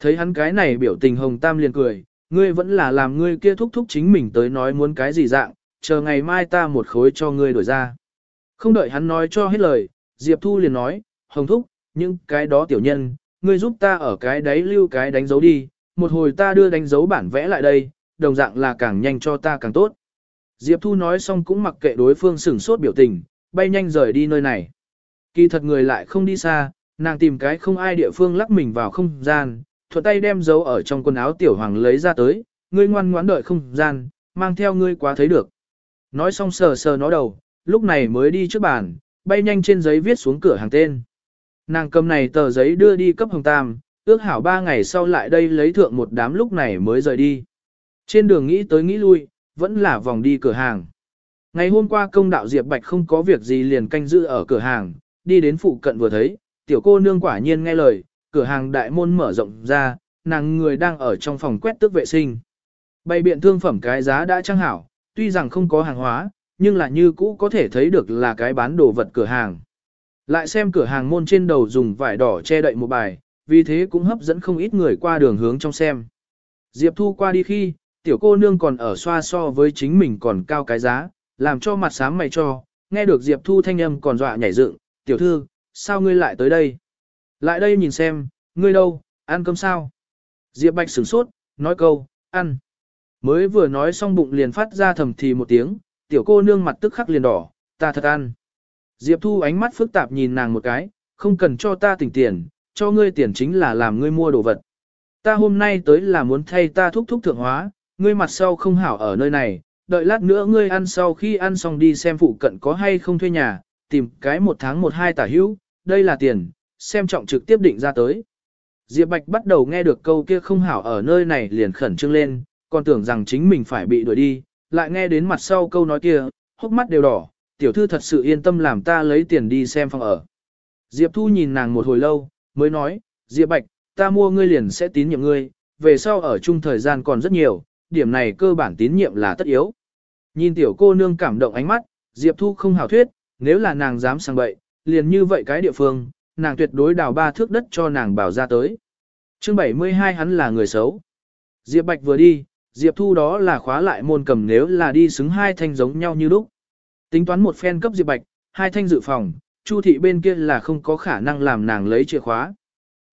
Thấy hắn cái này biểu tình hồng tam liền cười, ngươi vẫn là làm ngươi kia thúc thúc chính mình tới nói muốn cái gì dạng, chờ ngày mai ta một khối cho ngươi đổi ra. Không đợi hắn nói cho hết lời, Diệp Thu liền nói, hồng thúc, những cái đó tiểu nhân, ngươi giúp ta ở cái đấy lưu cái đánh dấu đi, một hồi ta đưa đánh dấu bản vẽ lại đây, đồng dạng là càng nhanh cho ta càng tốt. Diệp Thu nói xong cũng mặc kệ đối phương sửng sốt biểu tình, bay nhanh rời đi nơi này. Kỳ thật người lại không đi xa, nàng tìm cái không ai địa phương lắc mình vào không gian, thuận tay đem dấu ở trong quần áo tiểu hoàng lấy ra tới, ngươi ngoan ngoãn đợi không gian, mang theo ngươi quá thấy được. Nói xong sờ sờ nó đầu, lúc này mới đi trước bàn, bay nhanh trên giấy viết xuống cửa hàng tên. Nàng cầm này tờ giấy đưa đi cấp hồng tam, ước hảo ba ngày sau lại đây lấy thượng một đám lúc này mới rời đi. Trên đường nghĩ tới nghĩ lui, vẫn là vòng đi cửa hàng. Ngày hôm qua công đạo Diệp Bạch không có việc gì liền canh giữ ở cửa hàng, đi đến phụ cận vừa thấy, tiểu cô nương quả nhiên nghe lời, cửa hàng đại môn mở rộng ra, nàng người đang ở trong phòng quét tước vệ sinh. Bày biện thương phẩm cái giá đã trang hảo, tuy rằng không có hàng hóa, nhưng là như cũ có thể thấy được là cái bán đồ vật cửa hàng. Lại xem cửa hàng môn trên đầu dùng vải đỏ che đậy một bài, vì thế cũng hấp dẫn không ít người qua đường hướng trong xem. Diệp Thu qua đi khi, tiểu cô nương còn ở xoa so với chính mình còn cao cái giá, làm cho mặt sáng mày cho, nghe được Diệp Thu thanh âm còn dọa nhảy dựng, tiểu thư, sao ngươi lại tới đây? Lại đây nhìn xem, ngươi đâu, ăn cơm sao? Diệp Bạch sửng sốt, nói câu, ăn. Mới vừa nói xong bụng liền phát ra thầm thì một tiếng, tiểu cô nương mặt tức khắc liền đỏ, ta thật ăn. Diệp Thu ánh mắt phức tạp nhìn nàng một cái, không cần cho ta tỉnh tiền, cho ngươi tiền chính là làm ngươi mua đồ vật. Ta hôm nay tới là muốn thay ta thúc thúc thượng hóa, ngươi mặt sau không hảo ở nơi này, đợi lát nữa ngươi ăn sau khi ăn xong đi xem phụ cận có hay không thuê nhà, tìm cái một tháng một hai tả hữu, đây là tiền, xem trọng trực tiếp định ra tới. Diệp Bạch bắt đầu nghe được câu kia không hảo ở nơi này liền khẩn trương lên, còn tưởng rằng chính mình phải bị đuổi đi, lại nghe đến mặt sau câu nói kia, hốc mắt đều đỏ, tiểu thư thật sự yên tâm làm ta lấy tiền đi xem phòng ở. Diệp Thu nhìn nàng một hồi lâu, mới nói, Diệp Bạch, ta mua ngươi liền sẽ tín nhiệm ngươi, về sau ở chung thời gian còn rất nhiều, điểm này cơ bản tín nhiệm là tất yếu. Nhìn tiểu cô nương cảm động ánh mắt, Diệp Thu không hảo thuyết, nếu là nàng dám sang bậy, liền như vậy cái địa phương, nàng tuyệt đối đào ba thước đất cho nàng bảo ra tới. chương 72 hắn là người xấu. Diệp Bạch vừa đi, Diệp Thu đó là khóa lại môn cầm nếu là đi xứng hai thanh giống nhau như lúc. Tính toán một phen cấp Diệp Bạch, hai thanh dự phòng, Chu thị bên kia là không có khả năng làm nàng lấy chìa khóa.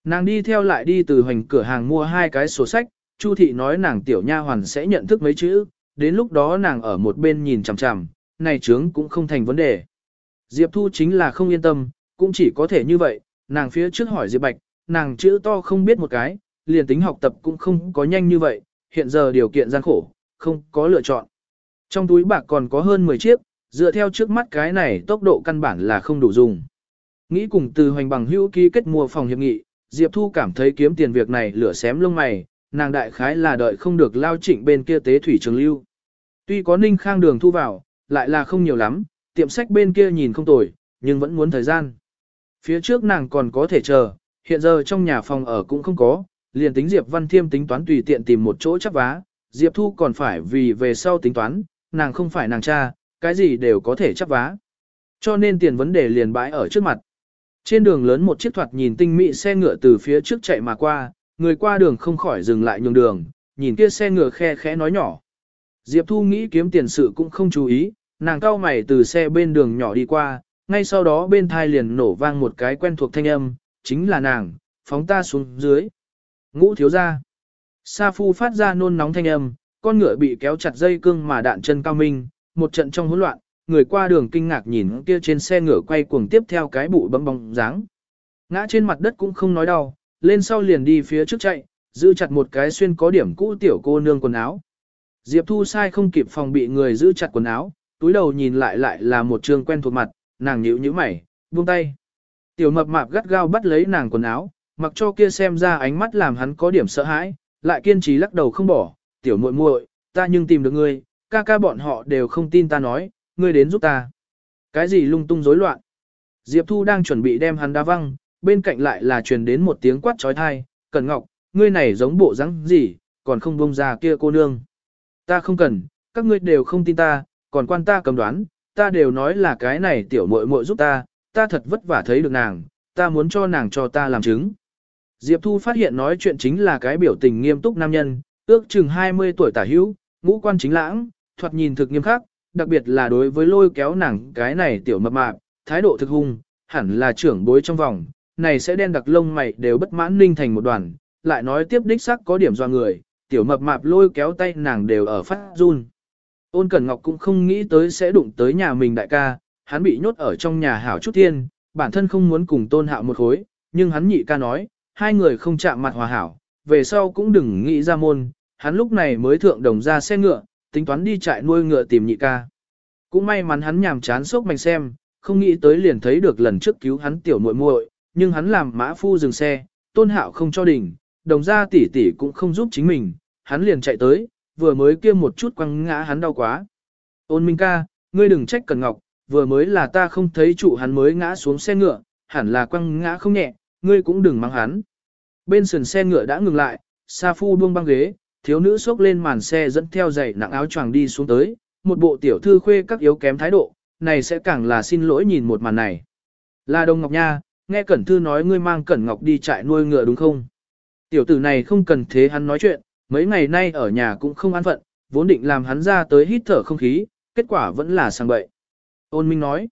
Nàng đi theo lại đi từ hoành cửa hàng mua hai cái sổ sách, Chu thị nói nàng tiểu nha hoàn sẽ nhận thức mấy chữ, đến lúc đó nàng ở một bên nhìn chằm chằm, này trướng cũng không thành vấn đề. Diệp Thu chính là không yên tâm, cũng chỉ có thể như vậy, nàng phía trước hỏi Diệp Bạch, nàng chữ to không biết một cái, liền tính học tập cũng không có nhanh như vậy, hiện giờ điều kiện gian khổ, không có lựa chọn. Trong túi bạc còn có hơn 10 chiếc, dựa theo trước mắt cái này tốc độ căn bản là không đủ dùng. Nghĩ cùng từ hoành bằng hữu ký kết mua phòng hiệp nghị, Diệp Thu cảm thấy kiếm tiền việc này lửa xém lông mày, nàng đại khái là đợi không được lao trịnh bên kia tế thủy trường lưu. Tuy có ninh khang đường thu vào, lại là không nhiều lắm, tiệm sách bên kia nhìn không tồi, nhưng vẫn muốn thời gian. Phía trước nàng còn có thể chờ, hiện giờ trong nhà phòng ở cũng không có, liền tính Diệp Văn Thiêm tính toán tùy tiện tìm một chỗ chấp vá, Diệp Thu còn phải vì về sau tính toán, nàng không phải nàng cha, cái gì đều có thể chấp vá. Cho nên tiền vấn đề liền bãi ở trước mặt. Trên đường lớn một chiếc thoạt nhìn tinh mỹ xe ngựa từ phía trước chạy mà qua, người qua đường không khỏi dừng lại nhường đường, nhìn kia xe ngựa khe khẽ nói nhỏ. Diệp Thu nghĩ kiếm tiền sự cũng không chú ý, nàng cao mày từ xe bên đường nhỏ đi qua, ngay sau đó bên thai liền nổ vang một cái quen thuộc thanh âm, chính là nàng, phóng ta xuống dưới. Ngũ thiếu ra. Sa phu phát ra nôn nóng thanh âm, con ngựa bị kéo chặt dây cương mà đạn chân cao minh, một trận trong hỗn loạn, người qua đường kinh ngạc nhìn kia trên xe ngựa quay cuồng tiếp theo cái bụi bấm bóng dáng. Ngã trên mặt đất cũng không nói đau, lên sau liền đi phía trước chạy, giữ chặt một cái xuyên có điểm cũ tiểu cô nương quần áo. Diệp Thu sai không kịp phòng bị người giữ chặt quần áo, túi đầu nhìn lại lại là một trường quen thuộc mặt, nàng nhíu nhíu mày, buông tay. Tiểu mập mạp gắt gao bắt lấy nàng quần áo, mặc cho kia xem ra ánh mắt làm hắn có điểm sợ hãi, lại kiên trì lắc đầu không bỏ, tiểu muội muội, ta nhưng tìm được ngươi, ca ca bọn họ đều không tin ta nói, ngươi đến giúp ta. Cái gì lung tung rối loạn? Diệp Thu đang chuẩn bị đem hắn đá văng, bên cạnh lại là truyền đến một tiếng quát trói thai, Cẩn Ngọc, ngươi này giống bộ dáng gì, còn không buông ra kia cô nương. Ta không cần, các ngươi đều không tin ta, còn quan ta cầm đoán, ta đều nói là cái này tiểu muội muội giúp ta, ta thật vất vả thấy được nàng, ta muốn cho nàng cho ta làm chứng. Diệp Thu phát hiện nói chuyện chính là cái biểu tình nghiêm túc nam nhân, ước chừng 20 tuổi tả hữu, ngũ quan chính lãng, thoạt nhìn thực nghiêm khắc, đặc biệt là đối với lôi kéo nàng cái này tiểu mập mạp, thái độ thực hung, hẳn là trưởng bối trong vòng, này sẽ đen đặc lông mày đều bất mãn ninh thành một đoàn, lại nói tiếp đích sắc có điểm do người, tiểu mập mạp lôi kéo tay nàng đều ở phát run. Ôn Cẩn Ngọc cũng không nghĩ tới sẽ đụng tới nhà mình đại ca, hắn bị nhốt ở trong nhà hảo chút thiên, bản thân không muốn cùng tôn hạo một khối, nhưng hắn nhị ca nói, hai người không chạm mặt hòa hảo, về sau cũng đừng nghĩ ra môn, hắn lúc này mới thượng đồng ra xe ngựa, tính toán đi trại nuôi ngựa tìm nhị ca. Cũng may mắn hắn nhàm chán sốc mảnh xem, không nghĩ tới liền thấy được lần trước cứu hắn tiểu muội muội, nhưng hắn làm mã phu dừng xe, tôn hạo không cho đỉnh, đồng ra tỷ tỷ cũng không giúp chính mình, hắn liền chạy tới, vừa mới kia một chút quăng ngã hắn đau quá. Ôn Minh ca, ngươi đừng trách Cần Ngọc, vừa mới là ta không thấy trụ hắn mới ngã xuống xe ngựa, hẳn là quăng ngã không nhẹ, ngươi cũng đừng mắng hắn. Bên sườn xe ngựa đã ngừng lại, Sa Phu buông băng ghế, thiếu nữ xốc lên màn xe dẫn theo giày nặng áo choàng đi xuống tới, một bộ tiểu thư khuê các yếu kém thái độ, này sẽ càng là xin lỗi nhìn một màn này. Là Đông Ngọc Nha, nghe Cẩn Thư nói ngươi mang Cẩn Ngọc đi trại nuôi ngựa đúng không? Tiểu tử này không cần thế hắn nói chuyện, mấy ngày nay ở nhà cũng không an phận, vốn định làm hắn ra tới hít thở không khí, kết quả vẫn là sang bậy. Ôn Minh nói,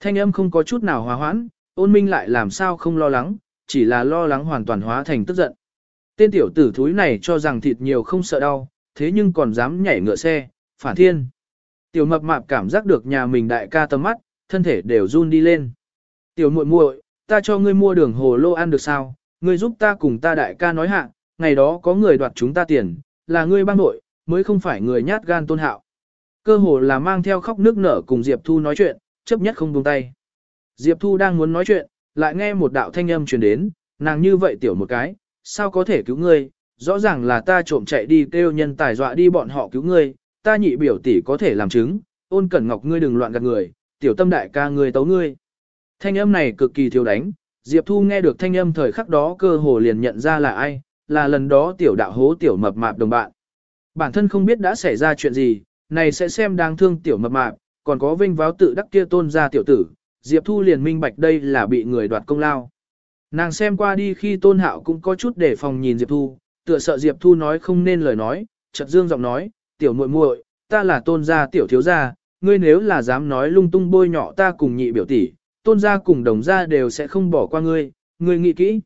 thanh âm không có chút nào hòa hoãn, ôn Minh lại làm sao không lo lắng, chỉ là lo lắng hoàn toàn hóa thành tức giận. Tên tiểu tử thúi này cho rằng thịt nhiều không sợ đau, thế nhưng còn dám nhảy ngựa xe, phản thiên. Tiểu mập mạp cảm giác được nhà mình đại ca tầm mắt, thân thể đều run đi lên. Tiểu muội muội, ta cho ngươi mua đường hồ lô ăn được sao? Ngươi giúp ta cùng ta đại ca nói hạ, ngày đó có người đoạt chúng ta tiền, là ngươi bang nội, mới không phải người nhát gan tôn hạo. Cơ hồ là mang theo khóc nước nở cùng Diệp Thu nói chuyện, chấp nhất không buông tay. Diệp Thu đang muốn nói chuyện, lại nghe một đạo thanh âm truyền đến, nàng như vậy tiểu một cái, sao có thể cứu ngươi, rõ ràng là ta trộm chạy đi kêu nhân tài dọa đi bọn họ cứu ngươi, ta nhị biểu tỷ có thể làm chứng, ôn cẩn ngọc ngươi đừng loạn gạt người, tiểu tâm đại ca ngươi tấu ngươi. Thanh âm này cực kỳ thiếu đánh, Diệp Thu nghe được thanh âm thời khắc đó cơ hồ liền nhận ra là ai, là lần đó tiểu đạo hố tiểu mập mạp đồng bạn. Bản thân không biết đã xảy ra chuyện gì, này sẽ xem đáng thương tiểu mập mạp, còn có vinh váo tự đắc kia tôn ra tiểu tử, Diệp Thu liền minh bạch đây là bị người đoạt công lao. Nàng xem qua đi khi tôn hạo cũng có chút để phòng nhìn Diệp Thu, tựa sợ Diệp Thu nói không nên lời nói, chợt dương giọng nói, tiểu muội muội, ta là tôn gia tiểu thiếu gia, ngươi nếu là dám nói lung tung bôi nhọ ta cùng nhị biểu tỷ, tôn gia cùng đồng gia đều sẽ không bỏ qua ngươi, ngươi nghĩ kỹ.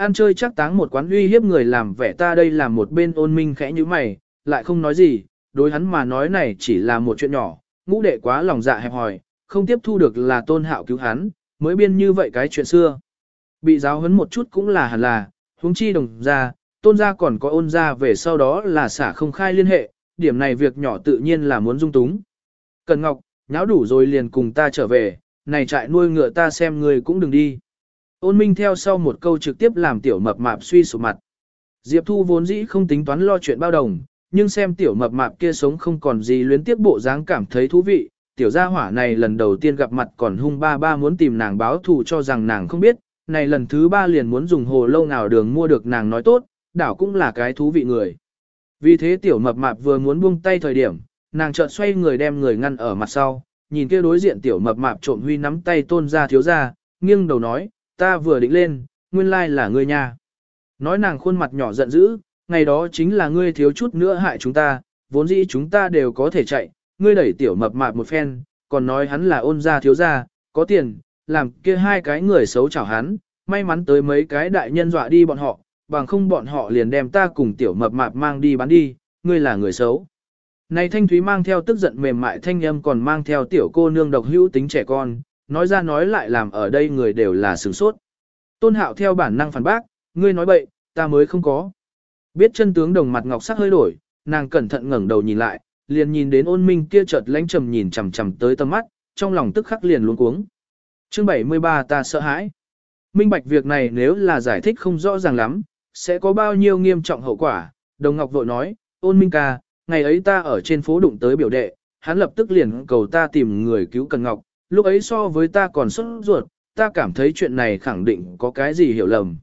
Ăn chơi chắc táng một quán uy hiếp người làm vẻ ta đây là một bên ôn minh khẽ như mày, lại không nói gì, đối hắn mà nói này chỉ là một chuyện nhỏ, ngũ đệ quá lòng dạ hẹp hòi, không tiếp thu được là tôn hạo cứu hắn, mới biên như vậy cái chuyện xưa. Bị giáo huấn một chút cũng là hẳn là, huống chi đồng gia, tôn gia còn có ôn gia về sau đó là xả không khai liên hệ, điểm này việc nhỏ tự nhiên là muốn dung túng. Cần Ngọc, nháo đủ rồi liền cùng ta trở về, này trại nuôi ngựa ta xem người cũng đừng đi. Ôn minh theo sau một câu trực tiếp làm tiểu mập mạp suy sụp mặt. Diệp Thu vốn dĩ không tính toán lo chuyện bao đồng, nhưng xem tiểu mập mạp kia sống không còn gì luyến tiếp bộ dáng cảm thấy thú vị. Tiểu gia hỏa này lần đầu tiên gặp mặt còn hung ba ba muốn tìm nàng báo thù cho rằng nàng không biết, này lần thứ ba liền muốn dùng hồ lâu nào đường mua được nàng nói tốt, đảo cũng là cái thú vị người. Vì thế tiểu mập mạp vừa muốn buông tay thời điểm, nàng chợt xoay người đem người ngăn ở mặt sau, nhìn kia đối diện tiểu mập mạp trộm huy nắm tay tôn ra thiếu ra, nghiêng đầu nói, ta vừa định lên, nguyên lai là ngươi nha. Nói nàng khuôn mặt nhỏ giận dữ, ngày đó chính là ngươi thiếu chút nữa hại chúng ta, vốn dĩ chúng ta đều có thể chạy, ngươi đẩy tiểu mập mạp một phen, còn nói hắn là ôn gia thiếu gia, có tiền, làm kia hai cái người xấu chảo hắn, may mắn tới mấy cái đại nhân dọa đi bọn họ, bằng không bọn họ liền đem ta cùng tiểu mập mạp mang đi bán đi, ngươi là người xấu. Này thanh thúy mang theo tức giận mềm mại thanh âm còn mang theo tiểu cô nương độc hữu tính trẻ con, nói ra nói lại làm ở đây người đều là sửng sốt. Tôn hạo theo bản năng phản bác, ngươi nói bậy, ta mới không có. Biết chân tướng đồng mặt ngọc sắc hơi đổi, nàng cẩn thận ngẩng đầu nhìn lại, liền nhìn đến ôn minh kia chợt lánh trầm nhìn chằm chằm tới tầm mắt, trong lòng tức khắc liền luống cuống. Chương 73 ta sợ hãi. Minh bạch việc này nếu là giải thích không rõ ràng lắm, sẽ có bao nhiêu nghiêm trọng hậu quả. Đồng Ngọc vội nói, ôn minh ca, ngày ấy ta ở trên phố đụng tới biểu đệ, hắn lập tức liền cầu ta tìm người cứu Cần Ngọc, lúc ấy so với ta còn sốt ruột, ta cảm thấy chuyện này khẳng định có cái gì hiểu lầm.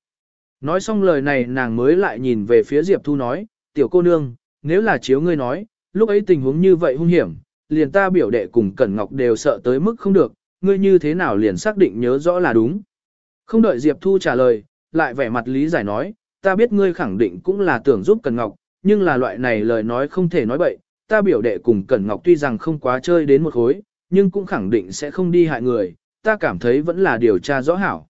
Nói xong lời này nàng mới lại nhìn về phía Diệp Thu nói, tiểu cô nương, nếu là chiếu ngươi nói, lúc ấy tình huống như vậy hung hiểm, liền ta biểu đệ cùng Cẩn Ngọc đều sợ tới mức không được, ngươi như thế nào liền xác định nhớ rõ là đúng. Không đợi Diệp Thu trả lời, lại vẻ mặt lý giải nói, ta biết ngươi khẳng định cũng là tưởng giúp Cẩn Ngọc, nhưng là loại này lời nói không thể nói bậy, ta biểu đệ cùng Cẩn Ngọc tuy rằng không quá chơi đến một khối, nhưng cũng khẳng định sẽ không đi hại người, ta cảm thấy vẫn là điều tra rõ hảo.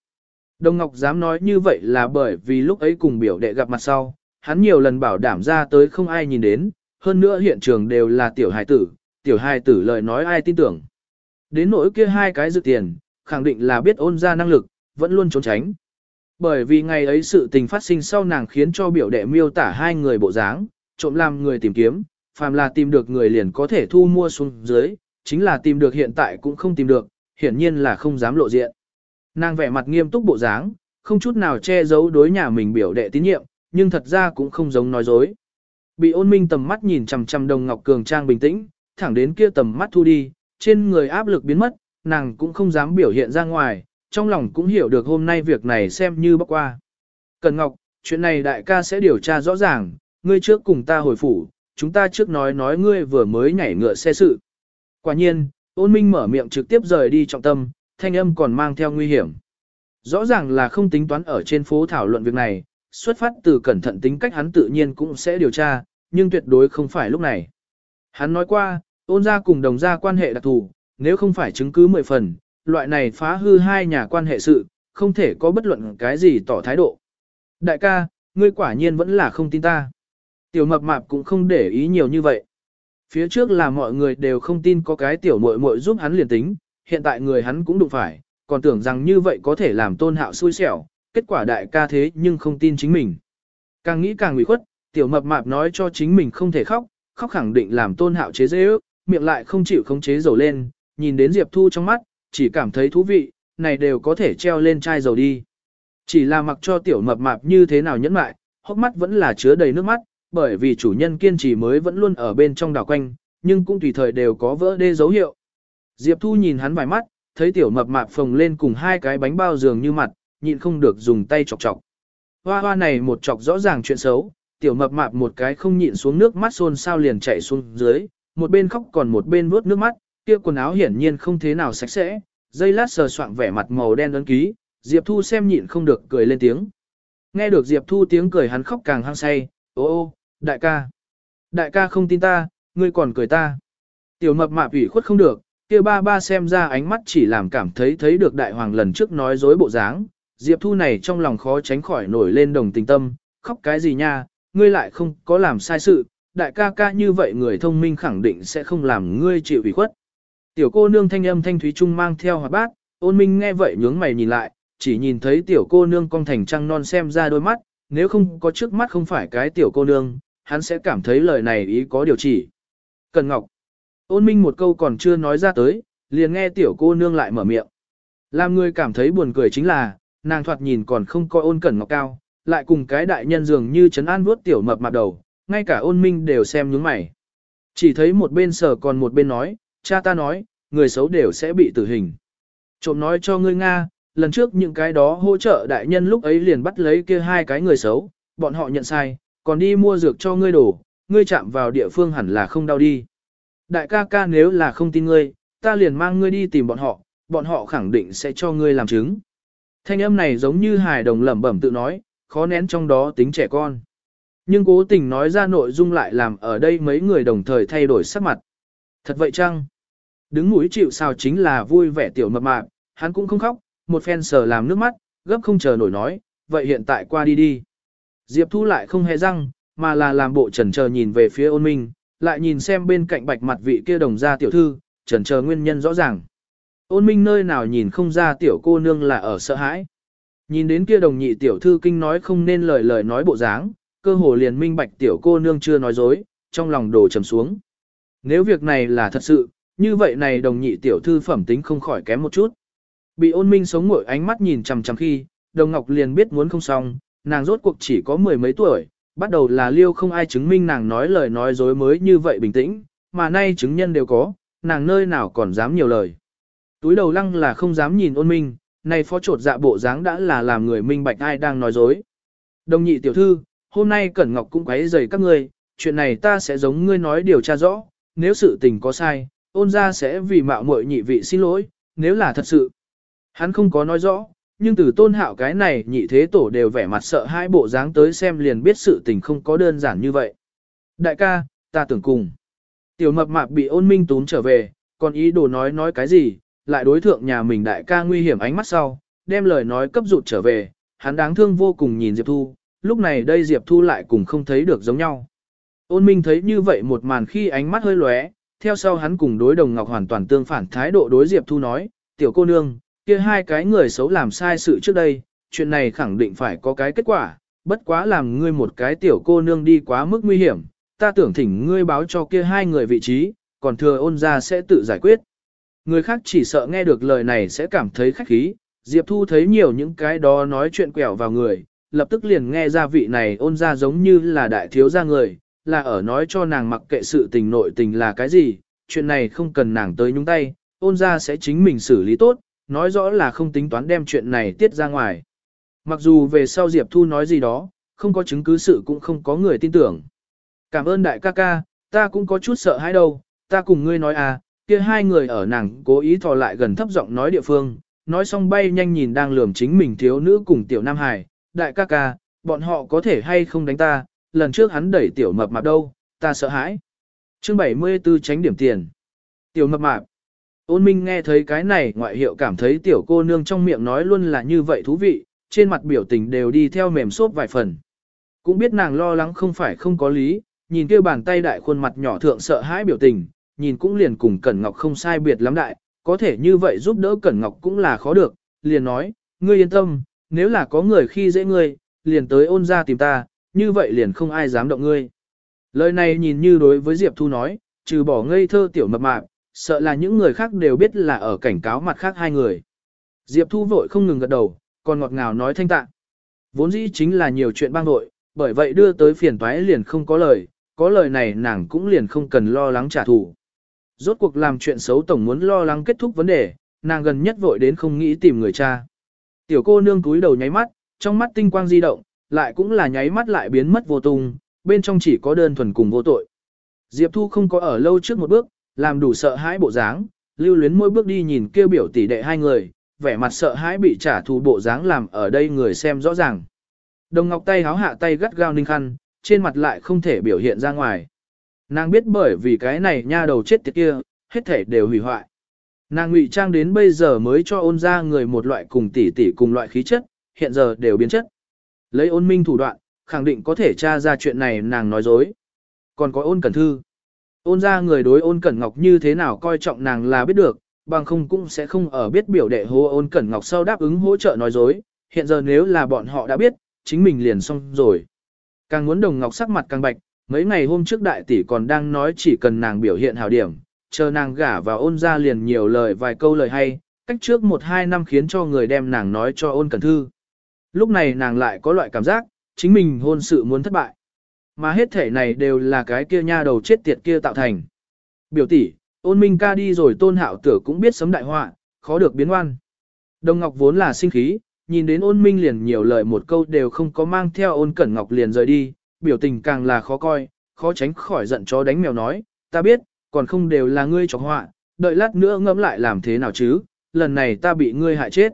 Đồng Ngọc dám nói như vậy là bởi vì lúc ấy cùng biểu đệ gặp mặt sau, hắn nhiều lần bảo đảm ra tới không ai nhìn đến, hơn nữa hiện trường đều là tiểu hài tử, tiểu hài tử lời nói ai tin tưởng. Đến nỗi kia hai cái dự tiền, khẳng định là biết ôn ra năng lực, vẫn luôn trốn tránh. Bởi vì ngày ấy sự tình phát sinh sau nàng khiến cho biểu đệ miêu tả hai người bộ dáng, trộm làm người tìm kiếm, phàm là tìm được người liền có thể thu mua xuống dưới, chính là tìm được hiện tại cũng không tìm được, hiển nhiên là không dám lộ diện. Nàng vẻ mặt nghiêm túc bộ dáng, không chút nào che giấu đối nhà mình biểu đệ tín nhiệm, nhưng thật ra cũng không giống nói dối. Bị ôn minh tầm mắt nhìn chằm chằm đồng ngọc cường trang bình tĩnh, thẳng đến kia tầm mắt thu đi, trên người áp lực biến mất, nàng cũng không dám biểu hiện ra ngoài, trong lòng cũng hiểu được hôm nay việc này xem như bóc qua. Cần Ngọc, chuyện này đại ca sẽ điều tra rõ ràng, ngươi trước cùng ta hồi phủ, chúng ta trước nói nói ngươi vừa mới nhảy ngựa xe sự. Quả nhiên, ôn minh mở miệng trực tiếp rời đi trọng tâm, thanh âm còn mang theo nguy hiểm. Rõ ràng là không tính toán ở trên phố thảo luận việc này, xuất phát từ cẩn thận tính cách hắn tự nhiên cũng sẽ điều tra, nhưng tuyệt đối không phải lúc này. Hắn nói qua, ôn ra cùng đồng gia quan hệ đặc thù, nếu không phải chứng cứ mười phần, loại này phá hư hai nhà quan hệ sự, không thể có bất luận cái gì tỏ thái độ. Đại ca, ngươi quả nhiên vẫn là không tin ta. Tiểu mập mạp cũng không để ý nhiều như vậy. Phía trước là mọi người đều không tin có cái tiểu muội muội giúp hắn liền tính, hiện tại người hắn cũng đụng phải, còn tưởng rằng như vậy có thể làm tôn hạo xui xẻo, kết quả đại ca thế nhưng không tin chính mình. Càng nghĩ càng ủy khuất, tiểu mập mạp nói cho chính mình không thể khóc, khóc khẳng định làm tôn hạo chế dễ ước, miệng lại không chịu khống chế dầu lên, nhìn đến Diệp Thu trong mắt, chỉ cảm thấy thú vị, này đều có thể treo lên chai dầu đi. Chỉ là mặc cho tiểu mập mạp như thế nào nhẫn mại, hốc mắt vẫn là chứa đầy nước mắt, bởi vì chủ nhân kiên trì mới vẫn luôn ở bên trong đảo quanh, nhưng cũng tùy thời đều có vỡ đê dấu hiệu. Diệp Thu nhìn hắn vài mắt, thấy tiểu mập mạp phồng lên cùng hai cái bánh bao giường như mặt, nhịn không được dùng tay chọc chọc. Hoa hoa này một chọc rõ ràng chuyện xấu, tiểu mập mạp một cái không nhịn xuống nước mắt xôn sao liền chạy xuống dưới, một bên khóc còn một bên vuốt nước mắt, kia quần áo hiển nhiên không thế nào sạch sẽ, dây lát sờ soạng vẻ mặt màu đen ấn ký, Diệp Thu xem nhịn không được cười lên tiếng. Nghe được Diệp Thu tiếng cười hắn khóc càng hăng say, ô ô, đại ca. Đại ca không tin ta, ngươi còn cười ta. Tiểu mập mạp ủy khuất không được, kia ba ba xem ra ánh mắt chỉ làm cảm thấy thấy được đại hoàng lần trước nói dối bộ dáng. Diệp Thu này trong lòng khó tránh khỏi nổi lên đồng tình tâm, khóc cái gì nha, ngươi lại không có làm sai sự, đại ca ca như vậy người thông minh khẳng định sẽ không làm ngươi chịu ủy khuất. Tiểu cô nương thanh âm thanh thúy trung mang theo hoạt bát, ôn minh nghe vậy nhướng mày nhìn lại, chỉ nhìn thấy tiểu cô nương cong thành trăng non xem ra đôi mắt, nếu không có trước mắt không phải cái tiểu cô nương, hắn sẽ cảm thấy lời này ý có điều chỉ. Cần Ngọc. Ôn minh một câu còn chưa nói ra tới, liền nghe tiểu cô nương lại mở miệng. Làm người cảm thấy buồn cười chính là, nàng thoạt nhìn còn không coi ôn cẩn ngọc cao, lại cùng cái đại nhân dường như trấn an vuốt tiểu mập mạp đầu, ngay cả ôn minh đều xem nhướng mày. Chỉ thấy một bên sở còn một bên nói, cha ta nói, người xấu đều sẽ bị tử hình. Trộm nói cho ngươi Nga, lần trước những cái đó hỗ trợ đại nhân lúc ấy liền bắt lấy kia hai cái người xấu, bọn họ nhận sai, còn đi mua dược cho ngươi đổ, ngươi chạm vào địa phương hẳn là không đau đi. Đại ca ca nếu là không tin ngươi, ta liền mang ngươi đi tìm bọn họ, bọn họ khẳng định sẽ cho ngươi làm chứng. Thanh âm này giống như hài đồng lẩm bẩm tự nói, khó nén trong đó tính trẻ con. Nhưng cố tình nói ra nội dung lại làm ở đây mấy người đồng thời thay đổi sắc mặt. Thật vậy chăng? Đứng mũi chịu sao chính là vui vẻ tiểu mập mạp, hắn cũng không khóc, một phen sờ làm nước mắt, gấp không chờ nổi nói, vậy hiện tại qua đi đi. Diệp Thu lại không hề răng, mà là làm bộ trần chờ nhìn về phía ôn minh, lại nhìn xem bên cạnh bạch mặt vị kia đồng gia tiểu thư, trần chờ nguyên nhân rõ ràng. Ôn minh nơi nào nhìn không ra tiểu cô nương là ở sợ hãi. Nhìn đến kia đồng nhị tiểu thư kinh nói không nên lời lời nói bộ dáng, cơ hồ liền minh bạch tiểu cô nương chưa nói dối, trong lòng đổ trầm xuống. Nếu việc này là thật sự, như vậy này đồng nhị tiểu thư phẩm tính không khỏi kém một chút. Bị ôn minh sống ngội ánh mắt nhìn chằm chằm khi, đồng ngọc liền biết muốn không xong, nàng rốt cuộc chỉ có mười mấy tuổi, bắt đầu là liêu không ai chứng minh nàng nói lời nói dối mới như vậy bình tĩnh, mà nay chứng nhân đều có, nàng nơi nào còn dám nhiều lời. Túi đầu lăng là không dám nhìn ôn minh, nay phó trột dạ bộ dáng đã là làm người minh bạch ai đang nói dối. Đồng nhị tiểu thư, hôm nay Cẩn Ngọc cũng quấy rầy các ngươi, chuyện này ta sẽ giống ngươi nói điều tra rõ, nếu sự tình có sai, ôn ra sẽ vì mạo muội nhị vị xin lỗi, nếu là thật sự. Hắn không có nói rõ, nhưng từ tôn hạo cái này nhị thế tổ đều vẻ mặt sợ hai bộ dáng tới xem liền biết sự tình không có đơn giản như vậy. Đại ca, ta tưởng cùng. Tiểu mập mạp bị ôn minh tún trở về, còn ý đồ nói nói cái gì, lại đối thượng nhà mình đại ca nguy hiểm ánh mắt sau, đem lời nói cấp rụt trở về, hắn đáng thương vô cùng nhìn Diệp Thu, lúc này đây Diệp Thu lại cùng không thấy được giống nhau. Ôn minh thấy như vậy một màn khi ánh mắt hơi lóe, theo sau hắn cùng đối đồng ngọc hoàn toàn tương phản thái độ đối Diệp Thu nói, tiểu cô nương, kia hai cái người xấu làm sai sự trước đây, chuyện này khẳng định phải có cái kết quả, bất quá làm ngươi một cái tiểu cô nương đi quá mức nguy hiểm, ta tưởng thỉnh ngươi báo cho kia hai người vị trí, còn thừa ôn ra sẽ tự giải quyết. Người khác chỉ sợ nghe được lời này sẽ cảm thấy khách khí, Diệp Thu thấy nhiều những cái đó nói chuyện quẹo vào người, lập tức liền nghe ra vị này ôn ra giống như là đại thiếu gia người, là ở nói cho nàng mặc kệ sự tình nội tình là cái gì, chuyện này không cần nàng tới nhúng tay, ôn ra sẽ chính mình xử lý tốt, nói rõ là không tính toán đem chuyện này tiết ra ngoài. Mặc dù về sau Diệp Thu nói gì đó, không có chứng cứ sự cũng không có người tin tưởng. Cảm ơn đại ca ca, ta cũng có chút sợ hãi đâu, ta cùng ngươi nói à, kia hai người ở nàng cố ý thò lại gần thấp giọng nói địa phương, nói xong bay nhanh nhìn đang lườm chính mình thiếu nữ cùng tiểu Nam Hải, đại ca ca, bọn họ có thể hay không đánh ta, lần trước hắn đẩy tiểu mập mạp đâu, ta sợ hãi. Chương 74 tránh điểm tiền. Tiểu mập mạp. Ôn Minh nghe thấy cái này ngoại hiệu cảm thấy tiểu cô nương trong miệng nói luôn là như vậy thú vị, trên mặt biểu tình đều đi theo mềm xốp vài phần. Cũng biết nàng lo lắng không phải không có lý, nhìn kia bàn tay đại khuôn mặt nhỏ thượng sợ hãi biểu tình, nhìn cũng liền cùng Cẩn Ngọc không sai biệt lắm đại, có thể như vậy giúp đỡ Cẩn Ngọc cũng là khó được, liền nói, ngươi yên tâm, nếu là có người khi dễ ngươi, liền tới ôn ra tìm ta, như vậy liền không ai dám động ngươi. Lời này nhìn như đối với Diệp Thu nói, trừ bỏ ngây thơ tiểu mập mạp, sợ là những người khác đều biết là ở cảnh cáo mặt khác hai người. Diệp Thu vội không ngừng gật đầu, còn ngọt ngào nói thanh tạ. Vốn dĩ chính là nhiều chuyện bang đội, bởi vậy đưa tới phiền toái liền không có lời, có lời này nàng cũng liền không cần lo lắng trả thù. Rốt cuộc làm chuyện xấu tổng muốn lo lắng kết thúc vấn đề, nàng gần nhất vội đến không nghĩ tìm người cha. Tiểu cô nương túi đầu nháy mắt, trong mắt tinh quang di động, lại cũng là nháy mắt lại biến mất vô tung, bên trong chỉ có đơn thuần cùng vô tội. Diệp Thu không có ở lâu trước một bước, làm đủ sợ hãi bộ dáng, lưu luyến mỗi bước đi nhìn kêu biểu tỷ đệ hai người, vẻ mặt sợ hãi bị trả thù bộ dáng làm ở đây người xem rõ ràng. Đồng ngọc tay háo hạ tay gắt gao ninh khăn, trên mặt lại không thể biểu hiện ra ngoài. Nàng biết bởi vì cái này nha đầu chết tiệt kia, hết thể đều hủy hoại. Nàng ngụy trang đến bây giờ mới cho ôn ra người một loại cùng tỷ tỷ cùng loại khí chất, hiện giờ đều biến chất. Lấy ôn minh thủ đoạn, khẳng định có thể tra ra chuyện này nàng nói dối. Còn có ôn cẩn thư. Ôn ra người đối ôn cẩn ngọc như thế nào coi trọng nàng là biết được, bằng không cũng sẽ không ở biết biểu đệ hô ôn cẩn ngọc sau đáp ứng hỗ trợ nói dối. Hiện giờ nếu là bọn họ đã biết, chính mình liền xong rồi. Càng muốn đồng ngọc sắc mặt càng bạch, mấy ngày hôm trước đại tỷ còn đang nói chỉ cần nàng biểu hiện hảo điểm, chờ nàng gả vào ôn ra liền nhiều lời vài câu lời hay, cách trước một hai năm khiến cho người đem nàng nói cho ôn cẩn thư. Lúc này nàng lại có loại cảm giác, chính mình hôn sự muốn thất bại. Mà hết thể này đều là cái kia nha đầu chết tiệt kia tạo thành. Biểu tỷ, ôn minh ca đi rồi tôn hạo tử cũng biết sấm đại họa, khó được biến oan. Đồng Ngọc vốn là sinh khí, nhìn đến ôn minh liền nhiều lời một câu đều không có mang theo ôn cẩn ngọc liền rời đi, biểu tình càng là khó coi, khó tránh khỏi giận chó đánh mèo nói, ta biết, còn không đều là ngươi chọc họa, đợi lát nữa ngẫm lại làm thế nào chứ, lần này ta bị ngươi hại chết.